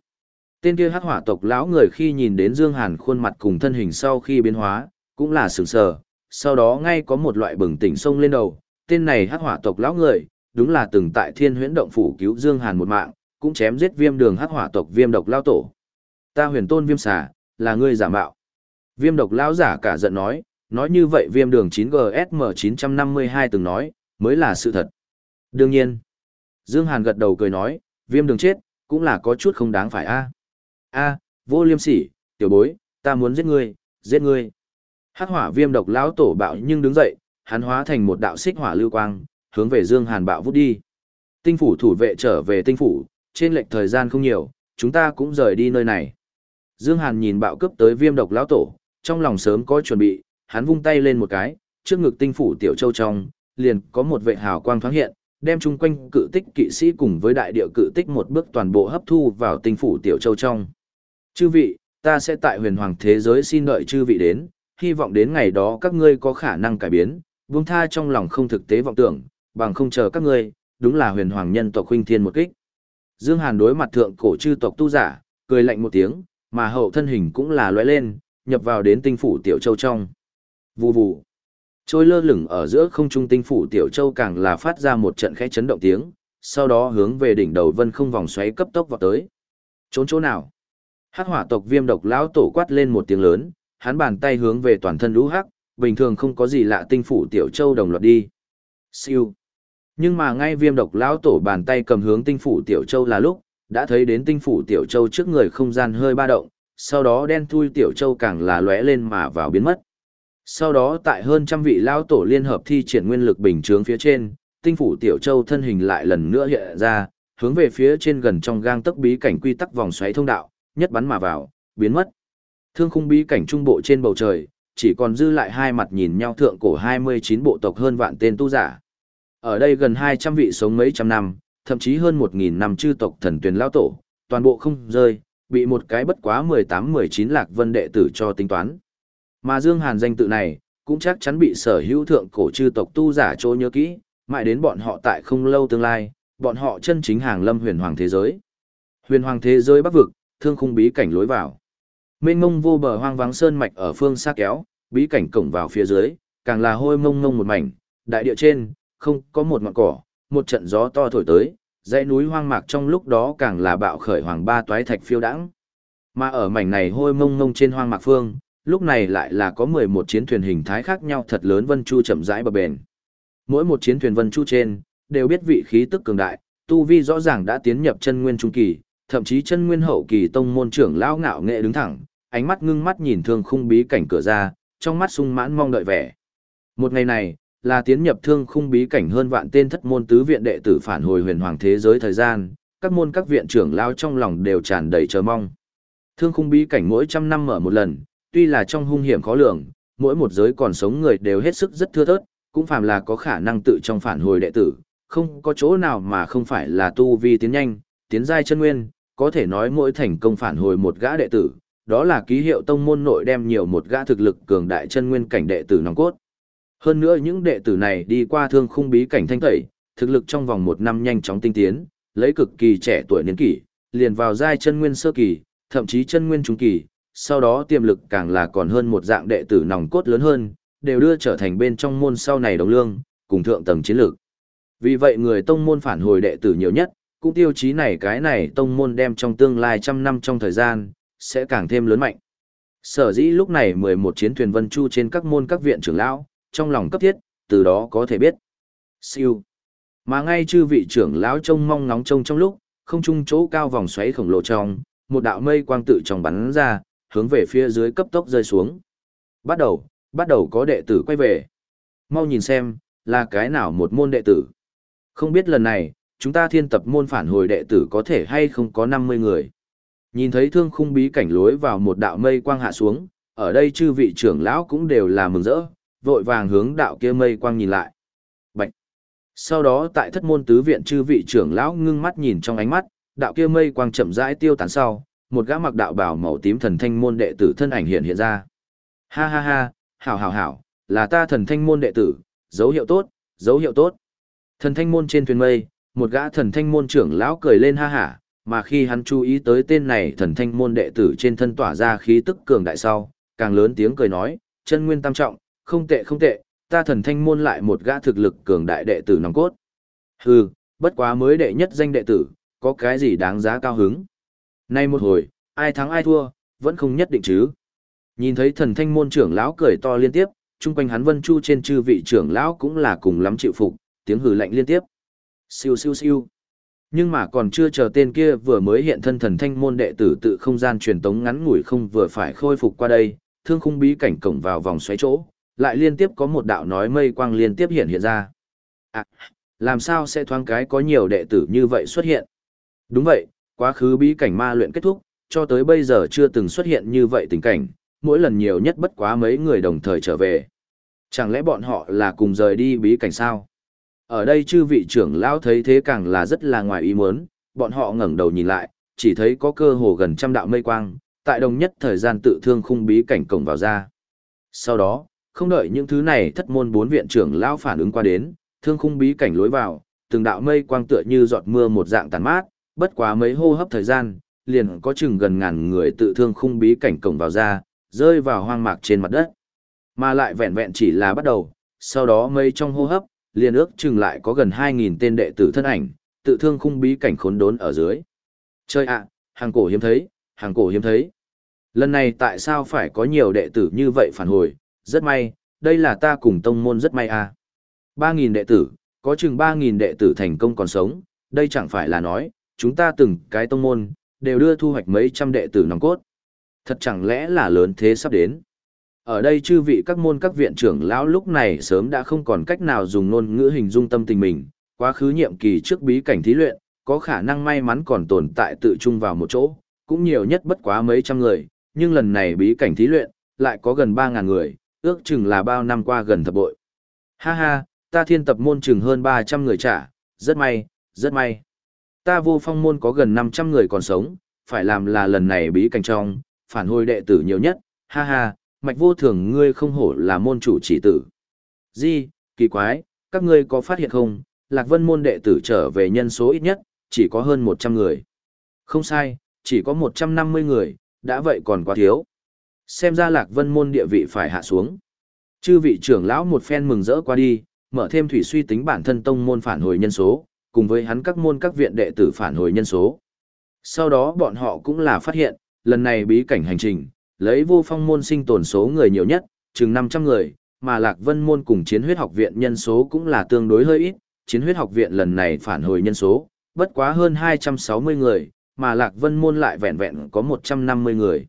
Speaker 1: Tên kia hắc hỏa tộc lão người khi nhìn đến Dương Hàn khuôn mặt cùng thân hình sau khi biến hóa, cũng là sửng sờ, sau đó ngay có một loại bừng tỉnh sông lên đầu, tên này hắc hỏa tộc lão người, đúng là từng tại Thiên Huyễn động phủ cứu Dương Hàn một mạng, cũng chém giết Viêm Đường hắc hỏa tộc Viêm độc lão tổ. Ta Huyền Tôn Viêm xà, là ngươi giả mạo. Viêm độc lão giả cả giận nói, nói như vậy Viêm Đường 9GSM 952 từng nói, mới là sự thật. Đương nhiên, Dương Hàn gật đầu cười nói, viêm đường chết, cũng là có chút không đáng phải a. A, vô liêm sỉ, tiểu bối, ta muốn giết ngươi, giết ngươi. Hắc hỏa viêm độc lão tổ bạo nhưng đứng dậy, hắn hóa thành một đạo xích hỏa lưu quang, hướng về Dương Hàn bạo vút đi. Tinh phủ thủ vệ trở về tinh phủ, trên lệch thời gian không nhiều, chúng ta cũng rời đi nơi này. Dương Hàn nhìn bạo cướp tới viêm độc lão tổ, trong lòng sớm có chuẩn bị, hắn vung tay lên một cái, trước ngực tinh phủ tiểu châu trong, liền có một vệ hào quang thoáng hiện, đem chung quanh cự tích kỵ sĩ cùng với đại địa cự tích một bước toàn bộ hấp thu vào tinh phủ tiểu châu trong. Chư vị, ta sẽ tại huyền hoàng thế giới xin đợi chư vị đến, hy vọng đến ngày đó các ngươi có khả năng cải biến, buông tha trong lòng không thực tế vọng tưởng, bằng không chờ các ngươi, đúng là huyền hoàng nhân tộc huynh thiên một kích. Dương Hàn đối mặt thượng cổ chư tộc tu giả, cười lạnh một tiếng, mà hậu thân hình cũng là lóe lên, nhập vào đến tinh phủ tiểu châu trong. Vù vù. Trôi lơ lửng ở giữa không trung tinh phủ tiểu châu càng là phát ra một trận khẽ chấn động tiếng, sau đó hướng về đỉnh đầu vân không vòng xoáy cấp tốc vào tới. Trốn chỗ nào? Hắc hỏa tộc viêm độc lão tổ quát lên một tiếng lớn, hắn bàn tay hướng về toàn thân lũ hắc, bình thường không có gì lạ tinh phủ tiểu châu đồng loạt đi. Siêu. Nhưng mà ngay viêm độc lão tổ bàn tay cầm hướng tinh phủ tiểu châu là lúc, đã thấy đến tinh phủ tiểu châu trước người không gian hơi ba động, sau đó đen thui tiểu châu càng là lóe lên mà vào biến mất. Sau đó tại hơn trăm vị lão tổ liên hợp thi triển nguyên lực bình chướng phía trên, tinh phủ tiểu châu thân hình lại lần nữa hiện ra, hướng về phía trên gần trong gang tấc bí cảnh quy tắc vòng xoáy thông đạo, nhất bắn mà vào, biến mất. Thương khung bí cảnh trung bộ trên bầu trời, chỉ còn dư lại hai mặt nhìn nhau thượng cổ 29 bộ tộc hơn vạn tên tu giả. Ở đây gần 200 vị sống mấy trăm năm, thậm chí hơn 1.000 năm chư tộc thần tuyển lao tổ, toàn bộ không rơi, bị một cái bất quá 18-19 lạc vân đệ tử cho tính toán. Mà Dương Hàn danh tự này, cũng chắc chắn bị sở hữu thượng cổ chư tộc tu giả trô nhớ kỹ, mãi đến bọn họ tại không lâu tương lai, bọn họ chân chính hàng lâm huyền hoàng thế giới. Huyền hoàng thế giới bắc vực, thương khung bí cảnh lối vào. Mênh mông vô bờ hoang vắng sơn mạch ở phương xa kéo, bí cảnh cổng vào phía dưới, càng là hôi mông mông một mảnh, đại địa trên, không có một ngọn cỏ, một trận gió to thổi tới, dãy núi hoang mạc trong lúc đó càng là bạo khởi hoàng ba toái thạch phiêu đãng. Mà ở mảnh này hôi mông mông trên hoang mạc phương, lúc này lại là có 11 chiến thuyền hình thái khác nhau thật lớn vân chu chậm rãi bờ bền. Mỗi một chiến thuyền vân chu trên, đều biết vị khí tức cường đại, tu vi rõ ràng đã tiến nhập chân nguyên trung kỳ, thậm chí chân nguyên hậu kỳ tông môn trưởng lão ngạo nghệ đứng thẳng, ánh mắt ngưng mắt nhìn thương khung bí cảnh cửa ra, trong mắt sung mãn mong đợi vẻ. Một ngày này, là tiến nhập thương khung bí cảnh hơn vạn tên thất môn tứ viện đệ tử phản hồi huyền hoàng thế giới thời gian, các môn các viện trưởng lao trong lòng đều tràn đầy chờ mong. Thương khung bí cảnh mỗi trăm năm mở một lần, tuy là trong hung hiểm khó lường, mỗi một giới còn sống người đều hết sức rất thưa thớt, cũng phàm là có khả năng tự trong phản hồi đệ tử, không có chỗ nào mà không phải là tu vi tiến nhanh, tiến giai chân nguyên, có thể nói mỗi thành công phản hồi một gã đệ tử, đó là ký hiệu tông môn nội đem nhiều một gã thực lực cường đại chân nguyên cảnh đệ tử nòng cốt. Hơn nữa những đệ tử này đi qua thương khung bí cảnh thanh tẩy, thực lực trong vòng một năm nhanh chóng tinh tiến, lấy cực kỳ trẻ tuổi niên kỷ, liền vào giai chân nguyên sơ kỳ, thậm chí chân nguyên trung kỳ, sau đó tiềm lực càng là còn hơn một dạng đệ tử nòng cốt lớn hơn, đều đưa trở thành bên trong môn sau này đồng lương, cùng thượng tầng chiến lược. Vì vậy người tông môn phản hồi đệ tử nhiều nhất, cũng tiêu chí này cái này tông môn đem trong tương lai trăm năm trong thời gian, sẽ càng thêm lớn mạnh. Sở dĩ lúc này 11 chiến thuyền vân chu trên các môn các viện trưởng lão, trong lòng cấp thiết, từ đó có thể biết. Siêu. Mà ngay chư vị trưởng lão trông mong ngóng trông trong lúc, không trung chỗ cao vòng xoáy khổng lồ trong, một đạo mây quang tự trong bắn ra, hướng về phía dưới cấp tốc rơi xuống. Bắt đầu, bắt đầu có đệ tử quay về. Mau nhìn xem, là cái nào một môn đệ tử. Không biết lần này, chúng ta thiên tập môn phản hồi đệ tử có thể hay không có 50 người. Nhìn thấy thương khung bí cảnh lối vào một đạo mây quang hạ xuống, ở đây chư vị trưởng lão cũng đều là mừng rỡ, vội vàng hướng đạo kia mây quang nhìn lại. Bạch. Sau đó tại thất môn tứ viện chư vị trưởng lão ngưng mắt nhìn trong ánh mắt, đạo kia mây quang chậm rãi tiêu tán sau, một gã mặc đạo bào màu tím thần thanh môn đệ tử thân ảnh hiện hiện ra. Ha ha ha, hảo hảo hảo, là ta thần thanh môn đệ tử, dấu hiệu tốt, dấu hiệu tốt. Thần thanh môn trên thuyền mây, một gã thần thanh môn trưởng lão cười lên ha hả, mà khi hắn chú ý tới tên này thần thanh môn đệ tử trên thân tỏa ra khí tức cường đại sau, càng lớn tiếng cười nói, chân nguyên tam trọng, không tệ không tệ, ta thần thanh môn lại một gã thực lực cường đại đệ tử nòng cốt. Hừ, bất quá mới đệ nhất danh đệ tử, có cái gì đáng giá cao hứng. Nay một hồi, ai thắng ai thua, vẫn không nhất định chứ. Nhìn thấy thần thanh môn trưởng lão cười to liên tiếp, chung quanh hắn vân chu trên chư vị trưởng lão cũng là cùng lắm chịu phục, tiếng hừ lạnh liên tiếp. Siêu siêu siêu. Nhưng mà còn chưa chờ tên kia vừa mới hiện thân thần thanh môn đệ tử tự không gian truyền tống ngắn ngủi không vừa phải khôi phục qua đây, thương khung bí cảnh cổng vào vòng xoáy chỗ, lại liên tiếp có một đạo nói mây quang liên tiếp hiện hiện ra. À, làm sao sẽ thoáng cái có nhiều đệ tử như vậy xuất hiện? Đúng vậy, quá khứ bí cảnh ma luyện kết thúc, cho tới bây giờ chưa từng xuất hiện như vậy tình cảnh, mỗi lần nhiều nhất bất quá mấy người đồng thời trở về. Chẳng lẽ bọn họ là cùng rời đi bí cảnh sao? Ở đây chư vị trưởng lão thấy thế càng là rất là ngoài ý muốn, bọn họ ngẩng đầu nhìn lại, chỉ thấy có cơ hồ gần trăm đạo mây quang, tại đồng nhất thời gian tự thương khung bí cảnh cổng vào ra. Sau đó, không đợi những thứ này thất môn bốn viện trưởng lão phản ứng qua đến, thương khung bí cảnh lối vào, từng đạo mây quang tựa như giọt mưa một dạng tàn mát, bất quá mấy hô hấp thời gian, liền có chừng gần ngàn người tự thương khung bí cảnh cổng vào ra, rơi vào hoang mạc trên mặt đất. Mà lại vẹn vẹn chỉ là bắt đầu, sau đó mây trong hô hấp, liền ước chừng lại có gần 2.000 tên đệ tử thân ảnh, tự thương khung bí cảnh khốn đốn ở dưới. Chơi ạ, hàng cổ hiếm thấy, hàng cổ hiếm thấy. Lần này tại sao phải có nhiều đệ tử như vậy phản hồi, rất may, đây là ta cùng tông môn rất may à. 3.000 đệ tử, có chừng 3.000 đệ tử thành công còn sống, đây chẳng phải là nói, chúng ta từng cái tông môn, đều đưa thu hoạch mấy trăm đệ tử nòng cốt. Thật chẳng lẽ là lớn thế sắp đến. Ở đây chư vị các môn các viện trưởng lão lúc này sớm đã không còn cách nào dùng ngôn ngữ hình dung tâm tình mình, quá khứ nhiệm kỳ trước bí cảnh thí luyện, có khả năng may mắn còn tồn tại tự chung vào một chỗ, cũng nhiều nhất bất quá mấy trăm người, nhưng lần này bí cảnh thí luyện, lại có gần 3.000 người, ước chừng là bao năm qua gần thập bội. Ha ha, ta thiên tập môn chừng hơn 300 người trả, rất may, rất may. Ta vô phong môn có gần 500 người còn sống, phải làm là lần này bí cảnh trong, phản hồi đệ tử nhiều nhất, ha ha, mạch vô thường ngươi không hổ là môn chủ chỉ tử. Di, kỳ quái, các ngươi có phát hiện không, Lạc Vân môn đệ tử trở về nhân số ít nhất, chỉ có hơn 100 người. Không sai, chỉ có 150 người, đã vậy còn quá thiếu. Xem ra Lạc Vân môn địa vị phải hạ xuống. Chư vị trưởng lão một phen mừng rỡ qua đi, mở thêm thủy suy tính bản thân tông môn phản hồi nhân số, cùng với hắn các môn các viện đệ tử phản hồi nhân số. Sau đó bọn họ cũng là phát hiện, lần này bí cảnh hành trình, lấy vô phong môn sinh tồn số người nhiều nhất, chừng 500 người, mà Lạc Vân môn cùng chiến huyết học viện nhân số cũng là tương đối hơi ít, chiến huyết học viện lần này phản hồi nhân số, bất quá hơn 260 người, mà Lạc Vân môn lại vẹn vẹn có 150 người.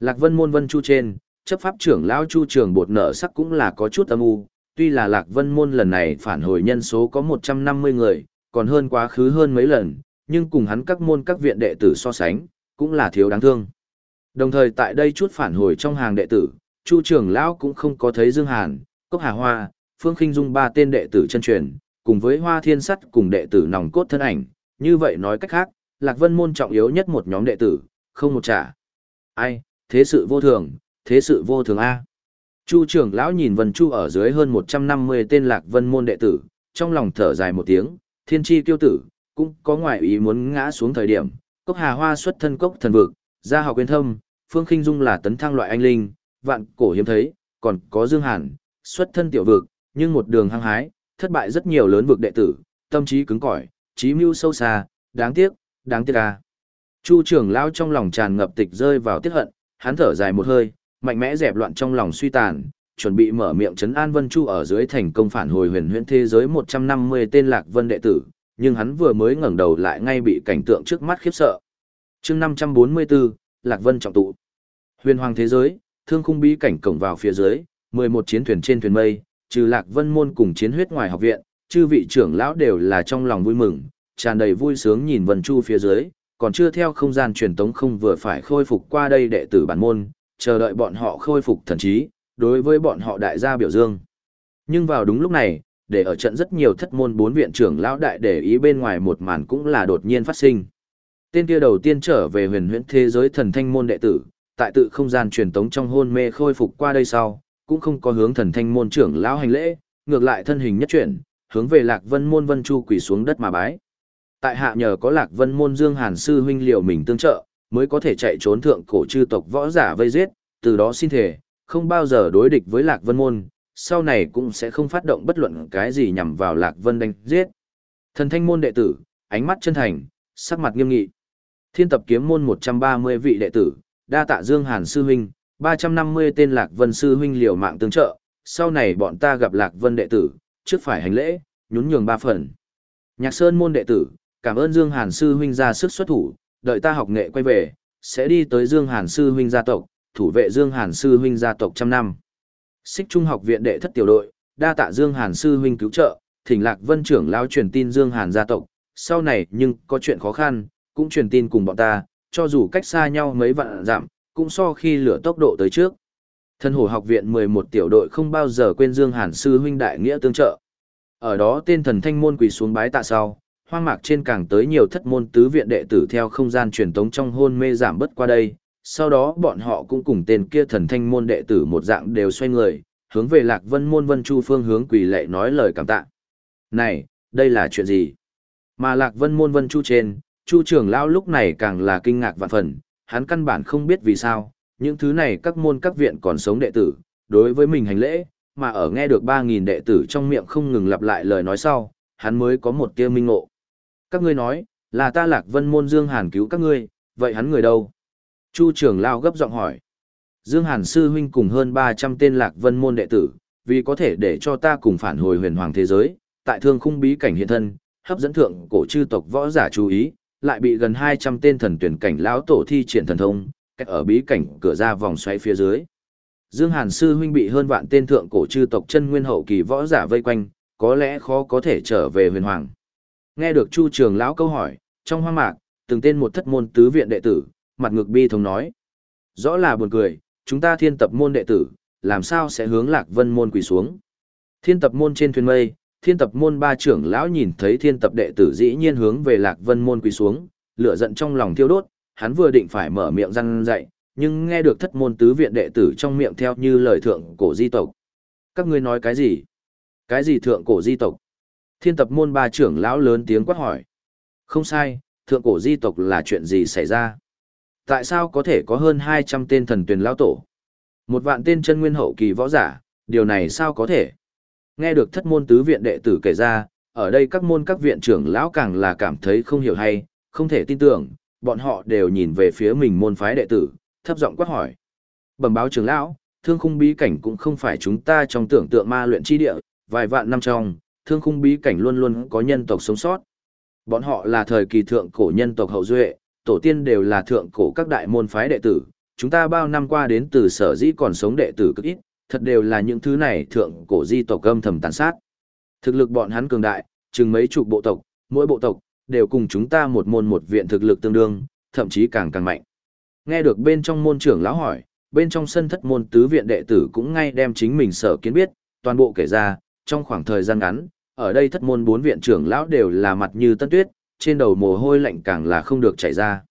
Speaker 1: Lạc Vân môn Vân Chu trên, chấp pháp trưởng lão Chu Trường Bột nợ sắc cũng là có chút âm u, tuy là Lạc Vân môn lần này phản hồi nhân số có 150 người, còn hơn quá khứ hơn mấy lần, nhưng cùng hắn các môn các viện đệ tử so sánh, cũng là thiếu đáng thương. Đồng thời tại đây chút phản hồi trong hàng đệ tử, Chu trưởng lão cũng không có thấy Dương Hàn, Cốc Hà Hoa, Phương Khinh Dung ba tên đệ tử chân truyền, cùng với Hoa Thiên Sắt cùng đệ tử nòng cốt thân ảnh, như vậy nói cách khác, Lạc Vân môn trọng yếu nhất một nhóm đệ tử, không một trả. Ai, thế sự vô thường, thế sự vô thường a. Chu trưởng lão nhìn Vân Chu ở dưới hơn 150 tên Lạc Vân môn đệ tử, trong lòng thở dài một tiếng, thiên chi tiêu tử, cũng có ngoại ý muốn ngã xuống thời điểm, cốc hà hoa xuất thân cốc thần vực, gia học quyên thâm, phương khinh dung là tấn thăng loại anh linh, vạn cổ hiếm thấy, còn có Dương Hàn, xuất thân tiểu vực, nhưng một đường hăng hái, thất bại rất nhiều lớn vực đệ tử, tâm trí cứng cỏi, trí mưu sâu xa, đáng tiếc, đáng tiếc à. Chu trưởng lão trong lòng tràn ngập tịch rơi vào tiếc hận, hắn thở dài một hơi, mạnh mẽ dẹp loạn trong lòng suy tàn, chuẩn bị mở miệng trấn an Vân Chu ở dưới thành công phản hồi huyền huyễn thế giới 150 tên Lạc Vân đệ tử, nhưng hắn vừa mới ngẩng đầu lại ngay bị cảnh tượng trước mắt khiếp sợ. Chương 544, Lạc Vân trọng tụ. Huyền hoàng thế giới, thương khung bí cảnh cổng vào phía dưới, 11 chiến thuyền trên thuyền mây, trừ Lạc Vân môn cùng chiến huyết ngoài học viện, chư vị trưởng lão đều là trong lòng vui mừng, tràn đầy vui sướng nhìn Vân Chu phía dưới, còn chưa theo không gian truyền tống không vừa phải khôi phục qua đây đệ tử bản môn, chờ đợi bọn họ khôi phục thần trí, đối với bọn họ đại gia biểu dương. Nhưng vào đúng lúc này, để ở trận rất nhiều thất môn bốn viện trưởng lão đại để ý bên ngoài một màn cũng là đột nhiên phát sinh. Tên kia đầu tiên trở về huyền huyễn thế giới thần thanh môn đệ tử, tại tự không gian truyền tống trong hôn mê khôi phục qua đây sau, cũng không có hướng thần thanh môn trưởng lão hành lễ, ngược lại thân hình nhất chuyển, hướng về Lạc Vân môn Vân Chu quỳ xuống đất mà bái. Tại hạ nhờ có Lạc Vân môn Dương Hàn sư huynh liệu mình tương trợ, mới có thể chạy trốn thượng cổ chư tộc võ giả vây giết, từ đó xin thể, không bao giờ đối địch với Lạc Vân môn, sau này cũng sẽ không phát động bất luận cái gì nhằm vào Lạc Vân đánh giết. Thần thanh môn đệ tử, ánh mắt chân thành, sắc mặt nghiêm nghị. Thiên tập kiếm môn 130 vị đệ tử, đa tạ Dương Hàn sư huynh, 350 tên Lạc Vân sư huynh liều mạng tương trợ, sau này bọn ta gặp Lạc Vân đệ tử, trước phải hành lễ, nhún nhường ba phần. Nhạc Sơn môn đệ tử, cảm ơn Dương Hàn Sư huynh ra sức xuất thủ, đợi ta học nghệ quay về, sẽ đi tới Dương Hàn Sư huynh gia tộc, thủ vệ Dương Hàn Sư huynh gia tộc trăm năm. Xích Trung học viện đệ thất tiểu đội, đa tạ Dương Hàn Sư huynh cứu trợ, thỉnh Lạc Vân trưởng lão truyền tin Dương Hàn gia tộc, sau này nhưng có chuyện khó khăn, cũng truyền tin cùng bọn ta, cho dù cách xa nhau mấy vạn dặm, cũng so khi lửa tốc độ tới trước. Thân hồ học viện 11 tiểu đội không bao giờ quên Dương Hàn sư huynh đại nghĩa tương trợ. Ở đó tên thần thanh môn quỳ xuống bái tạ sau, hoang mạc trên càng tới nhiều thất môn tứ viện đệ tử theo không gian truyền tống trong hôn mê giảm bất qua đây. Sau đó bọn họ cũng cùng tên kia thần thanh môn đệ tử một dạng đều xoay người, hướng về lạc vân môn vân chu phương hướng quỳ lệ nói lời cảm tạ. Này, đây là chuyện gì? Mà lạc vân môn vân chu trên, chu trưởng lão lúc này càng là kinh ngạc vạn phần, hắn căn bản không biết vì sao, những thứ này các môn các viện còn sống đệ tử, đối với mình hành lễ, mà ở nghe được 3.000 đệ tử trong miệng không ngừng lặp lại lời nói sau, hắn mới có một tia minh ngộ. Các ngươi nói, là ta lạc vân môn Dương Hàn cứu các ngươi, vậy hắn người đâu? Chu trưởng lao gấp giọng hỏi. Dương Hàn sư huynh cùng hơn 300 tên lạc vân môn đệ tử, vì có thể để cho ta cùng phản hồi huyền hoàng thế giới, tại thương khung bí cảnh hiện thân, hấp dẫn thượng cổ chư tộc võ giả chú ý, lại bị gần 200 tên thần tuyển cảnh lão tổ thi triển thần thông, cách ở bí cảnh cửa ra vòng xoáy phía dưới. Dương Hàn sư huynh bị hơn vạn tên thượng cổ chư tộc chân nguyên hậu kỳ võ giả vây quanh, có lẽ khó có thể trở về huyền hoàng. Nghe được Chu Trường lão câu hỏi, trong hoang mạc, từng tên một thất môn tứ viện đệ tử, mặt ngược bi thống nói: "Rõ là buồn cười, chúng ta thiên tập môn đệ tử, làm sao sẽ hướng Lạc Vân môn quỳ xuống?" Thiên tập môn trên thuyền mây, thiên tập môn ba trưởng lão nhìn thấy thiên tập đệ tử dĩ nhiên hướng về lạc vân môn quỳ xuống, lửa giận trong lòng thiêu đốt, hắn vừa định phải mở miệng răn dạy, nhưng nghe được thất môn tứ viện đệ tử trong miệng theo như lời thượng cổ di tộc. Các ngươi nói cái gì? Cái gì thượng cổ di tộc? Thiên tập môn ba trưởng lão lớn tiếng quát hỏi. Không sai, thượng cổ di tộc là chuyện gì xảy ra? Tại sao có thể có hơn 200 tên thần tuyển lão tổ? Một vạn tên chân nguyên hậu kỳ võ giả, điều này sao có thể? Nghe được thất môn tứ viện đệ tử kể ra, ở đây các môn các viện trưởng lão càng là cảm thấy không hiểu hay, không thể tin tưởng, bọn họ đều nhìn về phía mình môn phái đệ tử, thấp giọng quát hỏi. Bẩm báo trưởng lão, thương khung bí cảnh cũng không phải chúng ta trong tưởng tượng ma luyện chi địa, vài vạn năm trong, thương khung bí cảnh luôn luôn có nhân tộc sống sót. Bọn họ là thời kỳ thượng cổ nhân tộc hậu duệ, tổ tiên đều là thượng cổ các đại môn phái đệ tử, chúng ta bao năm qua đến từ sở dĩ còn sống đệ tử cực ít, thật đều là những thứ này thượng cổ di tộc âm thầm tàn sát. Thực lực bọn hắn cường đại, chừng mấy chục bộ tộc, mỗi bộ tộc đều cùng chúng ta một môn một viện thực lực tương đương, thậm chí càng càng mạnh. Nghe được bên trong môn trưởng lão hỏi, bên trong sân thất môn tứ viện đệ tử cũng ngay đem chính mình sở kiến biết, toàn bộ kể ra, trong khoảng thời gian ngắn, ở đây thất môn bốn viện trưởng lão đều là mặt như tân tuyết, trên đầu mồ hôi lạnh càng là không được chảy ra.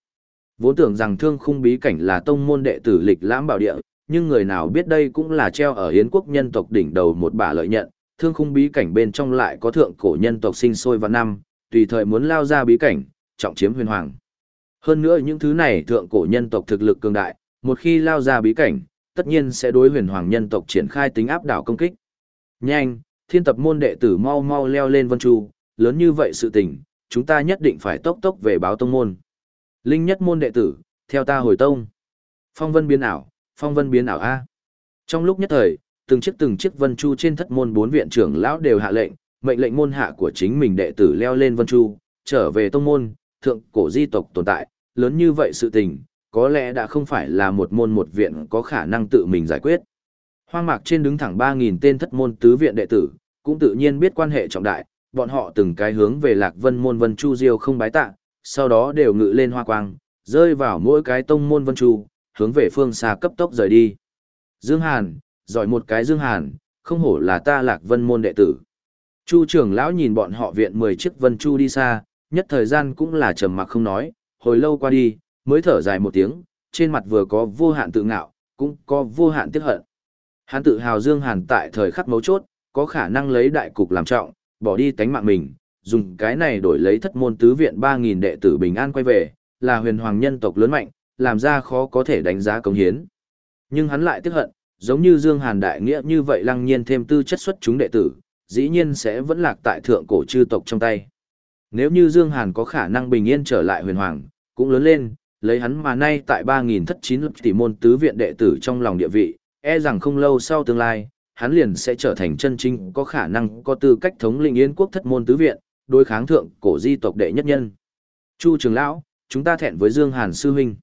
Speaker 1: Vốn tưởng rằng thương khung bí cảnh là tông môn đệ tử lịch lãm bảo địa, nhưng người nào biết đây cũng là treo ở Yến quốc nhân tộc đỉnh đầu một bả lợi nhận, thương khung bí cảnh bên trong lại có thượng cổ nhân tộc sinh sôi vào năm, tùy thời muốn lao ra bí cảnh, trọng chiếm huyền hoàng. Hơn nữa những thứ này thượng cổ nhân tộc thực lực cường đại, một khi lao ra bí cảnh, tất nhiên sẽ đối huyền hoàng nhân tộc triển khai tính áp đảo công kích. Nhanh, thiên tập môn đệ tử mau mau leo lên vân chu, lớn như vậy sự tình, chúng ta nhất định phải tốc tốc về báo tông môn. Linh nhất môn đệ tử, theo ta hồi tông. Phong vân biến ảo, phong vân biến ảo A. Trong lúc nhất thời, từng chiếc từng chiếc vân chu trên thất môn bốn viện trưởng lão đều hạ lệnh, mệnh lệnh môn hạ của chính mình đệ tử leo lên vân chu, trở về tông môn, thượng cổ di tộc tồn tại, lớn như vậy sự tình, có lẽ đã không phải là một môn một viện có khả năng tự mình giải quyết. Hoang mạc trên đứng thẳng 3.000 tên thất môn tứ viện đệ tử, cũng tự nhiên biết quan hệ trọng đại, bọn họ từng cái hướng về lạc vân môn vân chu diêu không bái tạ, sau đó đều ngự lên hoa quang, rơi vào mỗi cái tông môn vân chu, hướng về phương xa cấp tốc rời đi. Dương Hàn, giỏi một cái Dương Hàn, không hổ là ta lạc vân môn đệ tử. Chu trưởng lão nhìn bọn họ viện 10 chiếc vân chu đi xa, nhất thời gian cũng là trầm mặc không nói, hồi lâu qua đi, mới thở dài một tiếng, trên mặt vừa có vô hạn tự ngạo, cũng có vô hạn tiếc hận. Hắn tự hào Dương Hàn tại thời khắc mấu chốt, có khả năng lấy đại cục làm trọng, bỏ đi tánh mạng mình, dùng cái này đổi lấy thất môn tứ viện 3.000 đệ tử bình an quay về, là huyền hoàng nhân tộc lớn mạnh, làm ra khó có thể đánh giá công hiến. Nhưng hắn lại tiếc hận, giống như Dương Hàn đại nghĩa như vậy lăng nhiên thêm tư chất xuất chúng đệ tử, dĩ nhiên sẽ vẫn lạc tại thượng cổ chư tộc trong tay. Nếu như Dương Hàn có khả năng bình yên trở lại huyền hoàng, cũng lớn lên, lấy hắn mà nay tại 3.000 thất chín lập tỷ môn tứ viện đệ tử trong lòng địa vị, e rằng không lâu sau tương lai, hắn liền sẽ trở thành chân chính có khả năng có tư cách thống lĩnh yến quốc thất môn tứ viện, đối kháng thượng cổ di tộc đệ nhất nhân. Chu trưởng lão, chúng ta thẹn với Dương Hàn sư huynh.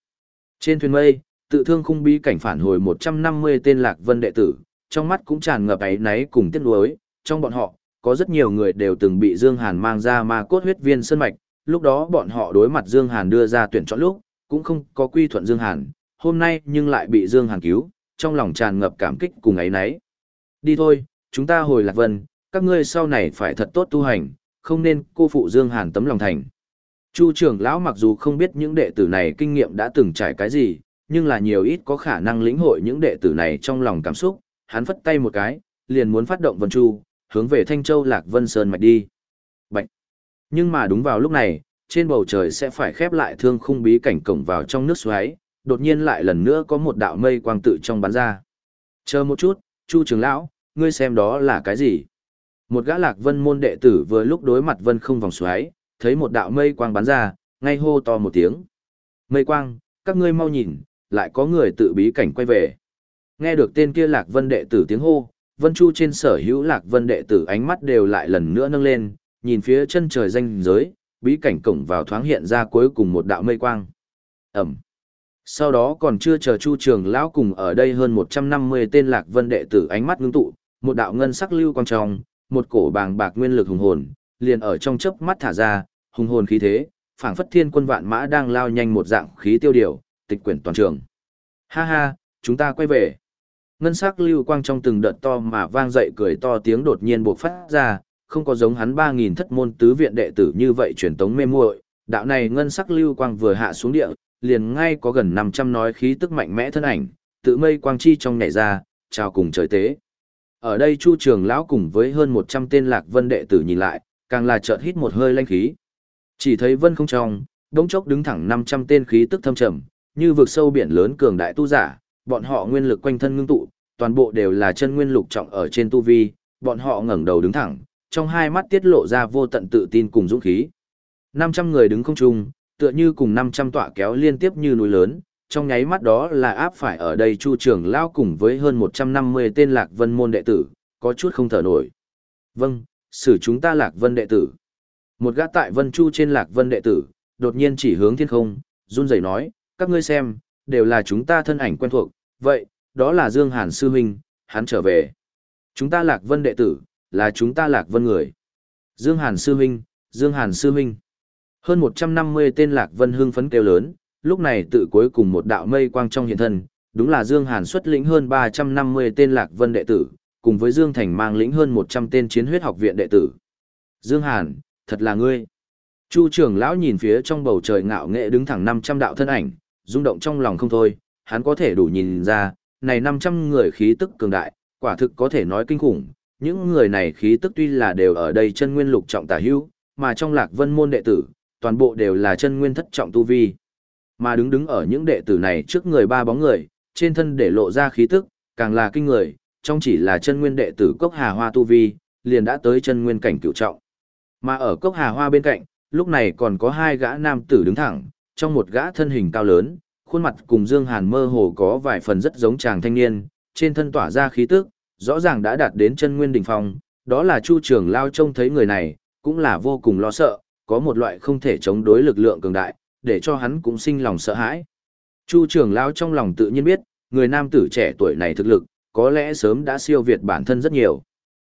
Speaker 1: Trên thuyền mây, tự thương khung bí cảnh phản hồi 150 tên lạc vân đệ tử, trong mắt cũng tràn ngập ấy náy cùng tiếc nuối, trong bọn họ, có rất nhiều người đều từng bị Dương Hàn mang ra ma cốt huyết viên sơn mạch, lúc đó bọn họ đối mặt Dương Hàn đưa ra tuyển chọn lúc, cũng không có quy thuận Dương Hàn, hôm nay nhưng lại bị Dương Hàn cứu, trong lòng tràn ngập cảm kích cùng ấy náy. Đi thôi, chúng ta hồi Lạc Vân, các ngươi sau này phải thật tốt tu hành, không nên cô phụ Dương Hàn tấm lòng thành. Chu trưởng lão mặc dù không biết những đệ tử này kinh nghiệm đã từng trải cái gì, nhưng là nhiều ít có khả năng lĩnh hội những đệ tử này trong lòng cảm xúc, hắn phất tay một cái, liền muốn phát động Vân Chu, hướng về Thanh Châu Lạc Vân Sơn mạch đi. Bạch. Nhưng mà đúng vào lúc này, trên bầu trời sẽ phải khép lại thương khung bí cảnh cổng vào trong nước xoáy, đột nhiên lại lần nữa có một đạo mây quang tự trong bắn ra. Chờ một chút, Chu trưởng lão, ngươi xem đó là cái gì? Một gã Lạc Vân môn đệ tử vừa lúc đối mặt Vân không vòng xoáy, thấy một đạo mây quang bắn ra, ngay hô to một tiếng. Mây quang, các ngươi mau nhìn, lại có người tự bí cảnh quay về. Nghe được tên kia Lạc Vân đệ tử tiếng hô, Vân Chu trên sở hữu Lạc Vân đệ tử ánh mắt đều lại lần nữa nâng lên, nhìn phía chân trời danh giới, bí cảnh cổng vào thoáng hiện ra cuối cùng một đạo mây quang. Ẩm. Sau đó còn chưa chờ Chu Trường lão cùng ở đây hơn 150 tên Lạc Vân đệ tử ánh mắt ngưng tụ, một đạo ngân sắc lưu quang trong, một cổ bàng bạc nguyên lực hùng hồn, liền ở trong chớp mắt thả ra, hùng hồn khí thế, phảng phất thiên quân vạn mã đang lao nhanh một dạng khí tiêu điều, tịch quyển toàn trường. Ha ha, chúng ta quay về. Ngân sắc lưu quang trong từng đợt to mà vang dậy cười to tiếng đột nhiên bộc phát ra, không có giống hắn 3000 thất môn tứ viện đệ tử như vậy truyền tống mê muội, đạo này ngân sắc lưu quang vừa hạ xuống địa, liền ngay có gần 500 nói khí tức mạnh mẽ thân ảnh, tự mây quang chi trong nhảy ra, chào cùng trời tế. Ở đây Chu Trường lão cùng với hơn 100 tên Lạc Vân đệ tử nhìn lại, càng là chợt hít một hơi lanh khí. Chỉ thấy vân không trong, đống chốc đứng thẳng 500 tên khí tức thâm trầm, như vực sâu biển lớn cường đại tu giả, bọn họ nguyên lực quanh thân ngưng tụ, toàn bộ đều là chân nguyên lục trọng ở trên tu vi, bọn họ ngẩng đầu đứng thẳng, trong hai mắt tiết lộ ra vô tận tự tin cùng dũng khí. 500 người đứng không trung, tựa như cùng 500 tọa kéo liên tiếp như núi lớn, trong nháy mắt đó là áp phải ở đây Chu trưởng lao cùng với hơn 150 tên Lạc Vân môn đệ tử, có chút không thở nổi. Vâng, xử chúng ta Lạc Vân đệ tử. Một gã tại Vân Chu trên Lạc Vân đệ tử, đột nhiên chỉ hướng thiên không, run rẩy nói, các ngươi xem, đều là chúng ta thân ảnh quen thuộc, vậy, đó là Dương Hàn Sư Huynh, hắn trở về. Chúng ta Lạc Vân đệ tử, là chúng ta Lạc Vân người. Dương Hàn Sư Huynh, Dương Hàn Sư Huynh. Hơn 150 tên Lạc Vân hưng phấn kêu lớn, lúc này tự cuối cùng một đạo mây quang trong hiện thân, đúng là Dương Hàn xuất lĩnh hơn 350 tên Lạc Vân đệ tử, cùng với Dương Thành mang lĩnh hơn 100 tên chiến huyết học viện đệ tử. Dương Hàn, thật là ngươi. Chu trưởng lão nhìn phía trong bầu trời ngạo nghệ đứng thẳng 500 đạo thân ảnh, rung động trong lòng không thôi, hắn có thể đủ nhìn ra, này 500 người khí tức cường đại, quả thực có thể nói kinh khủng, những người này khí tức tuy là đều ở đây chân nguyên lục trọng tả hữu, mà trong lạc vân môn đệ tử, toàn bộ đều là chân nguyên thất trọng tu vi. Mà đứng đứng ở những đệ tử này trước người ba bóng người, trên thân để lộ ra khí tức, càng là kinh người, trong chỉ là chân nguyên đệ tử cốc hà hoa tu vi, liền đã tới chân nguyên cảnh cửu trọng. Mà ở cốc hà hoa bên cạnh, lúc này còn có hai gã nam tử đứng thẳng, trong một gã thân hình cao lớn, khuôn mặt cùng Dương Hàn mơ hồ có vài phần rất giống chàng thanh niên, trên thân tỏa ra khí tức, rõ ràng đã đạt đến chân nguyên đỉnh phong, đó là Chu Trường Lao trông thấy người này, cũng là vô cùng lo sợ, có một loại không thể chống đối lực lượng cường đại, để cho hắn cũng sinh lòng sợ hãi. Chu Trường Lao trong lòng tự nhiên biết, người nam tử trẻ tuổi này thực lực, có lẽ sớm đã siêu việt bản thân rất nhiều.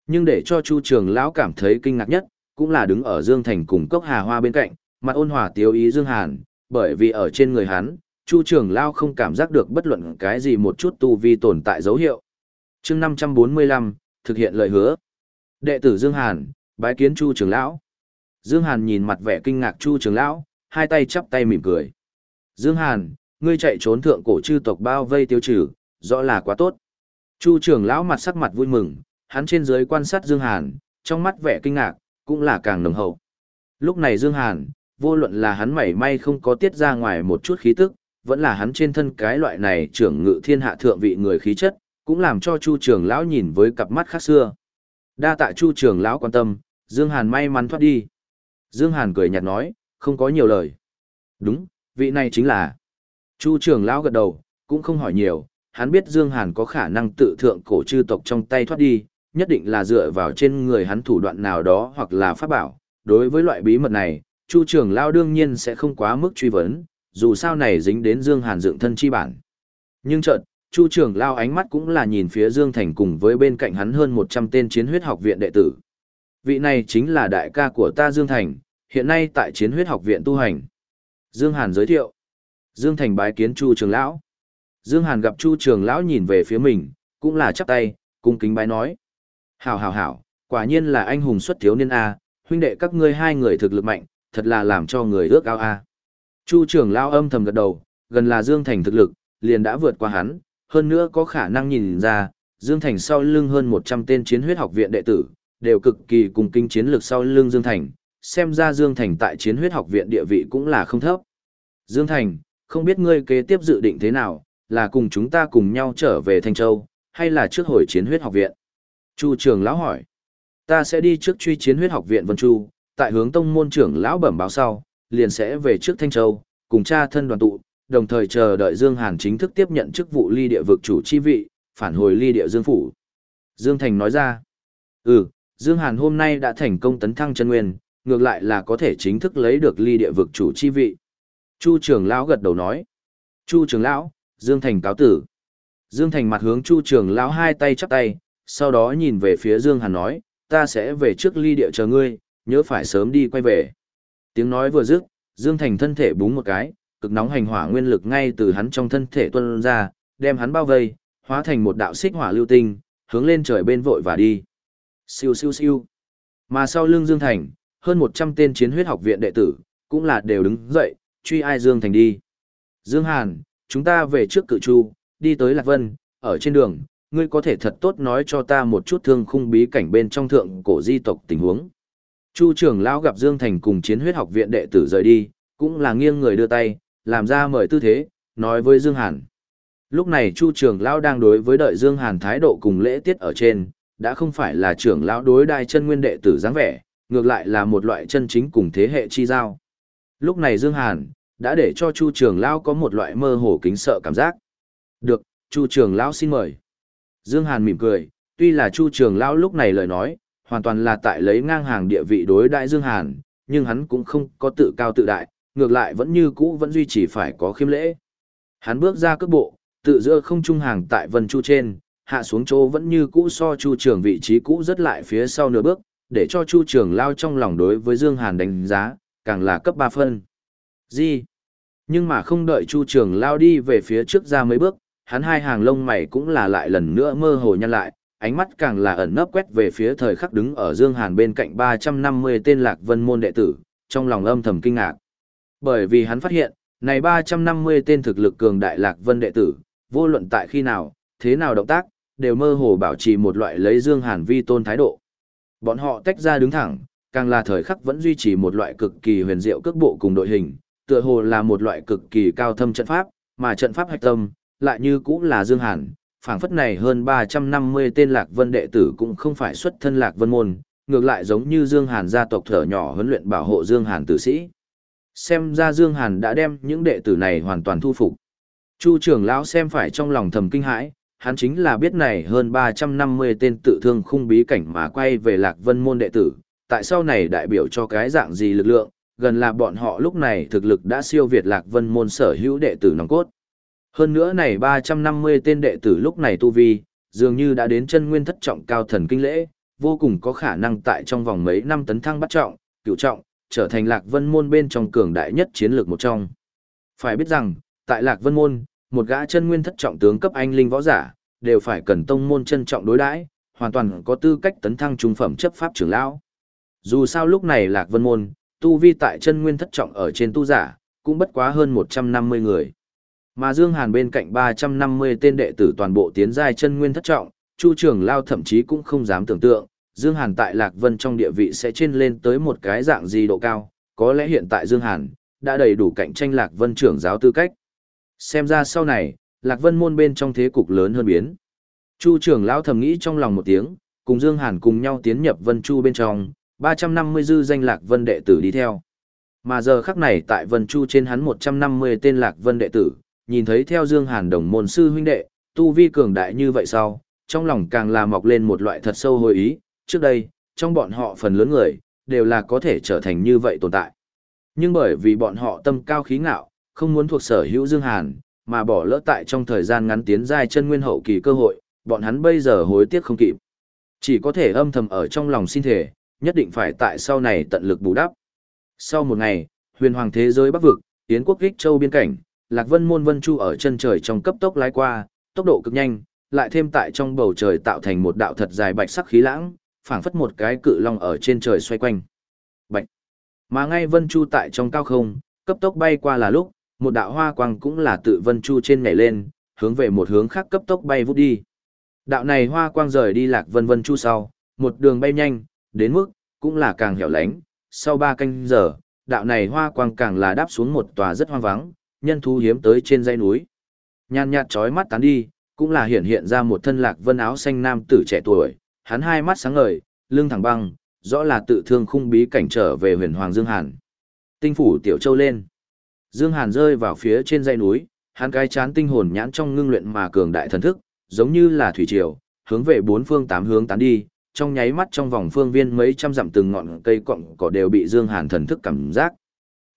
Speaker 1: Nhưng để cho Chu Trường Lão cảm thấy kinh ngạc nhất, cũng là đứng ở Dương Thành cùng Cốc Hà Hoa bên cạnh, mặt ôn hòa tiêu ý Dương Hàn, bởi vì ở trên người hắn, Chu Trường Lao không cảm giác được bất luận cái gì một chút tu vi tồn tại dấu hiệu. chương 545, thực hiện lời hứa. Đệ tử Dương Hàn, bái kiến Chu Trường Lão. Dương Hàn nhìn mặt vẻ kinh ngạc Chu Trường Lão, hai tay chắp tay mỉm cười. Dương Hàn, ngươi chạy trốn thượng cổ chư tộc bao vây tiêu trừ, rõ là quá tốt. Chu Trường Lão mặt sắc mặt vui mừng, hắn trên dưới quan sát Dương Hàn, trong mắt vẻ kinh ngạc, cũng là càng nồng hậu. Lúc này Dương Hàn, vô luận là hắn mảy may không có tiết ra ngoài một chút khí tức, vẫn là hắn trên thân cái loại này trưởng ngự thiên hạ thượng vị người khí chất, cũng làm cho Chu trưởng lão nhìn với cặp mắt khác xưa. Đa tạ Chu trưởng lão quan tâm, Dương Hàn may mắn thoát đi. Dương Hàn cười nhạt nói, không có nhiều lời. Đúng, vị này chính là. Chu trưởng lão gật đầu, cũng không hỏi nhiều, hắn biết Dương Hàn có khả năng tự thượng cổ chư tộc trong tay thoát đi, nhất định là dựa vào trên người hắn thủ đoạn nào đó hoặc là pháp bảo. Đối với loại bí mật này, Chu trưởng lao đương nhiên sẽ không quá mức truy vấn, dù sao này dính đến Dương Hàn dựng thân chi bản. Nhưng chợt, Chu trưởng lao ánh mắt cũng là nhìn phía Dương Thành cùng với bên cạnh hắn hơn 100 tên chiến huyết học viện đệ tử. Vị này chính là đại ca của ta Dương Thành, hiện nay tại chiến huyết học viện tu hành. Dương Hàn giới thiệu. Dương Thành bái kiến Chu trưởng lão. Dương Hàn gặp Chu trưởng lão nhìn về phía mình, cũng là chắp tay, cung kính bái nói. Hảo hảo hảo, quả nhiên là anh hùng xuất thiếu niên A, huynh đệ các ngươi hai người thực lực mạnh, thật là làm cho người ước ao A. Chu trưởng Lao âm thầm gật đầu, gần là Dương Thành thực lực, liền đã vượt qua hắn, hơn nữa có khả năng nhìn ra, Dương Thành sau lưng hơn 100 tên chiến huyết học viện đệ tử, đều cực kỳ cùng kinh chiến lược sau lưng Dương Thành, xem ra Dương Thành tại chiến huyết học viện địa vị cũng là không thấp. Dương Thành, không biết ngươi kế tiếp dự định thế nào, là cùng chúng ta cùng nhau trở về Thanh Châu, hay là trước hồi chiến huyết học viện? Chu trường lão hỏi. Ta sẽ đi trước truy chiến huyết học viện Vân Chu, tại hướng tông môn trưởng lão bẩm báo sau, liền sẽ về trước Thanh Châu, cùng cha thân đoàn tụ, đồng thời chờ đợi Dương Hàn chính thức tiếp nhận chức vụ ly địa vực chủ chi vị, phản hồi ly địa Dương Phủ. Dương Thành nói ra, ừ, Dương Hàn hôm nay đã thành công tấn thăng chân nguyên, ngược lại là có thể chính thức lấy được ly địa vực chủ chi vị. Chu trưởng lão gật đầu nói, Chu trưởng lão, Dương Thành cáo tử. Dương Thành mặt hướng Chu trưởng lão hai tay chắp tay, sau đó nhìn về phía Dương Hàn nói, ta sẽ về trước ly địa chờ ngươi, nhớ phải sớm đi quay về. Tiếng nói vừa dứt, Dương Thành thân thể búng một cái, cực nóng hành hỏa nguyên lực ngay từ hắn trong thân thể tuôn ra, đem hắn bao vây, hóa thành một đạo xích hỏa lưu tinh, hướng lên trời bên vội và đi. Siêu siêu siêu. Mà sau lưng Dương Thành, hơn 100 tên chiến huyết học viện đệ tử, cũng là đều đứng dậy, truy ai Dương Thành đi. Dương Hàn, chúng ta về trước cự chu, đi tới Lạc Vân, ở trên đường, ngươi có thể thật tốt nói cho ta một chút thương khung bí cảnh bên trong thượng cổ di tộc tình huống. Chu trưởng lão gặp Dương Thành cùng chiến huyết học viện đệ tử rời đi, cũng là nghiêng người đưa tay, làm ra mời tư thế, nói với Dương Hàn. Lúc này Chu trưởng lão đang đối với đợi Dương Hàn thái độ cùng lễ tiết ở trên, đã không phải là trưởng lão đối đai chân nguyên đệ tử dáng vẻ, ngược lại là một loại chân chính cùng thế hệ chi giao. Lúc này Dương Hàn đã để cho Chu trưởng lão có một loại mơ hồ kính sợ cảm giác. Được, Chu trưởng lão xin mời. Dương Hàn mỉm cười, tuy là Chu Trường lão lúc này lời nói, hoàn toàn là tại lấy ngang hàng địa vị đối đại Dương Hàn, nhưng hắn cũng không có tự cao tự đại, ngược lại vẫn như cũ vẫn duy trì phải có khiêm lễ. Hắn bước ra cước bộ, tự giữa không trung hàng tại vân chu trên, hạ xuống chỗ vẫn như cũ so chu trường vị trí cũ rất lại phía sau nửa bước, để cho chu trường lao trong lòng đối với Dương Hàn đánh giá, càng là cấp 3 phân. Gì? Nhưng mà không đợi chu trường lao đi về phía trước ra mấy bước, hắn hai hàng lông mày cũng là lại lần nữa mơ hồ nhăn lại, ánh mắt càng là ẩn nấp quét về phía thời khắc đứng ở Dương Hàn bên cạnh 350 tên lạc vân môn đệ tử, trong lòng âm thầm kinh ngạc. Bởi vì hắn phát hiện, này 350 tên thực lực cường đại lạc vân đệ tử, vô luận tại khi nào, thế nào động tác, đều mơ hồ bảo trì một loại lấy Dương Hàn vi tôn thái độ. Bọn họ tách ra đứng thẳng, càng là thời khắc vẫn duy trì một loại cực kỳ huyền diệu cước bộ cùng đội hình, tựa hồ là một loại cực kỳ cao thâm trận pháp, mà trận pháp hạch tâm, lại như cũng là Dương Hàn. Phảng phất này hơn 350 tên lạc vân đệ tử cũng không phải xuất thân lạc vân môn, ngược lại giống như Dương Hàn gia tộc thở nhỏ huấn luyện bảo hộ Dương Hàn tử sĩ. Xem ra Dương Hàn đã đem những đệ tử này hoàn toàn thu phục. Chu trưởng lão xem phải trong lòng thầm kinh hãi, hắn chính là biết này hơn 350 tên tự thương khung bí cảnh mà quay về Lạc Vân môn đệ tử, tại sau này đại biểu cho cái dạng gì lực lượng, gần là bọn họ lúc này thực lực đã siêu việt Lạc Vân môn sở hữu đệ tử nòng cốt. Hơn nữa này 350 tên đệ tử lúc này tu vi, dường như đã đến chân nguyên thất trọng cao thần kinh lễ, vô cùng có khả năng tại trong vòng mấy năm tấn thăng bắt trọng, cửu trọng, trở thành Lạc Vân môn bên trong cường đại nhất chiến lược một trong. Phải biết rằng, tại Lạc Vân môn, một gã chân nguyên thất trọng tướng cấp anh linh võ giả, đều phải cần tông môn trân trọng đối đãi, hoàn toàn có tư cách tấn thăng trung phẩm chấp pháp trưởng lão. Dù sao lúc này Lạc Vân môn, tu vi tại chân nguyên thất trọng ở trên tu giả, cũng bất quá hơn 150 người. Mà Dương Hàn bên cạnh 350 tên đệ tử toàn bộ tiến giai chân nguyên thất trọng, Chu trưởng lao thậm chí cũng không dám tưởng tượng, Dương Hàn tại Lạc Vân trong địa vị sẽ trên lên tới một cái dạng gì độ cao, có lẽ hiện tại Dương Hàn đã đầy đủ cạnh tranh Lạc Vân trưởng giáo tư cách. Xem ra sau này, Lạc Vân môn bên trong thế cục lớn hơn biến. Chu trưởng lão thầm nghĩ trong lòng một tiếng, cùng Dương Hàn cùng nhau tiến nhập Vân Chu bên trong, 350 dư danh Lạc Vân đệ tử đi theo. Mà giờ khắc này tại Vân Chu trên hắn 150 tên Lạc Vân đệ tử, nhìn thấy theo Dương Hàn đồng môn sư huynh đệ, tu vi cường đại như vậy sau, trong lòng càng là mọc lên một loại thật sâu hồi ý, trước đây, trong bọn họ phần lớn người, đều là có thể trở thành như vậy tồn tại. Nhưng bởi vì bọn họ tâm cao khí ngạo, không muốn thuộc sở hữu Dương Hàn, mà bỏ lỡ tại trong thời gian ngắn tiến giai chân nguyên hậu kỳ cơ hội, bọn hắn bây giờ hối tiếc không kịp. Chỉ có thể âm thầm ở trong lòng xin thể, nhất định phải tại sau này tận lực bù đắp. Sau một ngày, huyền hoàng thế giới bắc vực, tiến quốc kích châu biên cảnh, Lạc Vân môn vân chu ở chân trời trong cấp tốc lái qua, tốc độ cực nhanh, lại thêm tại trong bầu trời tạo thành một đạo thật dài bạch sắc khí lãng, phảng phất một cái cự long ở trên trời xoay quanh. Bạch. Mà ngay vân chu tại trong cao không, cấp tốc bay qua là lúc, một đạo hoa quang cũng là tự vân chu trên nhảy lên, hướng về một hướng khác cấp tốc bay vút đi. Đạo này hoa quang rời đi lạc vân vân chu sau, một đường bay nhanh, đến mức, cũng là càng hẻo lánh, sau ba canh giờ, đạo này hoa quang càng là đáp xuống một tòa rất hoang vắng, nhân thú hiếm tới trên dãy núi. Nhàn nhạt chói mắt tán đi, cũng là hiện hiện ra một thân lạc vân áo xanh nam tử trẻ tuổi, hắn hai mắt sáng ngời, lưng thẳng băng, rõ là tự thương khung bí cảnh trở về huyền hoàng Dương Hàn. Tinh phủ tiểu châu lên. Dương Hàn rơi vào phía trên dãy núi, hắn cái chán tinh hồn nhãn trong ngưng luyện mà cường đại thần thức, giống như là thủy triều, hướng về bốn phương tám hướng tán đi, trong nháy mắt trong vòng phương viên mấy trăm dặm từng ngọn cây cọng cỏ đều bị Dương Hàn thần thức cảm giác.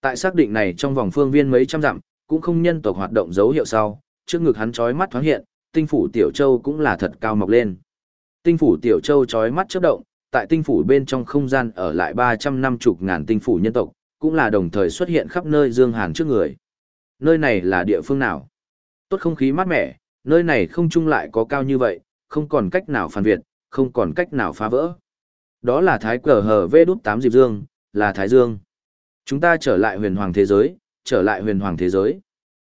Speaker 1: Tại xác định này trong vòng phương viên mấy trăm dặm, cũng không nhân tộc hoạt động dấu hiệu sau, trước ngực hắn chói mắt thoáng hiện, tinh phủ tiểu châu cũng là thật cao mọc lên. Tinh phủ tiểu châu chói mắt chớp động, tại tinh phủ bên trong không gian ở lại 350 ngàn tinh phủ nhân tộc, cũng là đồng thời xuất hiện khắp nơi Dương Hàn trước người. Nơi này là địa phương nào? Tốt không khí mát mẻ, nơi này không chung lại có cao như vậy, không còn cách nào phản việt, không còn cách nào phá vỡ. Đó là thái cờ hờ vê đút 8 diệp dương, là thái dương. Chúng ta trở lại huyền hoàng thế giới, trở lại huyền hoàng thế giới.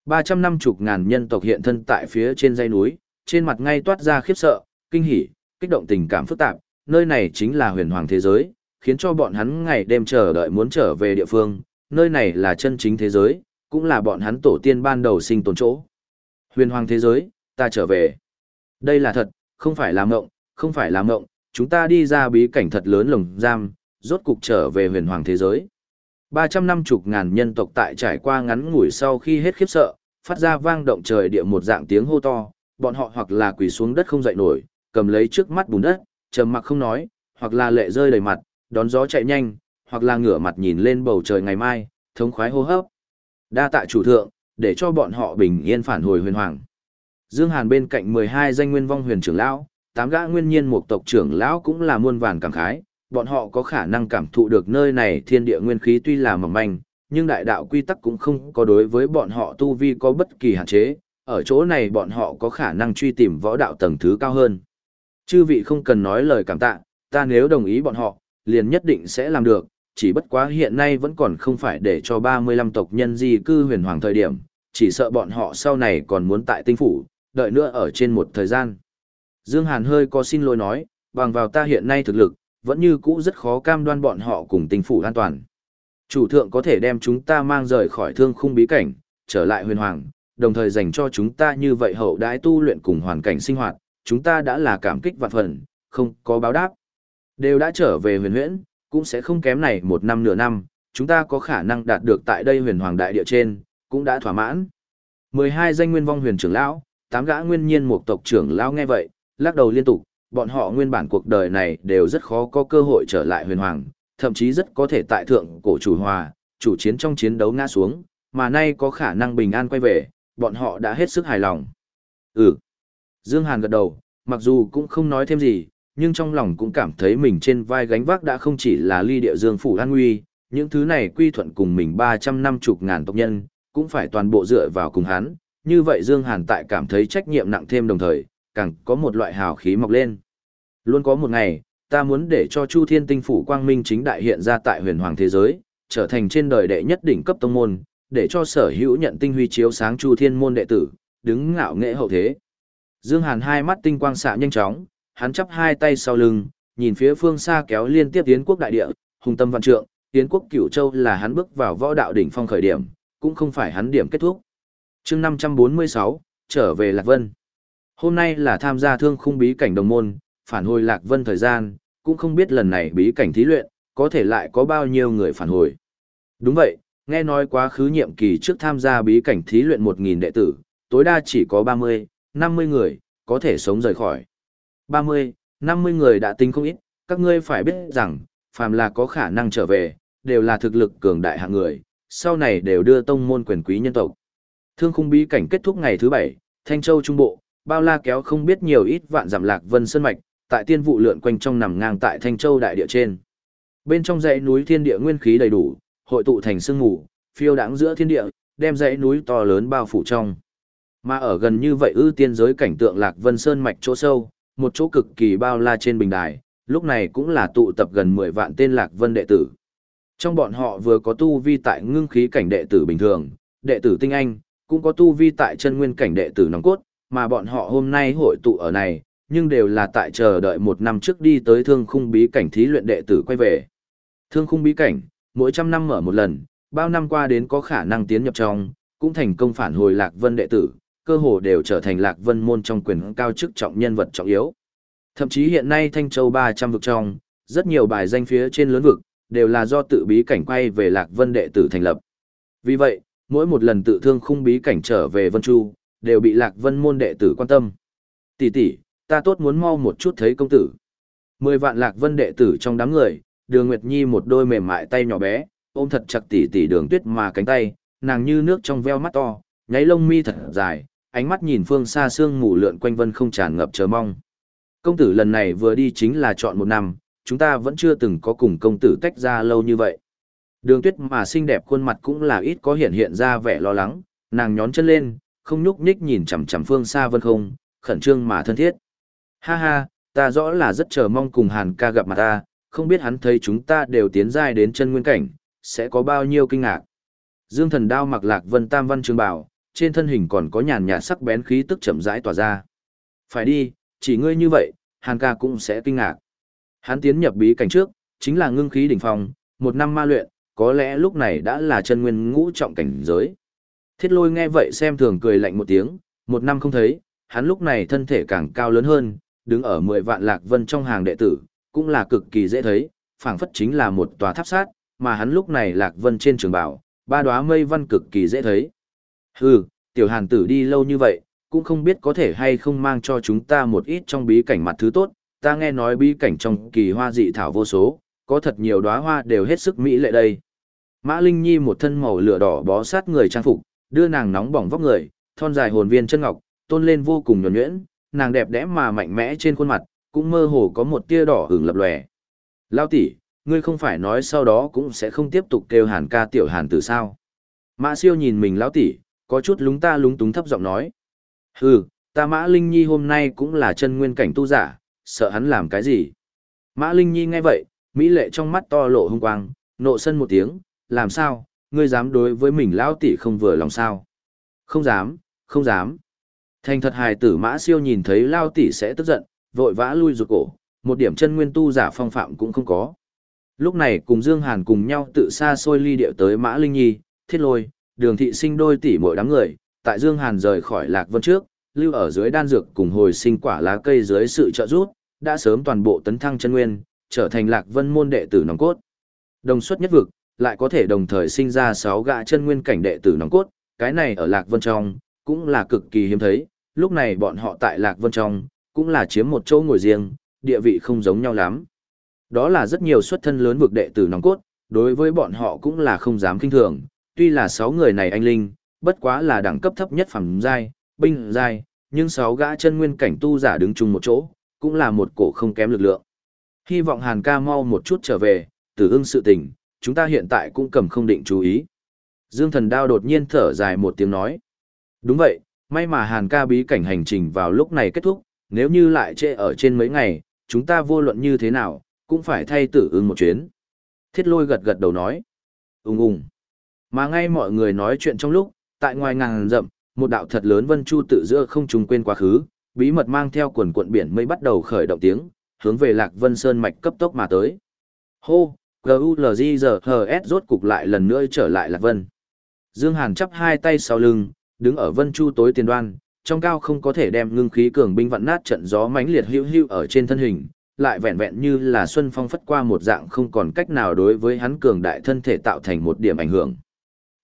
Speaker 1: 350 ngàn nhân tộc hiện thân tại phía trên dãy núi, trên mặt ngay toát ra khiếp sợ, kinh hỉ, kích động tình cảm phức tạp, nơi này chính là huyền hoàng thế giới, khiến cho bọn hắn ngày đêm chờ đợi muốn trở về địa phương, nơi này là chân chính thế giới, cũng là bọn hắn tổ tiên ban đầu sinh tồn chỗ. Huyền hoàng thế giới, ta trở về. Đây là thật, không phải là mộng, không phải là mộng, chúng ta đi ra bí cảnh thật lớn lồng giam, rốt cục trở về huyền hoàng thế giới. 350 ngàn nhân tộc tại trải qua ngắn ngủi sau khi hết khiếp sợ, phát ra vang động trời địa một dạng tiếng hô to, bọn họ hoặc là quỳ xuống đất không dậy nổi, cầm lấy trước mắt bùn đất, trầm mặc không nói, hoặc là lệ rơi đầy mặt, đón gió chạy nhanh, hoặc là ngửa mặt nhìn lên bầu trời ngày mai, thống khoái hô hấp. Đa tạ chủ thượng, để cho bọn họ bình yên phản hồi huyền hoàng. Dương Hàn bên cạnh 12 danh nguyên vong huyền trưởng lão, tám gã nguyên nhiên một tộc trưởng lão cũng là muôn vàn cảm khái, bọn họ có khả năng cảm thụ được nơi này thiên địa nguyên khí tuy là mỏng manh, nhưng đại đạo quy tắc cũng không có đối với bọn họ tu vi có bất kỳ hạn chế, ở chỗ này bọn họ có khả năng truy tìm võ đạo tầng thứ cao hơn. Chư vị không cần nói lời cảm tạ, ta nếu đồng ý bọn họ, liền nhất định sẽ làm được, chỉ bất quá hiện nay vẫn còn không phải để cho 35 tộc nhân di cư huyền hoàng thời điểm, chỉ sợ bọn họ sau này còn muốn tại tinh phủ, đợi nữa ở trên một thời gian. Dương Hàn hơi có xin lỗi nói, bằng vào ta hiện nay thực lực, vẫn như cũ rất khó cam đoan bọn họ cùng tinh phủ an toàn. Chủ thượng có thể đem chúng ta mang rời khỏi thương khung bí cảnh, trở lại huyền hoàng, đồng thời dành cho chúng ta như vậy hậu đãi tu luyện cùng hoàn cảnh sinh hoạt, chúng ta đã là cảm kích vạn phần, không có báo đáp. Đều đã trở về huyền huyễn, cũng sẽ không kém này một năm nửa năm, chúng ta có khả năng đạt được tại đây huyền hoàng đại địa trên, cũng đã thỏa mãn. 12 danh nguyên vong huyền trưởng lão, tám gã nguyên nhiên một tộc trưởng lão nghe vậy, lắc đầu liên tục, bọn họ nguyên bản cuộc đời này đều rất khó có cơ hội trở lại huyền hoàng, thậm chí rất có thể tại thượng cổ chủ hòa, chủ chiến trong chiến đấu ngã xuống, mà nay có khả năng bình an quay về, bọn họ đã hết sức hài lòng. Ừ. Dương Hàn gật đầu, mặc dù cũng không nói thêm gì, nhưng trong lòng cũng cảm thấy mình trên vai gánh vác đã không chỉ là ly địa dương phủ an nguy, những thứ này quy thuận cùng mình 350 ngàn tộc nhân, cũng phải toàn bộ dựa vào cùng hắn, như vậy Dương Hàn tại cảm thấy trách nhiệm nặng thêm đồng thời, càng có một loại hào khí mọc lên. Luôn có một ngày, ta muốn để cho Chu Thiên Tinh Phủ Quang Minh chính đại hiện ra tại huyền hoàng thế giới, trở thành trên đời đệ nhất đỉnh cấp tông môn, để cho sở hữu nhận tinh huy chiếu sáng Chu Thiên môn đệ tử, đứng ngạo nghệ hậu thế. Dương Hàn hai mắt tinh quang xạ nhanh chóng, hắn chắp hai tay sau lưng, nhìn phía phương xa kéo liên tiếp tiến quốc đại địa, hùng tâm văn trượng, tiến quốc cửu châu là hắn bước vào võ đạo đỉnh phong khởi điểm, cũng không phải hắn điểm kết thúc. Chương 546, trở về Lạc Vân. Hôm nay là tham gia thương khung bí cảnh đồng môn, phản hồi Lạc Vân thời gian, cũng không biết lần này bí cảnh thí luyện, có thể lại có bao nhiêu người phản hồi. Đúng vậy, nghe nói quá khứ nhiệm kỳ trước tham gia bí cảnh thí luyện 1.000 đệ tử, tối đa chỉ có 30, 50 người, có thể sống rời khỏi. 30, 50 người đã tính không ít, các ngươi phải biết rằng, phàm là có khả năng trở về, đều là thực lực cường đại hạng người, sau này đều đưa tông môn quyền quý nhân tộc. Thương khung bí cảnh kết thúc ngày thứ bảy, Thanh Châu Trung Bộ, bao la kéo không biết nhiều ít vạn giảm lạc vân sơn mạch, tại tiên vụ lượn quanh trong nằm ngang tại Thanh Châu đại địa trên. Bên trong dãy núi thiên địa nguyên khí đầy đủ, hội tụ thành sương mù, phiêu đãng giữa thiên địa, đem dãy núi to lớn bao phủ trong. Mà ở gần như vậy ư tiên giới cảnh tượng Lạc Vân Sơn mạch chỗ sâu, một chỗ cực kỳ bao la trên bình đài, lúc này cũng là tụ tập gần 10 vạn tên Lạc Vân đệ tử. Trong bọn họ vừa có tu vi tại ngưng khí cảnh đệ tử bình thường, đệ tử tinh anh, cũng có tu vi tại chân nguyên cảnh đệ tử nòng cốt, mà bọn họ hôm nay hội tụ ở này, nhưng đều là tại chờ đợi một năm trước đi tới thương khung bí cảnh thí luyện đệ tử quay về. Thương khung bí cảnh, mỗi trăm năm mở một lần, bao năm qua đến có khả năng tiến nhập trong, cũng thành công phản hồi Lạc Vân đệ tử, cơ hồ đều trở thành Lạc Vân môn trong quyền cao chức trọng nhân vật trọng yếu. Thậm chí hiện nay Thanh Châu 300 vực trong, rất nhiều bài danh phía trên lớn vực, đều là do tự bí cảnh quay về Lạc Vân đệ tử thành lập. Vì vậy, mỗi một lần tự thương khung bí cảnh trở về Vân Chu, đều bị Lạc Vân môn đệ tử quan tâm. Tỷ tỷ, ta tốt muốn mau một chút thấy công tử. Mười vạn Lạc Vân đệ tử trong đám người, Đường Nguyệt Nhi một đôi mềm mại tay nhỏ bé, ôm thật chặt tỷ tỷ Đường Tuyết mà cánh tay, nàng như nước trong veo mắt to, nháy lông mi thật dài, ánh mắt nhìn phương xa sương mù lượn quanh vân không tràn ngập chờ mong. Công tử lần này vừa đi chính là chọn một năm, chúng ta vẫn chưa từng có cùng công tử tách ra lâu như vậy. Đường tuyết mà xinh đẹp khuôn mặt cũng là ít có hiện hiện ra vẻ lo lắng, nàng nhón chân lên, không nhúc nhích nhìn chằm chằm phương xa vân không, khẩn trương mà thân thiết. Ha ha, ta rõ là rất chờ mong cùng Hàn ca gặp mặt ta, không biết hắn thấy chúng ta đều tiến giai đến chân nguyên cảnh, sẽ có bao nhiêu kinh ngạc. Dương thần đao mặc lạc vân tam văn trường bảo, trên thân hình còn có nhàn nhạt sắc bén khí tức chậm rãi tỏa ra. Phải đi, chỉ ngươi như vậy, Hàn ca cũng sẽ kinh ngạc. Hắn tiến nhập bí cảnh trước, chính là ngưng khí đỉnh phong, một năm ma luyện, có lẽ lúc này đã là chân nguyên ngũ trọng cảnh giới. Thiết lôi nghe vậy xem thường cười lạnh một tiếng, một năm không thấy, hắn lúc này thân thể càng cao lớn hơn, đứng ở mười vạn lạc vân trong hàng đệ tử, cũng là cực kỳ dễ thấy, phảng phất chính là một tòa tháp sát, mà hắn lúc này lạc vân trên trường bảo, ba đóa mây văn cực kỳ dễ thấy. Hừ, tiểu hàn tử đi lâu như vậy, cũng không biết có thể hay không mang cho chúng ta một ít trong bí cảnh mặt thứ tốt, ta nghe nói bí cảnh trong kỳ hoa dị thảo vô số, có thật nhiều đóa hoa đều hết sức mỹ lệ đây. Mã Linh Nhi một thân màu lửa đỏ bó sát người trang phục, đưa nàng nóng bỏng vóc người, thon dài hồn viên chân ngọc, tôn lên vô cùng nhuần nhuyễn, nàng đẹp đẽ mà mạnh mẽ trên khuôn mặt, cũng mơ hồ có một tia đỏ hưởng lập lòe. Lao tỷ, ngươi không phải nói sau đó cũng sẽ không tiếp tục kêu hàn ca tiểu hàn từ sao. Mã siêu nhìn mình lão tỷ, có chút lúng ta lúng túng thấp giọng nói. Hừ, ta Mã Linh Nhi hôm nay cũng là chân nguyên cảnh tu giả, sợ hắn làm cái gì. Mã Linh Nhi nghe vậy, Mỹ lệ trong mắt to lộ hung quang, nộ sân một tiếng, làm sao, ngươi dám đối với mình lão tỷ không vừa lòng sao? Không dám, không dám. Thành thật hài tử Mã Siêu nhìn thấy Lao tỷ sẽ tức giận, vội vã lui rụt cổ, một điểm chân nguyên tu giả phong phạm cũng không có. Lúc này cùng Dương Hàn cùng nhau tự xa xôi ly điệu tới Mã Linh Nhi, Thiết Lôi, Đường Thị Sinh đôi tỷ mỗi đám người, tại Dương Hàn rời khỏi Lạc Vân trước, lưu ở dưới đan dược cùng hồi sinh quả lá cây dưới sự trợ giúp, đã sớm toàn bộ tấn thăng chân nguyên, trở thành Lạc Vân môn đệ tử nòng cốt. Đồng xuất nhất vực, lại có thể đồng thời sinh ra 6 gã chân nguyên cảnh đệ tử nóng cốt, cái này ở Lạc Vân trong, cũng là cực kỳ hiếm thấy, lúc này bọn họ tại Lạc Vân trong, cũng là chiếm một chỗ ngồi riêng, địa vị không giống nhau lắm. Đó là rất nhiều xuất thân lớn vực đệ tử nóng cốt, đối với bọn họ cũng là không dám kinh thường, tuy là 6 người này anh linh, bất quá là đẳng cấp thấp nhất phẩm giai, binh giai, nhưng 6 gã chân nguyên cảnh tu giả đứng chung một chỗ, cũng là một cổ không kém lực lượng. Hy vọng Hàn ca mau một chút trở về, tử ưng sự tình, chúng ta hiện tại cũng cầm không định chú ý. Dương thần đao đột nhiên thở dài một tiếng nói. Đúng vậy, may mà Hàn ca bí cảnh hành trình vào lúc này kết thúc, nếu như lại trễ ở trên mấy ngày, chúng ta vô luận như thế nào, cũng phải thay tử ưng một chuyến. Thiết lôi gật gật đầu nói. Úng úng. Mà ngay mọi người nói chuyện trong lúc, tại ngoài ngàn rậm, một đạo thật lớn vân chu tự giữa không trùng quên quá khứ, bí mật mang theo quần cuộn biển mây bắt đầu khởi động tiếng, hướng về Lạc Vân Sơn mạch cấp tốc mà tới. Hô, GULGZHS rốt cục lại lần nữa trở lại Lạc Vân. Dương Hàn chắp hai tay sau lưng, đứng ở Vân Chu tối tiền đoan, trong cao không có thể đem ngưng khí cường binh vặn nát trận gió mãnh liệt hữu hữu ở trên thân hình, lại vẹn vẹn như là xuân phong phất qua một dạng không còn cách nào đối với hắn cường đại thân thể tạo thành một điểm ảnh hưởng.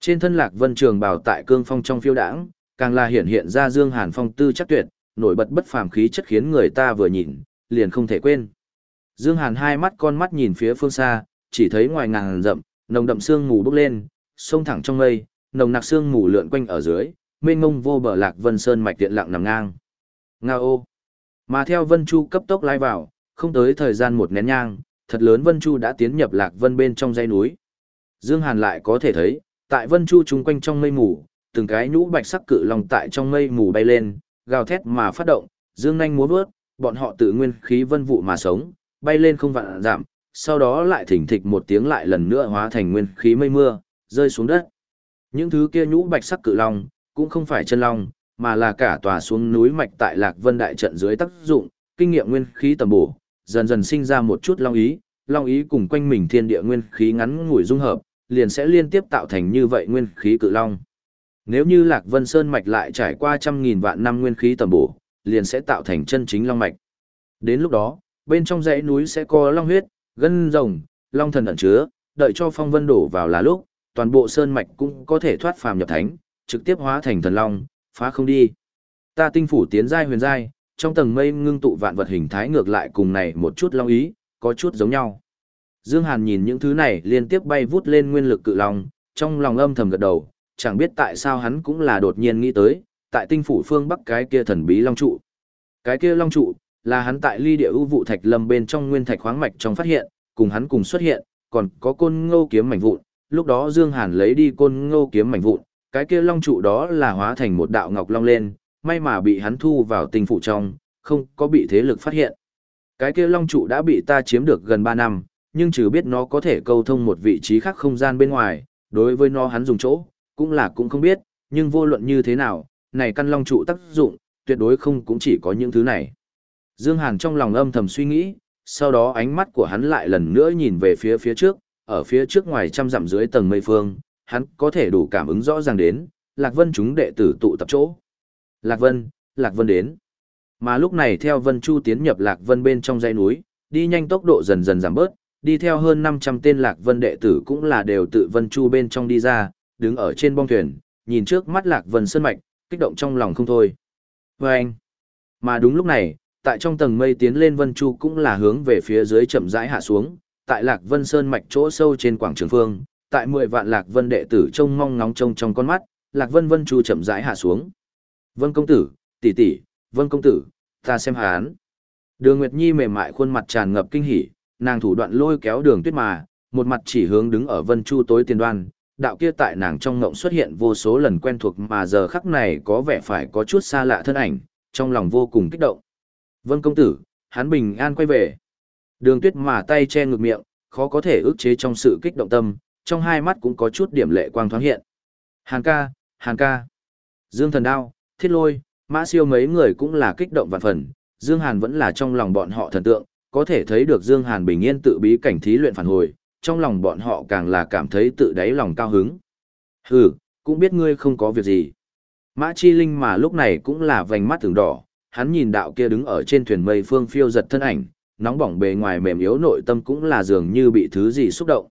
Speaker 1: Trên thân Lạc Vân Trường bào tại cương phong trong phiêu đãng, càng là hiện hiện ra Dương Hàn phong tư chắc tuyệt, nổi bật bất phàm khí chất khiến người ta vừa nhìn, liền không thể quên. Dương Hàn hai mắt con mắt nhìn phía phương xa, chỉ thấy ngoài ngàn rậm, nồng đậm sương mù bốc lên, sông thẳng trong mây, nồng nặc sương mù lượn quanh ở dưới, mênh mông vô bờ Lạc Vân Sơn mạch tiện lặng nằm ngang. Ngao. Mà theo Vân Chu cấp tốc lái vào, không tới thời gian một nén nhang, thật lớn Vân Chu đã tiến nhập Lạc Vân bên trong dãy núi. Dương Hàn lại có thể thấy, tại Vân Chu chúng quanh trong mây mù, từng cái nhũ bạch sắc cự long tại trong mây mù bay lên, gào thét mà phát động, dương nhanh múa vớt, bọn họ tự nguyên khí vân vụ mà sống, bay lên không vạn giảm, sau đó lại thỉnh thịch một tiếng lại lần nữa hóa thành nguyên khí mây mưa, rơi xuống đất. Những thứ kia nhũ bạch sắc cự long, cũng không phải chân long, mà là cả tòa xuống núi mạch tại Lạc Vân đại trận dưới tác dụng, kinh nghiệm nguyên khí tầm bổ, dần dần sinh ra một chút long ý, long ý cùng quanh mình thiên địa nguyên khí ngắn ngủi dung hợp, liền sẽ liên tiếp tạo thành như vậy nguyên khí cự long. Nếu như Lạc Vân Sơn mạch lại trải qua trăm nghìn vạn năm nguyên khí tầm bổ, liền sẽ tạo thành chân chính long mạch. Đến lúc đó, bên trong dãy núi sẽ có long huyết, gân rồng, long thần ẩn chứa, đợi cho phong vân đổ vào là lúc, toàn bộ sơn mạch cũng có thể thoát phàm nhập thánh, trực tiếp hóa thành thần long, phá không đi. Ta tinh phủ tiến giai huyền giai, trong tầng mây ngưng tụ vạn vật hình thái ngược lại cùng này một chút long ý, có chút giống nhau. Dương Hàn nhìn những thứ này liên tiếp bay vút lên nguyên lực cự long, trong lòng âm thầm gật đầu, chẳng biết tại sao hắn cũng là đột nhiên nghĩ tới, tại tinh phủ phương bắc cái kia thần bí long trụ. Cái kia long trụ, là hắn tại ly địa ưu vụ thạch lâm bên trong nguyên thạch khoáng mạch trong phát hiện, cùng hắn cùng xuất hiện, còn có côn ngô kiếm mảnh vụn, lúc đó Dương Hàn lấy đi côn ngô kiếm mảnh vụn, cái kia long trụ đó là hóa thành một đạo ngọc long lên, may mà bị hắn thu vào tinh phủ trong, không có bị thế lực phát hiện. Cái kia long trụ đã bị ta chiếm được gần 3 năm, nhưng trừ biết nó có thể câu thông một vị trí khác không gian bên ngoài, đối với nó hắn dùng chỗ, cũng là cũng không biết, nhưng vô luận như thế nào, này căn long trụ tác dụng, tuyệt đối không cũng chỉ có những thứ này. Dương Hàn trong lòng âm thầm suy nghĩ, sau đó ánh mắt của hắn lại lần nữa nhìn về phía phía trước, ở phía trước ngoài trăm dặm dưới tầng mây phương, hắn có thể đủ cảm ứng rõ ràng đến, Lạc Vân chúng đệ tử tụ tập chỗ. Lạc Vân, Lạc Vân đến. Mà lúc này theo Vân Chu tiến nhập Lạc Vân bên trong dãy núi, đi nhanh tốc độ dần dần giảm bớt, đi theo hơn 500 tên Lạc Vân đệ tử cũng là đều tự Vân Chu bên trong đi ra, đứng ở trên bong thuyền, nhìn trước mắt Lạc Vân Sơn Mạch, kích động trong lòng không thôi. Và anh, mà đúng lúc này, tại trong tầng mây tiến lên Vân Chu cũng là hướng về phía dưới chậm rãi hạ xuống, tại Lạc Vân Sơn Mạch chỗ sâu trên quảng trường phương, tại 10 vạn Lạc Vân đệ tử trông mong ngóng trông trong con mắt, Lạc Vân Vân Chu chậm rãi hạ xuống. Vân công tử, tỷ tỷ, Vân công tử, ta xem hán. Đường Nguyệt Nhi mềm mại khuôn mặt tràn ngập kinh hỉ, nàng thủ đoạn lôi kéo đường tuyết mà, một mặt chỉ hướng đứng ở Vân Chu tối tiền đoan, đạo kia tại nàng trong ngộng xuất hiện vô số lần quen thuộc mà giờ khắc này có vẻ phải có chút xa lạ thân ảnh, trong lòng vô cùng kích động. Vân công tử, hắn bình an quay về. Đường tuyết mà tay che ngực miệng, khó có thể ức chế trong sự kích động tâm, trong hai mắt cũng có chút điểm lệ quang thoáng hiện. Hàn ca, Hàn ca. Dương thần đao, thiết lôi, mã siêu mấy người cũng là kích động vạn phần, Dương Hàn vẫn là trong lòng bọn họ thần tượng, có thể thấy được Dương Hàn bình yên tự bí cảnh thí luyện phản hồi, trong lòng bọn họ càng là cảm thấy tự đáy lòng cao hứng. Hừ, cũng biết ngươi không có việc gì. Mã Chi Linh mà lúc này cũng là vành mắt thường đỏ, hắn nhìn đạo kia đứng ở trên thuyền mây phương phiêu giật thân ảnh, nóng bỏng bề ngoài mềm yếu nội tâm cũng là dường như bị thứ gì xúc động.